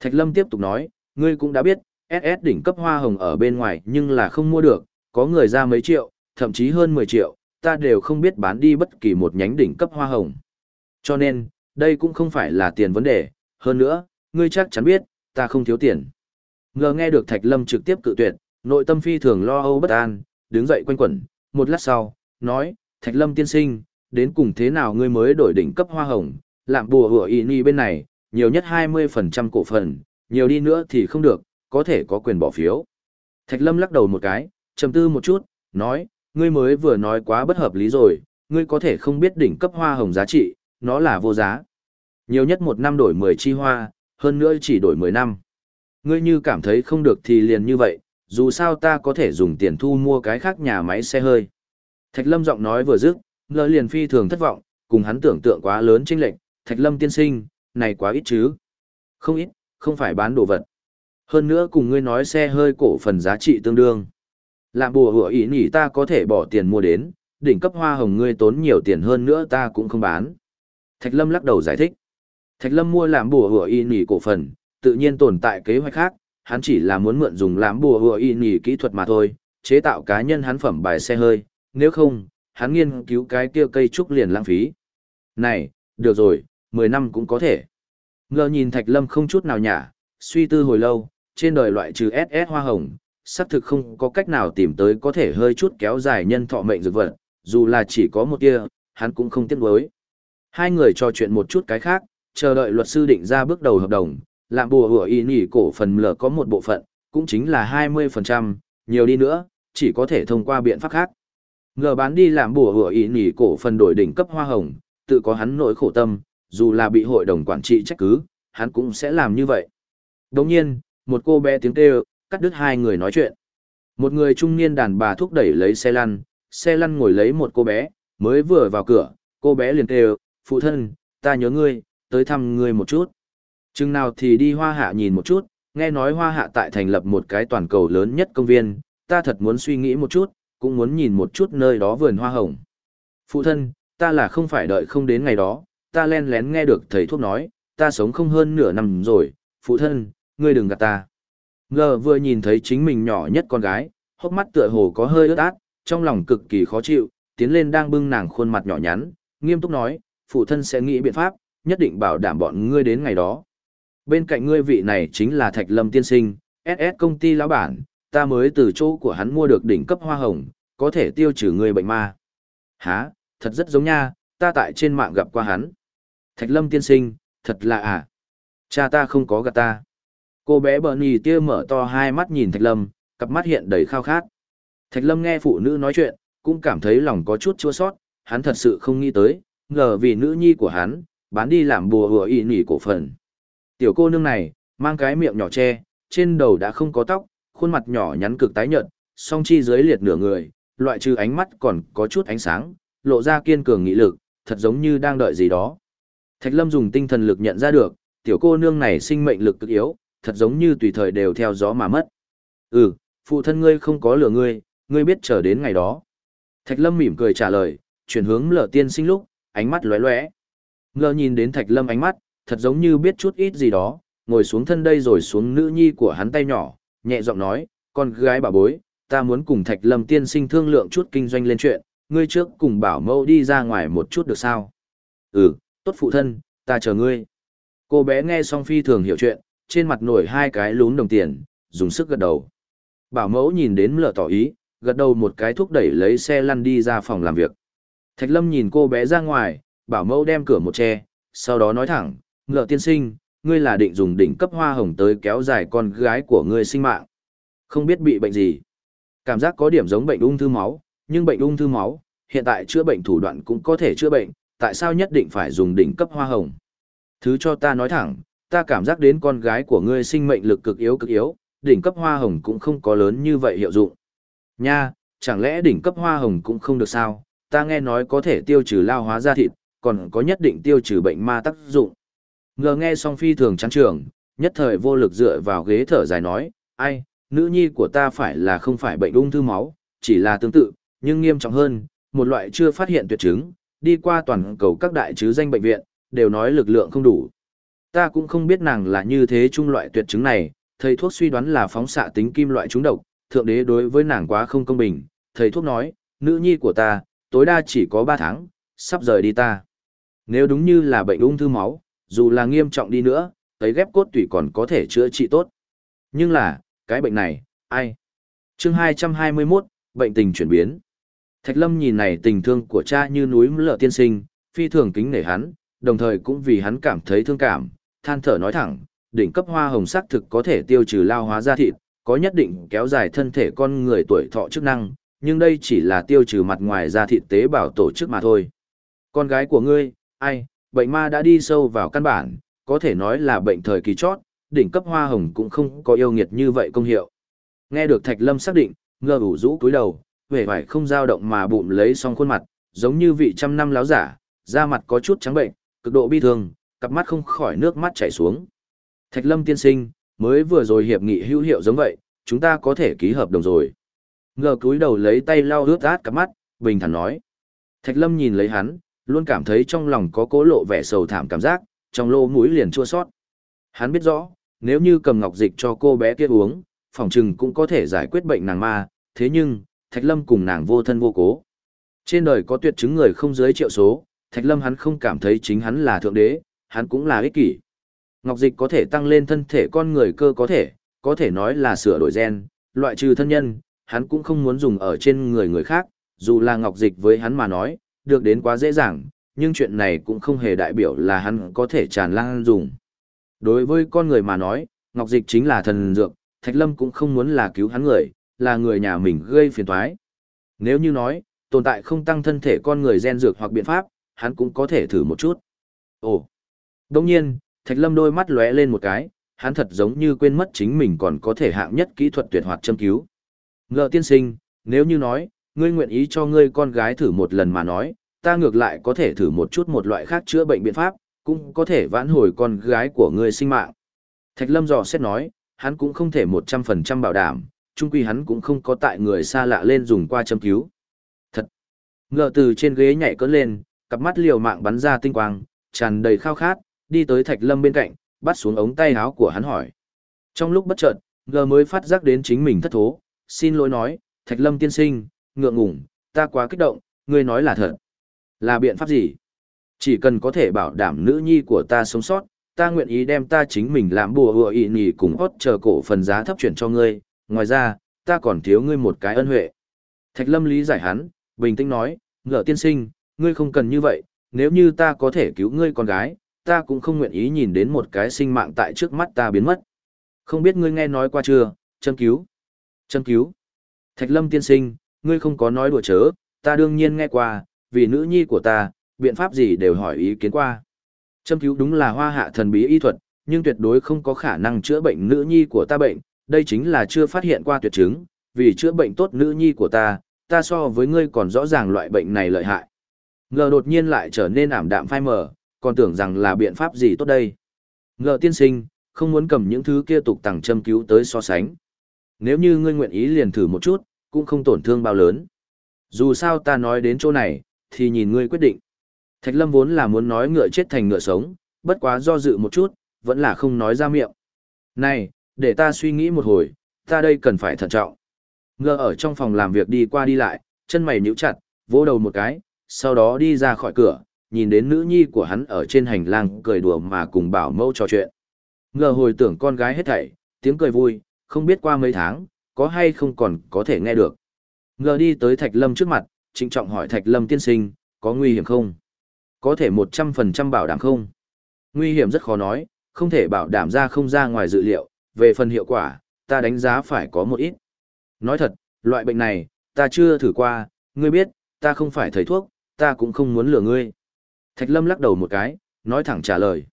Thạch Lâm tiếp tục nói, ngươi cũng đã biết, SS đỉnh cấp hoa hồng ở bên ngoài nhưng là không mua được, có người ra mấy triệu, thậm chí hơn 10 triệu, ta đều không biết bán đi bất kỳ một nhánh đỉnh cấp hoa hồng. Cho nên, đây cũng không phải là tiền vấn đề, hơn nữa, ngươi chắc chắn biết, ta không thiếu tiền. Ngờ nghe được Thạch Lâm trực tiếp cự tuyệt, nội tâm phi thường lo âu bất an, đứng dậy quanh quẩn, một lát sau, nói, Thạch Lâm tiên sinh, đến cùng thế nào ngươi mới đổi đỉnh cấp hoa hồng, làm bùa hủa y ni bên này, nhiều nhất 20% cổ phần, nhiều đi nữa thì không được, có thể có quyền bỏ phiếu. Thạch Lâm lắc đầu một cái, trầm tư một chút, nói, ngươi mới vừa nói quá bất hợp lý rồi, ngươi có thể không biết đỉnh cấp hoa hồng giá trị, nó là vô giá. Nhiều nhất một năm đổi 10 chi hoa, hơn nữa chỉ đổi 10 năm. Ngươi như cảm thấy không được thì liền như vậy, dù sao ta có thể dùng tiền thu mua cái khác nhà máy xe hơi. Thạch Lâm giọng nói vừa dứt, ngờ liền phi thường thất vọng, cùng hắn tưởng tượng quá lớn chênh lệch, Thạch Lâm tiên sinh, này quá ít chứ. Không ít, không phải bán đồ vật. Hơn nữa cùng ngươi nói xe hơi cổ phần giá trị tương đương. Làm bùa hủa ý nhỉ ta có thể bỏ tiền mua đến, đỉnh cấp hoa hồng ngươi tốn nhiều tiền hơn nữa ta cũng không bán. Thạch Lâm lắc đầu giải thích. Thạch Lâm mua làm bùa hủa y nỉ cổ phần, tự nhiên tồn tại kế hoạch khác, hắn chỉ là muốn mượn dùng làm bùa hủa y nỉ kỹ thuật mà thôi, chế tạo cá nhân hắn phẩm bài xe hơi, nếu không, hắn nghiên cứu cái kia cây trúc liền lãng phí. Này, được rồi, 10 năm cũng có thể. Ngờ nhìn Thạch Lâm không chút nào nhả, suy tư hồi lâu, trên đời loại trừ SS hoa hồng, xác thực không có cách nào tìm tới có thể hơi chút kéo dài nhân thọ mệnh dược vật, dù là chỉ có một tia, hắn cũng không tiếc nuối. Hai người trò chuyện một chút cái khác, chờ đợi luật sư định ra bước đầu hợp đồng, làm bùa hủa y nỉ cổ phần lờ có một bộ phận, cũng chính là 20%, nhiều đi nữa, chỉ có thể thông qua biện pháp khác. Ngờ bán đi làm bùa hủa y nỉ cổ phần đổi đỉnh cấp hoa hồng, tự có hắn nỗi khổ tâm, dù là bị hội đồng quản trị trách cứ, hắn cũng sẽ làm như vậy. Đồng nhiên, một cô bé tiếng kêu, cắt đứt hai người nói chuyện. Một người trung niên đàn bà thúc đẩy lấy xe lăn, xe lăn ngồi lấy một cô bé, mới vừa vào cửa, cô bé liền kêu, phụ thân, ta nhớ ngươi, tới thăm ngươi một chút. Chừng nào thì đi hoa hạ nhìn một chút, nghe nói hoa hạ tại thành lập một cái toàn cầu lớn nhất công viên, ta thật muốn suy nghĩ một chút, cũng muốn nhìn một chút nơi đó vườn hoa hồng. Phụ thân, ta là không phải đợi không đến ngày đó, ta len lén nghe được thầy thuốc nói, ta sống không hơn nửa năm rồi, phụ thân, ngươi đừng gạt ta. Ngờ vừa nhìn thấy chính mình nhỏ nhất con gái, hốc mắt tựa hồ có hơi ướt át, trong lòng cực kỳ khó chịu, tiến lên đang bưng nàng khuôn mặt nhỏ nhắn, nghiêm túc nói, phụ thân sẽ nghĩ biện pháp, nhất định bảo đảm bọn ngươi đến ngày đó. Bên cạnh ngươi vị này chính là Thạch Lâm tiên sinh, SS công ty lão bản, ta mới từ chỗ của hắn mua được đỉnh cấp hoa hồng, có thể tiêu trừ ngươi bệnh ma. Hả, thật rất giống nha, ta tại trên mạng gặp qua hắn. Thạch Lâm tiên sinh, thật là à. Cha ta không có gạt ta. Cô bé bờ nì tia mở to hai mắt nhìn Thạch Lâm, cặp mắt hiện đầy khao khát. Thạch Lâm nghe phụ nữ nói chuyện, cũng cảm thấy lòng có chút chua sót, hắn thật sự không nghĩ tới, ngờ vì nữ nhi của hắn, bán đi làm bùa hùa y nỉ cổ phần. Tiểu cô nương này, mang cái miệng nhỏ che, trên đầu đã không có tóc, khuôn mặt nhỏ nhắn cực tái nhợt, song chi dưới liệt nửa người, loại trừ ánh mắt còn có chút ánh sáng, lộ ra kiên cường nghị lực, thật giống như đang đợi gì đó. Thạch Lâm dùng tinh thần lực nhận ra được, tiểu cô nương này sinh mệnh lực cực yếu, thật giống như tùy thời đều theo gió mà mất. Ừ, phụ thân ngươi không có lừa ngươi, ngươi biết chờ đến ngày đó. Thạch Lâm mỉm cười trả lời, chuyển hướng lở tiên sinh lúc, ánh mắt lóe lóe. Ngờ nhìn đến Thạch Lâm ánh mắt, thật giống như biết chút ít gì đó, ngồi xuống thân đây rồi xuống nữ nhi của hắn tay nhỏ, nhẹ giọng nói, con gái bà bối, ta muốn cùng Thạch Lâm tiên sinh thương lượng chút kinh doanh lên chuyện, ngươi trước cùng bảo mẫu đi ra ngoài một chút được sao? Ừ, tốt phụ thân, ta chờ ngươi. Cô bé nghe xong phi thường hiểu chuyện, trên mặt nổi hai cái lún đồng tiền, dùng sức gật đầu. Bảo mẫu nhìn đến lờ tỏ ý, gật đầu một cái thúc đẩy lấy xe lăn đi ra phòng làm việc. Thạch lâm nhìn cô bé ra ngoài, bảo mẫu đem cửa một che, sau đó nói thẳng, ngựa tiên sinh, ngươi là định dùng đỉnh cấp hoa hồng tới kéo dài con gái của ngươi sinh mạng. Không biết bị bệnh gì. Cảm giác có điểm giống bệnh ung thư máu, nhưng bệnh ung thư máu, hiện tại chữa bệnh thủ đoạn cũng có thể chữa bệnh, tại sao nhất định phải dùng đỉnh cấp hoa hồng? Thứ cho ta nói thẳng, ta cảm giác đến con gái của ngươi sinh mệnh lực cực yếu cực yếu, đỉnh cấp hoa hồng cũng không có lớn như vậy hiệu dụng. Nha, chẳng lẽ đỉnh cấp hoa hồng cũng không được sao? Ta nghe nói có thể tiêu trừ lao hóa da thịt, còn có nhất định tiêu trừ bệnh ma tác dụng. Ngờ nghe song phi thường chán trường, nhất thời vô lực dựa vào ghế thở dài nói, ai, nữ nhi của ta phải là không phải bệnh ung thư máu, chỉ là tương tự, nhưng nghiêm trọng hơn, một loại chưa phát hiện tuyệt chứng, đi qua toàn cầu các đại chứ danh bệnh viện, đều nói lực lượng không đủ. Ta cũng không biết nàng là như thế chung loại tuyệt chứng này, thầy thuốc suy đoán là phóng xạ tính kim loại trúng độc, thượng đế đối với nàng quá không công bình, thầy thuốc nói, nữ nhi của ta, tối đa chỉ có 3 tháng, sắp rời đi ta. Nếu đúng như là bệnh ung thư máu, dù là nghiêm trọng đi nữa, tấy ghép cốt tủy còn có thể chữa trị tốt. Nhưng là, cái bệnh này, ai? chương 221, bệnh tình chuyển biến. Thạch Lâm nhìn này tình thương của cha như núi lở tiên sinh, phi thường kính nể hắn, đồng thời cũng vì hắn cảm thấy thương cảm, than thở nói thẳng, đỉnh cấp hoa hồng sắc thực có thể tiêu trừ lao hóa da thịt, có nhất định kéo dài thân thể con người tuổi thọ chức năng, nhưng đây chỉ là tiêu trừ mặt ngoài ra thịt tế bào tổ chức mà thôi. Con gái của ngươi, ai, bệnh ma đã đi sâu vào căn bản, có thể nói là bệnh thời kỳ chót, đỉnh cấp hoa hồng cũng không có yêu nghiệt như vậy công hiệu. Nghe được Thạch Lâm xác định, ngơ ủ rũ cúi đầu, vẻ vải không dao động mà bụng lấy xong khuôn mặt, giống như vị trăm năm láo giả, da mặt có chút trắng bệnh, cực độ bi thương, cặp mắt không khỏi nước mắt chảy xuống. Thạch Lâm tiên sinh, mới vừa rồi hiệp nghị hữu hiệu giống vậy, chúng ta có thể ký hợp đồng rồi. Ngờ cúi đầu lấy tay lau ướt át cả mắt, bình thản nói. Thạch Lâm nhìn lấy hắn, luôn cảm thấy trong lòng có cố lộ vẻ sầu thảm cảm giác, trong lỗ mũi liền chua xót Hắn biết rõ, nếu như cầm ngọc dịch cho cô bé kia uống, phòng trừng cũng có thể giải quyết bệnh nàng ma, thế nhưng, Thạch Lâm cùng nàng vô thân vô cố. Trên đời có tuyệt chứng người không dưới triệu số, Thạch Lâm hắn không cảm thấy chính hắn là thượng đế, hắn cũng là ích kỷ. Ngọc dịch có thể tăng lên thân thể con người cơ có thể, có thể nói là sửa đổi gen, loại trừ thân nhân, hắn cũng không muốn dùng ở trên người người khác, dù là ngọc dịch với hắn mà nói, được đến quá dễ dàng, nhưng chuyện này cũng không hề đại biểu là hắn có thể tràn lan dùng. Đối với con người mà nói, ngọc dịch chính là thần dược, Thạch Lâm cũng không muốn là cứu hắn người, là người nhà mình gây phiền toái. Nếu như nói, tồn tại không tăng thân thể con người gen dược hoặc biện pháp, hắn cũng có thể thử một chút. Ồ! Đồng nhiên, Thạch Lâm đôi mắt lóe lên một cái, hắn thật giống như quên mất chính mình còn có thể hạng nhất kỹ thuật tuyệt hoạt châm cứu. Ngờ tiên sinh, nếu như nói, ngươi nguyện ý cho ngươi con gái thử một lần mà nói, ta ngược lại có thể thử một chút một loại khác chữa bệnh biện pháp, cũng có thể vãn hồi con gái của ngươi sinh mạng. Thạch Lâm dò xét nói, hắn cũng không thể 100% bảo đảm, chung quy hắn cũng không có tại người xa lạ lên dùng qua châm cứu. Thật! Ngờ từ trên ghế nhảy cỡ lên, cặp mắt liều mạng bắn ra tinh quang, tràn đầy khao khát, đi tới Thạch Lâm bên cạnh, bắt xuống ống tay áo của hắn hỏi. Trong lúc bất chợt, ngờ mới phát giác đến chính mình thất thố, xin lỗi nói, Thạch Lâm tiên sinh, ngượng ngủng, ta quá kích động, ngươi nói là thật. Là biện pháp gì? Chỉ cần có thể bảo đảm nữ nhi của ta sống sót, ta nguyện ý đem ta chính mình làm bùa hùa ị nì cùng hót chờ cổ phần giá thấp chuyển cho ngươi, ngoài ra, ta còn thiếu ngươi một cái ân huệ. Thạch Lâm lý giải hắn, bình tĩnh nói, ngựa tiên sinh, ngươi không cần như vậy, nếu như ta có thể cứu ngươi con gái, ta cũng không nguyện ý nhìn đến một cái sinh mạng tại trước mắt ta biến mất. Không biết ngươi nghe nói qua chưa, châm cứu. Châm cứu. Thạch lâm tiên sinh, ngươi không có nói đùa chớ, ta đương nhiên nghe qua, vì nữ nhi của ta, biện pháp gì đều hỏi ý kiến qua. Châm cứu đúng là hoa hạ thần bí y thuật, nhưng tuyệt đối không có khả năng chữa bệnh nữ nhi của ta bệnh, đây chính là chưa phát hiện qua tuyệt chứng, vì chữa bệnh tốt nữ nhi của ta, ta so với ngươi còn rõ ràng loại bệnh này lợi hại. Ngờ đột nhiên lại trở nên ảm đạm phai mờ, còn tưởng rằng là biện pháp gì tốt đây. Ngờ tiên sinh, không muốn cầm những thứ kia tục tàng châm cứu tới so sánh. Nếu như ngươi nguyện ý liền thử một chút, cũng không tổn thương bao lớn. Dù sao ta nói đến chỗ này, thì nhìn ngươi quyết định. Thạch Lâm vốn là muốn nói ngựa chết thành ngựa sống, bất quá do dự một chút, vẫn là không nói ra miệng. Này, để ta suy nghĩ một hồi, ta đây cần phải thận trọng. Ngờ ở trong phòng làm việc đi qua đi lại, chân mày nhíu chặt, vỗ đầu một cái, sau đó đi ra khỏi cửa, nhìn đến nữ nhi của hắn ở trên hành lang cười đùa mà cùng bảo mẫu trò chuyện. Ngờ hồi tưởng con gái hết thảy, tiếng cười vui, không biết qua mấy tháng, có hay không còn có thể nghe được. Ngờ đi tới Thạch Lâm trước mặt, trịnh trọng hỏi Thạch Lâm tiên sinh, có nguy hiểm không? Có thể 100% bảo đảm không? Nguy hiểm rất khó nói, không thể bảo đảm ra không ra ngoài dự liệu, về phần hiệu quả, ta đánh giá phải có một ít. Nói thật, loại bệnh này, ta chưa thử qua, ngươi biết, ta không phải thầy thuốc, ta cũng không muốn lừa ngươi. Thạch Lâm lắc đầu một cái, nói thẳng trả lời.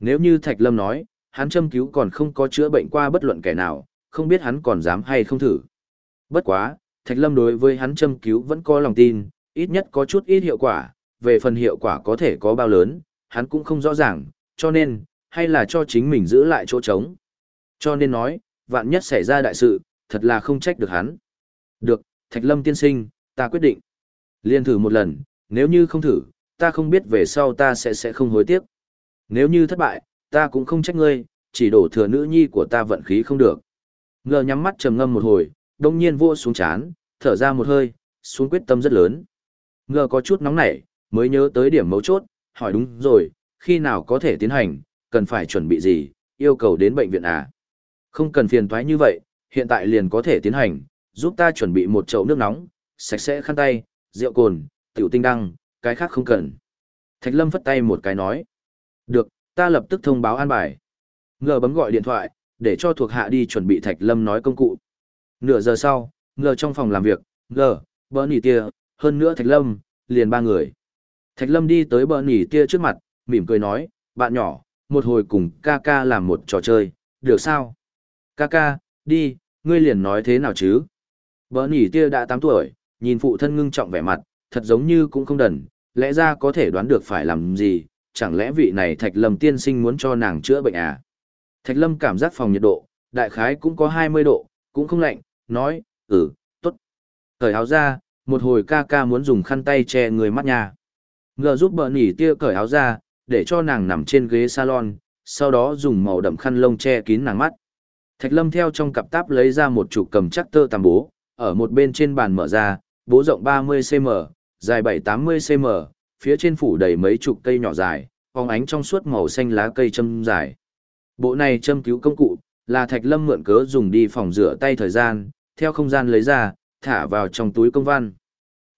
Nếu như Thạch Lâm nói, hắn châm cứu còn không có chữa bệnh qua bất luận kẻ nào, không biết hắn còn dám hay không thử. Bất quá, Thạch Lâm đối với hắn châm cứu vẫn có lòng tin, ít nhất có chút ít hiệu quả, về phần hiệu quả có thể có bao lớn, hắn cũng không rõ ràng, cho nên, hay là cho chính mình giữ lại chỗ trống. Cho nên nói, vạn nhất xảy ra đại sự, thật là không trách được hắn. Được, Thạch Lâm tiên sinh, ta quyết định. Liên thử một lần, nếu như không thử, ta không biết về sau ta sẽ sẽ không hối tiếc. Nếu như thất bại, ta cũng không trách ngươi, chỉ đổ thừa nữ nhi của ta vận khí không được. Ngờ nhắm mắt trầm ngâm một hồi, đông nhiên vua xuống chán, thở ra một hơi, xuống quyết tâm rất lớn. Ngờ có chút nóng nảy, mới nhớ tới điểm mấu chốt, hỏi đúng rồi, khi nào có thể tiến hành, cần phải chuẩn bị gì, yêu cầu đến bệnh viện à. Không cần phiền thoái như vậy, hiện tại liền có thể tiến hành, giúp ta chuẩn bị một chậu nước nóng, sạch sẽ khăn tay, rượu cồn, tiểu tinh đăng, cái khác không cần. Thạch Lâm phất tay một cái nói. Được, ta lập tức thông báo an bài. Ngờ bấm gọi điện thoại, để cho thuộc hạ đi chuẩn bị Thạch Lâm nói công cụ. Nửa giờ sau, ngờ trong phòng làm việc, ngờ, bỡ nỉ tia, hơn nữa Thạch Lâm, liền ba người. Thạch Lâm đi tới bỡ nỉ tia trước mặt, mỉm cười nói, bạn nhỏ, một hồi cùng ca ca làm một trò chơi, được sao? Ca ca, đi, ngươi liền nói thế nào chứ? Bỡ nỉ tia đã 8 tuổi, nhìn phụ thân ngưng trọng vẻ mặt, thật giống như cũng không đần, lẽ ra có thể đoán được phải làm gì, chẳng lẽ vị này Thạch Lâm tiên sinh muốn cho nàng chữa bệnh à? Thạch Lâm cảm giác phòng nhiệt độ, đại khái cũng có 20 độ, cũng không lạnh, nói, ừ, tốt. Cởi áo ra, một hồi ca ca muốn dùng khăn tay che người mắt nhà. Ngờ giúp bờ nỉ tia cởi áo ra, để cho nàng nằm trên ghế salon, sau đó dùng màu đậm khăn lông che kín nàng mắt. Thạch Lâm theo trong cặp táp lấy ra một chục cầm chắc tơ tằm bố, ở một bên trên bàn mở ra, bố rộng 30cm, dài 7-80cm, phía trên phủ đầy mấy chục cây nhỏ dài, phóng ánh trong suốt màu xanh lá cây châm dài. Bộ này châm cứu công cụ, là Thạch Lâm mượn cớ dùng đi phòng rửa tay thời gian, theo không gian lấy ra, thả vào trong túi công văn.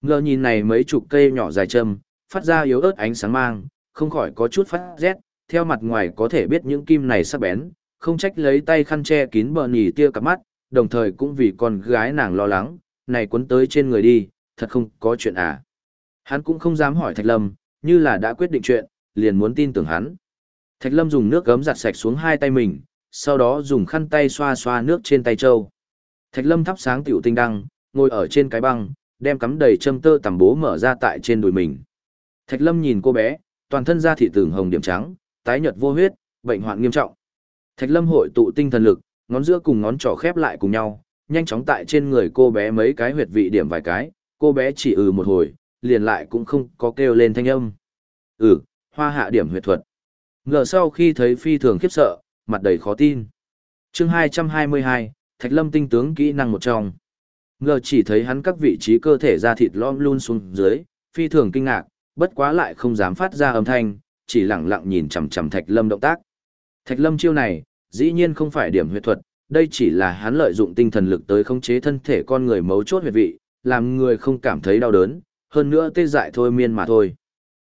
Ngờ nhìn này mấy chục cây nhỏ dài châm, phát ra yếu ớt ánh sáng mang, không khỏi có chút phát rét, theo mặt ngoài có thể biết những kim này sắc bén, không trách lấy tay khăn che kín bờ nhì tia cặp mắt, đồng thời cũng vì con gái nàng lo lắng, này cuốn tới trên người đi, thật không có chuyện à. Hắn cũng không dám hỏi Thạch Lâm, như là đã quyết định chuyện, liền muốn tin tưởng hắn. Thạch Lâm dùng nước gấm giặt sạch xuống hai tay mình, sau đó dùng khăn tay xoa xoa nước trên tay châu. Thạch Lâm thắp sáng tiểu tinh đăng, ngồi ở trên cái băng, đem cắm đầy châm tơ tằm bố mở ra tại trên đùi mình. Thạch Lâm nhìn cô bé, toàn thân da thị tường hồng điểm trắng, tái nhợt vô huyết, bệnh hoạn nghiêm trọng. Thạch Lâm hội tụ tinh thần lực, ngón giữa cùng ngón trỏ khép lại cùng nhau, nhanh chóng tại trên người cô bé mấy cái huyệt vị điểm vài cái, cô bé chỉ ừ một hồi, liền lại cũng không có kêu lên thanh âm. Ừ, hoa hạ điểm huyệt thuật. Ngờ sau khi thấy phi thường khiếp sợ, mặt đầy khó tin. chương 222, Thạch Lâm tinh tướng kỹ năng một trong. Ngờ chỉ thấy hắn các vị trí cơ thể da thịt lom luôn xuống dưới, phi thường kinh ngạc, bất quá lại không dám phát ra âm thanh, chỉ lặng lặng nhìn chằm chằm Thạch Lâm động tác. Thạch Lâm chiêu này, dĩ nhiên không phải điểm huyệt thuật, đây chỉ là hắn lợi dụng tinh thần lực tới khống chế thân thể con người mấu chốt huyệt vị, làm người không cảm thấy đau đớn, hơn nữa tê dại thôi miên mà thôi.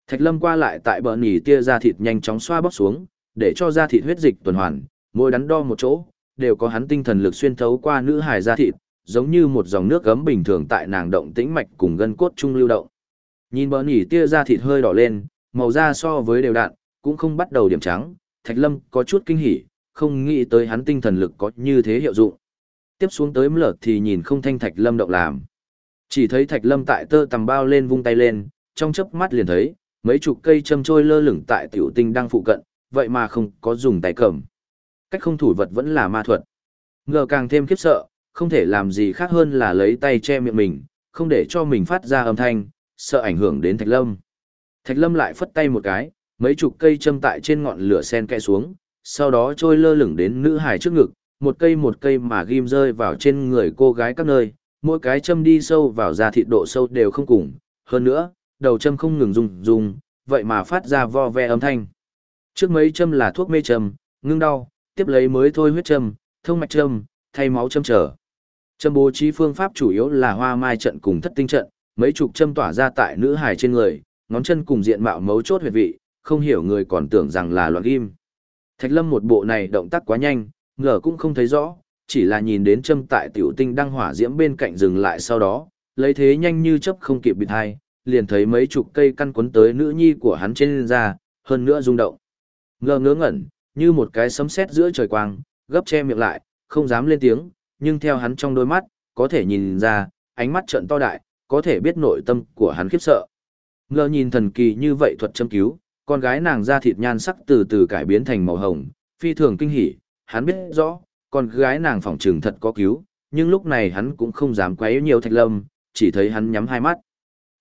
Thạch Lâm qua lại tại bờ nỉ tia da thịt nhanh chóng xoa bóp xuống, để cho da thịt huyết dịch tuần hoàn, mỗi đắn đo một chỗ, đều có hắn tinh thần lực xuyên thấu qua nữ hài da thịt, giống như một dòng nước gấm bình thường tại nàng động tĩnh mạch cùng gân cốt trung lưu động. Nhìn bờ nỉ tia da thịt hơi đỏ lên, màu da so với đều đặn, cũng không bắt đầu điểm trắng, Thạch Lâm có chút kinh hỉ, không nghĩ tới hắn tinh thần lực có như thế hiệu dụng. Tiếp xuống tới lợt thì nhìn không thanh Thạch Lâm động làm. Chỉ thấy Thạch Lâm tại tơ tầm bao lên vung tay lên, trong chớp mắt liền thấy, mấy chục cây châm trôi lơ lửng tại tiểu tinh đang phụ cận, vậy mà không có dùng tay cầm. Cách không thủ vật vẫn là ma thuật. Ngờ càng thêm khiếp sợ, không thể làm gì khác hơn là lấy tay che miệng mình, không để cho mình phát ra âm thanh, sợ ảnh hưởng đến Thạch Lâm. Thạch Lâm lại phất tay một cái, mấy chục cây châm tại trên ngọn lửa sen kẽ xuống, sau đó trôi lơ lửng đến nữ hải trước ngực, một cây một cây mà ghim rơi vào trên người cô gái các nơi, mỗi cái châm đi sâu vào da thịt độ sâu đều không cùng, hơn nữa, đầu châm không ngừng rung rung, vậy mà phát ra vo ve âm thanh. Trước mấy châm là thuốc mê châm, ngưng đau, tiếp lấy mới thôi huyết châm, thông mạch châm, thay máu châm trở. Châm bố trí phương pháp chủ yếu là hoa mai trận cùng thất tinh trận, mấy chục châm tỏa ra tại nữ hài trên người, ngón chân cùng diện mạo mấu chốt huyệt vị, không hiểu người còn tưởng rằng là loạn ghim. Thạch lâm một bộ này động tác quá nhanh, ngờ cũng không thấy rõ, chỉ là nhìn đến châm tại tiểu tinh đang hỏa diễm bên cạnh dừng lại sau đó, lấy thế nhanh như chấp không kịp bịt hai, liền thấy mấy chục cây căn quấn tới nữ nhi của hắn trên ra, hơn nữa rung động. ngơ ngớ ngẩn, như một cái sấm sét giữa trời quang, gấp che miệng lại, không dám lên tiếng, nhưng theo hắn trong đôi mắt, có thể nhìn ra, ánh mắt trợn to đại, có thể biết nội tâm của hắn khiếp sợ. ngơ nhìn thần kỳ như vậy thuật châm cứu, con gái nàng da thịt nhan sắc từ từ cải biến thành màu hồng, phi thường kinh hỉ, hắn biết rõ, con gái nàng phỏng trừng thật có cứu, nhưng lúc này hắn cũng không dám quấy nhiều thạch lâm, chỉ thấy hắn nhắm hai mắt.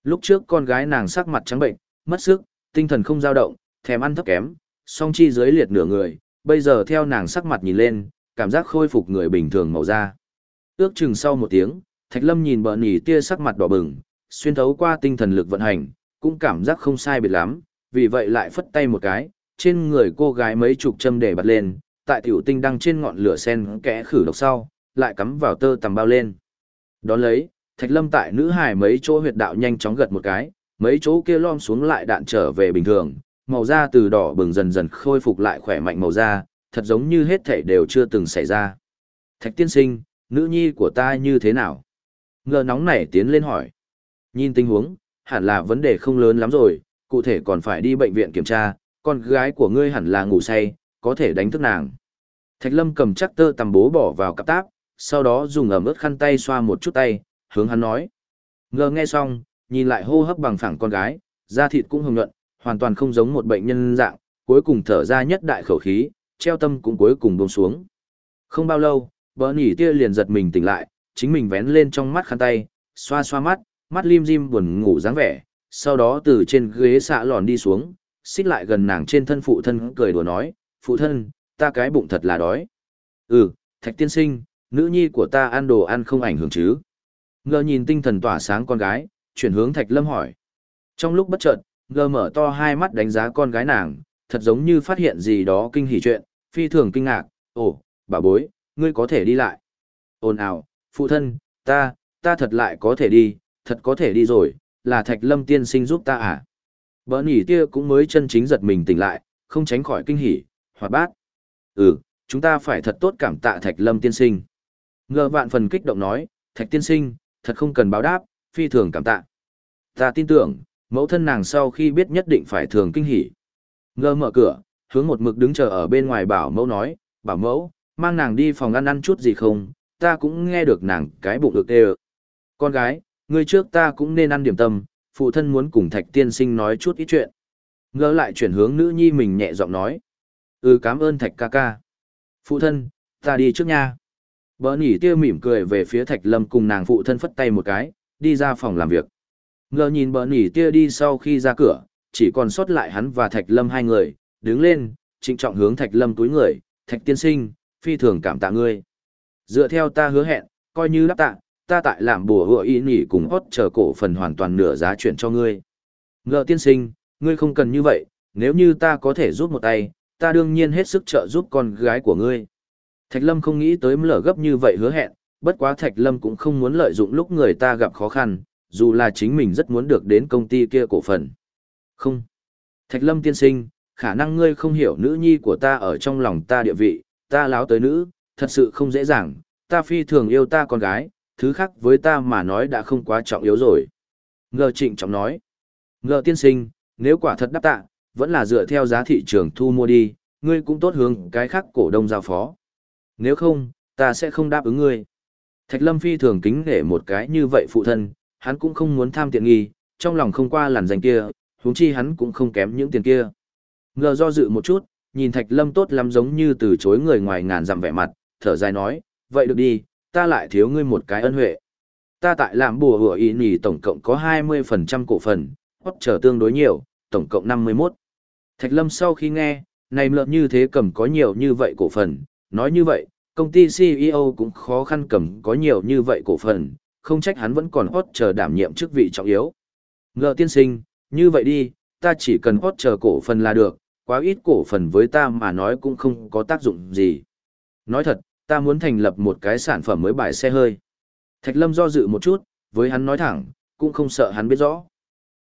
Lúc trước con gái nàng sắc mặt trắng bệnh, mất sức, tinh thần không dao động, thèm ăn thấp kém, song chi dưới liệt nửa người, bây giờ theo nàng sắc mặt nhìn lên, cảm giác khôi phục người bình thường màu da. Ước chừng sau một tiếng, Thạch Lâm nhìn bờ nỉ tia sắc mặt đỏ bừng, xuyên thấu qua tinh thần lực vận hành, cũng cảm giác không sai biệt lắm, vì vậy lại phất tay một cái, trên người cô gái mấy chục châm để bật lên, tại tiểu tinh đăng trên ngọn lửa sen kẽ khử độc sau, lại cắm vào tơ tầm bao lên. Đón lấy, Thạch Lâm tại nữ hải mấy chỗ huyệt đạo nhanh chóng gật một cái, mấy chỗ kia lom xuống lại đạn trở về bình thường, màu da từ đỏ bừng dần dần khôi phục lại khỏe mạnh màu da, thật giống như hết thảy đều chưa từng xảy ra. Thạch tiên sinh, nữ nhi của ta như thế nào? Ngờ nóng nảy tiến lên hỏi. Nhìn tình huống, hẳn là vấn đề không lớn lắm rồi, cụ thể còn phải đi bệnh viện kiểm tra, con gái của ngươi hẳn là ngủ say, có thể đánh thức nàng. Thạch lâm cầm chắc tơ tầm bố bỏ vào cặp táp, sau đó dùng ẩm ướt khăn tay xoa một chút tay, hướng hắn nói. Ngờ nghe xong, nhìn lại hô hấp bằng phẳng con gái, da thịt cũng hồng nhuận, hoàn toàn không giống một bệnh nhân dạng, cuối cùng thở ra nhất đại khẩu khí, treo tâm cũng cuối cùng buông xuống. Không bao lâu, bờ nỉ tia liền giật mình tỉnh lại, chính mình vén lên trong mắt khăn tay, xoa xoa mắt, mắt lim dim buồn ngủ dáng vẻ, sau đó từ trên ghế xạ lòn đi xuống, xích lại gần nàng trên thân phụ thân cười đùa nói, phụ thân, ta cái bụng thật là đói. Ừ, thạch tiên sinh, nữ nhi của ta ăn đồ ăn không ảnh hưởng chứ. Ngờ nhìn tinh thần tỏa sáng con gái, chuyển hướng thạch lâm hỏi. Trong lúc bất chợt, ngờ mở to hai mắt đánh giá con gái nàng, thật giống như phát hiện gì đó kinh hỉ chuyện, phi thường kinh ngạc, ồ, bà bối, ngươi có thể đi lại. Ồn ào, phụ thân, ta, ta thật lại có thể đi, thật có thể đi rồi, là thạch lâm tiên sinh giúp ta à. Bỡ nỉ tia cũng mới chân chính giật mình tỉnh lại, không tránh khỏi kinh hỉ, hoạt bát. Ừ, chúng ta phải thật tốt cảm tạ thạch lâm tiên sinh. Ngờ vạn phần kích động nói, thạch tiên sinh, thật không cần báo đáp, phi thường cảm tạ. Ta tin tưởng, mẫu thân nàng sau khi biết nhất định phải thường kinh hỉ. Ngờ mở cửa, hướng một mực đứng chờ ở bên ngoài bảo mẫu nói, bảo mẫu, mang nàng đi phòng ăn ăn chút gì không, ta cũng nghe được nàng cái bụng được đều. Con gái, ngươi trước ta cũng nên ăn điểm tâm, phụ thân muốn cùng thạch tiên sinh nói chút ít chuyện. Ngờ lại chuyển hướng nữ nhi mình nhẹ giọng nói. Ừ cảm ơn thạch ca ca. Phụ thân, ta đi trước nha. Bỡ nỉ tia mỉm cười về phía thạch lâm cùng nàng phụ thân phất tay một cái, đi ra phòng làm việc. Ngờ nhìn bỡ nỉ tia đi sau khi ra cửa, chỉ còn sót lại hắn và thạch lâm hai người, đứng lên, trịnh trọng hướng thạch lâm túi người, thạch tiên sinh, phi thường cảm tạ ngươi. Dựa theo ta hứa hẹn, coi như đáp tạ, ta tại làm bùa hựa y nỉ cùng hót chờ cổ phần hoàn toàn nửa giá chuyển cho ngươi. Ngờ tiên sinh, ngươi không cần như vậy, nếu như ta có thể giúp một tay, ta đương nhiên hết sức trợ giúp con gái của ngươi. Thạch Lâm không nghĩ tới lở gấp như vậy hứa hẹn, bất quá Thạch Lâm cũng không muốn lợi dụng lúc người ta gặp khó khăn, dù là chính mình rất muốn được đến công ty kia cổ phần. Không. Thạch Lâm tiên sinh, khả năng ngươi không hiểu nữ nhi của ta ở trong lòng ta địa vị, ta láo tới nữ, thật sự không dễ dàng, ta phi thường yêu ta con gái, thứ khác với ta mà nói đã không quá trọng yếu rồi. Ngờ trịnh trọng nói. Ngờ tiên sinh, nếu quả thật đáp tạ, vẫn là dựa theo giá thị trường thu mua đi, ngươi cũng tốt hướng cái khác cổ đông giao phó. Nếu không, ta sẽ không đáp ứng ngươi. Thạch Lâm phi thường kính nể một cái như vậy phụ thân, hắn cũng không muốn tham tiện nghi, trong lòng không qua làn danh kia, huống chi hắn cũng không kém những tiền kia. Ngờ do dự một chút, nhìn Thạch Lâm tốt lắm giống như từ chối người ngoài ngàn dặm vẻ mặt, thở dài nói, vậy được đi, ta lại thiếu ngươi một cái ân huệ. Ta tại làm bùa hủa ý nhì tổng cộng có 20% cổ phần, hoặc trở tương đối nhiều, tổng cộng 51. Thạch Lâm sau khi nghe, này lợn như thế cầm có nhiều như vậy cổ phần, nói như vậy, công ty CEO cũng khó khăn cầm có nhiều như vậy cổ phần, không trách hắn vẫn còn hot chờ đảm nhiệm chức vị trọng yếu. Ngờ tiên sinh, như vậy đi, ta chỉ cần hot chờ cổ phần là được, quá ít cổ phần với ta mà nói cũng không có tác dụng gì. Nói thật, ta muốn thành lập một cái sản phẩm mới bài xe hơi. Thạch Lâm do dự một chút, với hắn nói thẳng, cũng không sợ hắn biết rõ.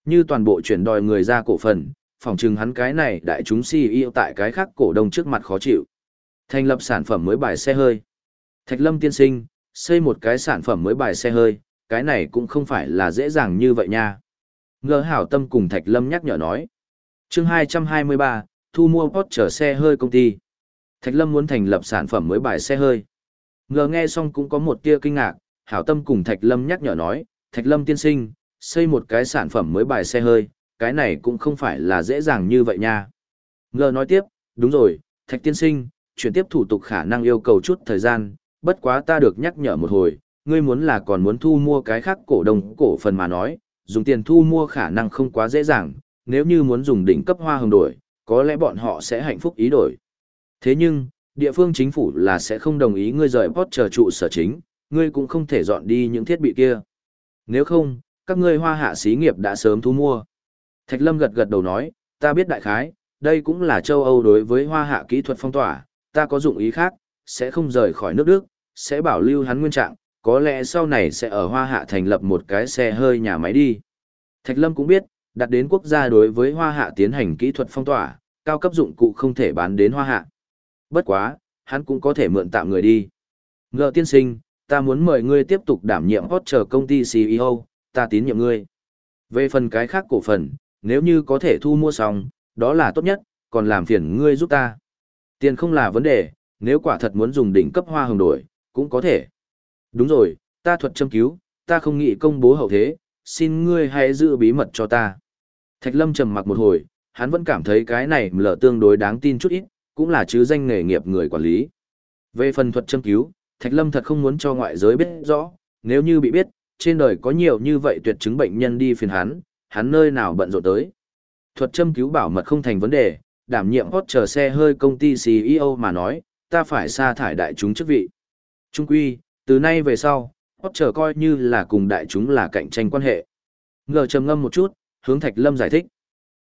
Như toàn bộ chuyển đòi người ra cổ phần, phòng trừng hắn cái này đại chúng CEO tại cái khác cổ đông trước mặt khó chịu. Thành lập sản phẩm mới bài xe hơi. Thạch Lâm tiên sinh, xây một cái sản phẩm mới bài xe hơi, cái này cũng không phải là dễ dàng như vậy nha. Ngờ hảo tâm cùng Thạch Lâm nhắc nhở nói. chương 223, thu mua Porsche xe hơi công ty. Thạch Lâm muốn thành lập sản phẩm mới bài xe hơi. Ngờ nghe xong cũng có một tia kinh ngạc, hảo tâm cùng Thạch Lâm nhắc nhở nói, Thạch Lâm tiên sinh, xây một cái sản phẩm mới bài xe hơi, cái này cũng không phải là dễ dàng như vậy nha. Ngờ nói tiếp, đúng rồi, Thạch tiên sinh, chuyển tiếp thủ tục khả năng yêu cầu chút thời gian, bất quá ta được nhắc nhở một hồi, ngươi muốn là còn muốn thu mua cái khác cổ đông cổ phần mà nói, dùng tiền thu mua khả năng không quá dễ dàng, nếu như muốn dùng đỉnh cấp hoa hồng đổi, có lẽ bọn họ sẽ hạnh phúc ý đổi. Thế nhưng, địa phương chính phủ là sẽ không đồng ý ngươi rời Porsche trụ sở chính, ngươi cũng không thể dọn đi những thiết bị kia. Nếu không, các ngươi hoa hạ xí nghiệp đã sớm thu mua. Thạch Lâm gật gật đầu nói, ta biết đại khái, đây cũng là châu Âu đối với hoa hạ kỹ thuật phong tỏa, ta có dụng ý khác, sẽ không rời khỏi nước Đức, sẽ bảo lưu hắn nguyên trạng, có lẽ sau này sẽ ở hoa hạ thành lập một cái xe hơi nhà máy đi. Thạch Lâm cũng biết, đặt đến quốc gia đối với hoa hạ tiến hành kỹ thuật phong tỏa, cao cấp dụng cụ không thể bán đến hoa hạ. Bất quá, hắn cũng có thể mượn tạm người đi. Ngờ tiên sinh, ta muốn mời ngươi tiếp tục đảm nhiệm hot chờ công ty CEO, ta tín nhiệm ngươi. Về phần cái khác cổ phần, nếu như có thể thu mua xong, đó là tốt nhất, còn làm phiền ngươi giúp ta. Tiền không là vấn đề, nếu quả thật muốn dùng đỉnh cấp hoa hồng đổi, cũng có thể. Đúng rồi, ta thuật châm cứu, ta không nghĩ công bố hậu thế, xin ngươi hãy giữ bí mật cho ta. Thạch Lâm trầm mặc một hồi, hắn vẫn cảm thấy cái này lở tương đối đáng tin chút ít, cũng là chứ danh nghề nghiệp người quản lý. Về phần thuật châm cứu, Thạch Lâm thật không muốn cho ngoại giới biết rõ, nếu như bị biết, trên đời có nhiều như vậy tuyệt chứng bệnh nhân đi phiền hắn, hắn nơi nào bận rộn tới. Thuật châm cứu bảo mật không thành vấn đề, đảm nhiệm hot chờ xe hơi công ty CEO mà nói, ta phải sa thải đại chúng chức vị. Trung quy, từ nay về sau, hot chờ coi như là cùng đại chúng là cạnh tranh quan hệ. Ngờ trầm ngâm một chút, hướng Thạch Lâm giải thích.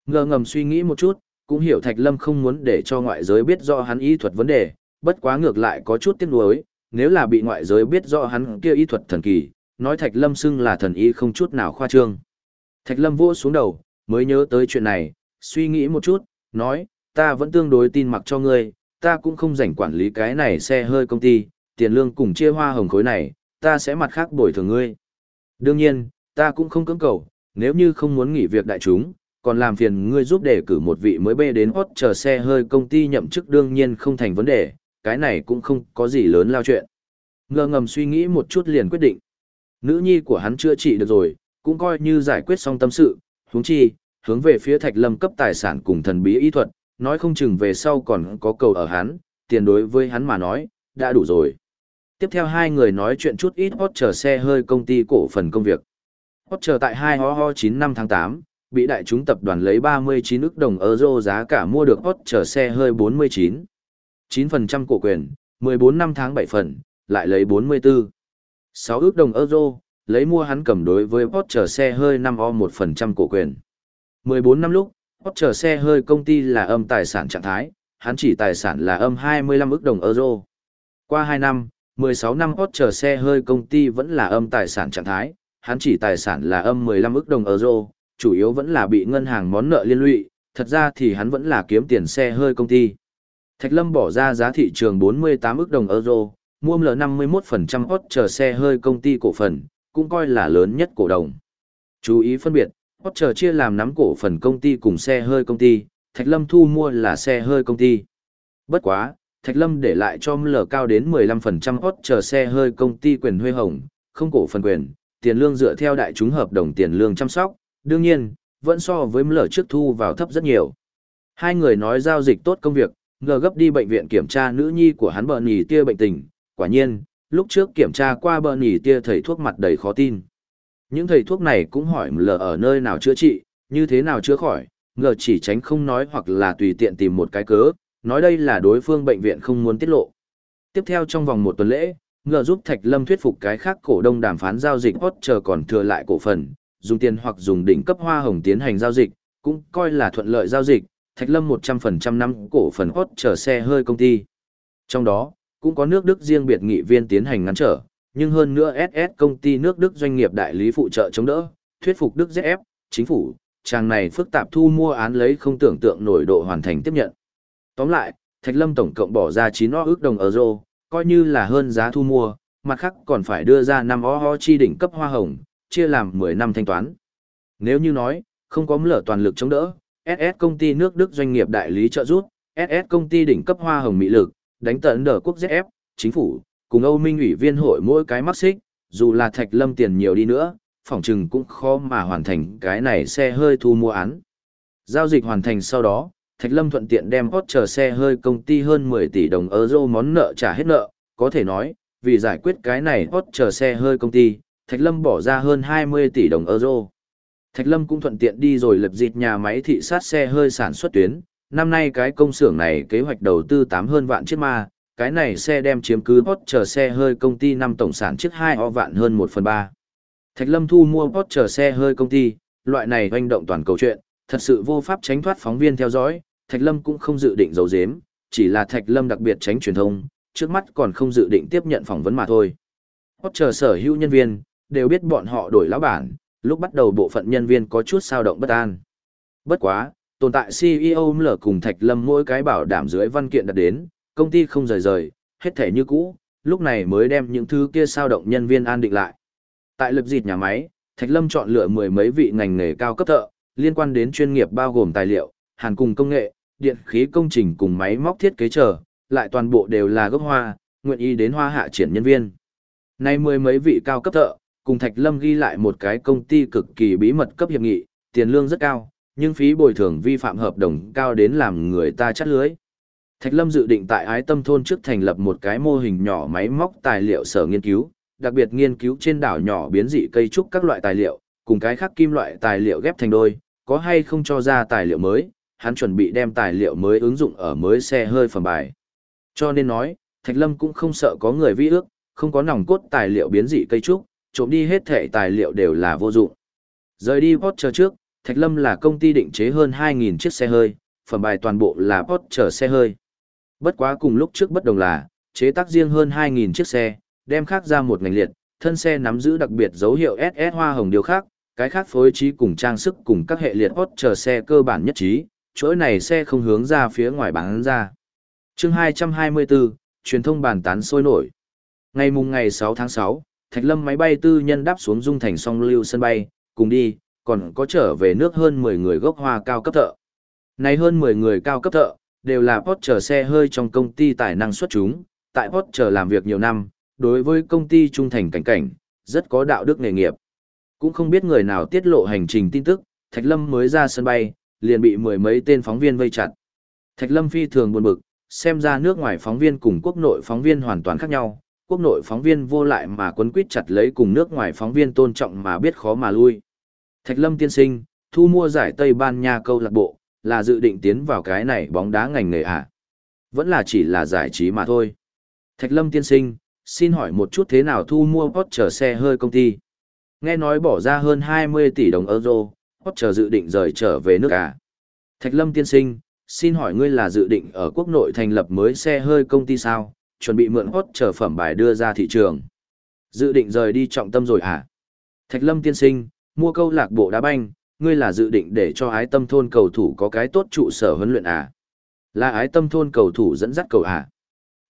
Ngờ ngầm suy nghĩ một chút, cũng hiểu Thạch Lâm không muốn để cho ngoại giới biết rõ hắn y thuật vấn đề, bất quá ngược lại có chút tiếc nuối, nếu là bị ngoại giới biết rõ hắn kia y thuật thần kỳ, nói Thạch Lâm xưng là thần y không chút nào khoa trương. Thạch Lâm vỗ xuống đầu, mới nhớ tới chuyện này, suy nghĩ một chút, nói, ta vẫn tương đối tin mặc cho ngươi, ta cũng không rảnh quản lý cái này xe hơi công ty, tiền lương cùng chia hoa hồng khối này, ta sẽ mặt khác bồi thường ngươi. Đương nhiên, ta cũng không cưỡng cầu, nếu như không muốn nghỉ việc đại chúng, còn làm phiền ngươi giúp đề cử một vị mới bê đến hot chờ xe hơi công ty nhậm chức đương nhiên không thành vấn đề, cái này cũng không có gì lớn lao chuyện. Ngờ ngầm suy nghĩ một chút liền quyết định. Nữ nhi của hắn chưa trị được rồi, cũng coi như giải quyết xong tâm sự, huống chi, hướng về phía thạch lâm cấp tài sản cùng thần bí y thuật, nói không chừng về sau còn có cầu ở hắn, tiền đối với hắn mà nói, đã đủ rồi. Tiếp theo hai người nói chuyện chút ít hot chờ xe hơi công ty cổ phần công việc. Hot chờ tại 2 ho ho 9 năm tháng 8, bị đại chúng tập đoàn lấy 39 ức đồng euro giá cả mua được hot chờ xe hơi 49. 9% cổ quyền, 14 năm tháng 7 phần, lại lấy 44. 6 ước đồng euro, lấy mua hắn cầm đối với Porsche xe hơi 5 o 1% cổ quyền. 14 năm lúc, Porsche xe hơi công ty là âm tài sản trạng thái, hắn chỉ tài sản là âm 25 ức đồng euro. Qua 2 năm, 16 năm Porsche xe hơi công ty vẫn là âm tài sản trạng thái, hắn chỉ tài sản là âm 15 ức đồng euro, chủ yếu vẫn là bị ngân hàng món nợ liên lụy, thật ra thì hắn vẫn là kiếm tiền xe hơi công ty. Thạch Lâm bỏ ra giá thị trường 48 ức đồng euro, mua lờ 51% Porsche chờ xe hơi công ty cổ phần, cũng coi là lớn nhất cổ đồng. Chú ý phân biệt, Potter chia làm nắm cổ phần công ty cùng xe hơi công ty, Thạch Lâm thu mua là xe hơi công ty. Bất quá, Thạch Lâm để lại cho lờ cao đến 15% Potter xe hơi công ty quyền huê hồng, không cổ phần quyền, tiền lương dựa theo đại chúng hợp đồng tiền lương chăm sóc, đương nhiên, vẫn so với lờ trước thu vào thấp rất nhiều. Hai người nói giao dịch tốt công việc, ngờ gấp đi bệnh viện kiểm tra nữ nhi của hắn bờ nhì tia bệnh tình, quả nhiên, lúc trước kiểm tra qua bờ nỉ tia thầy thuốc mặt đầy khó tin. Những thầy thuốc này cũng hỏi lờ ở nơi nào chữa trị, như thế nào chữa khỏi, ngờ chỉ tránh không nói hoặc là tùy tiện tìm một cái cớ, nói đây là đối phương bệnh viện không muốn tiết lộ. Tiếp theo trong vòng một tuần lễ, ngờ giúp Thạch Lâm thuyết phục cái khác cổ đông đàm phán giao dịch hot chờ còn thừa lại cổ phần, dùng tiền hoặc dùng đỉnh cấp hoa hồng tiến hành giao dịch, cũng coi là thuận lợi giao dịch, Thạch Lâm 100% năm cổ phần hot chờ xe hơi công ty. Trong đó, cũng có nước Đức riêng biệt nghị viên tiến hành ngăn trở, nhưng hơn nữa SS công ty nước Đức doanh nghiệp đại lý phụ trợ chống đỡ, thuyết phục Đức ZF, chính phủ, chàng này phức tạp thu mua án lấy không tưởng tượng nổi độ hoàn thành tiếp nhận. Tóm lại, Thạch Lâm tổng cộng bỏ ra 9 ức đồng euro, coi như là hơn giá thu mua, mặt khác còn phải đưa ra 5 ho chi đỉnh cấp hoa hồng, chia làm 10 năm thanh toán. Nếu như nói, không có mở toàn lực chống đỡ, SS công ty nước Đức doanh nghiệp đại lý trợ giúp, SS công ty đỉnh cấp hoa hồng mỹ lực, đánh tận đờ quốc ZF, chính phủ, cùng Âu Minh ủy viên hội mỗi cái mắc xích, dù là Thạch Lâm tiền nhiều đi nữa, phòng trừng cũng khó mà hoàn thành cái này xe hơi thu mua án. Giao dịch hoàn thành sau đó, Thạch Lâm thuận tiện đem hot chờ xe hơi công ty hơn 10 tỷ đồng euro món nợ trả hết nợ, có thể nói, vì giải quyết cái này hot chờ xe hơi công ty, Thạch Lâm bỏ ra hơn 20 tỷ đồng euro. Thạch Lâm cũng thuận tiện đi rồi lập dịt nhà máy thị sát xe hơi sản xuất tuyến, năm nay cái công xưởng này kế hoạch đầu tư 8 hơn vạn chiếc ma, cái này xe đem chiếm cứ hot chờ xe hơi công ty năm tổng sản chiếc 2 o vạn hơn 1 phần 3. Thạch Lâm thu mua Porsche xe hơi công ty, loại này hoành động toàn cầu chuyện, thật sự vô pháp tránh thoát phóng viên theo dõi, Thạch Lâm cũng không dự định giấu giếm, chỉ là Thạch Lâm đặc biệt tránh truyền thông, trước mắt còn không dự định tiếp nhận phỏng vấn mà thôi. Porsche sở hữu nhân viên, đều biết bọn họ đổi lão bản, lúc bắt đầu bộ phận nhân viên có chút sao động bất an. Bất quá, tồn tại CEO lở cùng Thạch Lâm mỗi cái bảo đảm dưới văn kiện đặt đến, công ty không rời rời, hết thể như cũ, lúc này mới đem những thứ kia sao động nhân viên an định lại. Tại lập dịt nhà máy, Thạch Lâm chọn lựa mười mấy vị ngành nghề cao cấp thợ, liên quan đến chuyên nghiệp bao gồm tài liệu, hàn cùng công nghệ, điện khí công trình cùng máy móc thiết kế trở, lại toàn bộ đều là gốc hoa, nguyện ý đến hoa hạ triển nhân viên. Nay mười mấy vị cao cấp thợ, cùng Thạch Lâm ghi lại một cái công ty cực kỳ bí mật cấp hiệp nghị, tiền lương rất cao, nhưng phí bồi thường vi phạm hợp đồng cao đến làm người ta chắt lưới. Thạch Lâm dự định tại Ái Tâm thôn trước thành lập một cái mô hình nhỏ máy móc tài liệu sở nghiên cứu, đặc biệt nghiên cứu trên đảo nhỏ biến dị cây trúc các loại tài liệu, cùng cái khác kim loại tài liệu ghép thành đôi, có hay không cho ra tài liệu mới, hắn chuẩn bị đem tài liệu mới ứng dụng ở mới xe hơi phẩm bài. Cho nên nói, Thạch Lâm cũng không sợ có người vi ước, không có nòng cốt tài liệu biến dị cây trúc, trộm đi hết thể tài liệu đều là vô dụng. Rời đi Porsche trước, Thạch Lâm là công ty định chế hơn 2.000 chiếc xe hơi, phẩm bài toàn bộ là Porsche xe hơi. Bất quá cùng lúc trước bất đồng là, chế tác riêng hơn 2.000 chiếc xe, đem khác ra một ngành liệt, thân xe nắm giữ đặc biệt dấu hiệu SS hoa hồng điều khác, cái khác phối trí cùng trang sức cùng các hệ liệt Porsche xe cơ bản nhất trí, chuỗi này xe không hướng ra phía ngoài bán ra. Chương 224, truyền thông bàn tán sôi nổi. Ngày mùng ngày 6 tháng 6, Thạch Lâm máy bay tư nhân đáp xuống Dung Thành song lưu sân bay, cùng đi, còn có trở về nước hơn 10 người gốc hoa cao cấp thợ. Này hơn 10 người cao cấp thợ, đều là Porsche xe hơi trong công ty tài năng xuất chúng, tại Porsche làm việc nhiều năm, đối với công ty trung thành cảnh cảnh, rất có đạo đức nghề nghiệp. Cũng không biết người nào tiết lộ hành trình tin tức, Thạch Lâm mới ra sân bay, liền bị mười mấy tên phóng viên vây chặt. Thạch Lâm phi thường buồn bực, xem ra nước ngoài phóng viên cùng quốc nội phóng viên hoàn toàn khác nhau, quốc nội phóng viên vô lại mà quấn quýt chặt lấy cùng nước ngoài phóng viên tôn trọng mà biết khó mà lui. Thạch Lâm tiên sinh, thu mua giải Tây Ban Nha câu lạc bộ, là dự định tiến vào cái này bóng đá ngành nghề à? Vẫn là chỉ là giải trí mà thôi. Thạch Lâm tiên sinh, xin hỏi một chút thế nào thu mua Porsche xe hơi công ty? Nghe nói bỏ ra hơn 20 tỷ đồng euro, Porsche dự định rời trở về nước à? Thạch Lâm tiên sinh, xin hỏi ngươi là dự định ở quốc nội thành lập mới xe hơi công ty sao? Chuẩn bị mượn Porsche phẩm bài đưa ra thị trường. Dự định rời đi trọng tâm rồi à? Thạch Lâm tiên sinh, mua câu lạc bộ đá banh, ngươi là dự định để cho ái tâm thôn cầu thủ có cái tốt trụ sở huấn luyện à? Là ái tâm thôn cầu thủ dẫn dắt cầu à?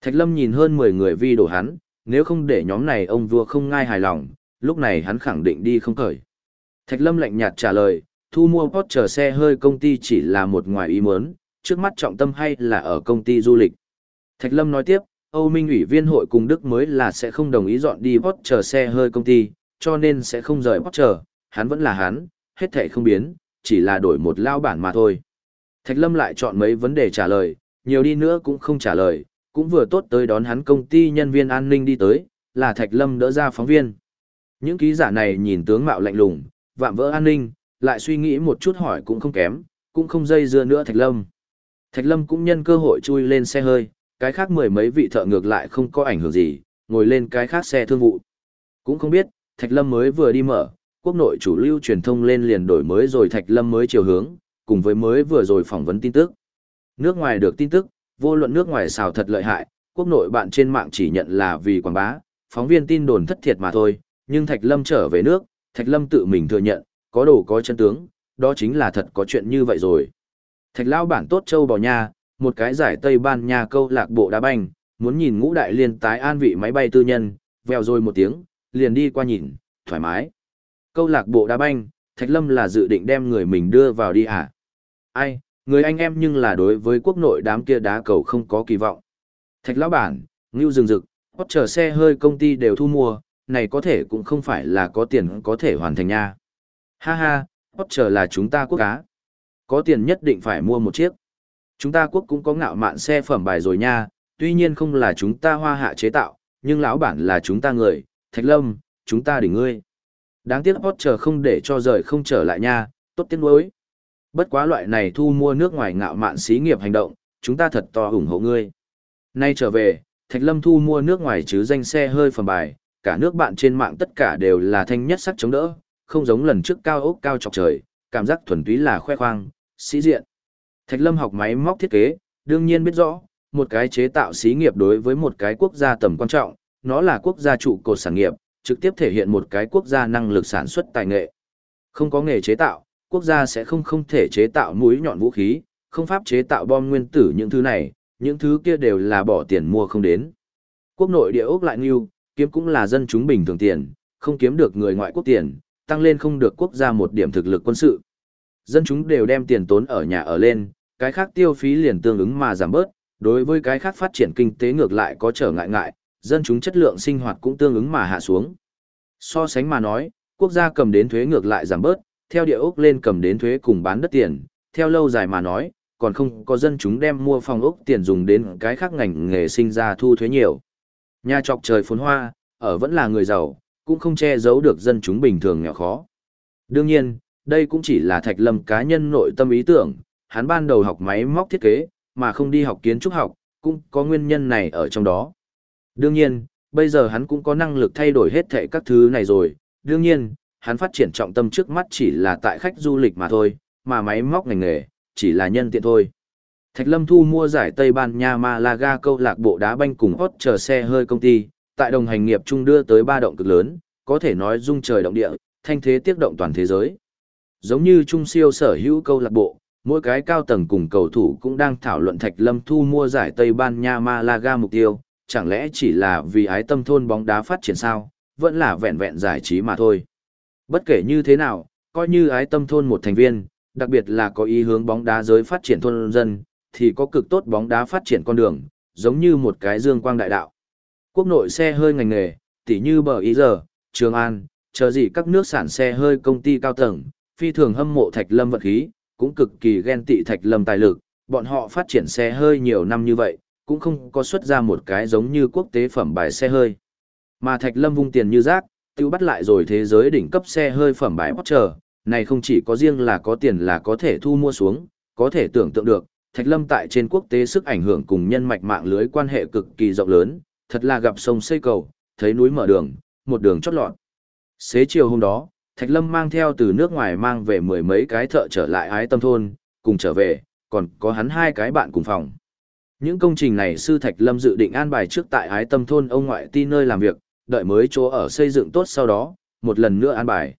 Thạch Lâm nhìn hơn 10 người vi đổ hắn, nếu không để nhóm này ông vua không ngai hài lòng, lúc này hắn khẳng định đi không khởi. Thạch Lâm lạnh nhạt trả lời, thu mua Porsche xe hơi công ty chỉ là một ngoài ý muốn, trước mắt trọng tâm hay là ở công ty du lịch. Thạch Lâm nói tiếp, Âu Minh ủy viên hội cùng Đức mới là sẽ không đồng ý dọn đi Porsche xe hơi công ty, cho nên sẽ không rời Porsche, hắn vẫn là hắn, hết thảy không biến, chỉ là đổi một lao bản mà thôi. Thạch Lâm lại chọn mấy vấn đề trả lời, nhiều đi nữa cũng không trả lời, cũng vừa tốt tới đón hắn công ty nhân viên an ninh đi tới, là Thạch Lâm đỡ ra phóng viên. Những ký giả này nhìn tướng mạo lạnh lùng, vạm vỡ an ninh, lại suy nghĩ một chút hỏi cũng không kém, cũng không dây dưa nữa Thạch Lâm. Thạch Lâm cũng nhân cơ hội chui lên xe hơi, cái khác mười mấy vị thợ ngược lại không có ảnh hưởng gì, ngồi lên cái khác xe thương vụ. Cũng không biết, Thạch Lâm mới vừa đi mở, quốc nội chủ lưu truyền thông lên liền đổi mới rồi Thạch Lâm mới chiều hướng, cùng với mới vừa rồi phỏng vấn tin tức. Nước ngoài được tin tức, vô luận nước ngoài xào thật lợi hại, quốc nội bạn trên mạng chỉ nhận là vì quảng bá, phóng viên tin đồn thất thiệt mà thôi, nhưng Thạch Lâm trở về nước, Thạch Lâm tự mình thừa nhận, có đồ có chân tướng, đó chính là thật có chuyện như vậy rồi. Thạch lão bản tốt châu bò nha, một cái giải Tây Ban Nha câu lạc bộ đá banh, muốn nhìn ngũ đại liên tái an vị máy bay tư nhân, vèo rồi một tiếng, liền đi qua nhìn, thoải mái. Câu lạc bộ đá banh, Thạch Lâm là dự định đem người mình đưa vào đi à? Ai, người anh em nhưng là đối với quốc nội đám kia đá cầu không có kỳ vọng. Thạch lão bản, ngưu rừng rực, hót chờ xe hơi công ty đều thu mua, này có thể cũng không phải là có tiền có thể hoàn thành nha. Ha ha, hót chờ là chúng ta quốc cá. Có tiền nhất định phải mua một chiếc. Chúng ta quốc cũng có ngạo mạn xe phẩm bài rồi nha, tuy nhiên không là chúng ta hoa hạ chế tạo, nhưng lão bản là chúng ta người, Thạch Lâm, chúng ta đỉnh ngươi. Đáng tiếc Potter không để cho rời không trở lại nha, tốt tiếc nuối. Bất quá loại này thu mua nước ngoài ngạo mạn xí nghiệp hành động, chúng ta thật to ủng hộ ngươi. Nay trở về, Thạch Lâm thu mua nước ngoài chứ danh xe hơi phẩm bài, cả nước bạn trên mạng tất cả đều là thanh nhất sắc chống đỡ, không giống lần trước cao ốc cao chọc trời, cảm giác thuần túy là khoe khoang, sĩ diện. Thạch Lâm học máy móc thiết kế, đương nhiên biết rõ, một cái chế tạo xí nghiệp đối với một cái quốc gia tầm quan trọng, nó là quốc gia trụ cột sản nghiệp, trực tiếp thể hiện một cái quốc gia năng lực sản xuất tài nghệ. Không có nghề chế tạo, quốc gia sẽ không không thể chế tạo mũi nhọn vũ khí, không pháp chế tạo bom nguyên tử những thứ này, những thứ kia đều là bỏ tiền mua không đến. Quốc nội địa ốc lại nghiêu, kiếm cũng là dân chúng bình thường tiền, không kiếm được người ngoại quốc tiền, tăng lên không được quốc gia một điểm thực lực quân sự. Dân chúng đều đem tiền tốn ở nhà ở lên, cái khác tiêu phí liền tương ứng mà giảm bớt, đối với cái khác phát triển kinh tế ngược lại có trở ngại ngại, dân chúng chất lượng sinh hoạt cũng tương ứng mà hạ xuống. So sánh mà nói, quốc gia cầm đến thuế ngược lại giảm bớt, theo địa ốc lên cầm đến thuế cùng bán đất tiền, theo lâu dài mà nói, còn không có dân chúng đem mua phòng ốc tiền dùng đến cái khác ngành nghề sinh ra thu thuế nhiều. Nhà trọc trời phồn hoa, ở vẫn là người giàu, cũng không che giấu được dân chúng bình thường nghèo khó. Đương nhiên, đây cũng chỉ là Thạch Lâm cá nhân nội tâm ý tưởng, hắn ban đầu học máy móc thiết kế, mà không đi học kiến trúc học, cũng có nguyên nhân này ở trong đó. Đương nhiên, bây giờ hắn cũng có năng lực thay đổi hết thảy các thứ này rồi, đương nhiên, hắn phát triển trọng tâm trước mắt chỉ là tại khách du lịch mà thôi, mà máy móc ngành nghề, chỉ là nhân tiện thôi. Thạch Lâm thu mua giải Tây Ban Nha Malaga câu lạc bộ đá banh cùng hot chờ xe hơi công ty, tại đồng hành nghiệp chung đưa tới ba động cực lớn, có thể nói rung trời động địa, thanh thế tiếp động toàn thế giới. Giống như trung siêu sở hữu câu lạc bộ, mỗi cái cao tầng cùng cầu thủ cũng đang thảo luận Thạch Lâm thu mua giải Tây Ban Nha Malaga mục tiêu, chẳng lẽ chỉ là vì ái tâm thôn bóng đá phát triển sao, vẫn là vẹn vẹn giải trí mà thôi. Bất kể như thế nào, coi như ái tâm thôn một thành viên, đặc biệt là có ý hướng bóng đá giới phát triển thôn dân, thì có cực tốt bóng đá phát triển con đường, giống như một cái dương quang đại đạo. Quốc nội xe hơi ngành nghề, tỉ như bờ ý giờ, Trường An, chờ gì các nước sản xe hơi công ty cao tầng, phi thường hâm mộ Thạch Lâm vật khí, cũng cực kỳ ghen tị Thạch Lâm tài lực, bọn họ phát triển xe hơi nhiều năm như vậy, cũng không có xuất ra một cái giống như quốc tế phẩm bài xe hơi. Mà Thạch Lâm vung tiền như rác, tiêu bắt lại rồi thế giới đỉnh cấp xe hơi phẩm bài Porsche, này không chỉ có riêng là có tiền là có thể thu mua xuống, có thể tưởng tượng được, Thạch Lâm tại trên quốc tế sức ảnh hưởng cùng nhân mạch mạng lưới quan hệ cực kỳ rộng lớn, thật là gặp sông xây cầu, thấy núi mở đường, một đường chót lọt. Xế chiều hôm đó, Thạch Lâm mang theo từ nước ngoài mang về mười mấy cái thợ trở lại ái tâm thôn, cùng trở về, còn có hắn hai cái bạn cùng phòng. Những công trình này sư Thạch Lâm dự định an bài trước tại ái tâm thôn ông ngoại ti nơi làm việc, đợi mới chỗ ở xây dựng tốt sau đó, một lần nữa an bài.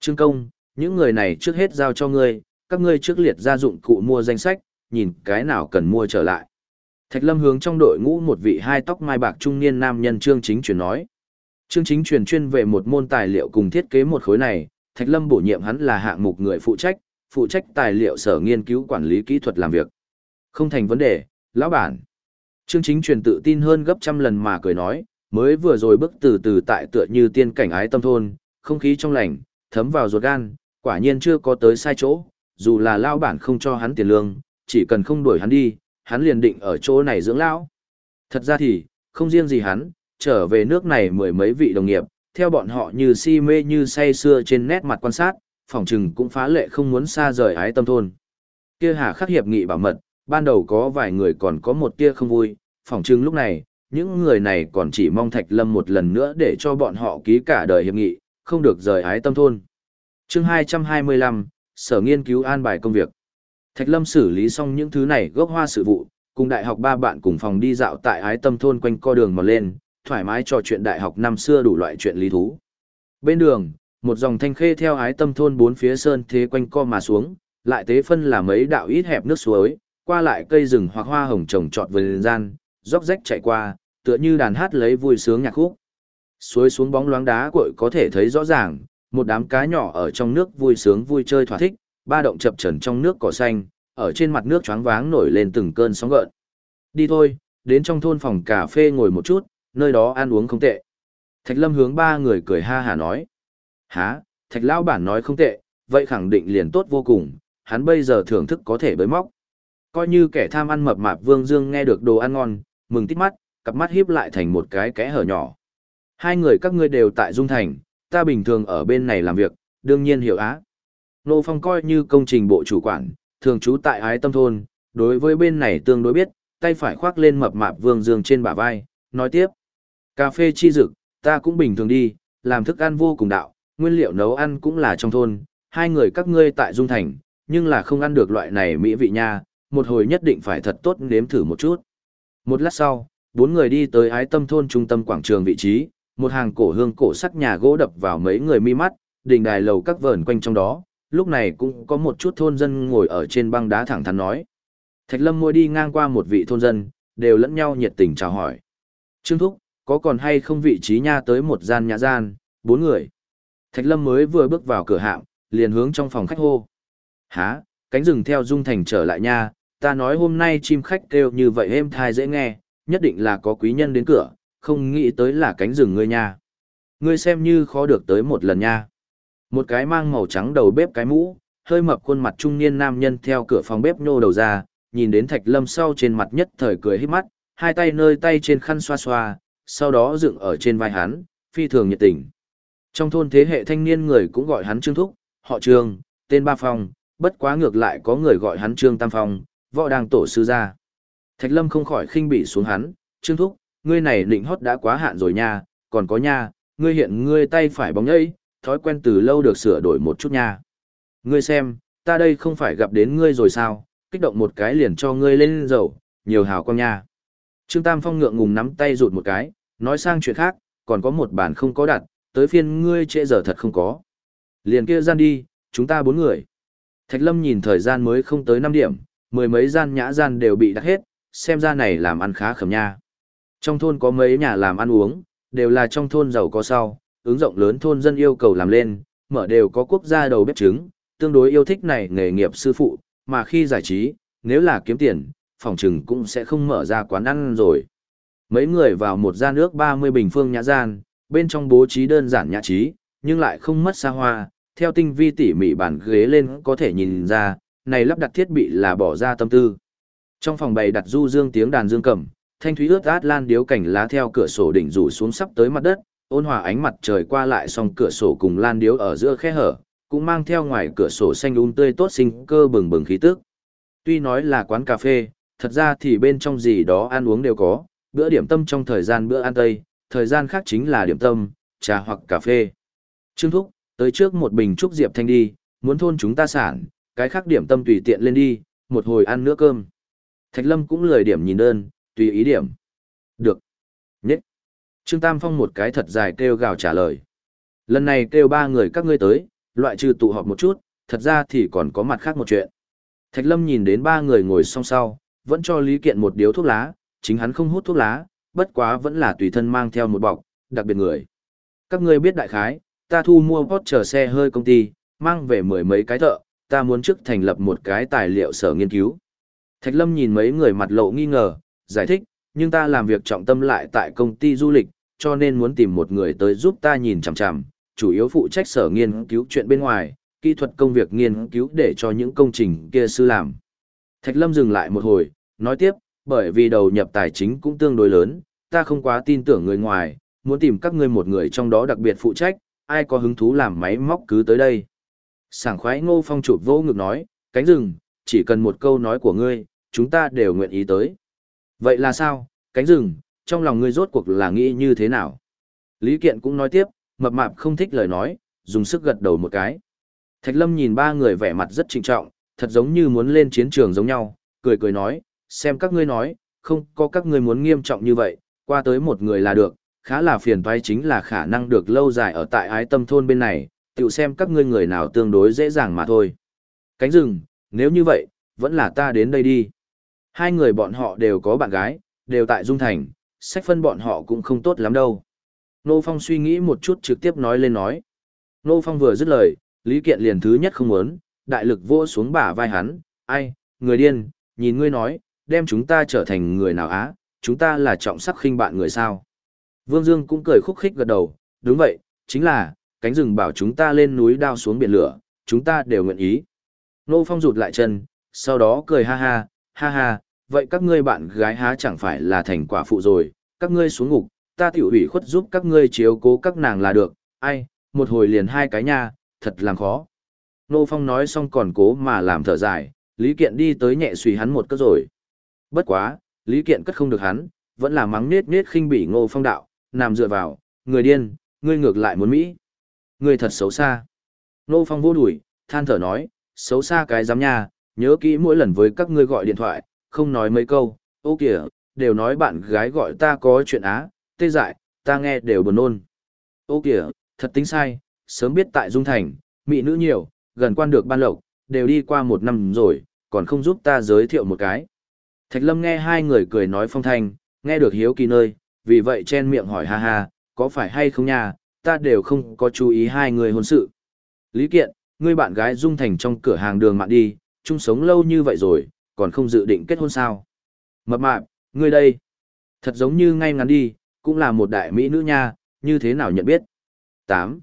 Trương công, những người này trước hết giao cho ngươi, các ngươi trước liệt ra dụng cụ mua danh sách, nhìn cái nào cần mua trở lại. Thạch Lâm hướng trong đội ngũ một vị hai tóc mai bạc trung niên nam nhân Trương Chính truyền nói. Trương Chính truyền chuyên về một môn tài liệu cùng thiết kế một khối này, Thạch Lâm bổ nhiệm hắn là hạng mục người phụ trách, phụ trách tài liệu sở nghiên cứu quản lý kỹ thuật làm việc. Không thành vấn đề, lão bản. Trương Chính truyền tự tin hơn gấp trăm lần mà cười nói, mới vừa rồi bước từ từ tại tựa như tiên cảnh ái tâm thôn, không khí trong lành, thấm vào ruột gan, quả nhiên chưa có tới sai chỗ, dù là lao bản không cho hắn tiền lương, chỉ cần không đuổi hắn đi, hắn liền định ở chỗ này dưỡng lão. Thật ra thì, không riêng gì hắn, trở về nước này mười mấy vị đồng nghiệp, theo bọn họ như si mê như say xưa trên nét mặt quan sát, phòng trừng cũng phá lệ không muốn xa rời ái tâm thôn. Kia hà khắc hiệp nghị bảo mật, ban đầu có vài người còn có một tia không vui, phỏng chừng lúc này, những người này còn chỉ mong Thạch Lâm một lần nữa để cho bọn họ ký cả đời hiệp nghị, không được rời ái tâm thôn. Chương 225, Sở nghiên cứu an bài công việc. Thạch Lâm xử lý xong những thứ này gốc hoa sự vụ, cùng đại học ba bạn cùng phòng đi dạo tại ái tâm thôn quanh co đường mà lên, thoải mái trò chuyện đại học năm xưa đủ loại chuyện lý thú. Bên đường, một dòng thanh khê theo ái tâm thôn bốn phía sơn thế quanh co mà xuống, lại tế phân là mấy đạo ít hẹp nước suối, qua lại cây rừng hoặc hoa hồng trồng trọt vườn gian, róc rách chạy qua, tựa như đàn hát lấy vui sướng nhạc khúc. Suối xuống bóng loáng đá cội có thể thấy rõ ràng, một đám cá nhỏ ở trong nước vui sướng vui chơi thỏa thích, ba động chập trần trong nước cỏ xanh, ở trên mặt nước choáng váng nổi lên từng cơn sóng gợn. Đi thôi, đến trong thôn phòng cà phê ngồi một chút, nơi đó ăn uống không tệ. Thạch Lâm hướng ba người cười ha hà nói. Hả, Thạch Lão bản nói không tệ, vậy khẳng định liền tốt vô cùng, hắn bây giờ thưởng thức có thể bới móc. Coi như kẻ tham ăn mập mạp Vương Dương nghe được đồ ăn ngon, mừng tít mắt, cặp mắt híp lại thành một cái kẽ hở nhỏ. Hai người các ngươi đều tại Dung Thành, ta bình thường ở bên này làm việc, đương nhiên hiểu á. Nô Phong coi như công trình bộ chủ quản, thường trú tại ái tâm thôn, đối với bên này tương đối biết, tay phải khoác lên mập mạp Vương Dương trên bả vai, nói tiếp. Cà phê chi dực, ta cũng bình thường đi, làm thức ăn vô cùng đạo, nguyên liệu nấu ăn cũng là trong thôn, hai người các ngươi tại Dung Thành, nhưng là không ăn được loại này mỹ vị nha, một hồi nhất định phải thật tốt nếm thử một chút. Một lát sau, bốn người đi tới ái tâm thôn trung tâm quảng trường vị trí, một hàng cổ hương cổ sắc nhà gỗ đập vào mấy người mi mắt, đình đài lầu các vờn quanh trong đó, lúc này cũng có một chút thôn dân ngồi ở trên băng đá thẳng thắn nói. Thạch Lâm môi đi ngang qua một vị thôn dân, đều lẫn nhau nhiệt tình chào hỏi. Trương Thúc, có còn hay không vị trí nha tới một gian nhà gian, bốn người. Thạch Lâm mới vừa bước vào cửa hạm, liền hướng trong phòng khách hô. Há, cánh rừng theo Dung Thành trở lại nha, ta nói hôm nay chim khách kêu như vậy êm thai dễ nghe, nhất định là có quý nhân đến cửa, không nghĩ tới là cánh rừng ngươi nha. Ngươi xem như khó được tới một lần nha. Một cái mang màu trắng đầu bếp cái mũ, hơi mập khuôn mặt trung niên nam nhân theo cửa phòng bếp nhô đầu ra, nhìn đến Thạch Lâm sau trên mặt nhất thời cười hít mắt, hai tay nơi tay trên khăn xoa xoa, sau đó dựng ở trên vai hắn, phi thường nhiệt tình. Trong thôn thế hệ thanh niên người cũng gọi hắn Trương Thúc, họ Trương, tên Ba Phong, bất quá ngược lại có người gọi hắn Trương Tam Phong, võ đang tổ sư ra, Thạch Lâm không khỏi khinh bị xuống hắn, Trương Thúc, ngươi này định hót đã quá hạn rồi nha, còn có nha, ngươi hiện ngươi tay phải bóng ấy, thói quen từ lâu được sửa đổi một chút nha. Ngươi xem, ta đây không phải gặp đến ngươi rồi sao, kích động một cái liền cho ngươi lên dầu, nhiều hào quang nha. Trương Tam Phong ngượng ngùng nắm tay rụt một cái, nói sang chuyện khác, còn có một bản không có đặt, tới phiên ngươi trễ giờ thật không có. Liền kia gian đi, chúng ta bốn người. Thạch Lâm nhìn thời gian mới không tới 5 điểm, mười mấy gian nhã gian đều bị đặt hết, xem ra này làm ăn khá khẩm nha. Trong thôn có mấy nhà làm ăn uống, đều là trong thôn giàu có sau, ứng rộng lớn thôn dân yêu cầu làm lên, mở đều có quốc gia đầu bếp trứng, tương đối yêu thích này nghề nghiệp sư phụ, mà khi giải trí, nếu là kiếm tiền, phòng trừng cũng sẽ không mở ra quán ăn rồi. Mấy người vào một gian nước 30 bình phương nhã gian, bên trong bố trí đơn giản nhã trí, nhưng lại không mất xa hoa, theo tinh vi tỉ mỉ bàn ghế lên có thể nhìn ra, này lắp đặt thiết bị là bỏ ra tâm tư. Trong phòng bày đặt du dương tiếng đàn dương cầm, thanh thúy ướt át lan điếu cảnh lá theo cửa sổ đỉnh rủ xuống sắp tới mặt đất, ôn hòa ánh mặt trời qua lại song cửa sổ cùng lan điếu ở giữa khe hở, cũng mang theo ngoài cửa sổ xanh um tươi tốt sinh cơ bừng bừng khí tức. Tuy nói là quán cà phê, thật ra thì bên trong gì đó ăn uống đều có, bữa điểm tâm trong thời gian bữa ăn tây, thời gian khác chính là điểm tâm, trà hoặc cà phê. Trương Thúc, tới trước một bình trúc diệp thanh đi, muốn thôn chúng ta sản, cái khác điểm tâm tùy tiện lên đi, một hồi ăn nữa cơm. Thạch Lâm cũng lười điểm nhìn đơn, tùy ý điểm. Được. Nhất. Trương Tam Phong một cái thật dài kêu gào trả lời. Lần này kêu ba người các ngươi tới, loại trừ tụ họp một chút, thật ra thì còn có mặt khác một chuyện. Thạch Lâm nhìn đến ba người ngồi song sau, vẫn cho Lý Kiện một điếu thuốc lá, chính hắn không hút thuốc lá, bất quá vẫn là tùy thân mang theo một bọc, đặc biệt người. Các ngươi biết đại khái, ta thu mua Porsche xe hơi công ty, mang về mười mấy cái thợ, ta muốn trước thành lập một cái tài liệu sở nghiên cứu. Thạch Lâm nhìn mấy người mặt lộ nghi ngờ, giải thích, nhưng ta làm việc trọng tâm lại tại công ty du lịch, cho nên muốn tìm một người tới giúp ta nhìn chằm chằm, chủ yếu phụ trách sở nghiên cứu chuyện bên ngoài, kỹ thuật công việc nghiên cứu để cho những công trình kia sư làm. Thạch Lâm dừng lại một hồi, nói tiếp, bởi vì đầu nhập tài chính cũng tương đối lớn, ta không quá tin tưởng người ngoài, muốn tìm các ngươi một người trong đó đặc biệt phụ trách, ai có hứng thú làm máy móc cứ tới đây. Sảng khoái ngô phong chụp vô ngực nói, cánh rừng, chỉ cần một câu nói của ngươi, chúng ta đều nguyện ý tới. Vậy là sao, cánh rừng, trong lòng ngươi rốt cuộc là nghĩ như thế nào? Lý Kiện cũng nói tiếp, mập mạp không thích lời nói, dùng sức gật đầu một cái. Thạch Lâm nhìn ba người vẻ mặt rất trịnh trọng, thật giống như muốn lên chiến trường giống nhau, cười cười nói, xem các ngươi nói, không có các ngươi muốn nghiêm trọng như vậy, qua tới một người là được, khá là phiền toái chính là khả năng được lâu dài ở tại ái tâm thôn bên này, tự xem các ngươi người nào tương đối dễ dàng mà thôi. Cánh rừng, nếu như vậy, vẫn là ta đến đây đi. Hai người bọn họ đều có bạn gái, đều tại Dung Thành, sách phân bọn họ cũng không tốt lắm đâu. Nô Phong suy nghĩ một chút trực tiếp nói lên nói. Nô Phong vừa dứt lời, Lý Kiện liền thứ nhất không muốn, đại lực vô xuống bả vai hắn, ai, người điên, nhìn ngươi nói, đem chúng ta trở thành người nào á, chúng ta là trọng sắc khinh bạn người sao. Vương Dương cũng cười khúc khích gật đầu, đúng vậy, chính là, cánh rừng bảo chúng ta lên núi đao xuống biển lửa, chúng ta đều nguyện ý. Nô Phong rụt lại chân, sau đó cười ha ha, ha ha, vậy các ngươi bạn gái há chẳng phải là thành quả phụ rồi, các ngươi xuống ngục, ta tiểu ủy khuất giúp các ngươi chiếu cố các nàng là được, ai, một hồi liền hai cái nha, thật làm khó. Nô Phong nói xong còn cố mà làm thở dài, Lý Kiện đi tới nhẹ suy hắn một cất rồi. Bất quá, Lý Kiện cất không được hắn, vẫn là mắng nết nết khinh bỉ Ngô Phong đạo, nằm dựa vào, người điên, ngươi ngược lại muốn Mỹ. Ngươi thật xấu xa. Nô Phong vô đuổi, than thở nói, xấu xa cái giám nha, nhớ kỹ mỗi lần với các ngươi gọi điện thoại, không nói mấy câu, ô kìa, đều nói bạn gái gọi ta có chuyện á, tê dại, ta nghe đều buồn nôn. Ô kìa, thật tính sai, sớm biết tại Dung Thành, mỹ nữ nhiều, gần quan được ban lộc, đều đi qua một năm rồi, còn không giúp ta giới thiệu một cái. Thạch Lâm nghe hai người cười nói phong thanh, nghe được hiếu kỳ nơi, vì vậy chen miệng hỏi ha ha, có phải hay không nha, ta đều không có chú ý hai người hôn sự. Lý Kiện, ngươi bạn gái Dung Thành trong cửa hàng đường mạng đi, chung sống lâu như vậy rồi, còn không dự định kết hôn sao. Mập mạp, ngươi đây, thật giống như ngay ngắn đi, cũng là một đại mỹ nữ nha, như thế nào nhận biết. 8.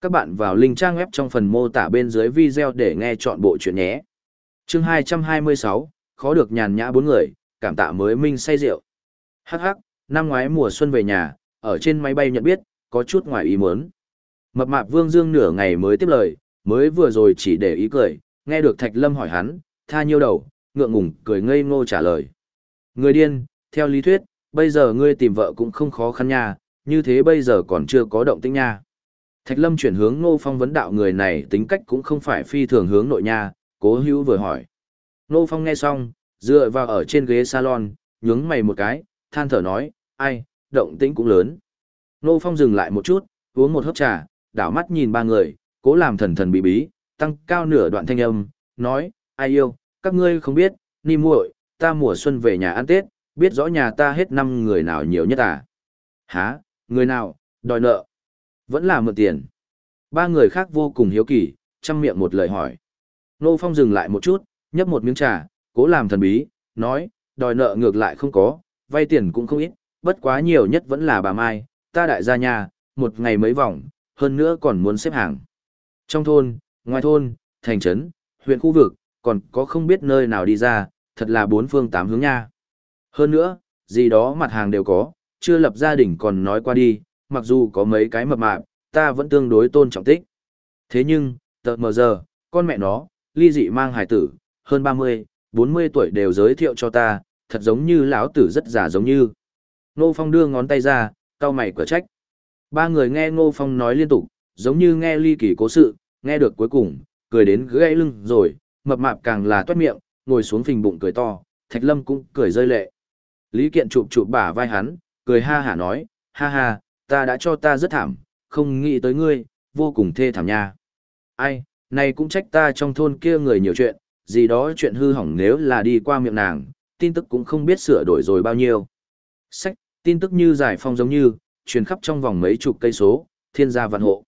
Các bạn vào link trang web trong phần mô tả bên dưới video để nghe chọn bộ chuyện nhé. Chương 226, khó được nhàn nhã bốn người, cảm tạ mới minh say rượu. Hắc hắc, năm ngoái mùa xuân về nhà, ở trên máy bay nhận biết, có chút ngoài ý muốn. Mập mạp Vương Dương nửa ngày mới tiếp lời, mới vừa rồi chỉ để ý cười, nghe được Thạch Lâm hỏi hắn, tha nhiêu đầu, ngượng ngùng cười ngây ngô trả lời. Người điên, theo lý thuyết, bây giờ ngươi tìm vợ cũng không khó khăn nha, như thế bây giờ còn chưa có động tĩnh nha. Thạch Lâm chuyển hướng Ngô Phong vấn đạo người này tính cách cũng không phải phi thường hướng nội nha, cố hữu vừa hỏi. Ngô Phong nghe xong, dựa vào ở trên ghế salon, nhướng mày một cái, than thở nói, ai, động tĩnh cũng lớn. Ngô Phong dừng lại một chút, uống một hớp trà, đảo mắt nhìn ba người, cố làm thần thần bí bí, tăng cao nửa đoạn thanh âm, nói, ai yêu, các ngươi không biết, ni muội, ta mùa xuân về nhà ăn Tết, biết rõ nhà ta hết năm người nào nhiều nhất à? Hả, người nào, đòi nợ, vẫn là mượn tiền. Ba người khác vô cùng hiếu kỳ, chăm miệng một lời hỏi. Nô Phong dừng lại một chút, nhấp một miếng trà, cố làm thần bí, nói, đòi nợ ngược lại không có, vay tiền cũng không ít, bất quá nhiều nhất vẫn là bà Mai, ta đại gia nhà, một ngày mấy vòng, hơn nữa còn muốn xếp hàng. Trong thôn, ngoài thôn, thành trấn, huyện khu vực, còn có không biết nơi nào đi ra, thật là bốn phương tám hướng nha. Hơn nữa, gì đó mặt hàng đều có, chưa lập gia đình còn nói qua đi, mặc dù có mấy cái mập mạp, ta vẫn tương đối tôn trọng tích. Thế nhưng, tợt mờ giờ, con mẹ nó, ly dị mang hải tử, hơn 30, 40 tuổi đều giới thiệu cho ta, thật giống như lão tử rất già giống như. Nô Phong đưa ngón tay ra, cau mày cửa trách. Ba người nghe Ngô Phong nói liên tục, giống như nghe ly kỳ cố sự, nghe được cuối cùng, cười đến gãy lưng rồi, mập mạp càng là toát miệng, ngồi xuống phình bụng cười to, Thạch Lâm cũng cười rơi lệ. Lý Kiện chụp chụp bả vai hắn, cười ha hả nói, ha ha, ta đã cho ta rất thảm, không nghĩ tới ngươi, vô cùng thê thảm nha. Ai, này cũng trách ta trong thôn kia người nhiều chuyện, gì đó chuyện hư hỏng nếu là đi qua miệng nàng, tin tức cũng không biết sửa đổi rồi bao nhiêu. Sách, tin tức như giải phong giống như, truyền khắp trong vòng mấy chục cây số, thiên gia vạn hộ.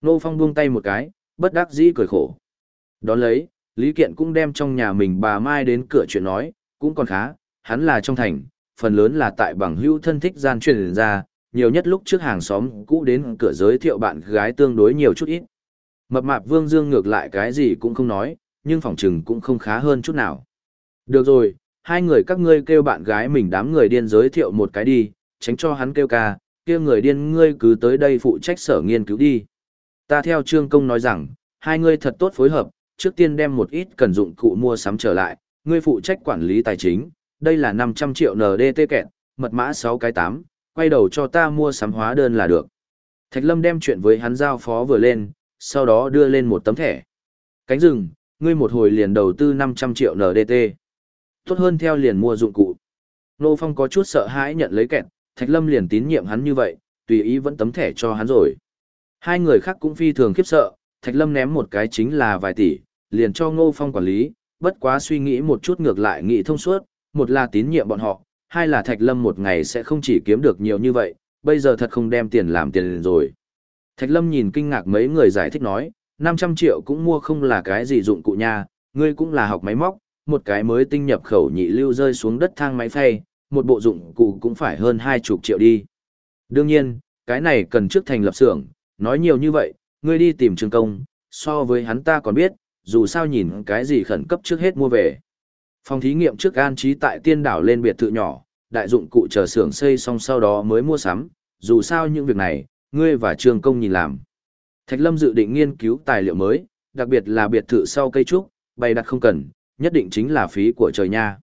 Nô Phong buông tay một cái, bất đắc dĩ cười khổ. Đón lấy, Lý Kiện cũng đem trong nhà mình bà Mai đến cửa chuyện nói, cũng còn khá, hắn là trong thành, phần lớn là tại bằng hữu thân thích gian truyền ra, nhiều nhất lúc trước hàng xóm cũ đến cửa giới thiệu bạn gái tương đối nhiều chút ít. Mập mạp Vương Dương ngược lại cái gì cũng không nói, nhưng phòng trừng cũng không khá hơn chút nào. Được rồi, hai người các ngươi kêu bạn gái mình đám người điên giới thiệu một cái đi, tránh cho hắn kêu ca, kia người điên ngươi cứ tới đây phụ trách sở nghiên cứu đi. Ta theo Trương Công nói rằng, hai ngươi thật tốt phối hợp, trước tiên đem một ít cần dụng cụ mua sắm trở lại, ngươi phụ trách quản lý tài chính, đây là 500 triệu NDT kẹt, mật mã 6 cái 8, quay đầu cho ta mua sắm hóa đơn là được. Thạch Lâm đem chuyện với hắn giao phó vừa lên, sau đó đưa lên một tấm thẻ. Cánh rừng, ngươi một hồi liền đầu tư 500 triệu NDT. Tốt hơn theo liền mua dụng cụ. Nô Phong có chút sợ hãi nhận lấy kẹt, Thạch Lâm liền tín nhiệm hắn như vậy, tùy ý vẫn tấm thẻ cho hắn rồi. Hai người khác cũng phi thường khiếp sợ, Thạch Lâm ném một cái chính là vài tỷ, liền cho Ngô Phong quản lý, bất quá suy nghĩ một chút ngược lại nghĩ thông suốt, một là tín nhiệm bọn họ, hai là Thạch Lâm một ngày sẽ không chỉ kiếm được nhiều như vậy, bây giờ thật không đem tiền làm tiền rồi. Thạch Lâm nhìn kinh ngạc mấy người giải thích nói, 500 triệu cũng mua không là cái gì dụng cụ nha, ngươi cũng là học máy móc, một cái mới tinh nhập khẩu nhị lưu rơi xuống đất thang máy phay, một bộ dụng cụ cũng phải hơn hai chục triệu đi. Đương nhiên, cái này cần trước thành lập xưởng, nói nhiều như vậy, ngươi đi tìm trường công, so với hắn ta còn biết, dù sao nhìn cái gì khẩn cấp trước hết mua về. Phòng thí nghiệm trước an trí tại tiên đảo lên biệt thự nhỏ, đại dụng cụ chờ xưởng xây xong sau đó mới mua sắm, dù sao những việc này, ngươi và trường công nhìn làm. Thạch Lâm dự định nghiên cứu tài liệu mới, đặc biệt là biệt thự sau cây trúc, bày đặt không cần, nhất định chính là phí của trời nha.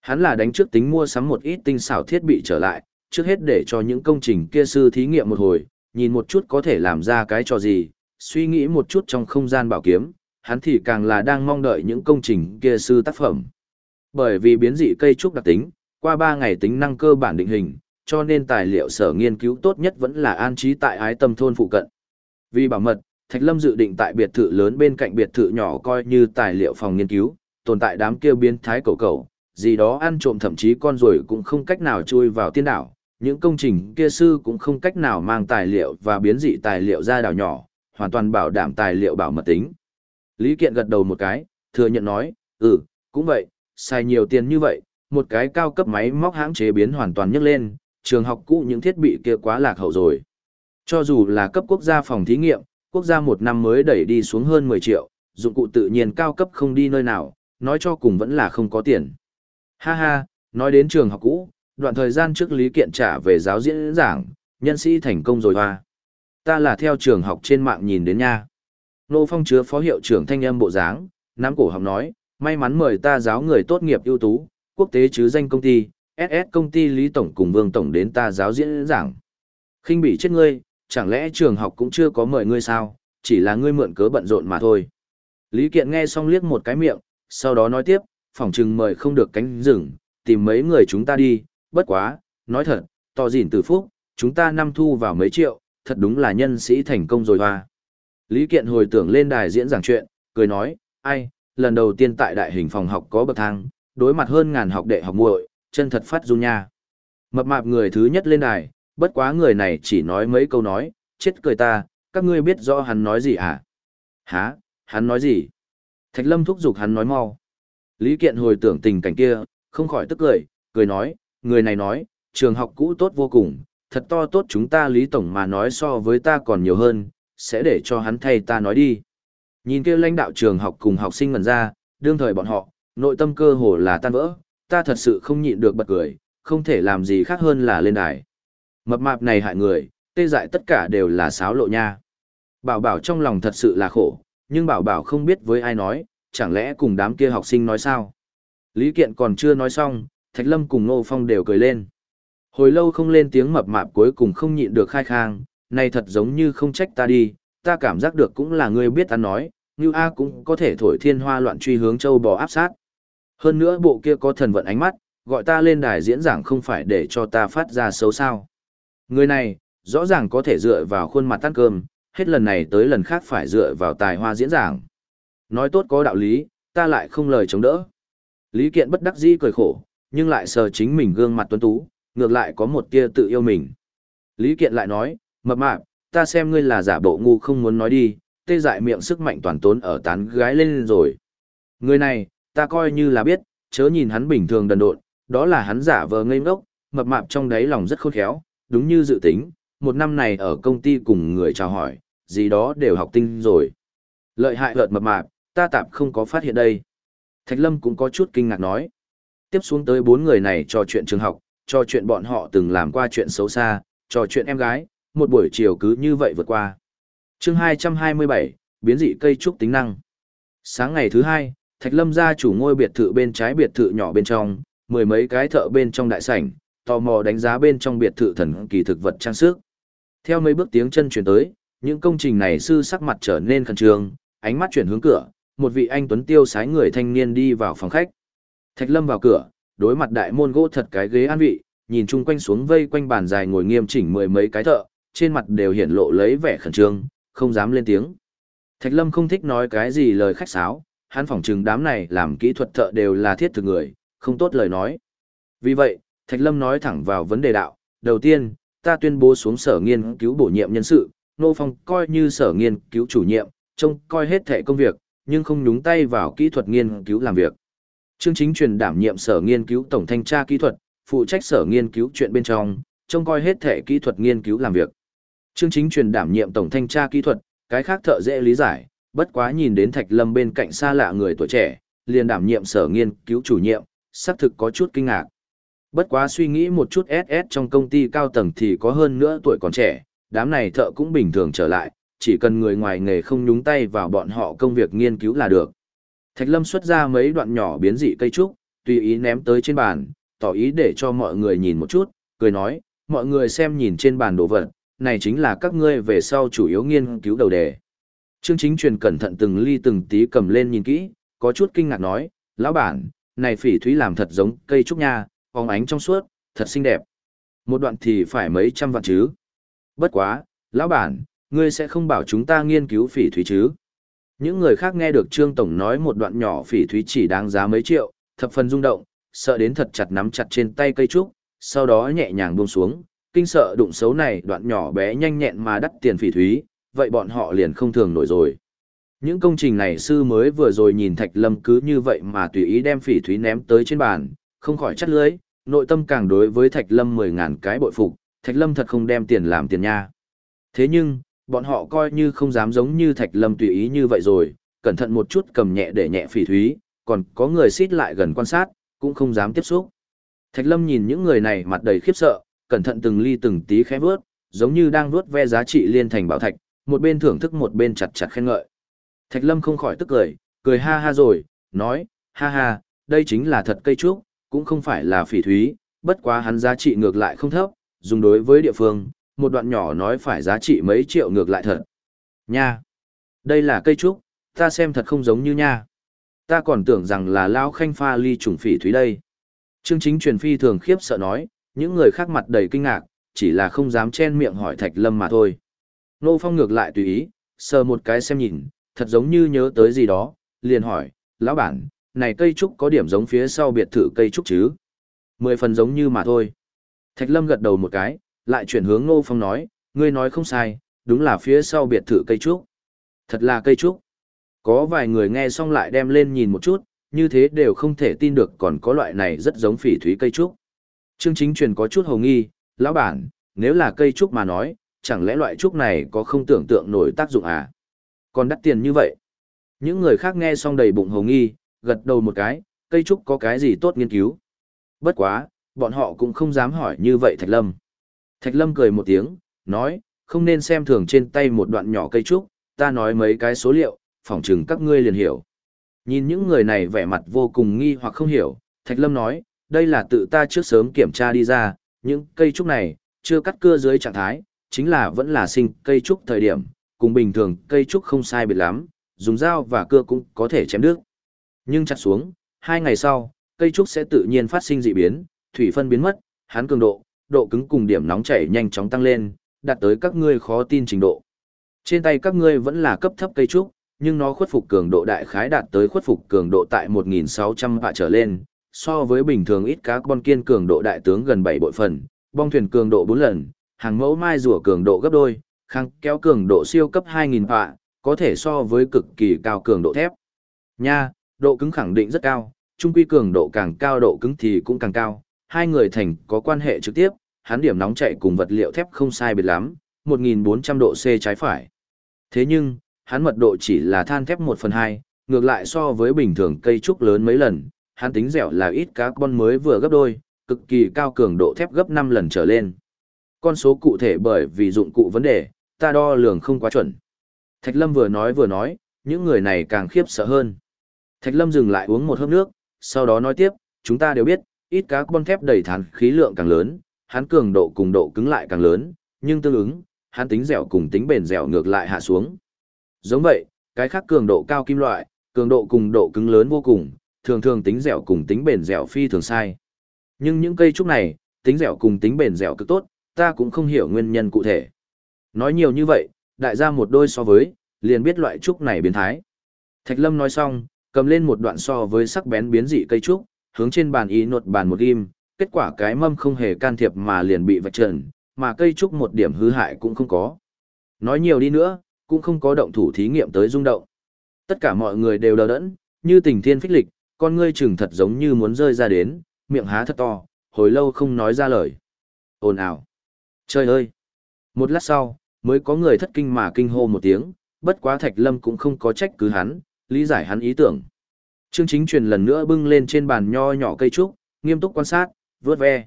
Hắn là đánh trước tính mua sắm một ít tinh xảo thiết bị trở lại, trước hết để cho những công trình kia sư thí nghiệm một hồi, nhìn một chút có thể làm ra cái trò gì, suy nghĩ một chút trong không gian bảo kiếm, hắn thì càng là đang mong đợi những công trình kia sư tác phẩm. Bởi vì biến dị cây trúc đặc tính, qua 3 ngày tính năng cơ bản định hình, cho nên tài liệu sở nghiên cứu tốt nhất vẫn là an trí tại ái tâm thôn phụ cận. Vì bảo mật, Thạch Lâm dự định tại biệt thự lớn bên cạnh biệt thự nhỏ coi như tài liệu phòng nghiên cứu, tồn tại đám kia biến thái cầu cầu, gì đó ăn trộm thậm chí con rồi cũng không cách nào chui vào tiên đảo, những công trình kia sư cũng không cách nào mang tài liệu và biến dị tài liệu ra đảo nhỏ, hoàn toàn bảo đảm tài liệu bảo mật tính. Lý Kiện gật đầu một cái, thừa nhận nói, ừ, cũng vậy, xài nhiều tiền như vậy, một cái cao cấp máy móc hãng chế biến hoàn toàn nhấc lên, trường học cũ những thiết bị kia quá lạc hậu rồi. Cho dù là cấp quốc gia phòng thí nghiệm, quốc gia một năm mới đẩy đi xuống hơn 10 triệu, dụng cụ tự nhiên cao cấp không đi nơi nào, nói cho cùng vẫn là không có tiền. Ha ha, nói đến trường học cũ, đoạn thời gian trước Lý Kiện trả về giáo diễn giảng, nhân sĩ thành công rồi hoa. Ta là theo trường học trên mạng nhìn đến nha. Nô Phong chứa phó hiệu trưởng thanh âm bộ dáng, nắm cổ học nói, may mắn mời ta giáo người tốt nghiệp ưu tú, quốc tế chứ danh công ty, SS công ty Lý Tổng cùng Vương Tổng đến ta giáo diễn giảng. khinh bị chết ngươi, chẳng lẽ trường học cũng chưa có mời ngươi sao, chỉ là ngươi mượn cớ bận rộn mà thôi. Lý Kiện nghe xong liếc một cái miệng, sau đó nói tiếp, phỏng chừng mời không được cánh rừng, tìm mấy người chúng ta đi, bất quá, nói thật, to dỉn từ phúc, chúng ta năm thu vào mấy triệu, thật đúng là nhân sĩ thành công rồi hoa. Lý Kiện hồi tưởng lên đài diễn giảng chuyện, cười nói, ai, lần đầu tiên tại đại hình phòng học có bậc thang, đối mặt hơn ngàn học đệ học muội, chân thật phát run nha. Mập mạp người thứ nhất lên đài, bất quá người này chỉ nói mấy câu nói, chết cười ta, các ngươi biết rõ hắn nói gì hả? Hả, hắn nói gì? Thạch Lâm thúc giục hắn nói mau. Lý Kiện hồi tưởng tình cảnh kia, không khỏi tức cười, cười nói, người này nói, trường học cũ tốt vô cùng, thật to tốt chúng ta Lý Tổng mà nói so với ta còn nhiều hơn, sẽ để cho hắn thay ta nói đi. Nhìn kia lãnh đạo trường học cùng học sinh ngần ra, đương thời bọn họ, nội tâm cơ hồ là tan vỡ, ta thật sự không nhịn được bật cười, không thể làm gì khác hơn là lên đài. Mập mạp này hại người, tê dại tất cả đều là sáo lộ nha. Bảo bảo trong lòng thật sự là khổ, nhưng bảo bảo không biết với ai nói, chẳng lẽ cùng đám kia học sinh nói sao? Lý Kiện còn chưa nói xong, Thạch Lâm cùng Ngô Phong đều cười lên. Hồi lâu không lên tiếng mập mạp cuối cùng không nhịn được khai khang, này thật giống như không trách ta đi, ta cảm giác được cũng là người biết ta nói, như A cũng có thể thổi thiên hoa loạn truy hướng châu bò áp sát. Hơn nữa bộ kia có thần vận ánh mắt, gọi ta lên đài diễn giảng không phải để cho ta phát ra xấu sao. Người này, rõ ràng có thể dựa vào khuôn mặt ăn cơm, hết lần này tới lần khác phải dựa vào tài hoa diễn giảng. Nói tốt có đạo lý, ta lại không lời chống đỡ. Lý Kiện bất đắc dĩ cười khổ, nhưng lại sờ chính mình gương mặt tuấn tú, ngược lại có một tia tự yêu mình. Lý Kiện lại nói, mập mạp, ta xem ngươi là giả bộ ngu không muốn nói đi, tê dại miệng sức mạnh toàn tốn ở tán gái lên rồi. Người này, ta coi như là biết, chớ nhìn hắn bình thường đần độn, đó là hắn giả vờ ngây ngốc, mập mạp trong đáy lòng rất khôn khéo, đúng như dự tính, một năm này ở công ty cùng người chào hỏi, gì đó đều học tinh rồi. Lợi hại hợt mập mạp, ta tạm không có phát hiện đây. Thạch Lâm cũng có chút kinh ngạc nói. Tiếp xuống tới bốn người này trò chuyện trường học, trò chuyện bọn họ từng làm qua chuyện xấu xa, trò chuyện em gái, một buổi chiều cứ như vậy vượt qua. chương 227, biến dị cây trúc tính năng. Sáng ngày thứ hai, Thạch Lâm ra chủ ngôi biệt thự bên trái biệt thự nhỏ bên trong, mười mấy cái thợ bên trong đại sảnh, tò mò đánh giá bên trong biệt thự thần kỳ thực vật trang sức. Theo mấy bước tiếng chân chuyển tới, những công trình này sư sắc mặt trở nên khẩn trương, ánh mắt chuyển hướng cửa, một vị anh tuấn tiêu sái người thanh niên đi vào phòng khách. Thạch Lâm vào cửa, đối mặt đại môn gỗ thật cái ghế an vị, nhìn chung quanh xuống vây quanh bàn dài ngồi nghiêm chỉnh mười mấy cái thợ, trên mặt đều hiện lộ lấy vẻ khẩn trương, không dám lên tiếng. Thạch Lâm không thích nói cái gì lời khách sáo, hắn phỏng chừng đám này làm kỹ thuật thợ đều là thiết thực người, không tốt lời nói. Vì vậy, Thạch Lâm nói thẳng vào vấn đề đạo, đầu tiên, ta tuyên bố xuống sở nghiên cứu bổ nhiệm nhân sự, Nô Phong coi như sở nghiên cứu chủ nhiệm, trông coi hết thể công việc, nhưng không nhúng tay vào kỹ thuật nghiên cứu làm việc. Trương Chính Truyền đảm nhiệm sở nghiên cứu tổng thanh tra kỹ thuật, phụ trách sở nghiên cứu chuyện bên trong, trông coi hết thể kỹ thuật nghiên cứu làm việc. Trương Chính Truyền đảm nhiệm tổng thanh tra kỹ thuật, cái khác thợ dễ lý giải, bất quá nhìn đến Thạch Lâm bên cạnh xa lạ người tuổi trẻ, liền đảm nhiệm sở nghiên cứu chủ nhiệm, xác thực có chút kinh ngạc. Bất quá suy nghĩ một chút SS trong công ty cao tầng thì có hơn nữa tuổi còn trẻ, đám này thợ cũng bình thường trở lại, chỉ cần người ngoài nghề không nhúng tay vào bọn họ công việc nghiên cứu là được. Thạch Lâm xuất ra mấy đoạn nhỏ biến dị cây trúc, tùy ý ném tới trên bàn, tỏ ý để cho mọi người nhìn một chút, cười nói, mọi người xem nhìn trên bàn đồ vật, này chính là các ngươi về sau chủ yếu nghiên cứu đầu đề. Trương Chính Truyền cẩn thận từng ly từng tí cầm lên nhìn kỹ, có chút kinh ngạc nói, lão bản, này phỉ thúy làm thật giống cây trúc nha, phóng ánh trong suốt, thật xinh đẹp. Một đoạn thì phải mấy trăm vạn chứ. Bất quá, lão bản, ngươi sẽ không bảo chúng ta nghiên cứu phỉ thúy chứ. Những người khác nghe được Trương Tổng nói một đoạn nhỏ phỉ thúy chỉ đáng giá mấy triệu, thập phần rung động, sợ đến thật chặt nắm chặt trên tay cây trúc, sau đó nhẹ nhàng buông xuống, kinh sợ đụng xấu này đoạn nhỏ bé nhanh nhẹn mà đắt tiền phỉ thúy, vậy bọn họ liền không thường nổi rồi. Những công trình này sư mới vừa rồi nhìn Thạch Lâm cứ như vậy mà tùy ý đem phỉ thúy ném tới trên bàn, không khỏi chắt lưới, nội tâm càng đối với Thạch Lâm mười ngàn cái bội phục, Thạch Lâm thật không đem tiền làm tiền nha. Thế nhưng, bọn họ coi như không dám giống như Thạch Lâm tùy ý như vậy rồi, cẩn thận một chút cầm nhẹ để nhẹ phỉ thúy, còn có người xít lại gần quan sát, cũng không dám tiếp xúc. Thạch Lâm nhìn những người này mặt đầy khiếp sợ, cẩn thận từng ly từng tí khẽ vớt, giống như đang vớt ve giá trị liên thành bảo thạch, một bên thưởng thức một bên chặt chặt khen ngợi. Thạch Lâm không khỏi tức cười, cười ha ha rồi, nói, ha ha, đây chính là thật cây trúc, cũng không phải là phỉ thúy, bất quá hắn giá trị ngược lại không thấp, dùng đối với địa phương, một đoạn nhỏ nói phải giá trị mấy triệu ngược lại thật. Nha! Đây là cây trúc, ta xem thật không giống như nha. Ta còn tưởng rằng là lao khanh pha ly trùng phỉ thúy đây. Trương chính truyền phi thường khiếp sợ nói, những người khác mặt đầy kinh ngạc, chỉ là không dám chen miệng hỏi Thạch Lâm mà thôi. Nô Phong ngược lại tùy ý, sờ một cái xem nhìn, thật giống như nhớ tới gì đó, liền hỏi, lão bản, này cây trúc có điểm giống phía sau biệt thự cây trúc chứ? Mười phần giống như mà thôi. Thạch Lâm gật đầu một cái, lại chuyển hướng Nô Phong nói, ngươi nói không sai, đúng là phía sau biệt thự cây trúc. Thật là cây trúc. Có vài người nghe xong lại đem lên nhìn một chút, như thế đều không thể tin được còn có loại này rất giống phỉ thúy cây trúc. Trương Chính Truyền có chút hồ nghi, lão bản, nếu là cây trúc mà nói, chẳng lẽ loại trúc này có không tưởng tượng nổi tác dụng à? Còn đắt tiền như vậy. Những người khác nghe xong đầy bụng hồ nghi, gật đầu một cái, cây trúc có cái gì tốt nghiên cứu. Bất quá, bọn họ cũng không dám hỏi như vậy Thạch Lâm. Thạch Lâm cười một tiếng, nói, không nên xem thường trên tay một đoạn nhỏ cây trúc, ta nói mấy cái số liệu, phỏng chừng các ngươi liền hiểu. Nhìn những người này vẻ mặt vô cùng nghi hoặc không hiểu, Thạch Lâm nói, đây là tự ta trước sớm kiểm tra đi ra, những cây trúc này, chưa cắt cưa dưới trạng thái, chính là vẫn là sinh cây trúc thời điểm, cùng bình thường cây trúc không sai biệt lắm, dùng dao và cưa cũng có thể chém đứt. Nhưng chặt xuống, hai ngày sau, cây trúc sẽ tự nhiên phát sinh dị biến, thủy phân biến mất, hắn cường độ, độ cứng cùng điểm nóng chảy nhanh chóng tăng lên, đạt tới các ngươi khó tin trình độ. Trên tay các ngươi vẫn là cấp thấp cây trúc, nhưng nó khuất phục cường độ đại khái đạt tới khuất phục cường độ tại 1.600 trở lên, so với bình thường ít các con kiên cường độ đại tướng gần 7 bội phần, bong thuyền cường độ 4 lần, hàng mẫu mai rùa cường độ gấp đôi, kháng kéo cường độ siêu cấp 2.000 có thể so với cực kỳ cao cường độ thép. Nha, độ cứng khẳng định rất cao, trung quy cường độ càng cao độ cứng thì cũng càng cao, hai người thành có quan hệ trực tiếp, hắn điểm nóng chạy cùng vật liệu thép không sai biệt lắm, 1.400 độ C trái phải. Thế nhưng, hắn mật độ chỉ là than thép 1 phần 2, ngược lại so với bình thường cây trúc lớn mấy lần, hắn tính dẻo là ít carbon mới vừa gấp đôi, cực kỳ cao cường độ thép gấp 5 lần trở lên. Con số cụ thể bởi vì dụng cụ vấn đề, ta đo lường không quá chuẩn. Thạch Lâm vừa nói vừa nói, những người này càng khiếp sợ hơn. Thạch Lâm dừng lại uống một hớp nước, sau đó nói tiếp, chúng ta đều biết, ít carbon thép đầy thán khí lượng càng lớn, hắn cường độ cùng độ cứng lại càng lớn, nhưng tương ứng, hắn tính dẻo cùng tính bền dẻo ngược lại hạ xuống. Giống vậy, cái khác cường độ cao kim loại, cường độ cùng độ cứng lớn vô cùng, thường thường tính dẻo cùng tính bền dẻo phi thường sai. Nhưng những cây trúc này, tính dẻo cùng tính bền dẻo cực tốt, ta cũng không hiểu nguyên nhân cụ thể. Nói nhiều như vậy, đại gia một đôi so với, liền biết loại trúc này biến thái. Thạch Lâm nói xong, cầm lên một đoạn so với sắc bén biến dị cây trúc, hướng trên bàn ý nột bàn một ghim, kết quả cái mâm không hề can thiệp mà liền bị vạch trần, mà cây trúc một điểm hư hại cũng không có. Nói nhiều đi nữa, cũng không có động thủ thí nghiệm tới rung động. Tất cả mọi người đều đờ đẫn, như tình thiên phích lịch, con ngươi chừng thật giống như muốn rơi ra đến, miệng há thật to, hồi lâu không nói ra lời. Ồn ào. Trời ơi! Một lát sau, mới có người thất kinh mà kinh hô một tiếng, bất quá Thạch Lâm cũng không có trách cứ hắn, lý giải hắn ý tưởng. Trương Chính Truyền lần nữa bưng lên trên bàn nho nhỏ cây trúc, nghiêm túc quan sát, vớt ve.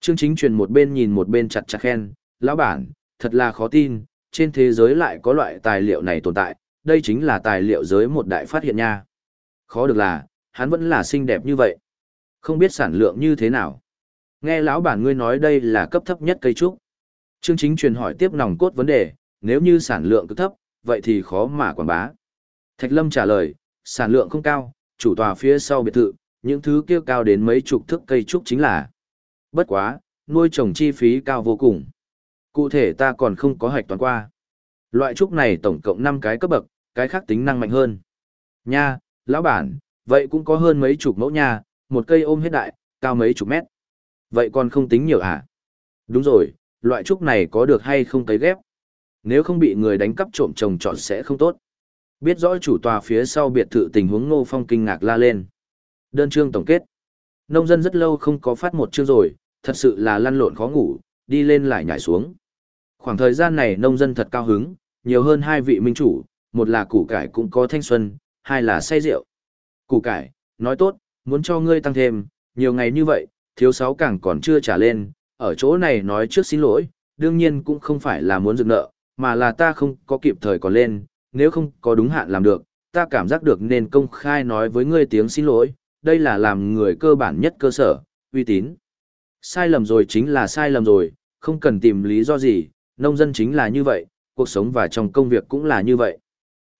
Trương Chính Truyền một bên nhìn một bên chặt chặt khen, lão bản, thật là khó tin, trên thế giới lại có loại tài liệu này tồn tại, đây chính là tài liệu giới một đại phát hiện nha. Khó được là, hắn vẫn là xinh đẹp như vậy. Không biết sản lượng như thế nào. Nghe lão bản ngươi nói đây là cấp thấp nhất cây trúc. Trương Chính truyền hỏi tiếp nòng cốt vấn đề, nếu như sản lượng cứ thấp, vậy thì khó mà quảng bá. Thạch Lâm trả lời, sản lượng không cao, chủ tòa phía sau biệt thự, những thứ kia cao đến mấy chục thước cây trúc chính là. Bất quá, nuôi trồng chi phí cao vô cùng. Cụ thể ta còn không có hạch toán qua. Loại trúc này tổng cộng 5 cái cấp bậc, cái khác tính năng mạnh hơn. Nha, lão bản, vậy cũng có hơn mấy chục mẫu nha, một cây ôm hết đại, cao mấy chục mét. Vậy còn không tính nhiều à? Đúng rồi, loại trúc này có được hay không cấy ghép? Nếu không bị người đánh cắp trộm trồng trọt sẽ không tốt. Biết rõ chủ tòa phía sau biệt thự tình huống Ngô Phong kinh ngạc la lên. Đơn chương tổng kết. Nông dân rất lâu không có phát một chương rồi, thật sự là lăn lộn khó ngủ, đi lên lại nhảy xuống. Khoảng thời gian này nông dân thật cao hứng, nhiều hơn hai vị minh chủ, một là củ cải cũng có thanh xuân, hai là say rượu. Củ cải, nói tốt, muốn cho ngươi tăng thêm, nhiều ngày như vậy, thiếu sáu càng còn chưa trả lên, ở chỗ này nói trước xin lỗi, đương nhiên cũng không phải là muốn dừng nợ, mà là ta không có kịp thời còn lên, nếu không có đúng hạn làm được, ta cảm giác được nên công khai nói với ngươi tiếng xin lỗi, đây là làm người cơ bản nhất cơ sở, uy tín. Sai lầm rồi chính là sai lầm rồi, không cần tìm lý do gì, nông dân chính là như vậy, cuộc sống và trong công việc cũng là như vậy.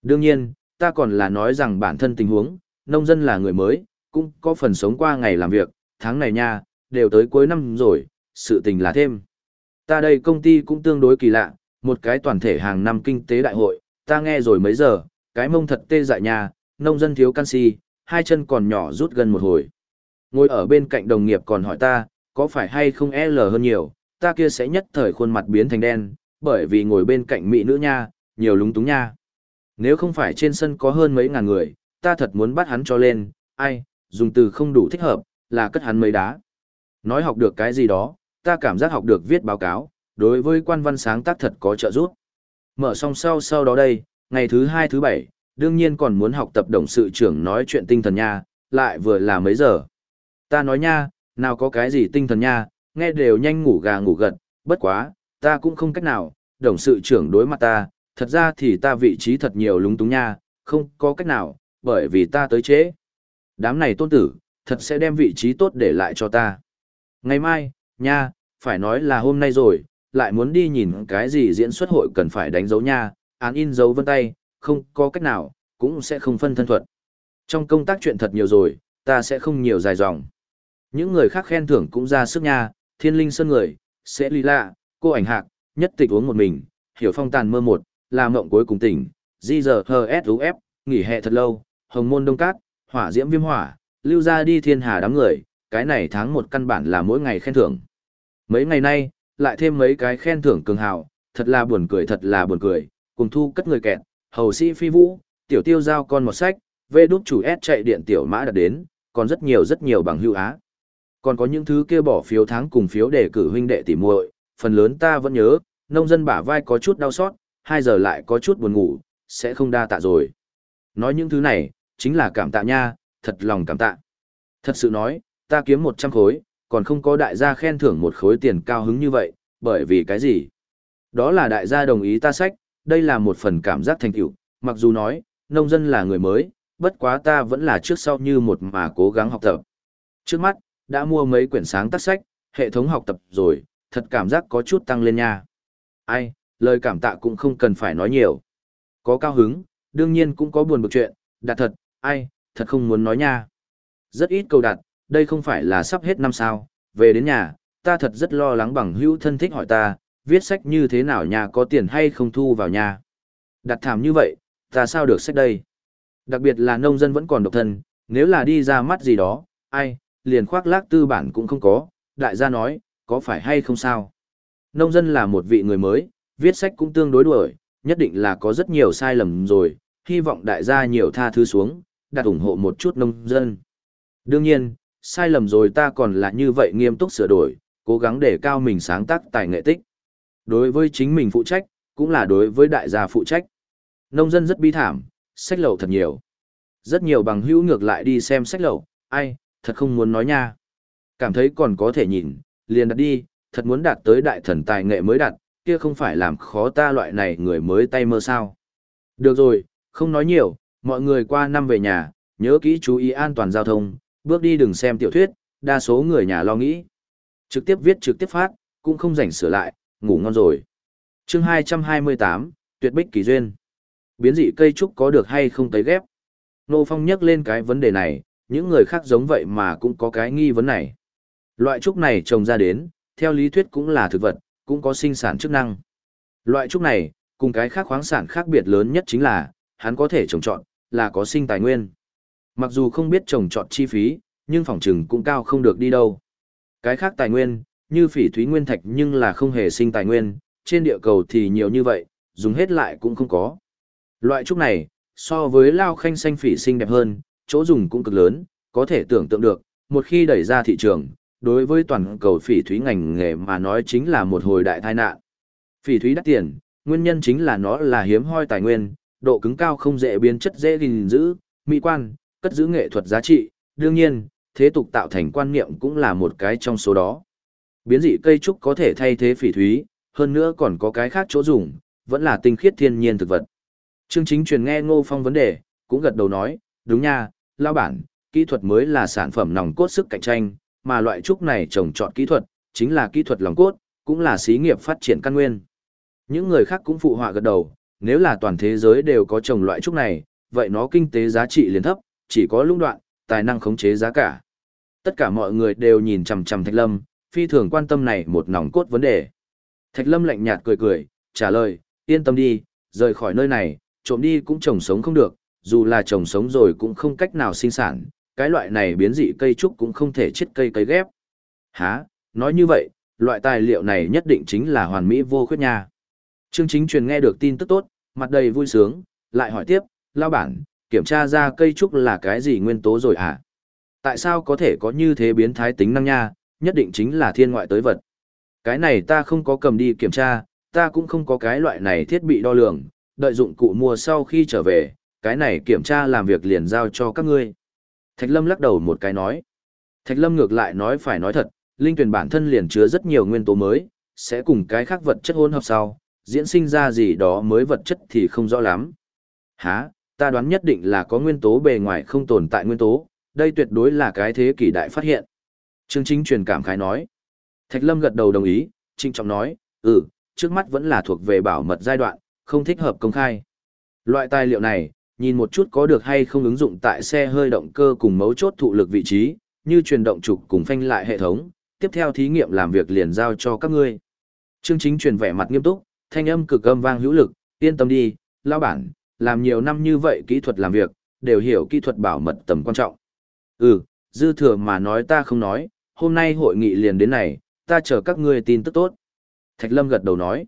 Đương nhiên, ta còn là nói rằng bản thân tình huống, nông dân là người mới, cũng có phần sống qua ngày làm việc, tháng này nha, đều tới cuối năm rồi, sự tình là thêm. Ta đây công ty cũng tương đối kỳ lạ, một cái toàn thể hàng năm kinh tế đại hội, ta nghe rồi mấy giờ, cái mông thật tê dại nha, nông dân thiếu canxi, hai chân còn nhỏ rút gần một hồi. Ngồi ở bên cạnh đồng nghiệp còn hỏi ta, có phải hay không L hơn nhiều, ta kia sẽ nhất thời khuôn mặt biến thành đen, bởi vì ngồi bên cạnh mỹ nữ nha, nhiều lúng túng nha. Nếu không phải trên sân có hơn mấy ngàn người, ta thật muốn bắt hắn cho lên, ai, dùng từ không đủ thích hợp, là cất hắn mấy đá. Nói học được cái gì đó, ta cảm giác học được viết báo cáo, đối với quan văn sáng tác thật có trợ giúp. Mở xong sau sau đó đây, ngày thứ hai thứ bảy, đương nhiên còn muốn học tập đồng sự trưởng nói chuyện tinh thần nha, lại vừa là mấy giờ. Ta nói nha, nào có cái gì tinh thần nha, nghe đều nhanh ngủ gà ngủ gật, bất quá, ta cũng không cách nào, đồng sự trưởng đối mặt ta, thật ra thì ta vị trí thật nhiều lúng túng nha, không có cách nào, bởi vì ta tới trễ. Đám này tôn tử, thật sẽ đem vị trí tốt để lại cho ta. Ngày mai, nha, phải nói là hôm nay rồi, lại muốn đi nhìn cái gì diễn xuất hội cần phải đánh dấu nha, án in dấu vân tay, không có cách nào, cũng sẽ không phân thân thuật. Trong công tác chuyện thật nhiều rồi, ta sẽ không nhiều dài dòng. Những người khác khen thưởng cũng ra sức nha, thiên linh sơn người, sẽ ly lạ, cô ảnh hạc, nhất tịch uống một mình, hiểu phong tàn mơ một, làm mộng cuối cùng tỉnh, di giờ hờ s nghỉ hè thật lâu, hồng môn đông cát, hỏa diễm viêm hỏa, lưu ra đi thiên hà đám người, cái này tháng một căn bản là mỗi ngày khen thưởng. Mấy ngày nay, lại thêm mấy cái khen thưởng cường hào, thật là buồn cười thật là buồn cười, cùng thu cất người kẹt, hầu sĩ phi vũ, tiểu tiêu giao con một sách, vê đúc chủ S chạy điện tiểu mã đã đến, còn rất nhiều rất nhiều bằng hữu á. Còn có những thứ kia bỏ phiếu tháng cùng phiếu để cử huynh đệ tỉ muội, phần lớn ta vẫn nhớ, nông dân bả vai có chút đau xót, 2 giờ lại có chút buồn ngủ, sẽ không đa tạ rồi. Nói những thứ này, chính là cảm tạ nha, thật lòng cảm tạ. Thật sự nói, ta kiếm 100 khối, còn không có đại gia khen thưởng một khối tiền cao hứng như vậy, bởi vì cái gì? Đó là đại gia đồng ý ta sách, đây là một phần cảm giác thành tựu, mặc dù nói, nông dân là người mới, bất quá ta vẫn là trước sau như một mà cố gắng học tập. Trước mắt, đã mua mấy quyển sáng tác sách, hệ thống học tập rồi, thật cảm giác có chút tăng lên nha. Ai, lời cảm tạ cũng không cần phải nói nhiều. Có cao hứng, đương nhiên cũng có buồn bực chuyện, đạt thật, ai, thật không muốn nói nha. Rất ít câu đạt, đây không phải là sắp hết năm sao, về đến nhà, ta thật rất lo lắng bằng hữu thân thích hỏi ta, viết sách như thế nào nhà có tiền hay không thu vào nhà. Đặt thảm như vậy, ta sao được sách đây? Đặc biệt là nông dân vẫn còn độc thân, nếu là đi ra mắt gì đó, ai, liền khoác lác tư bản cũng không có, đại gia nói, có phải hay không sao? Nông dân là một vị người mới, viết sách cũng tương đối đuổi, nhất định là có rất nhiều sai lầm rồi, hy vọng đại gia nhiều tha thứ xuống, đặt ủng hộ một chút nông dân. Đương nhiên, sai lầm rồi ta còn là như vậy nghiêm túc sửa đổi, cố gắng để cao mình sáng tác tài nghệ tích. Đối với chính mình phụ trách, cũng là đối với đại gia phụ trách. Nông dân rất bi thảm, sách lậu thật nhiều. Rất nhiều bằng hữu ngược lại đi xem sách lậu, ai, thật không muốn nói nha. Cảm thấy còn có thể nhìn, liền đặt đi, thật muốn đạt tới đại thần tài nghệ mới đặt, kia không phải làm khó ta loại này người mới tay mơ sao. Được rồi, không nói nhiều, mọi người qua năm về nhà, nhớ kỹ chú ý an toàn giao thông, bước đi đừng xem tiểu thuyết, đa số người nhà lo nghĩ. Trực tiếp viết trực tiếp phát, cũng không rảnh sửa lại, ngủ ngon rồi. chương 228, tuyệt bích kỳ duyên. Biến dị cây trúc có được hay không tới ghép? Nô Phong nhắc lên cái vấn đề này, những người khác giống vậy mà cũng có cái nghi vấn này. Loại trúc này trồng ra đến, theo lý thuyết cũng là thực vật, cũng có sinh sản chức năng. Loại trúc này, cùng cái khác khoáng sản khác biệt lớn nhất chính là, hắn có thể trồng trọt, là có sinh tài nguyên. Mặc dù không biết trồng trọt chi phí, nhưng phòng trừng cũng cao không được đi đâu. Cái khác tài nguyên, như phỉ thúy nguyên thạch nhưng là không hề sinh tài nguyên, trên địa cầu thì nhiều như vậy, dùng hết lại cũng không có. Loại trúc này, so với lao khanh xanh phỉ xinh đẹp hơn, chỗ dùng cũng cực lớn, có thể tưởng tượng được, một khi đẩy ra thị trường, đối với toàn cầu phỉ thúy ngành nghề mà nói chính là một hồi đại tai nạn. Phỉ thúy đắt tiền, nguyên nhân chính là nó là hiếm hoi tài nguyên, độ cứng cao không dễ biến chất dễ gìn giữ, mỹ quan, cất giữ nghệ thuật giá trị, đương nhiên, thế tục tạo thành quan niệm cũng là một cái trong số đó. Biến dị cây trúc có thể thay thế phỉ thúy, hơn nữa còn có cái khác chỗ dùng, vẫn là tinh khiết thiên nhiên thực vật. Trương Chính truyền nghe Ngô Phong vấn đề, cũng gật đầu nói, đúng nha, lao bản, kỹ thuật mới là sản phẩm nòng cốt sức cạnh tranh, mà loại trúc này trồng trọt kỹ thuật, chính là kỹ thuật lòng cốt, cũng là xí nghiệp phát triển căn nguyên. Những người khác cũng phụ họa gật đầu, nếu là toàn thế giới đều có trồng loại trúc này, vậy nó kinh tế giá trị liền thấp, chỉ có lũng đoạn, tài năng khống chế giá cả. Tất cả mọi người đều nhìn chằm chằm Thạch Lâm, phi thường quan tâm này một nòng cốt vấn đề. Thạch Lâm lạnh nhạt cười cười, trả lời, yên tâm đi, rời khỏi nơi này, trộm đi cũng trồng sống không được, dù là trồng sống rồi cũng không cách nào sinh sản, cái loại này biến dị cây trúc cũng không thể chết cây cấy ghép. Hả, nói như vậy, loại tài liệu này nhất định chính là hoàn mỹ vô khuyết nha. Trương Chính truyền nghe được tin tức tốt, mặt đầy vui sướng, lại hỏi tiếp, lao bản, kiểm tra ra cây trúc là cái gì nguyên tố rồi hả? Tại sao có thể có như thế biến thái tính năng nha, nhất định chính là thiên ngoại tới vật. Cái này ta không có cầm đi kiểm tra, ta cũng không có cái loại này thiết bị đo lường, đợi dụng cụ mua sau khi trở về, cái này kiểm tra làm việc liền giao cho các ngươi. Thạch Lâm lắc đầu một cái nói. Thạch Lâm ngược lại nói phải nói thật, linh tuyển bản thân liền chứa rất nhiều nguyên tố mới, sẽ cùng cái khác vật chất hỗn hợp sau, diễn sinh ra gì đó mới vật chất thì không rõ lắm. Hả, ta đoán nhất định là có nguyên tố bề ngoài không tồn tại nguyên tố, đây tuyệt đối là cái thế kỷ đại phát hiện. Trương Chính truyền cảm khái nói. Thạch Lâm gật đầu đồng ý, trinh trọng nói, ừ, trước mắt vẫn là thuộc về bảo mật giai đoạn, không thích hợp công khai. Loại tài liệu này, nhìn một chút có được hay không ứng dụng tại xe hơi động cơ cùng mấu chốt thụ lực vị trí, như truyền động trục cùng phanh lại hệ thống, tiếp theo thí nghiệm làm việc liền giao cho các ngươi. Trương Chính truyền vẻ mặt nghiêm túc, thanh âm cực âm vang hữu lực, yên tâm đi, lão bản, làm nhiều năm như vậy kỹ thuật làm việc, đều hiểu kỹ thuật bảo mật tầm quan trọng. Ừ, dư thừa mà nói ta không nói, hôm nay hội nghị liền đến này, ta chờ các ngươi tin tức tốt. Thạch Lâm gật đầu nói.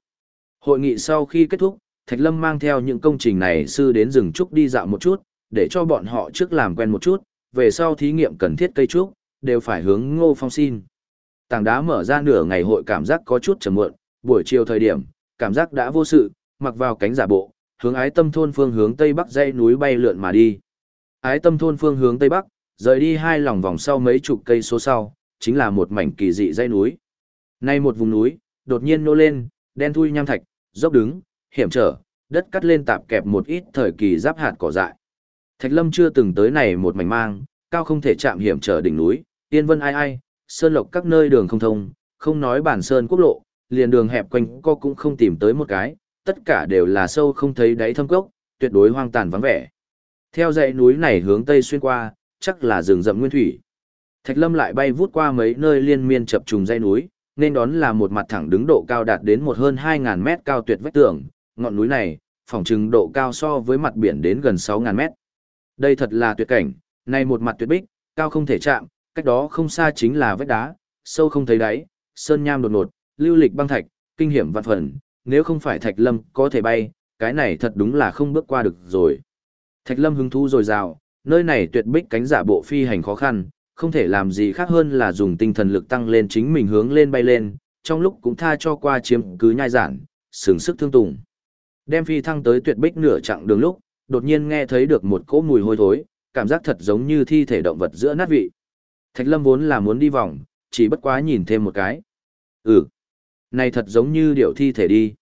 Hội nghị sau khi kết thúc, Thạch Lâm mang theo những công trình này sư đến rừng trúc đi dạo một chút, để cho bọn họ trước làm quen một chút, về sau thí nghiệm cần thiết cây trúc, đều phải hướng Ngô Phong xin. Tảng đá mở ra nửa ngày hội cảm giác có chút chậm muộn, buổi chiều thời điểm, cảm giác đã vô sự, mặc vào cánh giả bộ, hướng ái tâm thôn phương hướng tây bắc dãy núi bay lượn mà đi. Ái tâm thôn phương hướng tây bắc, rời đi hai lòng vòng sau mấy chục cây số sau, chính là một mảnh kỳ dị dãy núi. Nay một vùng núi, đột nhiên nô lên, đen thui nham thạch, dốc đứng, hiểm trở, đất cắt lên tạp kẹp một ít thời kỳ giáp hạt cỏ dại. Thạch Lâm chưa từng tới này một mảnh mang, cao không thể chạm hiểm trở đỉnh núi, tiên vân ai ai, sơn lộc các nơi đường không thông, không nói bản sơn quốc lộ, liền đường hẹp quanh co cũng không tìm tới một cái, tất cả đều là sâu không thấy đáy thâm cốc, tuyệt đối hoang tàn vắng vẻ. Theo dãy núi này hướng tây xuyên qua, chắc là rừng rậm nguyên thủy. Thạch Lâm lại bay vút qua mấy nơi liên miên chập trùng dãy núi, nên đón là một mặt thẳng đứng độ cao đạt đến một hơn 2000 mét cao tuyệt vách tường, ngọn núi này, phòng trừng độ cao so với mặt biển đến gần 6000 mét. Đây thật là tuyệt cảnh, này một mặt tuyệt bích, cao không thể chạm, cách đó không xa chính là vách đá, sâu không thấy đáy, sơn nham đột ngột, lưu lịch băng thạch, kinh hiểm vạn phần, nếu không phải Thạch Lâm có thể bay, cái này thật đúng là không bước qua được rồi. Thạch Lâm hứng thú rồi rào, nơi này tuyệt bích cánh giả bộ phi hành khó khăn, không thể làm gì khác hơn là dùng tinh thần lực tăng lên chính mình hướng lên bay lên, trong lúc cũng tha cho qua chiếm cứ nhai giản, sừng sức thương tùng. Đem phi thăng tới tuyệt bích nửa chặng đường lúc, đột nhiên nghe thấy được một cỗ mùi hôi thối, cảm giác thật giống như thi thể động vật giữa nát vị. Thạch Lâm vốn là muốn đi vòng, chỉ bất quá nhìn thêm một cái. Ừ, này thật giống như điệu thi thể đi.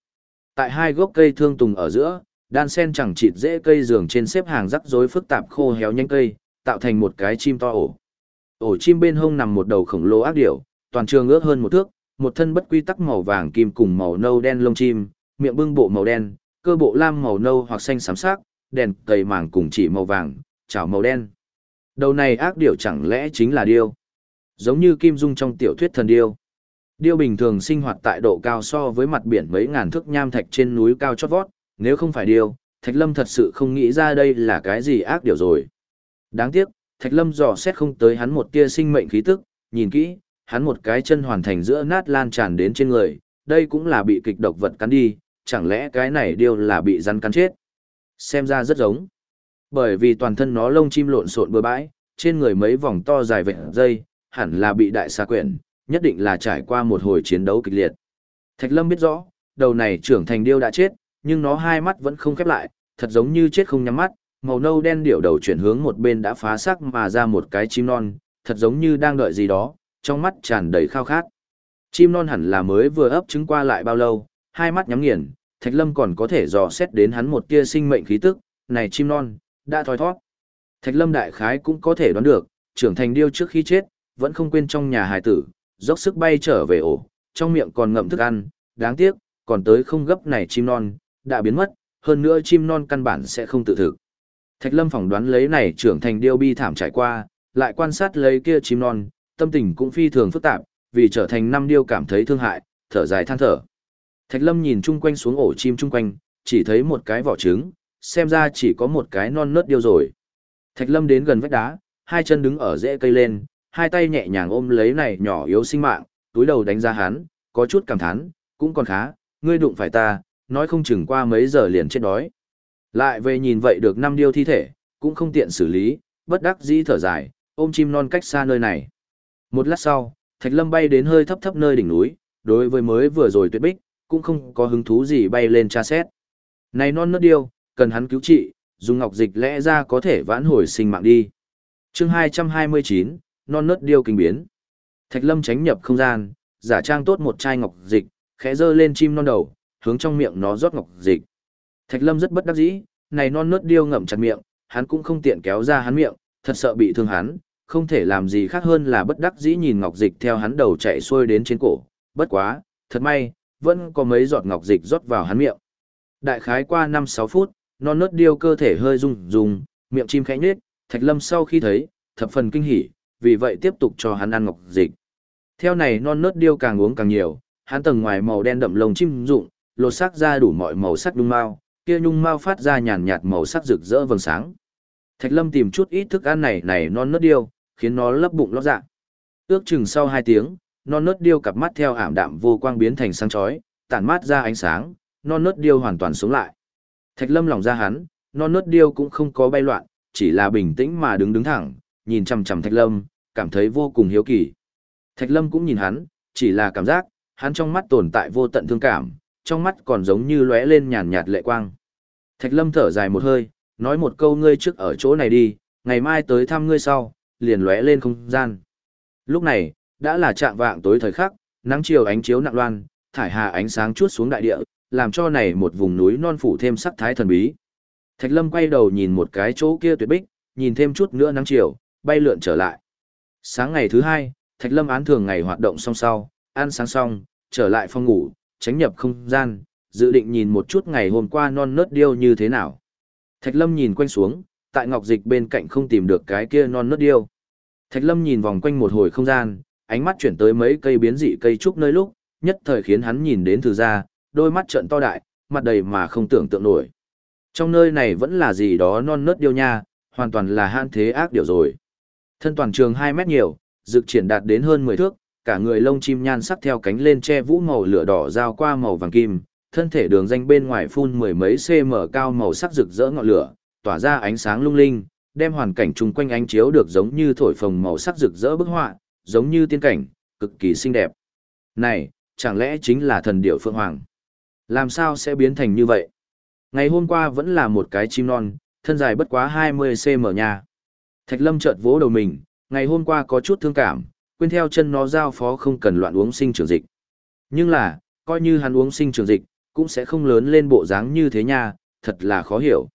Tại hai gốc cây thương tùng ở giữa, đan sen chẳng chịt dễ cây giường trên xếp hàng rắc rối phức tạp khô héo nhanh cây, tạo thành một cái chim to ổ. Ổ chim bên hông nằm một đầu khổng lồ ác điểu, toàn trường ước hơn một thước, một thân bất quy tắc màu vàng kim cùng màu nâu đen lông chim, miệng bưng bộ màu đen, cơ bộ lam màu nâu hoặc xanh xám sắc, đèn cầy màng cùng chỉ màu vàng, chảo màu đen. Đầu này ác điểu chẳng lẽ chính là điêu? Giống như Kim Dung trong tiểu thuyết thần điêu. Điêu bình thường sinh hoạt tại độ cao so với mặt biển mấy ngàn thước nham thạch trên núi cao chót vót, nếu không phải điêu, Thạch Lâm thật sự không nghĩ ra đây là cái gì ác điều rồi. Đáng tiếc, Thạch Lâm dò xét không tới hắn một tia sinh mệnh khí tức, nhìn kỹ, hắn một cái chân hoàn thành giữa nát lan tràn đến trên người, đây cũng là bị kịch độc vật cắn đi, chẳng lẽ cái này điêu là bị rắn cắn chết. Xem ra rất giống. Bởi vì toàn thân nó lông chim lộn xộn bừa bãi, trên người mấy vòng to dài vệt dây, hẳn là bị đại xa quyển, nhất định là trải qua một hồi chiến đấu kịch liệt. Thạch Lâm biết rõ, đầu này trưởng thành điêu đã chết, nhưng nó hai mắt vẫn không khép lại, thật giống như chết không nhắm mắt, màu nâu đen điểu đầu chuyển hướng một bên đã phá xác mà ra một cái chim non, thật giống như đang đợi gì đó, trong mắt tràn đầy khao khát. Chim non hẳn là mới vừa ấp trứng qua lại bao lâu, hai mắt nhắm nghiền, Thạch Lâm còn có thể dò xét đến hắn một tia sinh mệnh khí tức, này chim non, đã thoi thoát. Thạch Lâm đại khái cũng có thể đoán được, trưởng thành điêu trước khi chết, vẫn không quên trong nhà hài tử, dốc sức bay trở về ổ, trong miệng còn ngậm thức ăn, đáng tiếc, còn tới không gấp này chim non, đã biến mất, hơn nữa chim non căn bản sẽ không tự thực. Thạch Lâm phỏng đoán lấy này trưởng thành điêu bi thảm trải qua, lại quan sát lấy kia chim non, tâm tình cũng phi thường phức tạp, vì trở thành năm điêu cảm thấy thương hại, thở dài than thở. Thạch Lâm nhìn chung quanh xuống ổ chim chung quanh, chỉ thấy một cái vỏ trứng, xem ra chỉ có một cái non nớt điêu rồi. Thạch Lâm đến gần vách đá, hai chân đứng ở rễ cây lên, hai tay nhẹ nhàng ôm lấy này nhỏ yếu sinh mạng, túi đầu đánh ra hắn, có chút cảm thán, cũng còn khá, ngươi đụng phải ta, nói không chừng qua mấy giờ liền chết đói. Lại về nhìn vậy được năm điêu thi thể, cũng không tiện xử lý, bất đắc dĩ thở dài, ôm chim non cách xa nơi này. Một lát sau, Thạch Lâm bay đến hơi thấp thấp nơi đỉnh núi, đối với mới vừa rồi tuyệt bích, cũng không có hứng thú gì bay lên tra xét. Này non nớt điêu, cần hắn cứu trị, dùng ngọc dịch lẽ ra có thể vãn hồi sinh mạng đi. Chương 229, non nớt điêu kinh biến. Thạch Lâm tránh nhập không gian, giả trang tốt một chai ngọc dịch, khẽ giơ lên chim non đầu, hướng trong miệng nó rót ngọc dịch. Thạch Lâm rất bất đắc dĩ, này non nớt điêu ngậm chặt miệng, hắn cũng không tiện kéo ra hắn miệng, thật sợ bị thương hắn, không thể làm gì khác hơn là bất đắc dĩ nhìn ngọc dịch theo hắn đầu chạy xuôi đến trên cổ, bất quá, thật may, vẫn có mấy giọt ngọc dịch rót vào hắn miệng. Đại khái qua 5-6 phút, non nớt điêu cơ thể hơi rung rung, miệng chim khẽ nhếch, Thạch Lâm sau khi thấy, thập phần kinh hỉ, vì vậy tiếp tục cho hắn ăn ngọc dịch. Theo này non nớt điêu càng uống càng nhiều, hắn tầng ngoài màu đen đậm lông chim rụng, lột xác ra đủ mọi màu sắc nhung mao, kia nhung mao phát ra nhàn nhạt màu sắc rực rỡ vầng sáng. Thạch Lâm tìm chút ít thức ăn này này non nớt điêu, khiến nó lấp bụng lót dạ. Ước chừng sau 2 tiếng, non nớt điêu cặp mắt theo ảm đạm vô quang biến thành sáng chói, tản mát ra ánh sáng, non nớt điêu hoàn toàn sống lại. Thạch Lâm lòng ra hắn, non nớt điêu cũng không có bay loạn, chỉ là bình tĩnh mà đứng đứng thẳng, nhìn chằm chằm Thạch Lâm, cảm thấy vô cùng hiếu kỳ. Thạch Lâm cũng nhìn hắn, chỉ là cảm giác, hắn trong mắt tồn tại vô tận thương cảm, trong mắt còn giống như lóe lên nhàn nhạt lệ quang. Thạch Lâm thở dài một hơi, nói một câu ngươi trước ở chỗ này đi, ngày mai tới thăm ngươi sau, liền lóe lên không gian. Lúc này, đã là trạng vạng tối thời khắc, nắng chiều ánh chiếu nặng loan, thải hà ánh sáng chuốt xuống đại địa, làm cho này một vùng núi non phủ thêm sắc thái thần bí. Thạch Lâm quay đầu nhìn một cái chỗ kia tuyệt bích, nhìn thêm chút nữa nắng chiều, bay lượn trở lại. Sáng ngày thứ hai, Thạch Lâm án thường ngày hoạt động xong sau, ăn sáng xong, trở lại phòng ngủ, tránh nhập không gian, dự định nhìn một chút ngày hôm qua non nớt điêu như thế nào. Thạch Lâm nhìn quanh xuống, tại ngọc dịch bên cạnh không tìm được cái kia non nớt điêu. Thạch Lâm nhìn vòng quanh một hồi không gian, ánh mắt chuyển tới mấy cây biến dị cây trúc nơi lúc, nhất thời khiến hắn nhìn đến từ ra, đôi mắt trợn to đại, mặt đầy mà không tưởng tượng nổi. Trong nơi này vẫn là gì đó non nớt điêu nha, hoàn toàn là han thế ác điều rồi. Thân toàn trường 2 mét nhiều, dự triển đạt đến hơn 10 thước, cả người lông chim nhan sắc theo cánh lên che vũ màu lửa đỏ giao qua màu vàng kim, thân thể đường danh bên ngoài phun mười mấy cm cao màu sắc rực rỡ ngọn lửa, tỏa ra ánh sáng lung linh, đem hoàn cảnh chung quanh ánh chiếu được giống như thổi phồng màu sắc rực rỡ bức họa, giống như tiên cảnh, cực kỳ xinh đẹp. Này, chẳng lẽ chính là thần điệu phượng hoàng? Làm sao sẽ biến thành như vậy? Ngày hôm qua vẫn là một cái chim non, thân dài bất quá 20cm nha. Thạch Lâm chợt vỗ đầu mình, ngày hôm qua có chút thương cảm, quên theo chân nó giao phó không cần loạn uống sinh trưởng dịch. Nhưng là, coi như hắn uống sinh trưởng dịch, cũng sẽ không lớn lên bộ dáng như thế nha, thật là khó hiểu.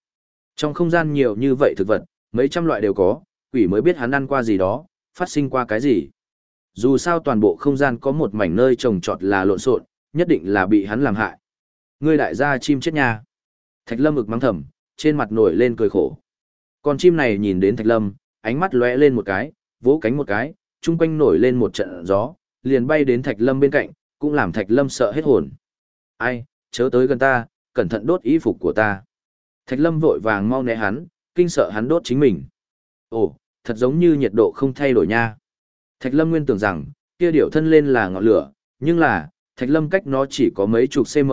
Trong không gian nhiều như vậy thực vật, mấy trăm loại đều có, quỷ mới biết hắn ăn qua gì đó, phát sinh qua cái gì. Dù sao toàn bộ không gian có một mảnh nơi trồng trọt là lộn xộn, nhất định là bị hắn làm hại. Ngươi đại gia chim chết nha. Thạch Lâm ực mắng thầm, trên mặt nổi lên cười khổ. Con chim này nhìn đến Thạch Lâm, ánh mắt lóe lên một cái, vỗ cánh một cái, chung quanh nổi lên một trận gió, liền bay đến Thạch Lâm bên cạnh, cũng làm Thạch Lâm sợ hết hồn. Ai, chớ tới gần ta, cẩn thận đốt y phục của ta. Thạch Lâm vội vàng mau né hắn, kinh sợ hắn đốt chính mình. Ồ, thật giống như nhiệt độ không thay đổi nha. Thạch Lâm nguyên tưởng rằng, kia điểu thân lên là ngọn lửa, nhưng là, Thạch Lâm cách nó chỉ có mấy chục cm,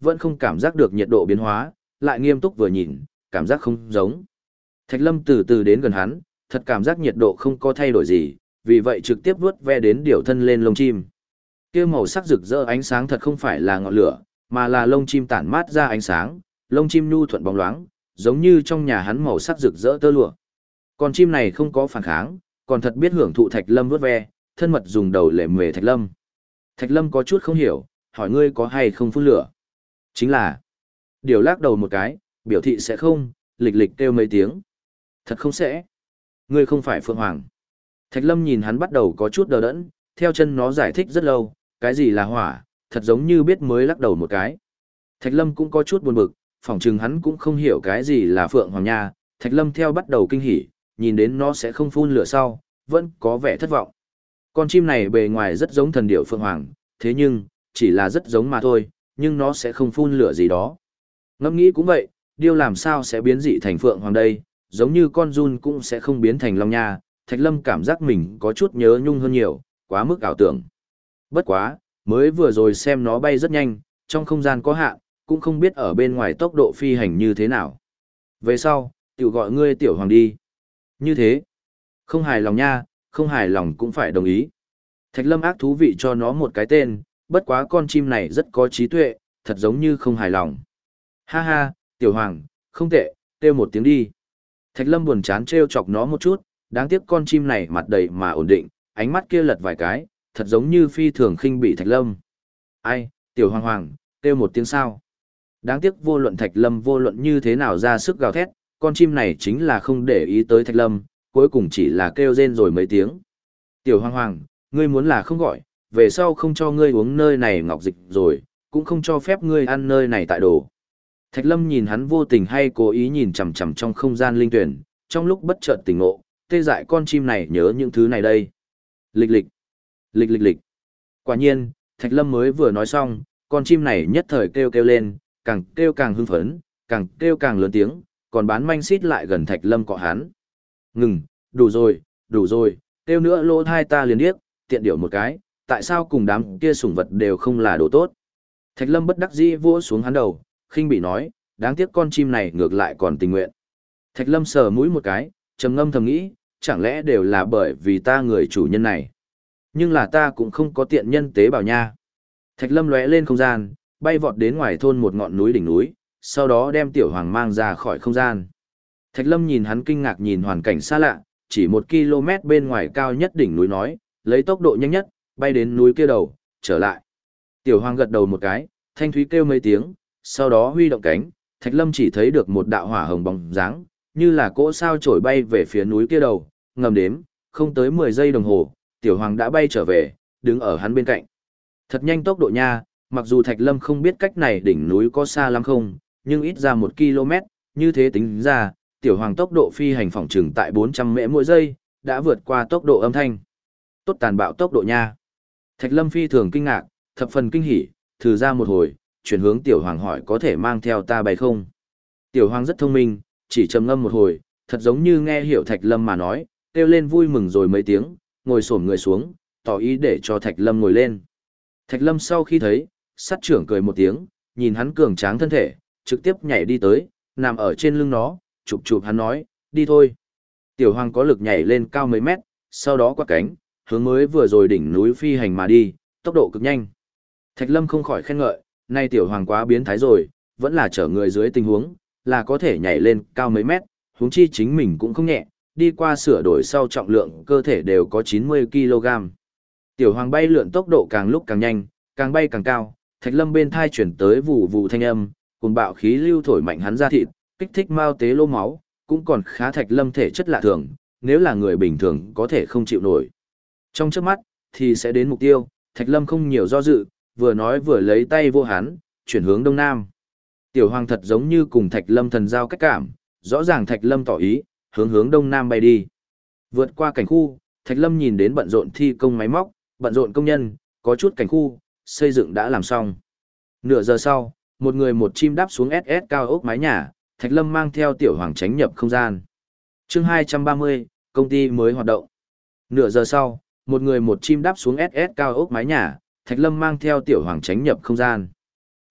vẫn không cảm giác được nhiệt độ biến hóa, lại nghiêm túc vừa nhìn, cảm giác không giống. Thạch Lâm từ từ đến gần hắn, thật cảm giác nhiệt độ không có thay đổi gì, vì vậy trực tiếp vuốt ve đến điều thân lên lông chim. Kia màu sắc rực rỡ ánh sáng thật không phải là ngọn lửa, mà là lông chim tản mát ra ánh sáng, lông chim nhu thuận bóng loáng, giống như trong nhà hắn màu sắc rực rỡ tơ lụa. Con chim này không có phản kháng, còn thật biết hưởng thụ Thạch Lâm vuốt ve, thân mật dùng đầu lễ mề Thạch Lâm. Thạch Lâm có chút không hiểu, hỏi ngươi có hay không phun lửa. Chính là, điều lắc đầu một cái, biểu thị sẽ không, lịch lịch kêu mấy tiếng. Thật không sẽ. Ngươi không phải Phượng Hoàng. Thạch Lâm nhìn hắn bắt đầu có chút đờ đẫn, theo chân nó giải thích rất lâu, cái gì là hỏa, thật giống như biết mới lắc đầu một cái. Thạch Lâm cũng có chút buồn bực, phỏng chừng hắn cũng không hiểu cái gì là Phượng Hoàng nha, Thạch Lâm theo bắt đầu kinh hỉ, nhìn đến nó sẽ không phun lửa sau, vẫn có vẻ thất vọng. Con chim này bề ngoài rất giống thần điểu Phượng Hoàng, thế nhưng, chỉ là rất giống mà thôi, nhưng nó sẽ không phun lửa gì đó. Ngẫm nghĩ cũng vậy, điêu làm sao sẽ biến dị thành Phượng Hoàng đây, giống như con run cũng sẽ không biến thành Long Nha, Thạch Lâm cảm giác mình có chút nhớ nhung hơn nhiều, quá mức ảo tưởng. Bất quá, mới vừa rồi xem nó bay rất nhanh, trong không gian có hạn, cũng không biết ở bên ngoài tốc độ phi hành như thế nào. Về sau, tiểu gọi ngươi tiểu hoàng đi. Như thế, không hài lòng nha, không hài lòng cũng phải đồng ý. Thạch lâm ác thú vị cho nó một cái tên, bất quá con chim này rất có trí tuệ, thật giống như không hài lòng. Ha ha, tiểu hoàng, không tệ, kêu một tiếng đi. Thạch lâm buồn chán trêu chọc nó một chút, đáng tiếc con chim này mặt đầy mà ổn định, ánh mắt kia lật vài cái, thật giống như phi thường khinh bị thạch lâm. Ai, tiểu hoàng hoàng, kêu một tiếng sao. Đáng tiếc vô luận thạch lâm vô luận như thế nào ra sức gào thét, con chim này chính là không để ý tới thạch lâm, cuối cùng chỉ là kêu rên rồi mấy tiếng. Tiểu hoàng hoàng, ngươi muốn là không gọi, về sau không cho ngươi uống nơi này ngọc dịch rồi, cũng không cho phép ngươi ăn nơi này tại đồ. Thạch lâm nhìn hắn vô tình hay cố ý nhìn chằm chằm trong không gian linh tuyển, trong lúc bất chợt tỉnh ngộ, tê dại con chim này nhớ những thứ này đây. Lịch lịch, lịch lịch lịch. Quả nhiên, Thạch lâm mới vừa nói xong, con chim này nhất thời kêu kêu lên, càng kêu càng hưng phấn, càng kêu càng lớn tiếng, còn bán manh xít lại gần Thạch lâm cọ hắn. Ngừng, đủ rồi, đủ rồi, kêu nữa lỗ thai ta liền điếc, tiện điệu một cái, tại sao cùng đám kia sủng vật đều không là đồ tốt. Thạch lâm bất đắc dĩ vỗ xuống hắn đầu, khinh bị nói, đáng tiếc con chim này ngược lại còn tình nguyện. Thạch lâm sờ mũi một cái, trầm ngâm thầm nghĩ, chẳng lẽ đều là bởi vì ta người chủ nhân này. Nhưng là ta cũng không có tiện nhân tế bào nha. Thạch lâm lóe lên không gian, bay vọt đến ngoài thôn một ngọn núi đỉnh núi, sau đó đem tiểu hoàng mang ra khỏi không gian. Thạch lâm nhìn hắn kinh ngạc nhìn hoàn cảnh xa lạ, chỉ một km bên ngoài cao nhất đỉnh núi nói, lấy tốc độ nhanh nhất, bay đến núi kia đầu, trở lại. Tiểu hoàng gật đầu một cái, thanh thúy kêu mấy tiếng, sau đó huy động cánh, Thạch Lâm chỉ thấy được một đạo hỏa hồng bóng dáng, như là cỗ sao trổi bay về phía núi kia đầu, ngầm đếm, không tới 10 giây đồng hồ, tiểu hoàng đã bay trở về, đứng ở hắn bên cạnh. Thật nhanh tốc độ nha, mặc dù Thạch Lâm không biết cách này đỉnh núi có xa lắm không, nhưng ít ra 1 km, như thế tính ra, tiểu hoàng tốc độ phi hành phòng trừng tại 400 mễ mỗi giây, đã vượt qua tốc độ âm thanh. Tốt tàn bạo tốc độ nha. Thạch Lâm phi thường kinh ngạc, thập phần kinh hỉ, thử ra một hồi, chuyển hướng tiểu hoàng hỏi có thể mang theo ta bay không. Tiểu hoàng rất thông minh, chỉ trầm ngâm một hồi, thật giống như nghe hiểu Thạch Lâm mà nói, kêu lên vui mừng rồi mấy tiếng, ngồi xổm người xuống, tỏ ý để cho Thạch Lâm ngồi lên. Thạch Lâm sau khi thấy, sát trưởng cười một tiếng, nhìn hắn cường tráng thân thể, trực tiếp nhảy đi tới, nằm ở trên lưng nó, chụp chụp hắn nói, đi thôi. Tiểu hoàng có lực nhảy lên cao mấy mét, sau đó qua cánh, hướng mới vừa rồi đỉnh núi phi hành mà đi, tốc độ cực nhanh. Thạch Lâm không khỏi khen ngợi, nay tiểu hoàng quá biến thái rồi, vẫn là chở người dưới tình huống, là có thể nhảy lên cao mấy mét, huống chi chính mình cũng không nhẹ, đi qua sửa đổi sau trọng lượng cơ thể đều có 90 kg. Tiểu hoàng bay lượn tốc độ càng lúc càng nhanh, càng bay càng cao, Thạch Lâm bên thai chuyển tới vụ vụ thanh âm, cùng bạo khí lưu thổi mạnh hắn ra thịt, kích thích mau tế lô máu, cũng còn khá Thạch Lâm thể chất lạ thường, nếu là người bình thường có thể không chịu nổi. Trong chớp mắt, thì sẽ đến mục tiêu. Thạch Lâm không nhiều do dự, vừa nói vừa lấy tay vô hắn, chuyển hướng đông nam. Tiểu Hoàng thật giống như cùng Thạch Lâm thần giao cách cảm, rõ ràng Thạch Lâm tỏ ý, hướng hướng đông nam bay đi. Vượt qua cảnh khu, Thạch Lâm nhìn đến bận rộn thi công máy móc, bận rộn công nhân, có chút cảnh khu, xây dựng đã làm xong. Nửa giờ sau, một người một chim đáp xuống SS cao ốc mái nhà, Thạch Lâm mang theo tiểu hoàng tránh nhập không gian. Chương 230, công ty mới hoạt động. Nửa giờ sau, một người một chim đáp xuống SS cao ốc mái nhà, Thạch Lâm mang theo tiểu hoàng tránh nhập không gian.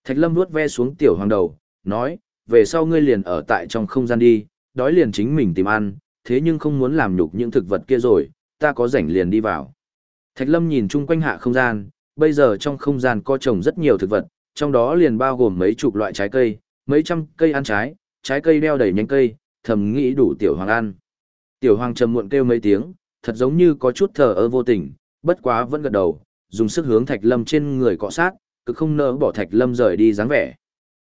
Thạch Lâm nuốt ve xuống tiểu hoàng đầu, nói, về sau ngươi liền ở tại trong không gian đi, đói liền chính mình tìm ăn, thế nhưng không muốn làm nhục những thực vật kia rồi, ta có rảnh liền đi vào. Thạch Lâm nhìn chung quanh hạ không gian, bây giờ trong không gian có trồng rất nhiều thực vật, trong đó liền bao gồm mấy chục loại trái cây, mấy trăm cây ăn trái, trái cây đeo đầy nhánh cây, thầm nghĩ đủ tiểu hoàng ăn. Tiểu hoàng trầm muộn kêu mấy tiếng, thật giống như có chút thờ ơ vô tình, bất quá vẫn gật đầu, dùng sức hướng Thạch Lâm trên người cọ sát, cứ không nỡ bỏ Thạch Lâm rời đi dáng vẻ.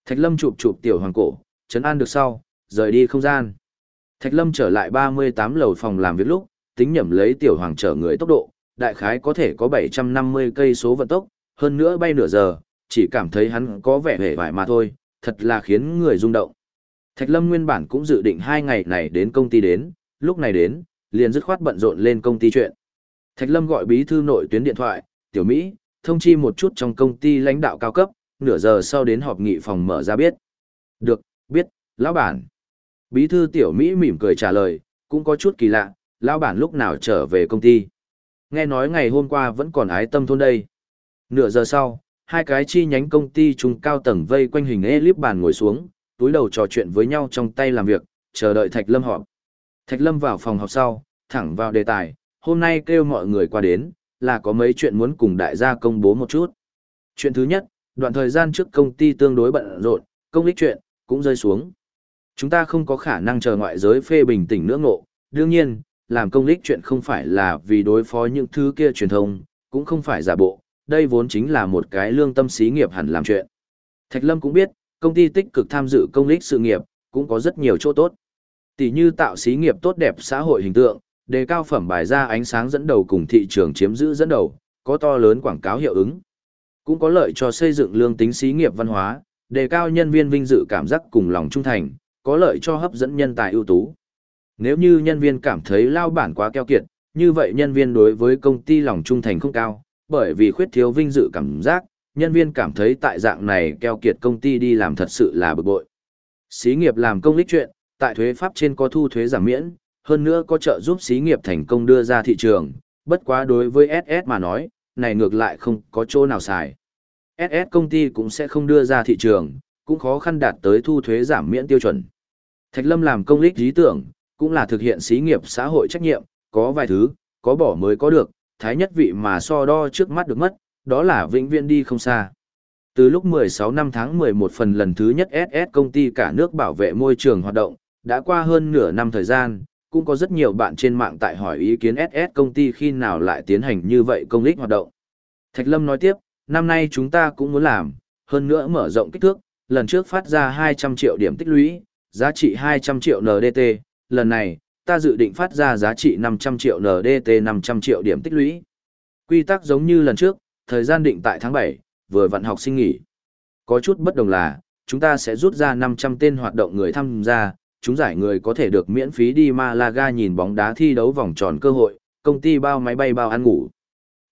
Thạch Lâm chụp chụp tiểu hoàng cổ, chấn an được sau, rời đi không gian. Thạch Lâm trở lại 38 lầu phòng làm việc lúc, tính nhẩm lấy tiểu hoàng trở người tốc độ, đại khái có thể có 750 cây số vận tốc, hơn nữa bay nửa giờ, chỉ cảm thấy hắn có vẻ hề vải mà thôi, thật là khiến người rung động. Thạch Lâm nguyên bản cũng dự định hai ngày này đến công ty đến, lúc này đến, liền dứt khoát bận rộn lên công ty chuyện. Thạch Lâm gọi bí thư nội tuyến điện thoại, tiểu Mỹ, thông chi một chút trong công ty lãnh đạo cao cấp, nửa giờ sau đến họp nghị phòng mở ra biết. Được, biết, lão bản. Bí thư tiểu Mỹ mỉm cười trả lời, cũng có chút kỳ lạ, lão bản lúc nào trở về công ty. Nghe nói ngày hôm qua vẫn còn ái tâm thôn đây. Nửa giờ sau, hai cái chi nhánh công ty trung cao tầng vây quanh hình elip bàn ngồi xuống, túi đầu trò chuyện với nhau trong tay làm việc, chờ đợi Thạch Lâm họp. Thạch Lâm vào phòng họp sau, thẳng vào đề tài, hôm nay kêu mọi người qua đến, là có mấy chuyện muốn cùng đại gia công bố một chút. Chuyện thứ nhất, đoạn thời gian trước công ty tương đối bận rộn, công lý chuyện, cũng rơi xuống. Chúng ta không có khả năng chờ ngoại giới phê bình tỉnh nữa ngộ, đương nhiên, làm công lý chuyện không phải là vì đối phó những thứ kia truyền thông, cũng không phải giả bộ, đây vốn chính là một cái lương tâm xí nghiệp hẳn làm chuyện. Thạch Lâm cũng biết, công ty tích cực tham dự công lý sự nghiệp, cũng có rất nhiều chỗ tốt. Tỷ như tạo xí nghiệp tốt đẹp xã hội hình tượng, đề cao phẩm bài ra ánh sáng dẫn đầu cùng thị trường chiếm giữ dẫn đầu, có to lớn quảng cáo hiệu ứng. Cũng có lợi cho xây dựng lương tính xí nghiệp văn hóa, đề cao nhân viên vinh dự cảm giác cùng lòng trung thành, có lợi cho hấp dẫn nhân tài ưu tú. Nếu như nhân viên cảm thấy lao bản quá keo kiệt, như vậy nhân viên đối với công ty lòng trung thành không cao, bởi vì khuyết thiếu vinh dự cảm giác, nhân viên cảm thấy tại dạng này keo kiệt công ty đi làm thật sự là bực bội. Xí nghiệp làm công lích chuyện, tại thuế pháp trên có thu thuế giảm miễn, hơn nữa có trợ giúp xí nghiệp thành công đưa ra thị trường, bất quá đối với SS mà nói, này ngược lại không có chỗ nào xài. SS công ty cũng sẽ không đưa ra thị trường, cũng khó khăn đạt tới thu thuế giảm miễn tiêu chuẩn. Thạch Lâm làm công lích lý tưởng, cũng là thực hiện xí nghiệp xã hội trách nhiệm, có vài thứ, có bỏ mới có được, thái nhất vị mà so đo trước mắt được mất, đó là vĩnh viễn đi không xa. Từ lúc 16 năm tháng 11 phần lần thứ nhất SS công ty cả nước bảo vệ môi trường hoạt động, đã qua hơn nửa năm thời gian, cũng có rất nhiều bạn trên mạng tại hỏi ý kiến SS công ty khi nào lại tiến hành như vậy công lích hoạt động. Thạch Lâm nói tiếp, năm nay chúng ta cũng muốn làm, hơn nữa mở rộng kích thước, lần trước phát ra 200 triệu điểm tích lũy, giá trị 200 triệu NDT, lần này, ta dự định phát ra giá trị 500 triệu NDT 500 triệu điểm tích lũy. Quy tắc giống như lần trước, thời gian định tại tháng 7, vừa vận học sinh nghỉ. Có chút bất đồng là, chúng ta sẽ rút ra 500 tên hoạt động người tham gia, chúng giải người có thể được miễn phí đi Malaga nhìn bóng đá thi đấu vòng tròn cơ hội, công ty bao máy bay bao ăn ngủ.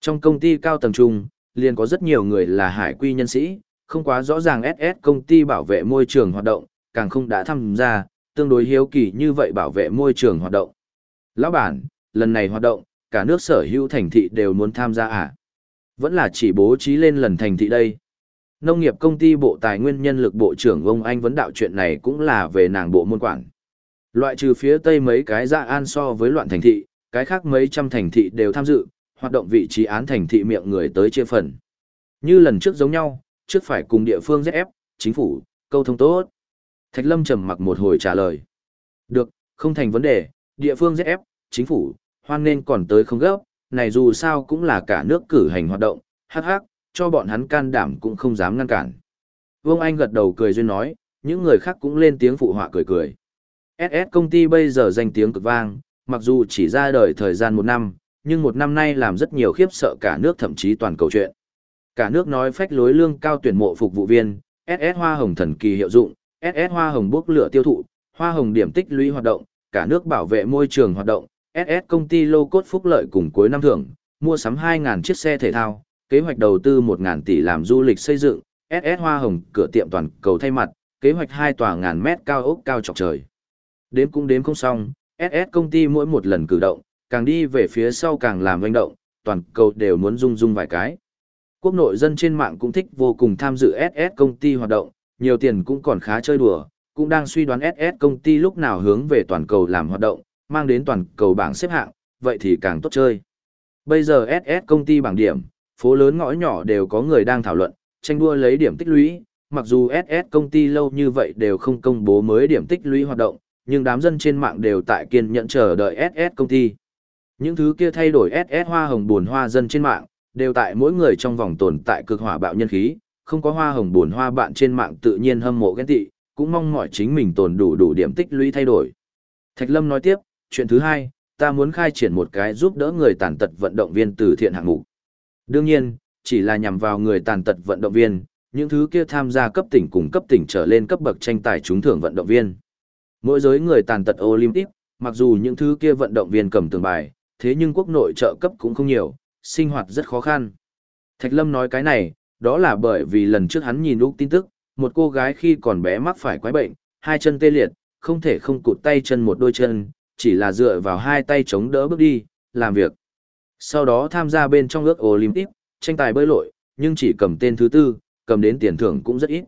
Trong công ty cao tầng trung, liền có rất nhiều người là hải quy nhân sĩ, không quá rõ ràng SS công ty bảo vệ môi trường hoạt động, càng không đã tham gia, tương đối hiếu kỳ như vậy bảo vệ môi trường hoạt động. Lão bản, lần này hoạt động, cả nước sở hữu thành thị đều muốn tham gia à? Vẫn là chỉ bố trí lên lần thành thị đây. Nông nghiệp công ty Bộ Tài nguyên Nhân lực Bộ trưởng ông Anh vấn đạo chuyện này cũng là về nàng bộ môn quản. Loại trừ phía Tây mấy cái dạ an so với loạn thành thị, cái khác mấy trăm thành thị đều tham dự, hoạt động vị trí án thành thị miệng người tới chia phần. Như lần trước giống nhau, trước phải cùng địa phương ZF, chính phủ, câu thông tốt. Thạch Lâm trầm mặc một hồi trả lời. Được, không thành vấn đề, địa phương ZF, chính phủ, hoan nên còn tới không gấp, này dù sao cũng là cả nước cử hành hoạt động, hắc hắc, cho bọn hắn can đảm cũng không dám ngăn cản. Vương Anh gật đầu cười duyên nói, những người khác cũng lên tiếng phụ họa cười cười. SS công ty bây giờ danh tiếng cực vang, mặc dù chỉ ra đời thời gian một năm, nhưng một năm nay làm rất nhiều khiếp sợ cả nước thậm chí toàn cầu chuyện. Cả nước nói phách lối lương cao tuyển mộ phục vụ viên, SS hoa hồng thần kỳ hiệu dụng, SS hoa hồng bốc lửa tiêu thụ, hoa hồng điểm tích lũy hoạt động, cả nước bảo vệ môi trường hoạt động, SS công ty lô cốt phúc lợi cùng cuối năm thưởng, mua sắm 2.000 chiếc xe thể thao, kế hoạch đầu tư 1.000 tỷ làm du lịch xây dựng, SS hoa hồng cửa tiệm toàn cầu thay mặt, kế hoạch hai tòa ngàn mét cao ốc cao chọc trời. Đếm cũng đếm không xong, SS công ty mỗi một lần cử động, càng đi về phía sau càng làm doanh động, toàn cầu đều muốn rung rung vài cái. Quốc nội dân trên mạng cũng thích vô cùng tham dự SS công ty hoạt động, nhiều tiền cũng còn khá chơi đùa, cũng đang suy đoán SS công ty lúc nào hướng về toàn cầu làm hoạt động, mang đến toàn cầu bảng xếp hạng, vậy thì càng tốt chơi. Bây giờ SS công ty bảng điểm, phố lớn ngõ nhỏ đều có người đang thảo luận, tranh đua lấy điểm tích lũy, mặc dù SS công ty lâu như vậy đều không công bố mới điểm tích lũy hoạt động, nhưng đám dân trên mạng đều tại kiên nhẫn chờ đợi SS công ty. Những thứ kia thay đổi SS hoa hồng buồn hoa dân trên mạng, đều tại mỗi người trong vòng tồn tại cực hỏa bạo nhân khí, không có hoa hồng buồn hoa bạn trên mạng tự nhiên hâm mộ ghen tị, cũng mong mỏi chính mình tồn đủ đủ điểm tích lũy thay đổi. Thạch Lâm nói tiếp, chuyện thứ hai, ta muốn khai triển một cái giúp đỡ người tàn tật vận động viên từ thiện hạng mục. Đương nhiên, chỉ là nhằm vào người tàn tật vận động viên, những thứ kia tham gia cấp tỉnh cùng cấp tỉnh trở lên cấp bậc tranh tài trúng thưởng vận động viên. Mỗi giới người tàn tật Olympic, mặc dù những thứ kia vận động viên cầm tường bài, thế nhưng quốc nội trợ cấp cũng không nhiều, sinh hoạt rất khó khăn. Thạch Lâm nói cái này, đó là bởi vì lần trước hắn nhìn lúc tin tức, một cô gái khi còn bé mắc phải quái bệnh, hai chân tê liệt, không thể không cụt tay chân một đôi chân, chỉ là dựa vào hai tay chống đỡ bước đi, làm việc. Sau đó tham gia bên trong ước Olympic, tranh tài bơi lội, nhưng chỉ cầm tên thứ tư, cầm đến tiền thưởng cũng rất ít.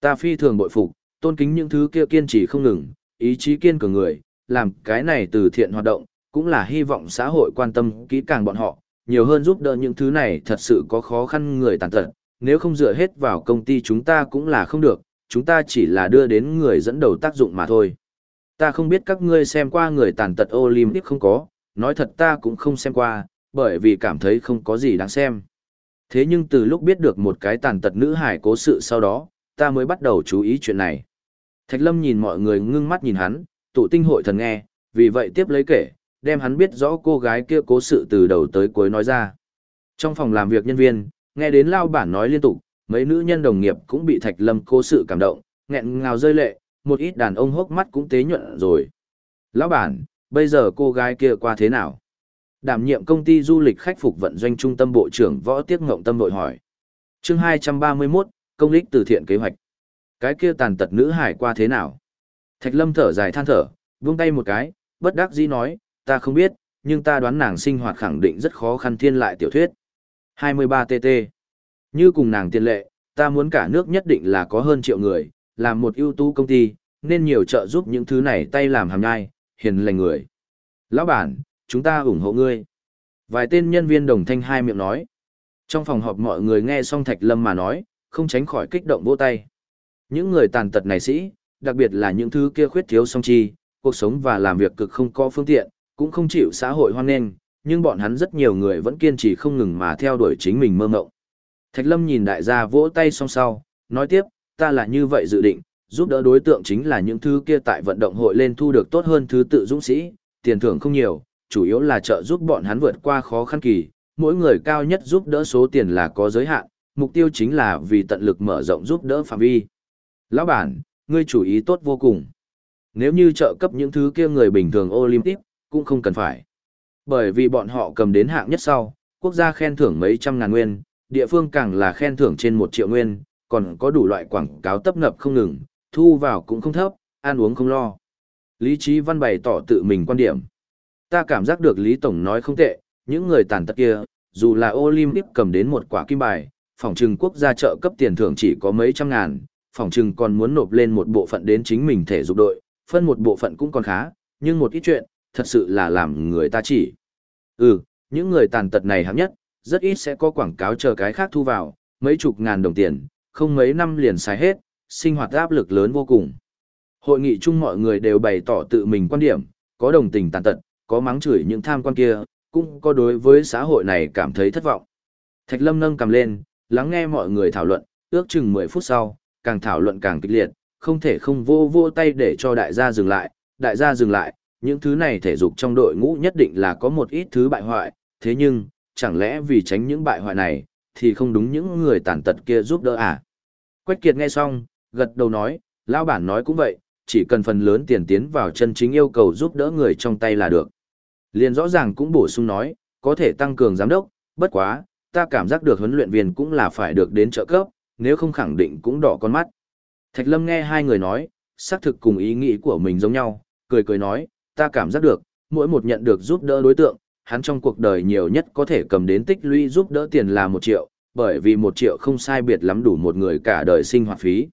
Ta phi thường bội phục, tôn kính những thứ kia kiên trì không ngừng, ý chí kiên cường người, làm cái này từ thiện hoạt động, cũng là hy vọng xã hội quan tâm kỹ càng bọn họ, nhiều hơn giúp đỡ những thứ này thật sự có khó khăn người tàn tật, nếu không dựa hết vào công ty chúng ta cũng là không được, chúng ta chỉ là đưa đến người dẫn đầu tác dụng mà thôi. Ta không biết các ngươi xem qua người tàn tật Olympic không có, nói thật ta cũng không xem qua, bởi vì cảm thấy không có gì đáng xem. Thế nhưng từ lúc biết được một cái tàn tật nữ hải cố sự sau đó, ta mới bắt đầu chú ý chuyện này. Thạch Lâm nhìn mọi người ngưng mắt nhìn hắn, tụ tinh hội thần nghe, vì vậy tiếp lấy kể, đem hắn biết rõ cô gái kia cố sự từ đầu tới cuối nói ra. Trong phòng làm việc nhân viên, nghe đến lao bản nói liên tục, mấy nữ nhân đồng nghiệp cũng bị Thạch Lâm cố sự cảm động, nghẹn ngào rơi lệ, một ít đàn ông hốc mắt cũng tế nhuận rồi. Lão bản, bây giờ cô gái kia qua thế nào? Đảm nhiệm công ty du lịch khách phục vận doanh trung tâm bộ trưởng Võ Tiết Ngộng Tâm đội hỏi. Chương 231, công lích từ thiện kế hoạch. Cái kia tàn tật nữ hải qua thế nào? Thạch Lâm thở dài than thở, vung tay một cái, bất đắc dĩ nói, ta không biết, nhưng ta đoán nàng sinh hoạt khẳng định rất khó khăn thiên lại tiểu thuyết. 23 TT. Như cùng nàng tiền lệ, ta muốn cả nước nhất định là có hơn triệu người, làm một ưu tú công ty, nên nhiều trợ giúp những thứ này tay làm hàm nhai, hiền lành người. Lão bản, chúng ta ủng hộ ngươi. Vài tên nhân viên đồng thanh hai miệng nói. Trong phòng họp mọi người nghe xong Thạch Lâm mà nói, không tránh khỏi kích động vỗ tay. Những người tàn tật này sĩ, đặc biệt là những thứ kia khuyết thiếu song chi, cuộc sống và làm việc cực không có phương tiện, cũng không chịu xã hội hoan nghênh, nhưng bọn hắn rất nhiều người vẫn kiên trì không ngừng mà theo đuổi chính mình mơ ngộng. Thạch Lâm nhìn đại gia vỗ tay song sau, nói tiếp, ta là như vậy dự định, giúp đỡ đối tượng chính là những thứ kia tại vận động hội lên thu được tốt hơn thứ tự dũng sĩ, tiền thưởng không nhiều, chủ yếu là trợ giúp bọn hắn vượt qua khó khăn kỳ, mỗi người cao nhất giúp đỡ số tiền là có giới hạn, mục tiêu chính là vì tận lực mở rộng giúp đỡ phạm vi. Lão bản, ngươi chủ ý tốt vô cùng. Nếu như trợ cấp những thứ kia người bình thường Olympic, cũng không cần phải. Bởi vì bọn họ cầm đến hạng nhất sau, quốc gia khen thưởng mấy trăm ngàn nguyên, địa phương càng là khen thưởng trên một triệu nguyên, còn có đủ loại quảng cáo tấp nập không ngừng, thu vào cũng không thấp, ăn uống không lo. Lý Trí Văn bày tỏ tự mình quan điểm. Ta cảm giác được Lý Tổng nói không tệ, những người tàn tật kia, dù là Olympic cầm đến một quả kim bài, phòng trừng quốc gia trợ cấp tiền thưởng chỉ có mấy trăm ngàn, phòng trừng còn muốn nộp lên một bộ phận đến chính mình thể dục đội, phân một bộ phận cũng còn khá, nhưng một ít chuyện, thật sự là làm người ta chỉ. Ừ, những người tàn tật này hạng nhất, rất ít sẽ có quảng cáo chờ cái khác thu vào, mấy chục ngàn đồng tiền, không mấy năm liền xài hết, sinh hoạt áp lực lớn vô cùng. Hội nghị chung mọi người đều bày tỏ tự mình quan điểm, có đồng tình tàn tật, có mắng chửi những tham quan kia, cũng có đối với xã hội này cảm thấy thất vọng. Thạch Lâm nâng cầm lên, lắng nghe mọi người thảo luận, ước chừng 10 phút sau, càng thảo luận càng kịch liệt, không thể không vô vô tay để cho đại gia dừng lại, đại gia dừng lại, những thứ này thể dục trong đội ngũ nhất định là có một ít thứ bại hoại, thế nhưng, chẳng lẽ vì tránh những bại hoại này, thì không đúng những người tàn tật kia giúp đỡ à? Quách Kiệt nghe xong, gật đầu nói, lão bản nói cũng vậy, chỉ cần phần lớn tiền tiến vào chân chính yêu cầu giúp đỡ người trong tay là được. Liền rõ ràng cũng bổ sung nói, có thể tăng cường giám đốc, bất quá, ta cảm giác được huấn luyện viên cũng là phải được đến trợ cấp, nếu không khẳng định cũng đỏ con mắt. Thạch Lâm nghe hai người nói, xác thực cùng ý nghĩ của mình giống nhau, cười cười nói, ta cảm giác được, mỗi một nhận được giúp đỡ đối tượng, hắn trong cuộc đời nhiều nhất có thể cầm đến tích lũy giúp đỡ tiền là một triệu, bởi vì một triệu không sai biệt lắm đủ một người cả đời sinh hoạt phí.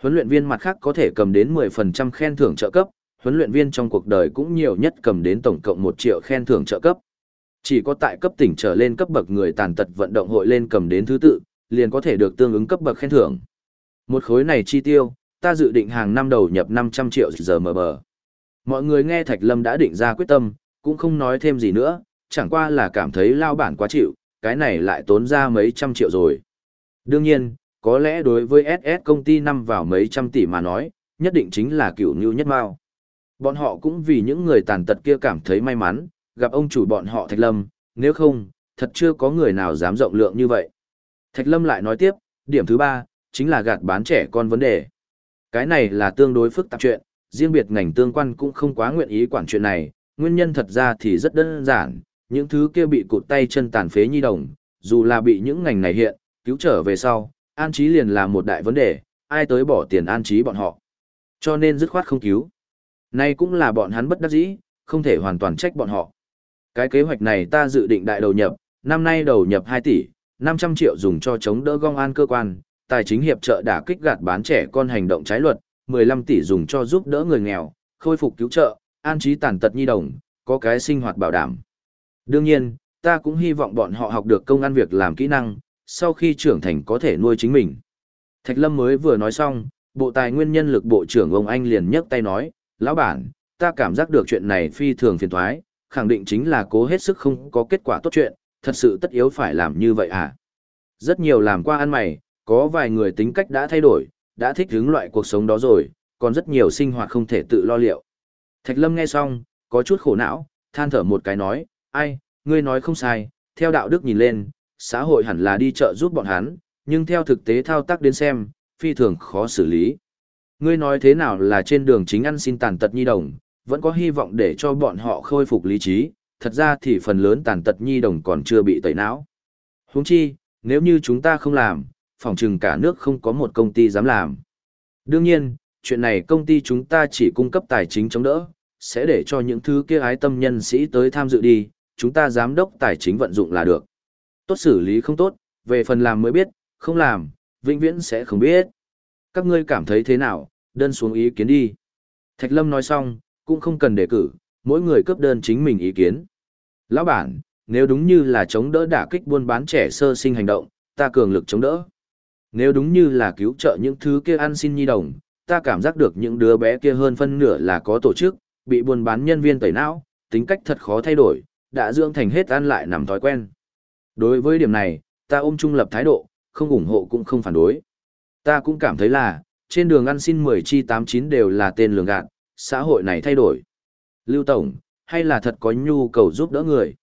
Huấn luyện viên mặt khác có thể cầm đến 10% khen thưởng trợ cấp, huấn luyện viên trong cuộc đời cũng nhiều nhất cầm đến tổng cộng 1 triệu khen thưởng trợ cấp. Chỉ có tại cấp tỉnh trở lên cấp bậc người tàn tật vận động hội lên cầm đến thứ tự, liền có thể được tương ứng cấp bậc khen thưởng. Một khối này chi tiêu, ta dự định hàng năm đầu nhập 500 triệu giờ mở bờ. Mọi người nghe Thạch Lâm đã định ra quyết tâm, cũng không nói thêm gì nữa, chẳng qua là cảm thấy lao bản quá chịu, cái này lại tốn ra mấy trăm triệu rồi. Đương nhiên, có lẽ đối với SS công ty năm vào mấy trăm tỷ mà nói, nhất định chính là kiểu như nhất mao. Bọn họ cũng vì những người tàn tật kia cảm thấy may mắn, gặp ông chủ bọn họ Thạch Lâm, nếu không, thật chưa có người nào dám rộng lượng như vậy. Thạch Lâm lại nói tiếp, điểm thứ ba, chính là gạt bán trẻ con vấn đề. Cái này là tương đối phức tạp chuyện, riêng biệt ngành tương quan cũng không quá nguyện ý quản chuyện này, nguyên nhân thật ra thì rất đơn giản, những thứ kia bị cụt tay chân tàn phế nhi đồng, dù là bị những ngành này hiện, cứu trở về sau, an trí liền là một đại vấn đề, ai tới bỏ tiền an trí bọn họ. Cho nên dứt khoát không cứu. Nay cũng là bọn hắn bất đắc dĩ, không thể hoàn toàn trách bọn họ. Cái kế hoạch này ta dự định đại đầu nhập, năm nay đầu nhập 2 tỷ, 500 triệu dùng cho chống đỡ gong an cơ quan, tài chính hiệp trợ đả kích gạt bán trẻ con hành động trái luật, 15 tỷ dùng cho giúp đỡ người nghèo, khôi phục cứu trợ, an trí tàn tật nhi đồng, có cái sinh hoạt bảo đảm. Đương nhiên, ta cũng hy vọng bọn họ học được công ăn việc làm kỹ năng, sau khi trưởng thành có thể nuôi chính mình. Thạch Lâm mới vừa nói xong, Bộ Tài nguyên nhân lực Bộ trưởng ông Anh liền nhấc tay nói, Lão bản, ta cảm giác được chuyện này phi thường phiền thoái, khẳng định chính là cố hết sức không có kết quả tốt chuyện, thật sự tất yếu phải làm như vậy à? Rất nhiều làm qua ăn mày, có vài người tính cách đã thay đổi, đã thích hướng loại cuộc sống đó rồi, còn rất nhiều sinh hoạt không thể tự lo liệu. Thạch Lâm nghe xong, có chút khổ não, than thở một cái nói, ai, ngươi nói không sai, theo đạo đức nhìn lên, xã hội hẳn là đi chợ giúp bọn hắn, nhưng theo thực tế thao tác đến xem, phi thường khó xử lý. Ngươi nói thế nào là trên đường chính ăn xin tàn tật nhi đồng, vẫn có hy vọng để cho bọn họ khôi phục lý trí, thật ra thì phần lớn tàn tật nhi đồng còn chưa bị tẩy não. Huống chi, nếu như chúng ta không làm, phòng trừng cả nước không có một công ty dám làm. Đương nhiên, chuyện này công ty chúng ta chỉ cung cấp tài chính chống đỡ, sẽ để cho những thứ kia ái tâm nhân sĩ tới tham dự đi, chúng ta giám đốc tài chính vận dụng là được. Tốt xử lý không tốt, về phần làm mới biết, không làm, vĩnh viễn sẽ không biết. Các ngươi cảm thấy thế nào, đơn xuống ý kiến đi. Thạch Lâm nói xong, cũng không cần đề cử, mỗi người cấp đơn chính mình ý kiến. Lão bản, nếu đúng như là chống đỡ đả kích buôn bán trẻ sơ sinh hành động, ta cường lực chống đỡ. Nếu đúng như là cứu trợ những thứ kia ăn xin nhi đồng, ta cảm giác được những đứa bé kia hơn phân nửa là có tổ chức, bị buôn bán nhân viên tẩy não, tính cách thật khó thay đổi, đã dưỡng thành hết ăn lại nằm thói quen. Đối với điểm này, ta ôm trung lập thái độ, không ủng hộ cũng không phản đối. Ta cũng cảm thấy là, trên đường ăn xin 10 chi 89 đều là tên lường gạt, xã hội này thay đổi. Lưu Tổng, hay là thật có nhu cầu giúp đỡ người?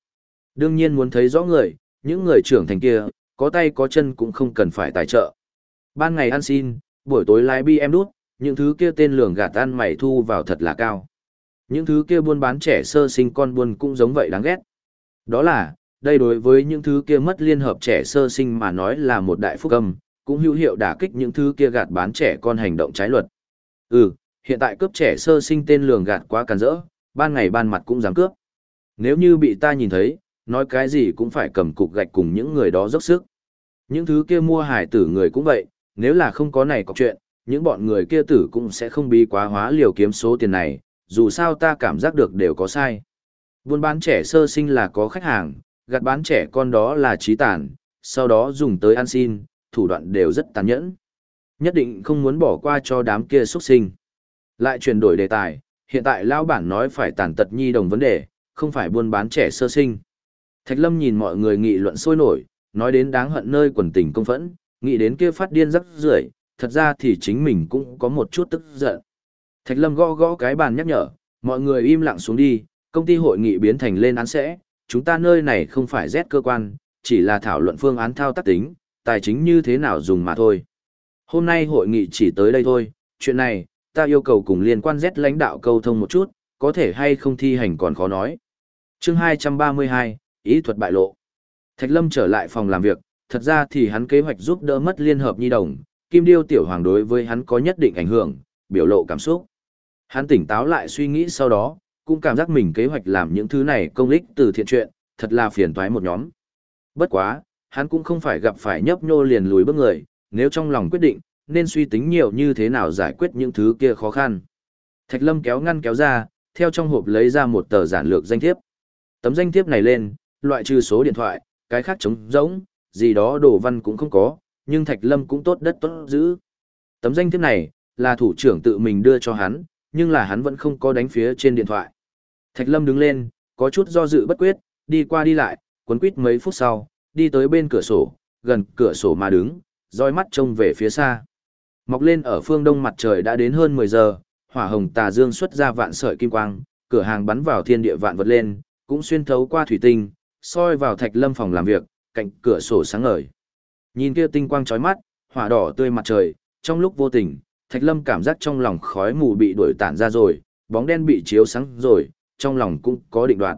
Đương nhiên muốn thấy rõ người, những người trưởng thành kia, có tay có chân cũng không cần phải tài trợ. Ban ngày ăn xin, buổi tối lái bi em đút, những thứ kia tên lường gạt ăn mày thu vào thật là cao. Những thứ kia buôn bán trẻ sơ sinh con buôn cũng giống vậy đáng ghét. Đó là, đây đối với những thứ kia mất liên hợp trẻ sơ sinh mà nói là một đại phúc âm, cũng hữu hiệu đả kích những thứ kia gạt bán trẻ con hành động trái luật. Ừ, hiện tại cướp trẻ sơ sinh tên lường gạt quá càn rỡ, ban ngày ban mặt cũng dám cướp. Nếu như bị ta nhìn thấy, nói cái gì cũng phải cầm cục gạch cùng những người đó dốc sức. Những thứ kia mua hải tử người cũng vậy, nếu là không có này có chuyện, những bọn người kia tử cũng sẽ không bi quá hóa liều kiếm số tiền này, dù sao ta cảm giác được đều có sai. Buôn bán trẻ sơ sinh là có khách hàng, gạt bán trẻ con đó là trí tàn, sau đó dùng tới ăn xin, thủ đoạn đều rất tàn nhẫn. Nhất định không muốn bỏ qua cho đám kia xuất sinh. Lại chuyển đổi đề tài, hiện tại lão bản nói phải tàn tật nhi đồng vấn đề, không phải buôn bán trẻ sơ sinh. Thạch Lâm nhìn mọi người nghị luận sôi nổi, nói đến đáng hận nơi quần tình công phẫn, nghĩ đến kia phát điên rắc rưởi, thật ra thì chính mình cũng có một chút tức giận. Thạch Lâm gõ gõ cái bàn nhắc nhở, mọi người im lặng xuống đi, công ty hội nghị biến thành lên án sẽ, chúng ta nơi này không phải rét cơ quan, chỉ là thảo luận phương án thao tác tính, tài chính như thế nào dùng mà thôi. Hôm nay hội nghị chỉ tới đây thôi, chuyện này, ta yêu cầu cùng liên quan Z lãnh đạo câu thông một chút, có thể hay không thi hành còn khó nói. chương 232, ý thuật bại lộ. Thạch Lâm trở lại phòng làm việc, thật ra thì hắn kế hoạch giúp đỡ mất liên hợp nhi đồng, Kim Điêu tiểu hoàng đối với hắn có nhất định ảnh hưởng, biểu lộ cảm xúc. Hắn tỉnh táo lại suy nghĩ sau đó, cũng cảm giác mình kế hoạch làm những thứ này công ích từ thiện chuyện, thật là phiền toái một nhóm. Bất quá, hắn cũng không phải gặp phải nhấp nhô liền lùi bước người, nếu trong lòng quyết định, nên suy tính nhiều như thế nào giải quyết những thứ kia khó khăn. Thạch Lâm kéo ngăn kéo ra, theo trong hộp lấy ra một tờ giản lược danh thiếp. Tấm danh thiếp này lên, loại trừ số điện thoại, cái khác trống rỗng, gì đó đồ văn cũng không có, nhưng Thạch Lâm cũng tốt đất tốt giữ. Tấm danh thiếp này, là thủ trưởng tự mình đưa cho hắn, nhưng là hắn vẫn không có đánh phía trên điện thoại. Thạch Lâm đứng lên, có chút do dự bất quyết, đi qua đi lại, cuốn quýt mấy phút sau, đi tới bên cửa sổ, gần cửa sổ mà đứng, dõi mắt trông về phía xa. Mọc lên ở phương đông mặt trời đã đến hơn 10 giờ, hỏa hồng tà dương xuất ra vạn sợi kim quang, cửa hàng bắn vào thiên địa vạn vật lên, cũng xuyên thấu qua thủy tinh, soi vào Thạch Lâm phòng làm việc, cạnh cửa sổ sáng ngời. Nhìn kia tinh quang chói mắt, hỏa đỏ tươi mặt trời, trong lúc vô tình, Thạch Lâm cảm giác trong lòng khói mù bị đuổi tản ra rồi, bóng đen bị chiếu sáng rồi, trong lòng cũng có định đoạn.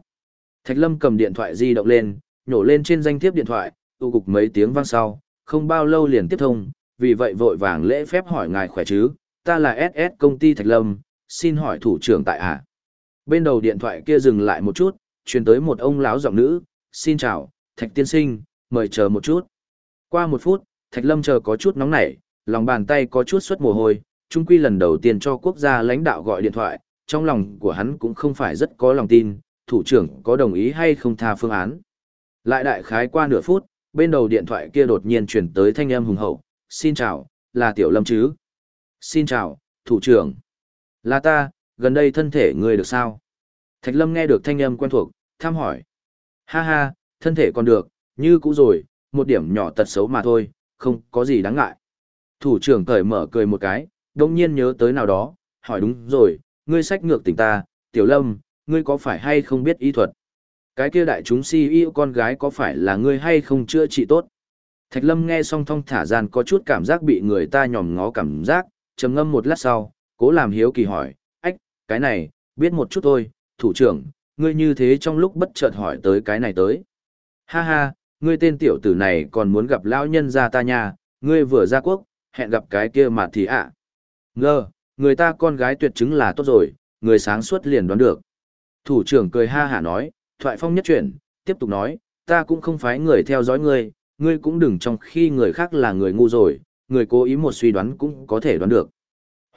Thạch Lâm cầm điện thoại di động lên, nhổ lên trên danh thiếp điện thoại, tu cục mấy tiếng vang sau, không bao lâu liền tiếp thông, vì vậy vội vàng lễ phép hỏi ngài khỏe chứ, ta là SS công ty Thạch Lâm, xin hỏi thủ trưởng tại ạ. À? Bên đầu điện thoại kia dừng lại một chút, truyền tới một ông lão giọng nữ, xin chào, Thạch tiên sinh, mời chờ một chút. Qua một phút, Thạch Lâm chờ có chút nóng nảy, lòng bàn tay có chút xuất mồ hôi, chung quy lần đầu tiên cho quốc gia lãnh đạo gọi điện thoại, trong lòng của hắn cũng không phải rất có lòng tin, thủ trưởng có đồng ý hay không tha phương án. Lại đại khái qua nửa phút, bên đầu điện thoại kia đột nhiên chuyển tới thanh âm hùng hậu, xin chào, là Tiểu Lâm chứ? Xin chào, thủ trưởng. Là ta, gần đây thân thể người được sao? Thạch Lâm nghe được thanh âm quen thuộc, thăm hỏi. Ha ha, thân thể còn được, như cũ rồi, một điểm nhỏ tật xấu mà thôi, không có gì đáng ngại. Thủ trưởng cởi mở cười một cái, đông nhiên nhớ tới nào đó, hỏi đúng rồi, ngươi sách ngược tỉnh ta, Tiểu Lâm, ngươi có phải hay không biết y thuật? Cái kia đại chúng si yêu con gái có phải là ngươi hay không chữa trị tốt? Thạch Lâm nghe xong thong thả gian có chút cảm giác bị người ta nhòm ngó cảm giác, trầm ngâm một lát sau, cố làm hiếu kỳ hỏi, ách, cái này, biết một chút thôi, thủ trưởng, ngươi như thế trong lúc bất chợt hỏi tới cái này tới. Ha ha, ngươi tên tiểu tử này còn muốn gặp lão nhân gia ta nha, ngươi vừa ra quốc, hẹn gặp cái kia mà thì ạ. À. Ngơ, người ta con gái tuyệt chứng là tốt rồi, người sáng suốt liền đoán được. Thủ trưởng cười ha hả nói, thoại phong nhất chuyển, tiếp tục nói, ta cũng không phải người theo dõi ngươi, ngươi cũng đừng trong khi người khác là người ngu rồi, người cố ý một suy đoán cũng có thể đoán được.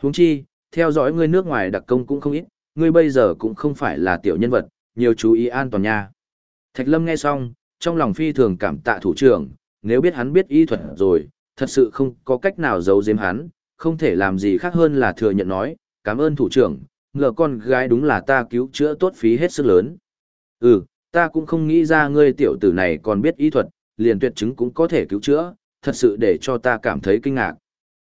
Huống chi, theo dõi ngươi nước ngoài đặc công cũng không ít, ngươi bây giờ cũng không phải là tiểu nhân vật, nhiều chú ý an toàn nha. Thạch Lâm nghe xong, trong lòng phi thường cảm tạ thủ trưởng, nếu biết hắn biết y thuật rồi, thật sự không có cách nào giấu giếm hắn, không thể làm gì khác hơn là thừa nhận nói, cảm ơn thủ trưởng, ngờ con gái đúng là ta cứu chữa tốt phí hết sức lớn. Ừ, ta cũng không nghĩ ra ngươi tiểu tử này còn biết y thuật, liền tuyệt chứng cũng có thể cứu chữa, thật sự để cho ta cảm thấy kinh ngạc.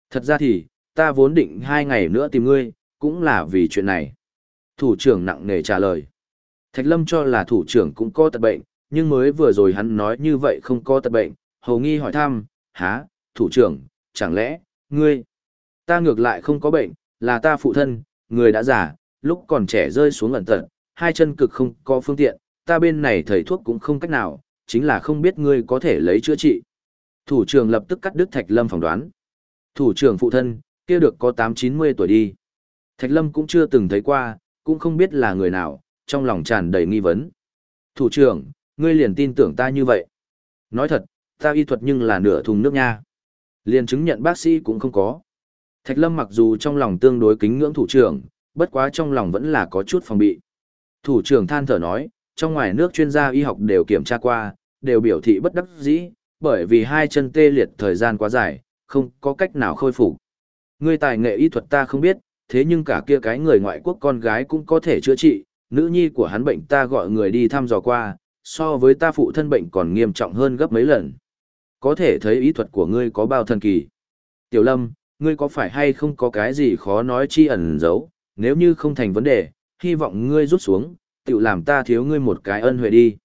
Thật ra thì, ta vốn định hai ngày nữa tìm ngươi, cũng là vì chuyện này. Thủ trưởng nặng nề trả lời. Thạch Lâm cho là thủ trưởng cũng có tật bệnh, nhưng mới vừa rồi hắn nói như vậy không có tật bệnh, hầu nghi hỏi thăm, há, thủ trưởng, chẳng lẽ, ngươi, ta ngược lại không có bệnh, là ta phụ thân, người đã già, lúc còn trẻ rơi xuống ẩn tật, hai chân cực không có phương tiện, ta bên này thầy thuốc cũng không cách nào, chính là không biết ngươi có thể lấy chữa trị. Thủ trưởng lập tức cắt đứt Thạch Lâm phỏng đoán. Thủ trưởng phụ thân, kia được có 8-90 tuổi đi. Thạch Lâm cũng chưa từng thấy qua, cũng không biết là người nào, trong lòng tràn đầy nghi vấn. Thủ trưởng, ngươi liền tin tưởng ta như vậy. Nói thật, ta y thuật nhưng là nửa thùng nước nha. Liền chứng nhận bác sĩ cũng không có. Thạch Lâm mặc dù trong lòng tương đối kính ngưỡng thủ trưởng, bất quá trong lòng vẫn là có chút phòng bị. Thủ trưởng than thở nói, trong ngoài nước chuyên gia y học đều kiểm tra qua, đều biểu thị bất đắc dĩ, bởi vì hai chân tê liệt thời gian quá dài, không có cách nào khôi phục. Ngươi tài nghệ y thuật ta không biết, thế nhưng cả kia cái người ngoại quốc con gái cũng có thể chữa trị, nữ nhi của hắn bệnh ta gọi người đi thăm dò qua, so với ta phụ thân bệnh còn nghiêm trọng hơn gấp mấy lần. Có thể thấy ý thuật của ngươi có bao thần kỳ. Tiểu Lâm, ngươi có phải hay không có cái gì khó nói chi ẩn giấu, nếu như không thành vấn đề, hy vọng ngươi rút xuống, tự làm ta thiếu ngươi một cái ân huệ đi.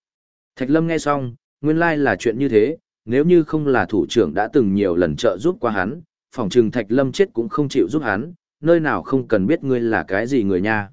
Thạch Lâm nghe xong, nguyên lai là chuyện như thế, nếu như không là thủ trưởng đã từng nhiều lần trợ giúp qua hắn, phòng trừng Thạch Lâm chết cũng không chịu giúp hắn, nơi nào không cần biết ngươi là cái gì người nha.